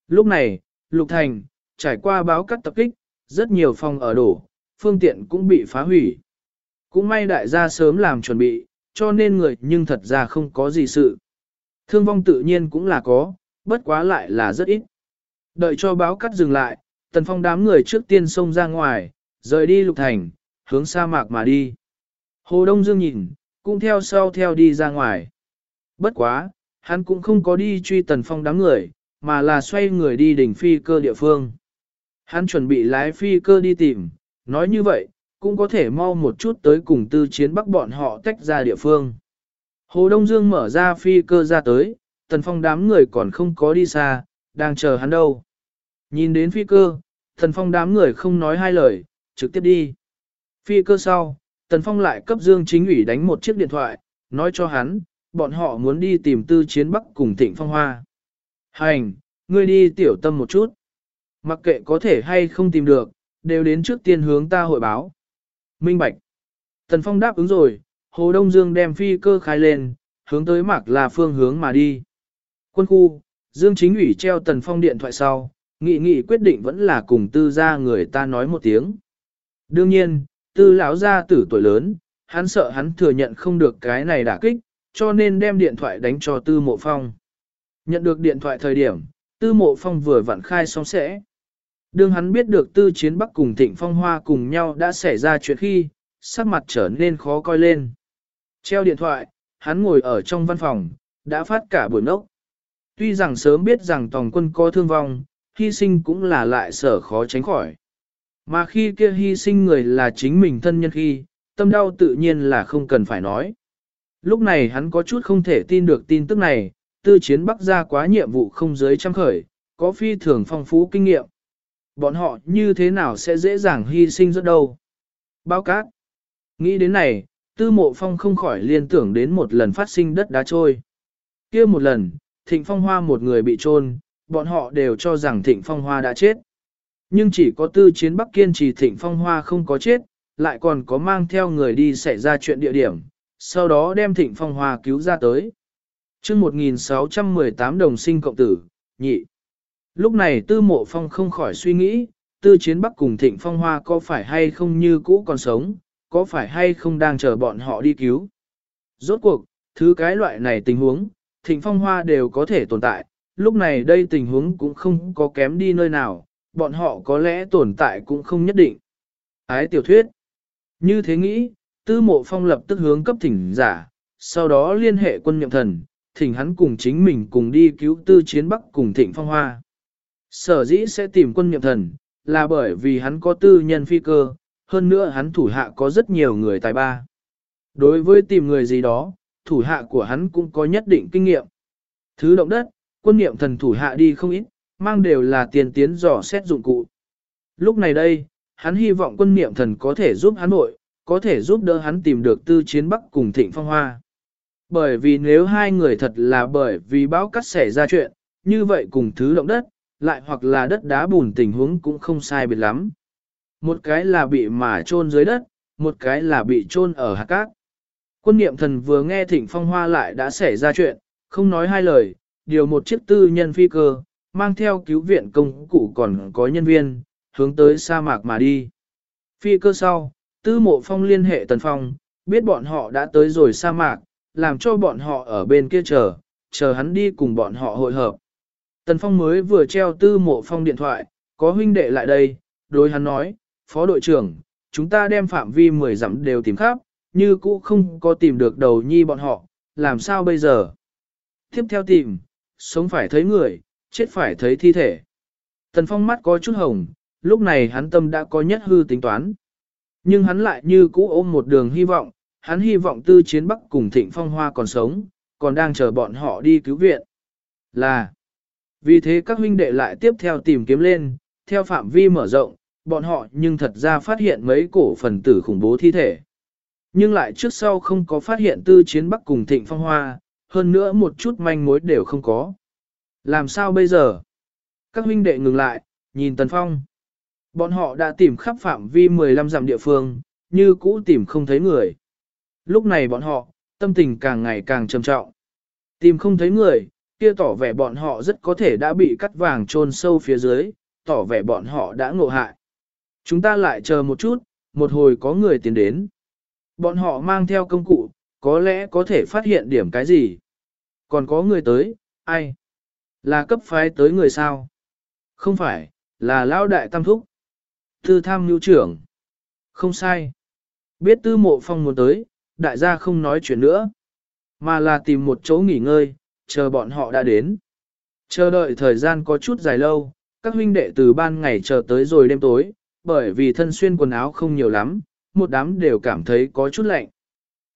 Lúc này, Lục Thành, trải qua báo cắt tập kích, rất nhiều phòng ở đổ, phương tiện cũng bị phá hủy. Cũng may đại gia sớm làm chuẩn bị, cho nên người nhưng thật ra không có gì sự. Thương vong tự nhiên cũng là có, bất quá lại là rất ít. Đợi cho báo cắt dừng lại, tần phong đám người trước tiên xông ra ngoài, rời đi lục thành, hướng sa mạc mà đi. Hồ Đông Dương nhìn, cũng theo sau theo đi ra ngoài. Bất quá, hắn cũng không có đi truy tần phong đám người, mà là xoay người đi đỉnh phi cơ địa phương. Hắn chuẩn bị lái phi cơ đi tìm, nói như vậy, cũng có thể mau một chút tới cùng tư chiến bắc bọn họ tách ra địa phương. Hồ Đông Dương mở ra phi cơ ra tới, tần phong đám người còn không có đi xa, đang chờ hắn đâu. Nhìn đến phi cơ, tần phong đám người không nói hai lời, trực tiếp đi. Phi cơ sau, tần phong lại cấp Dương chính ủy đánh một chiếc điện thoại, nói cho hắn, bọn họ muốn đi tìm tư chiến bắc cùng thịnh phong hoa. Hành, ngươi đi tiểu tâm một chút. Mặc kệ có thể hay không tìm được, đều đến trước tiên hướng ta hội báo. Minh Bạch. Tần Phong đáp ứng rồi, Hồ Đông Dương đem phi cơ khai lên, hướng tới Mạc là phương hướng mà đi. Quân khu, Dương Chính ủy treo Tần Phong điện thoại sau, nghị nghị quyết định vẫn là cùng tư gia người ta nói một tiếng. Đương nhiên, tư lão gia tử tuổi lớn, hắn sợ hắn thừa nhận không được cái này đả kích, cho nên đem điện thoại đánh cho tư mộ phong. Nhận được điện thoại thời điểm, tư mộ phong vừa vặn khai xong sẽ. Đương hắn biết được tư chiến bắc cùng thịnh phong hoa cùng nhau đã xảy ra chuyện khi, sắc mặt trở nên khó coi lên. Treo điện thoại, hắn ngồi ở trong văn phòng, đã phát cả buổi nốc. Tuy rằng sớm biết rằng tòng quân có thương vong, hy sinh cũng là lại sở khó tránh khỏi. Mà khi kia hy sinh người là chính mình thân nhân khi, tâm đau tự nhiên là không cần phải nói. Lúc này hắn có chút không thể tin được tin tức này, tư chiến bắc ra quá nhiệm vụ không giới trăm khởi, có phi thường phong phú kinh nghiệm. Bọn họ như thế nào sẽ dễ dàng hy sinh rất đâu. Báo cát. Nghĩ đến này, tư mộ phong không khỏi liên tưởng đến một lần phát sinh đất đá trôi. kia một lần, thịnh phong hoa một người bị trôn, bọn họ đều cho rằng thịnh phong hoa đã chết. Nhưng chỉ có tư chiến bắc kiên trì thịnh phong hoa không có chết, lại còn có mang theo người đi xảy ra chuyện địa điểm, sau đó đem thịnh phong hoa cứu ra tới. chương 1618 đồng sinh cộng tử, nhị. Lúc này tư mộ phong không khỏi suy nghĩ, tư chiến bắc cùng thịnh phong hoa có phải hay không như cũ còn sống, có phải hay không đang chờ bọn họ đi cứu. Rốt cuộc, thứ cái loại này tình huống, thịnh phong hoa đều có thể tồn tại, lúc này đây tình huống cũng không có kém đi nơi nào, bọn họ có lẽ tồn tại cũng không nhất định. Ái tiểu thuyết. Như thế nghĩ, tư mộ phong lập tức hướng cấp thỉnh giả, sau đó liên hệ quân nhậm thần, thỉnh hắn cùng chính mình cùng đi cứu tư chiến bắc cùng thịnh phong hoa. Sở dĩ sẽ tìm quân Nhậm thần, là bởi vì hắn có tư nhân phi cơ, hơn nữa hắn thủ hạ có rất nhiều người tài ba. Đối với tìm người gì đó, thủ hạ của hắn cũng có nhất định kinh nghiệm. Thứ động đất, quân niệm thần thủ hạ đi không ít, mang đều là tiền tiến dò xét dụng cụ. Lúc này đây, hắn hy vọng quân niệm thần có thể giúp hắn nội, có thể giúp đỡ hắn tìm được tư chiến bắc cùng thịnh phong hoa. Bởi vì nếu hai người thật là bởi vì bão cắt xảy ra chuyện, như vậy cùng thứ động đất, lại hoặc là đất đá bùn tình huống cũng không sai biệt lắm. Một cái là bị mà chôn dưới đất, một cái là bị chôn ở hạt cát. Quân niệm thần vừa nghe thịnh phong hoa lại đã xảy ra chuyện, không nói hai lời, điều một chiếc tư nhân phi cơ, mang theo cứu viện công cụ còn có nhân viên, hướng tới sa mạc mà đi. Phi cơ sau, tư mộ phong liên hệ tần phong, biết bọn họ đã tới rồi sa mạc, làm cho bọn họ ở bên kia chờ, chờ hắn đi cùng bọn họ hội hợp. Tần phong mới vừa treo tư mộ phong điện thoại, có huynh đệ lại đây, đối hắn nói, phó đội trưởng, chúng ta đem phạm vi 10 dặm đều tìm khắp, như cũ không có tìm được đầu nhi bọn họ, làm sao bây giờ? Tiếp theo tìm, sống phải thấy người, chết phải thấy thi thể. Tần Phong mắt có chút hồng, lúc này hắn tâm đã có nhất hư tính toán. Nhưng hắn lại như cũ ôm một đường hy vọng, hắn hy vọng tư chiến bắc cùng thịnh phong hoa còn sống, còn đang chờ bọn họ đi cứu viện. Là, vì thế các huynh đệ lại tiếp theo tìm kiếm lên, theo phạm vi mở rộng, bọn họ nhưng thật ra phát hiện mấy cổ phần tử khủng bố thi thể. Nhưng lại trước sau không có phát hiện tư chiến bắc cùng thịnh phong hoa, hơn nữa một chút manh mối đều không có. Làm sao bây giờ? Các huynh đệ ngừng lại, nhìn Tần Phong. Bọn họ đã tìm khắp phạm vi 15 dặm địa phương, như cũ tìm không thấy người. Lúc này bọn họ, tâm tình càng ngày càng trầm trọng. Tìm không thấy người, kia tỏ vẻ bọn họ rất có thể đã bị cắt vàng chôn sâu phía dưới, tỏ vẻ bọn họ đã ngộ hại. Chúng ta lại chờ một chút, một hồi có người tiến đến. Bọn họ mang theo công cụ, có lẽ có thể phát hiện điểm cái gì. Còn có người tới, ai? Là cấp phái tới người sao? Không phải, là lão đại tam thúc. Tư tham nhu trưởng. Không sai. Biết tư mộ phong muốn tới, đại gia không nói chuyện nữa. Mà là tìm một chỗ nghỉ ngơi, chờ bọn họ đã đến. Chờ đợi thời gian có chút dài lâu, các huynh đệ từ ban ngày chờ tới rồi đêm tối, bởi vì thân xuyên quần áo không nhiều lắm, một đám đều cảm thấy có chút lạnh.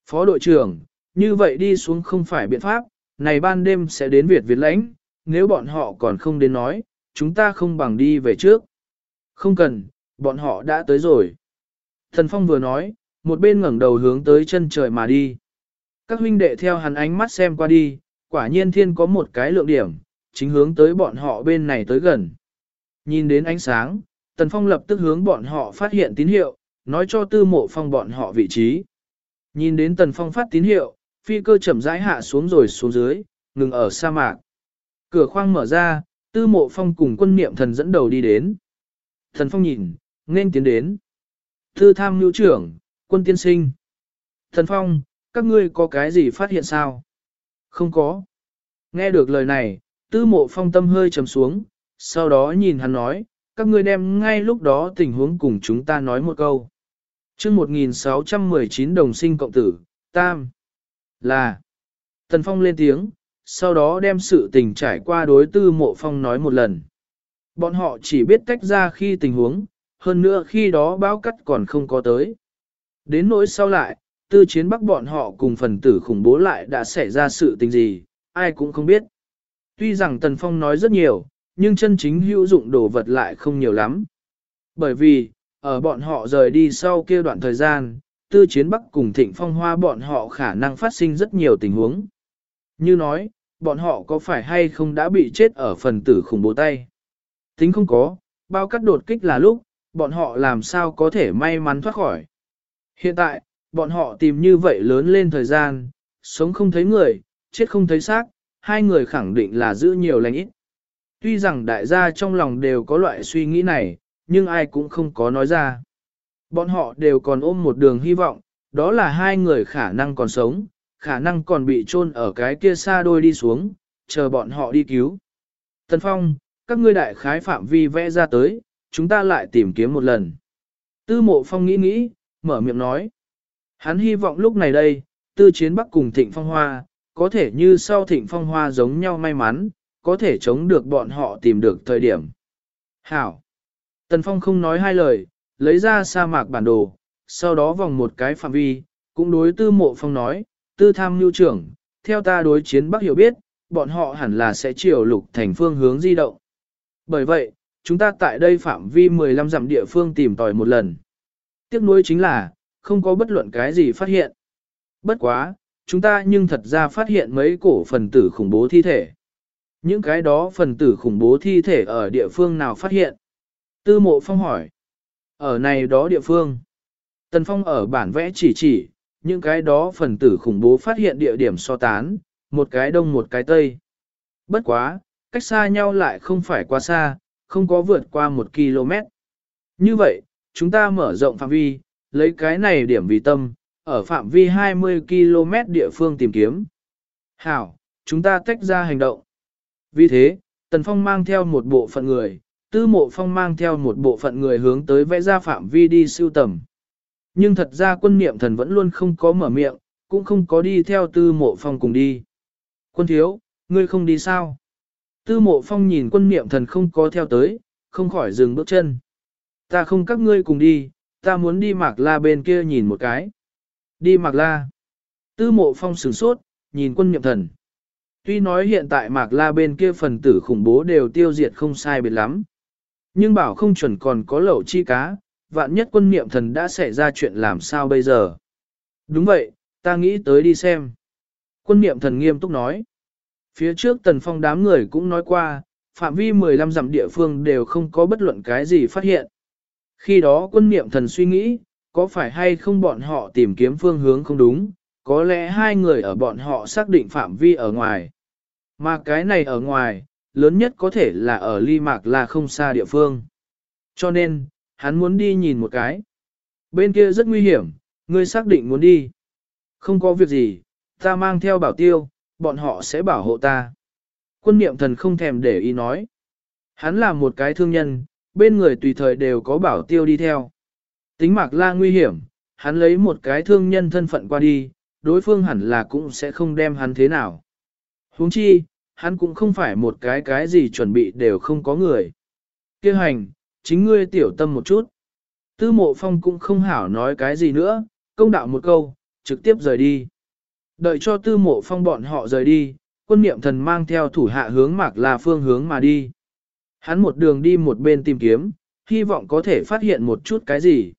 Phó đội trưởng, như vậy đi xuống không phải biện pháp, này ban đêm sẽ đến Việt Việt lãnh, nếu bọn họ còn không đến nói, chúng ta không bằng đi về trước. Không cần, bọn họ đã tới rồi. Thần Phong vừa nói, một bên ngẩng đầu hướng tới chân trời mà đi. Các huynh đệ theo hắn ánh mắt xem qua đi, quả nhiên thiên có một cái lượng điểm, chính hướng tới bọn họ bên này tới gần. Nhìn đến ánh sáng, Tần Phong lập tức hướng bọn họ phát hiện tín hiệu, nói cho tư mộ phong bọn họ vị trí. Nhìn đến Tần Phong phát tín hiệu, phi cơ chậm rãi hạ xuống rồi xuống dưới, ngừng ở sa mạc. Cửa khoang mở ra, tư mộ phong cùng quân niệm thần dẫn đầu đi đến. Thần phong nhìn, nên tiến đến. Tư tham nhu trưởng, quân tiên sinh. Thần phong, các ngươi có cái gì phát hiện sao? Không có. Nghe được lời này, tư mộ phong tâm hơi trầm xuống, sau đó nhìn hắn nói, các ngươi đem ngay lúc đó tình huống cùng chúng ta nói một câu. chương 1619 đồng sinh cộng tử, tam, là. Tần Phong lên tiếng, sau đó đem sự tình trải qua đối tư mộ phong nói một lần. Bọn họ chỉ biết tách ra khi tình huống, hơn nữa khi đó báo cắt còn không có tới. Đến nỗi sau lại, tư chiến bắc bọn họ cùng phần tử khủng bố lại đã xảy ra sự tình gì, ai cũng không biết. Tuy rằng Tần Phong nói rất nhiều, nhưng chân chính hữu dụng đồ vật lại không nhiều lắm. Bởi vì, ở bọn họ rời đi sau kia đoạn thời gian, tư chiến bắc cùng thịnh phong hoa bọn họ khả năng phát sinh rất nhiều tình huống. Như nói, bọn họ có phải hay không đã bị chết ở phần tử khủng bố tay? Tính không có, bao cắt đột kích là lúc, bọn họ làm sao có thể may mắn thoát khỏi. Hiện tại, bọn họ tìm như vậy lớn lên thời gian, sống không thấy người, chết không thấy xác, hai người khẳng định là giữ nhiều lành ít. Tuy rằng đại gia trong lòng đều có loại suy nghĩ này, nhưng ai cũng không có nói ra. Bọn họ đều còn ôm một đường hy vọng, đó là hai người khả năng còn sống, khả năng còn bị chôn ở cái kia xa đôi đi xuống, chờ bọn họ đi cứu. Tần Phong, các ngươi đại khái phạm vi vẽ ra tới, chúng ta lại tìm kiếm một lần. Tư mộ Phong nghĩ nghĩ, mở miệng nói. Hắn hy vọng lúc này đây, tư chiến bắc cùng thịnh phong hoa, có thể như sau thịnh phong hoa giống nhau may mắn, có thể chống được bọn họ tìm được thời điểm, Hảo. Tần Phong không nói hai lời, lấy ra sa mạc bản đồ, sau đó vòng một cái phạm vi, cũng đối tư mộ phong nói, tư tham nhu trưởng, theo ta đối chiến Bắc hiểu biết, bọn họ hẳn là sẽ chiều lục thành phương hướng di động. Bởi vậy, chúng ta tại đây phạm vi 15 dặm địa phương tìm tòi một lần. Tiếc nuối chính là, không có bất luận cái gì phát hiện. Bất quá, chúng ta nhưng thật ra phát hiện mấy cổ phần tử khủng bố thi thể. Những cái đó phần tử khủng bố thi thể ở địa phương nào phát hiện? Tư mộ phong hỏi. Ở này đó địa phương. Tần phong ở bản vẽ chỉ chỉ, những cái đó phần tử khủng bố phát hiện địa điểm so tán, một cái đông một cái tây. Bất quá, cách xa nhau lại không phải quá xa, không có vượt qua một km. Như vậy, chúng ta mở rộng phạm vi, lấy cái này điểm vì tâm, ở phạm vi 20 km địa phương tìm kiếm. Hảo, chúng ta tách ra hành động. Vì thế, Tần Phong mang theo một bộ phận người, Tư Mộ Phong mang theo một bộ phận người hướng tới vẽ ra phạm vi đi siêu tầm. Nhưng thật ra quân niệm thần vẫn luôn không có mở miệng, cũng không có đi theo Tư Mộ Phong cùng đi. Quân thiếu, ngươi không đi sao? Tư Mộ Phong nhìn quân niệm thần không có theo tới, không khỏi dừng bước chân. Ta không các ngươi cùng đi, ta muốn đi Mạc La bên kia nhìn một cái. Đi Mạc La. Tư Mộ Phong sửng sốt, nhìn quân nhậm thần. Tuy nói hiện tại Mạc La bên kia phần tử khủng bố đều tiêu diệt không sai biệt lắm. Nhưng bảo không chuẩn còn có lẩu chi cá, vạn nhất quân niệm thần đã xảy ra chuyện làm sao bây giờ. Đúng vậy, ta nghĩ tới đi xem. Quân niệm thần nghiêm túc nói. Phía trước tần phong đám người cũng nói qua, phạm vi 15 dặm địa phương đều không có bất luận cái gì phát hiện. Khi đó quân niệm thần suy nghĩ, có phải hay không bọn họ tìm kiếm phương hướng không đúng, có lẽ hai người ở bọn họ xác định phạm vi ở ngoài. Mà cái này ở ngoài, lớn nhất có thể là ở ly mạc là không xa địa phương. Cho nên, hắn muốn đi nhìn một cái. Bên kia rất nguy hiểm, ngươi xác định muốn đi. Không có việc gì, ta mang theo bảo tiêu, bọn họ sẽ bảo hộ ta. Quân niệm thần không thèm để ý nói. Hắn là một cái thương nhân, bên người tùy thời đều có bảo tiêu đi theo. Tính mạc la nguy hiểm, hắn lấy một cái thương nhân thân phận qua đi, đối phương hẳn là cũng sẽ không đem hắn thế nào. huống chi, hắn cũng không phải một cái cái gì chuẩn bị đều không có người. Kêu hành, chính ngươi tiểu tâm một chút. Tư mộ phong cũng không hảo nói cái gì nữa, công đạo một câu, trực tiếp rời đi. Đợi cho tư mộ phong bọn họ rời đi, quân niệm thần mang theo thủ hạ hướng mạc là phương hướng mà đi. Hắn một đường đi một bên tìm kiếm, hy vọng có thể phát hiện một chút cái gì.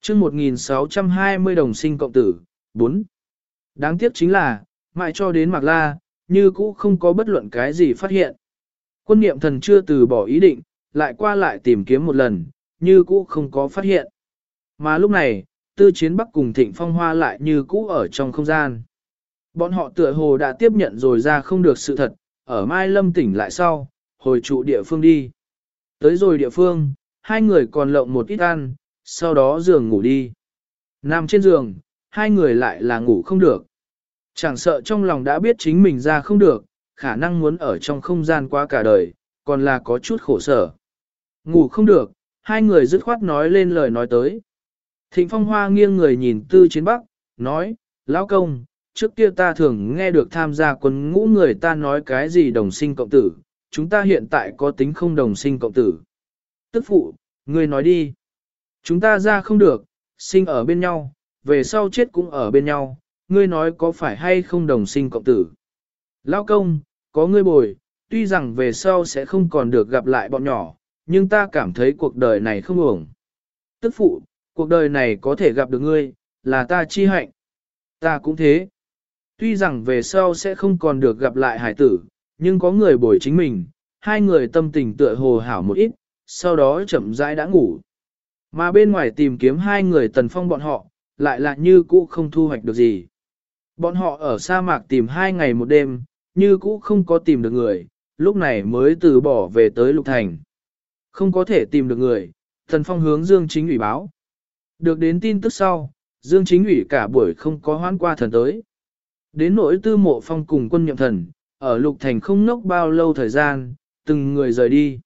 chương 1620 đồng sinh cộng tử, 4. Đáng tiếc chính là, mãi cho đến mạc la, như cũ không có bất luận cái gì phát hiện. Quân niệm thần chưa từ bỏ ý định, lại qua lại tìm kiếm một lần, như cũ không có phát hiện. Mà lúc này, tư chiến bắc cùng thịnh phong hoa lại như cũ ở trong không gian. Bọn họ tựa hồ đã tiếp nhận rồi ra không được sự thật, ở Mai Lâm tỉnh lại sau, hồi trụ địa phương đi. Tới rồi địa phương, hai người còn lộng một ít ăn, sau đó giường ngủ đi. Nằm trên giường, hai người lại là ngủ không được. Chẳng sợ trong lòng đã biết chính mình ra không được, khả năng muốn ở trong không gian qua cả đời, còn là có chút khổ sở. Ngủ không được, hai người dứt khoát nói lên lời nói tới. Thịnh Phong Hoa nghiêng người nhìn Tư Chiến Bắc, nói, Lão công, trước kia ta thường nghe được tham gia quân ngũ người ta nói cái gì đồng sinh cộng tử, chúng ta hiện tại có tính không đồng sinh cộng tử. Tức phụ, người nói đi. Chúng ta ra không được, sinh ở bên nhau, về sau chết cũng ở bên nhau, ngươi nói có phải hay không đồng sinh cộng tử. Lao công, có ngươi bồi, tuy rằng về sau sẽ không còn được gặp lại bọn nhỏ, nhưng ta cảm thấy cuộc đời này không ổng. Tức phụ, cuộc đời này có thể gặp được ngươi, là ta chi hạnh. Ta cũng thế. Tuy rằng về sau sẽ không còn được gặp lại hải tử, nhưng có người bồi chính mình, hai người tâm tình tựa hồ hảo một ít, sau đó chậm rãi đã ngủ. Mà bên ngoài tìm kiếm hai người tần phong bọn họ, lại là như cũ không thu hoạch được gì. Bọn họ ở sa mạc tìm hai ngày một đêm, như cũ không có tìm được người, lúc này mới từ bỏ về tới Lục Thành. Không có thể tìm được người, thần phong hướng Dương Chính ủy báo. Được đến tin tức sau, Dương Chính ủy cả buổi không có hoãn qua thần tới. Đến nỗi tư mộ phong cùng quân nhậm thần, ở Lục Thành không nốc bao lâu thời gian, từng người rời đi.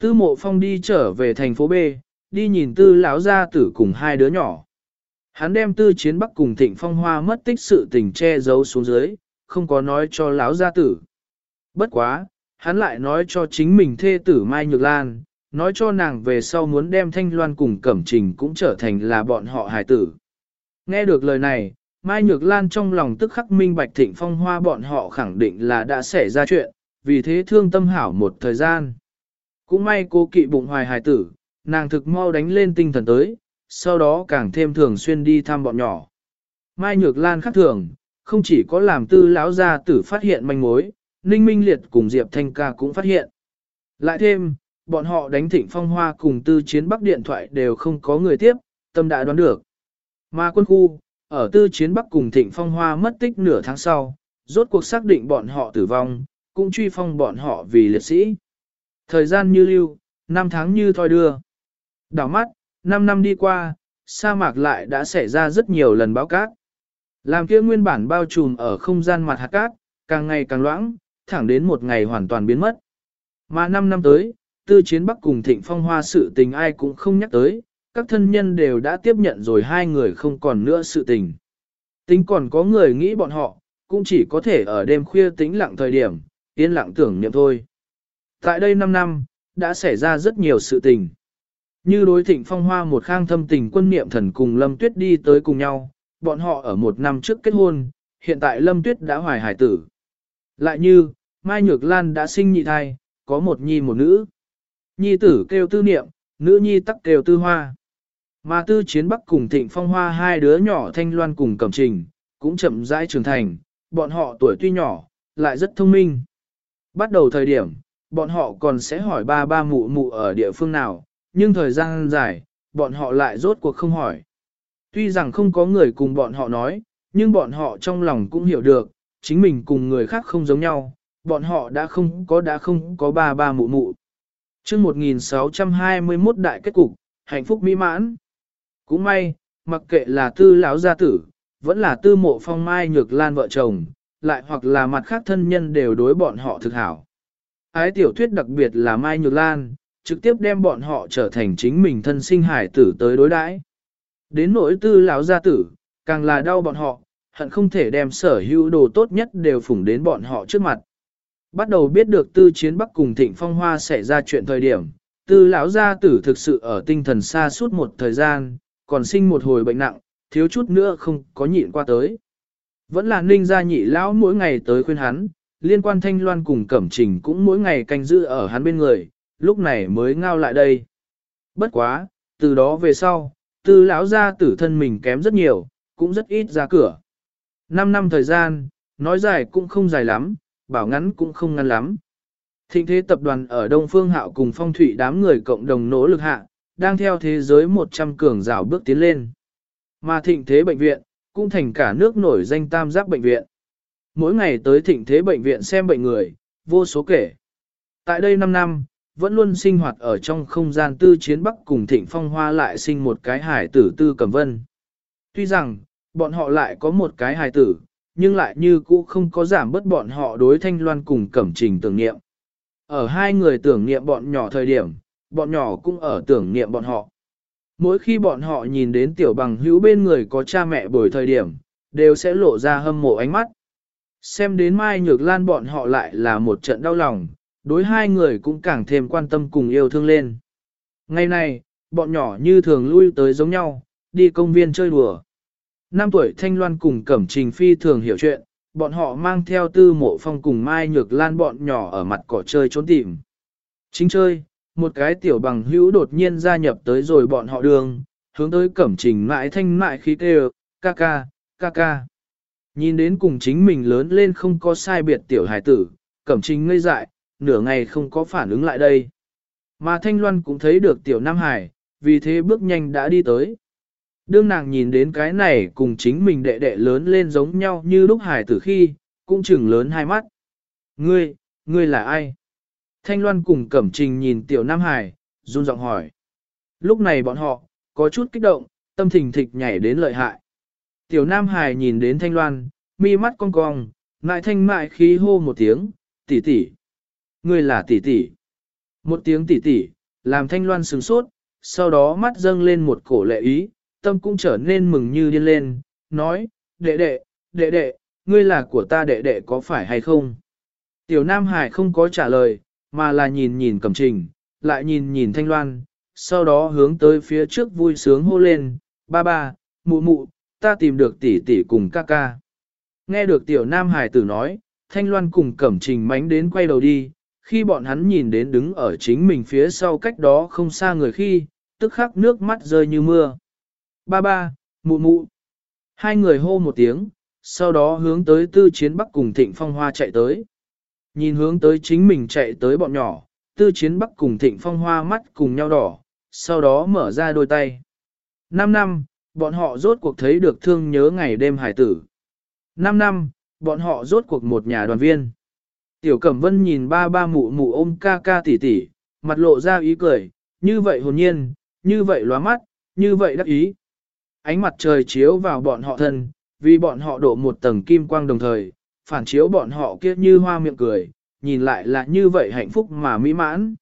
Tư mộ phong đi trở về thành phố B, đi nhìn tư lão gia tử cùng hai đứa nhỏ. Hắn đem tư chiến bắc cùng thịnh phong hoa mất tích sự tình che giấu xuống dưới, không có nói cho lão gia tử. Bất quá, hắn lại nói cho chính mình thê tử Mai Nhược Lan, nói cho nàng về sau muốn đem Thanh Loan cùng Cẩm Trình cũng trở thành là bọn họ hài tử. Nghe được lời này, Mai Nhược Lan trong lòng tức khắc minh bạch thịnh phong hoa bọn họ khẳng định là đã xảy ra chuyện, vì thế thương tâm hảo một thời gian. Cũng may cô kỵ bụng hoài hài tử, nàng thực mau đánh lên tinh thần tới, sau đó càng thêm thường xuyên đi thăm bọn nhỏ. Mai Nhược Lan khác thường, không chỉ có làm tư lão gia tử phát hiện manh mối, Ninh Minh Liệt cùng Diệp Thanh Ca cũng phát hiện. Lại thêm, bọn họ đánh thịnh phong hoa cùng tư chiến bắc điện thoại đều không có người tiếp, tâm đã đoán được. Mà quân khu, ở tư chiến bắc cùng thịnh phong hoa mất tích nửa tháng sau, rốt cuộc xác định bọn họ tử vong, cũng truy phong bọn họ vì liệt sĩ. Thời gian như lưu, năm tháng như thoi đưa. Đảo mắt, năm năm đi qua, sa mạc lại đã xảy ra rất nhiều lần báo cát. Làm kia nguyên bản bao trùm ở không gian mặt hạt cát, càng ngày càng loãng, thẳng đến một ngày hoàn toàn biến mất. Mà năm năm tới, tư chiến bắc cùng thịnh phong hoa sự tình ai cũng không nhắc tới, các thân nhân đều đã tiếp nhận rồi hai người không còn nữa sự tình. Tính còn có người nghĩ bọn họ, cũng chỉ có thể ở đêm khuya tĩnh lặng thời điểm, yên lặng tưởng niệm thôi. Tại đây 5 năm, đã xảy ra rất nhiều sự tình. Như đối thịnh phong hoa một khang thâm tình quân niệm thần cùng Lâm Tuyết đi tới cùng nhau, bọn họ ở một năm trước kết hôn, hiện tại Lâm Tuyết đã hoài hải tử. Lại như, Mai Nhược Lan đã sinh nhị thai, có một nhi một nữ. Nhi tử kêu tư niệm, nữ nhi tắc kêu tư hoa. Mà tư chiến bắc cùng thịnh phong hoa hai đứa nhỏ thanh loan cùng cẩm trình, cũng chậm rãi trưởng thành, bọn họ tuổi tuy nhỏ, lại rất thông minh. Bắt đầu thời điểm, bọn họ còn sẽ hỏi ba ba mụ mụ ở địa phương nào, nhưng thời gian dài, bọn họ lại rốt cuộc không hỏi. Tuy rằng không có người cùng bọn họ nói, nhưng bọn họ trong lòng cũng hiểu được, chính mình cùng người khác không giống nhau, bọn họ đã không có đã không có ba ba mụ mụ. chương 1621 đại kết cục, hạnh phúc mỹ mãn. Cũng may, mặc kệ là tư lão gia tử, vẫn là tư mộ phong mai nhược lan vợ chồng, lại hoặc là mặt khác thân nhân đều đối bọn họ thực hảo. Ái tiểu thuyết đặc biệt là mai nhược lan, trực tiếp đem bọn họ trở thành chính mình thân sinh hải tử tới đối đãi. Đến nỗi tư lão gia tử, càng là đau bọn họ, hận không thể đem sở hữu đồ tốt nhất đều phủng đến bọn họ trước mặt. Bắt đầu biết được tư chiến bắc cùng thịnh phong hoa xảy ra chuyện thời điểm, tư lão gia tử thực sự ở tinh thần xa suốt một thời gian, còn sinh một hồi bệnh nặng, thiếu chút nữa không có nhịn qua tới. Vẫn là ninh gia nhị lão mỗi ngày tới khuyên hắn, liên quan thanh loan cùng cẩm trình cũng mỗi ngày canh giữ ở hắn bên người, lúc này mới ngao lại đây. Bất quá, từ đó về sau, tư lão gia tử thân mình kém rất nhiều, cũng rất ít ra cửa. Năm năm thời gian, nói dài cũng không dài lắm, bảo ngắn cũng không ngắn lắm. Thịnh thế tập đoàn ở Đông Phương Hạo cùng phong thủy đám người cộng đồng nỗ lực hạ, đang theo thế giới 100 cường rào bước tiến lên. Mà thịnh thế bệnh viện, cũng thành cả nước nổi danh tam giác bệnh viện. Mỗi ngày tới thịnh thế bệnh viện xem bệnh người, vô số kể. Tại đây 5 năm, vẫn luôn sinh hoạt ở trong không gian tư chiến bắc cùng thịnh phong hoa lại sinh một cái hải tử tư cẩm vân. Tuy rằng, bọn họ lại có một cái hài tử, nhưng lại như cũ không có giảm bớt bọn họ đối thanh loan cùng cẩm trình tưởng niệm. Ở hai người tưởng niệm bọn nhỏ thời điểm, bọn nhỏ cũng ở tưởng niệm bọn họ. Mỗi khi bọn họ nhìn đến tiểu bằng hữu bên người có cha mẹ bồi thời điểm, đều sẽ lộ ra hâm mộ ánh mắt. Xem đến Mai Nhược Lan bọn họ lại là một trận đau lòng, đối hai người cũng càng thêm quan tâm cùng yêu thương lên. Ngày này, bọn nhỏ như thường lui tới giống nhau, đi công viên chơi đùa. Năm tuổi Thanh Loan cùng Cẩm Trình Phi thường hiểu chuyện, bọn họ mang theo tư mộ phong cùng Mai Nhược Lan bọn nhỏ ở mặt cỏ chơi trốn tìm. Chính chơi, một cái tiểu bằng hữu đột nhiên gia nhập tới rồi bọn họ đường, hướng tới Cẩm Trình mãi thanh mại khí kêu, ca ca, ca ca. Nhìn đến cùng chính mình lớn lên không có sai biệt tiểu hải tử, Cẩm Trình ngây dại, nửa ngày không có phản ứng lại đây. Mà Thanh Loan cũng thấy được tiểu Nam Hải, vì thế bước nhanh đã đi tới. Đương nàng nhìn đến cái này cùng chính mình đệ đệ lớn lên giống nhau như lúc hải tử khi, cũng chừng lớn hai mắt. Ngươi, ngươi là ai? Thanh Loan cùng Cẩm Trình nhìn tiểu Nam Hải, run giọng hỏi. Lúc này bọn họ, có chút kích động, tâm thình thịch nhảy đến lợi hại. Tiểu Nam Hải nhìn đến Thanh Loan, mi mắt cong cong, ngại thanh mại khí hô một tiếng, tỷ tỷ. Ngươi là tỷ tỷ. Một tiếng tỷ tỷ, làm Thanh Loan sừng sốt, sau đó mắt dâng lên một cổ lệ ý, tâm cũng trở nên mừng như điên lên, nói, đệ đệ, đệ đệ, ngươi là của ta đệ đệ có phải hay không? Tiểu Nam Hải không có trả lời, mà là nhìn nhìn cẩm trình, lại nhìn nhìn thanh loan, sau đó hướng tới phía trước vui sướng hô lên, ba ba, mụ mụ, ta tìm được tỷ tỷ cùng ca ca. Nghe được tiểu nam hải tử nói, thanh loan cùng cẩm trình mánh đến quay đầu đi, khi bọn hắn nhìn đến đứng ở chính mình phía sau cách đó không xa người khi, tức khắc nước mắt rơi như mưa. Ba ba, mụ mụ. Hai người hô một tiếng, sau đó hướng tới tư chiến bắc cùng thịnh phong hoa chạy tới. Nhìn hướng tới chính mình chạy tới bọn nhỏ, tư chiến bắc cùng thịnh phong hoa mắt cùng nhau đỏ, sau đó mở ra đôi tay. Năm năm, bọn họ rốt cuộc thấy được thương nhớ ngày đêm hải tử. Năm năm, bọn họ rốt cuộc một nhà đoàn viên. Tiểu Cẩm Vân nhìn ba ba mụ mụ ôm ca ca tỉ tỉ, mặt lộ ra ý cười, như vậy hồn nhiên, như vậy lóa mắt, như vậy đắc ý. Ánh mặt trời chiếu vào bọn họ thân, vì bọn họ đổ một tầng kim quang đồng thời, phản chiếu bọn họ kia như hoa miệng cười, nhìn lại là như vậy hạnh phúc mà mỹ mãn.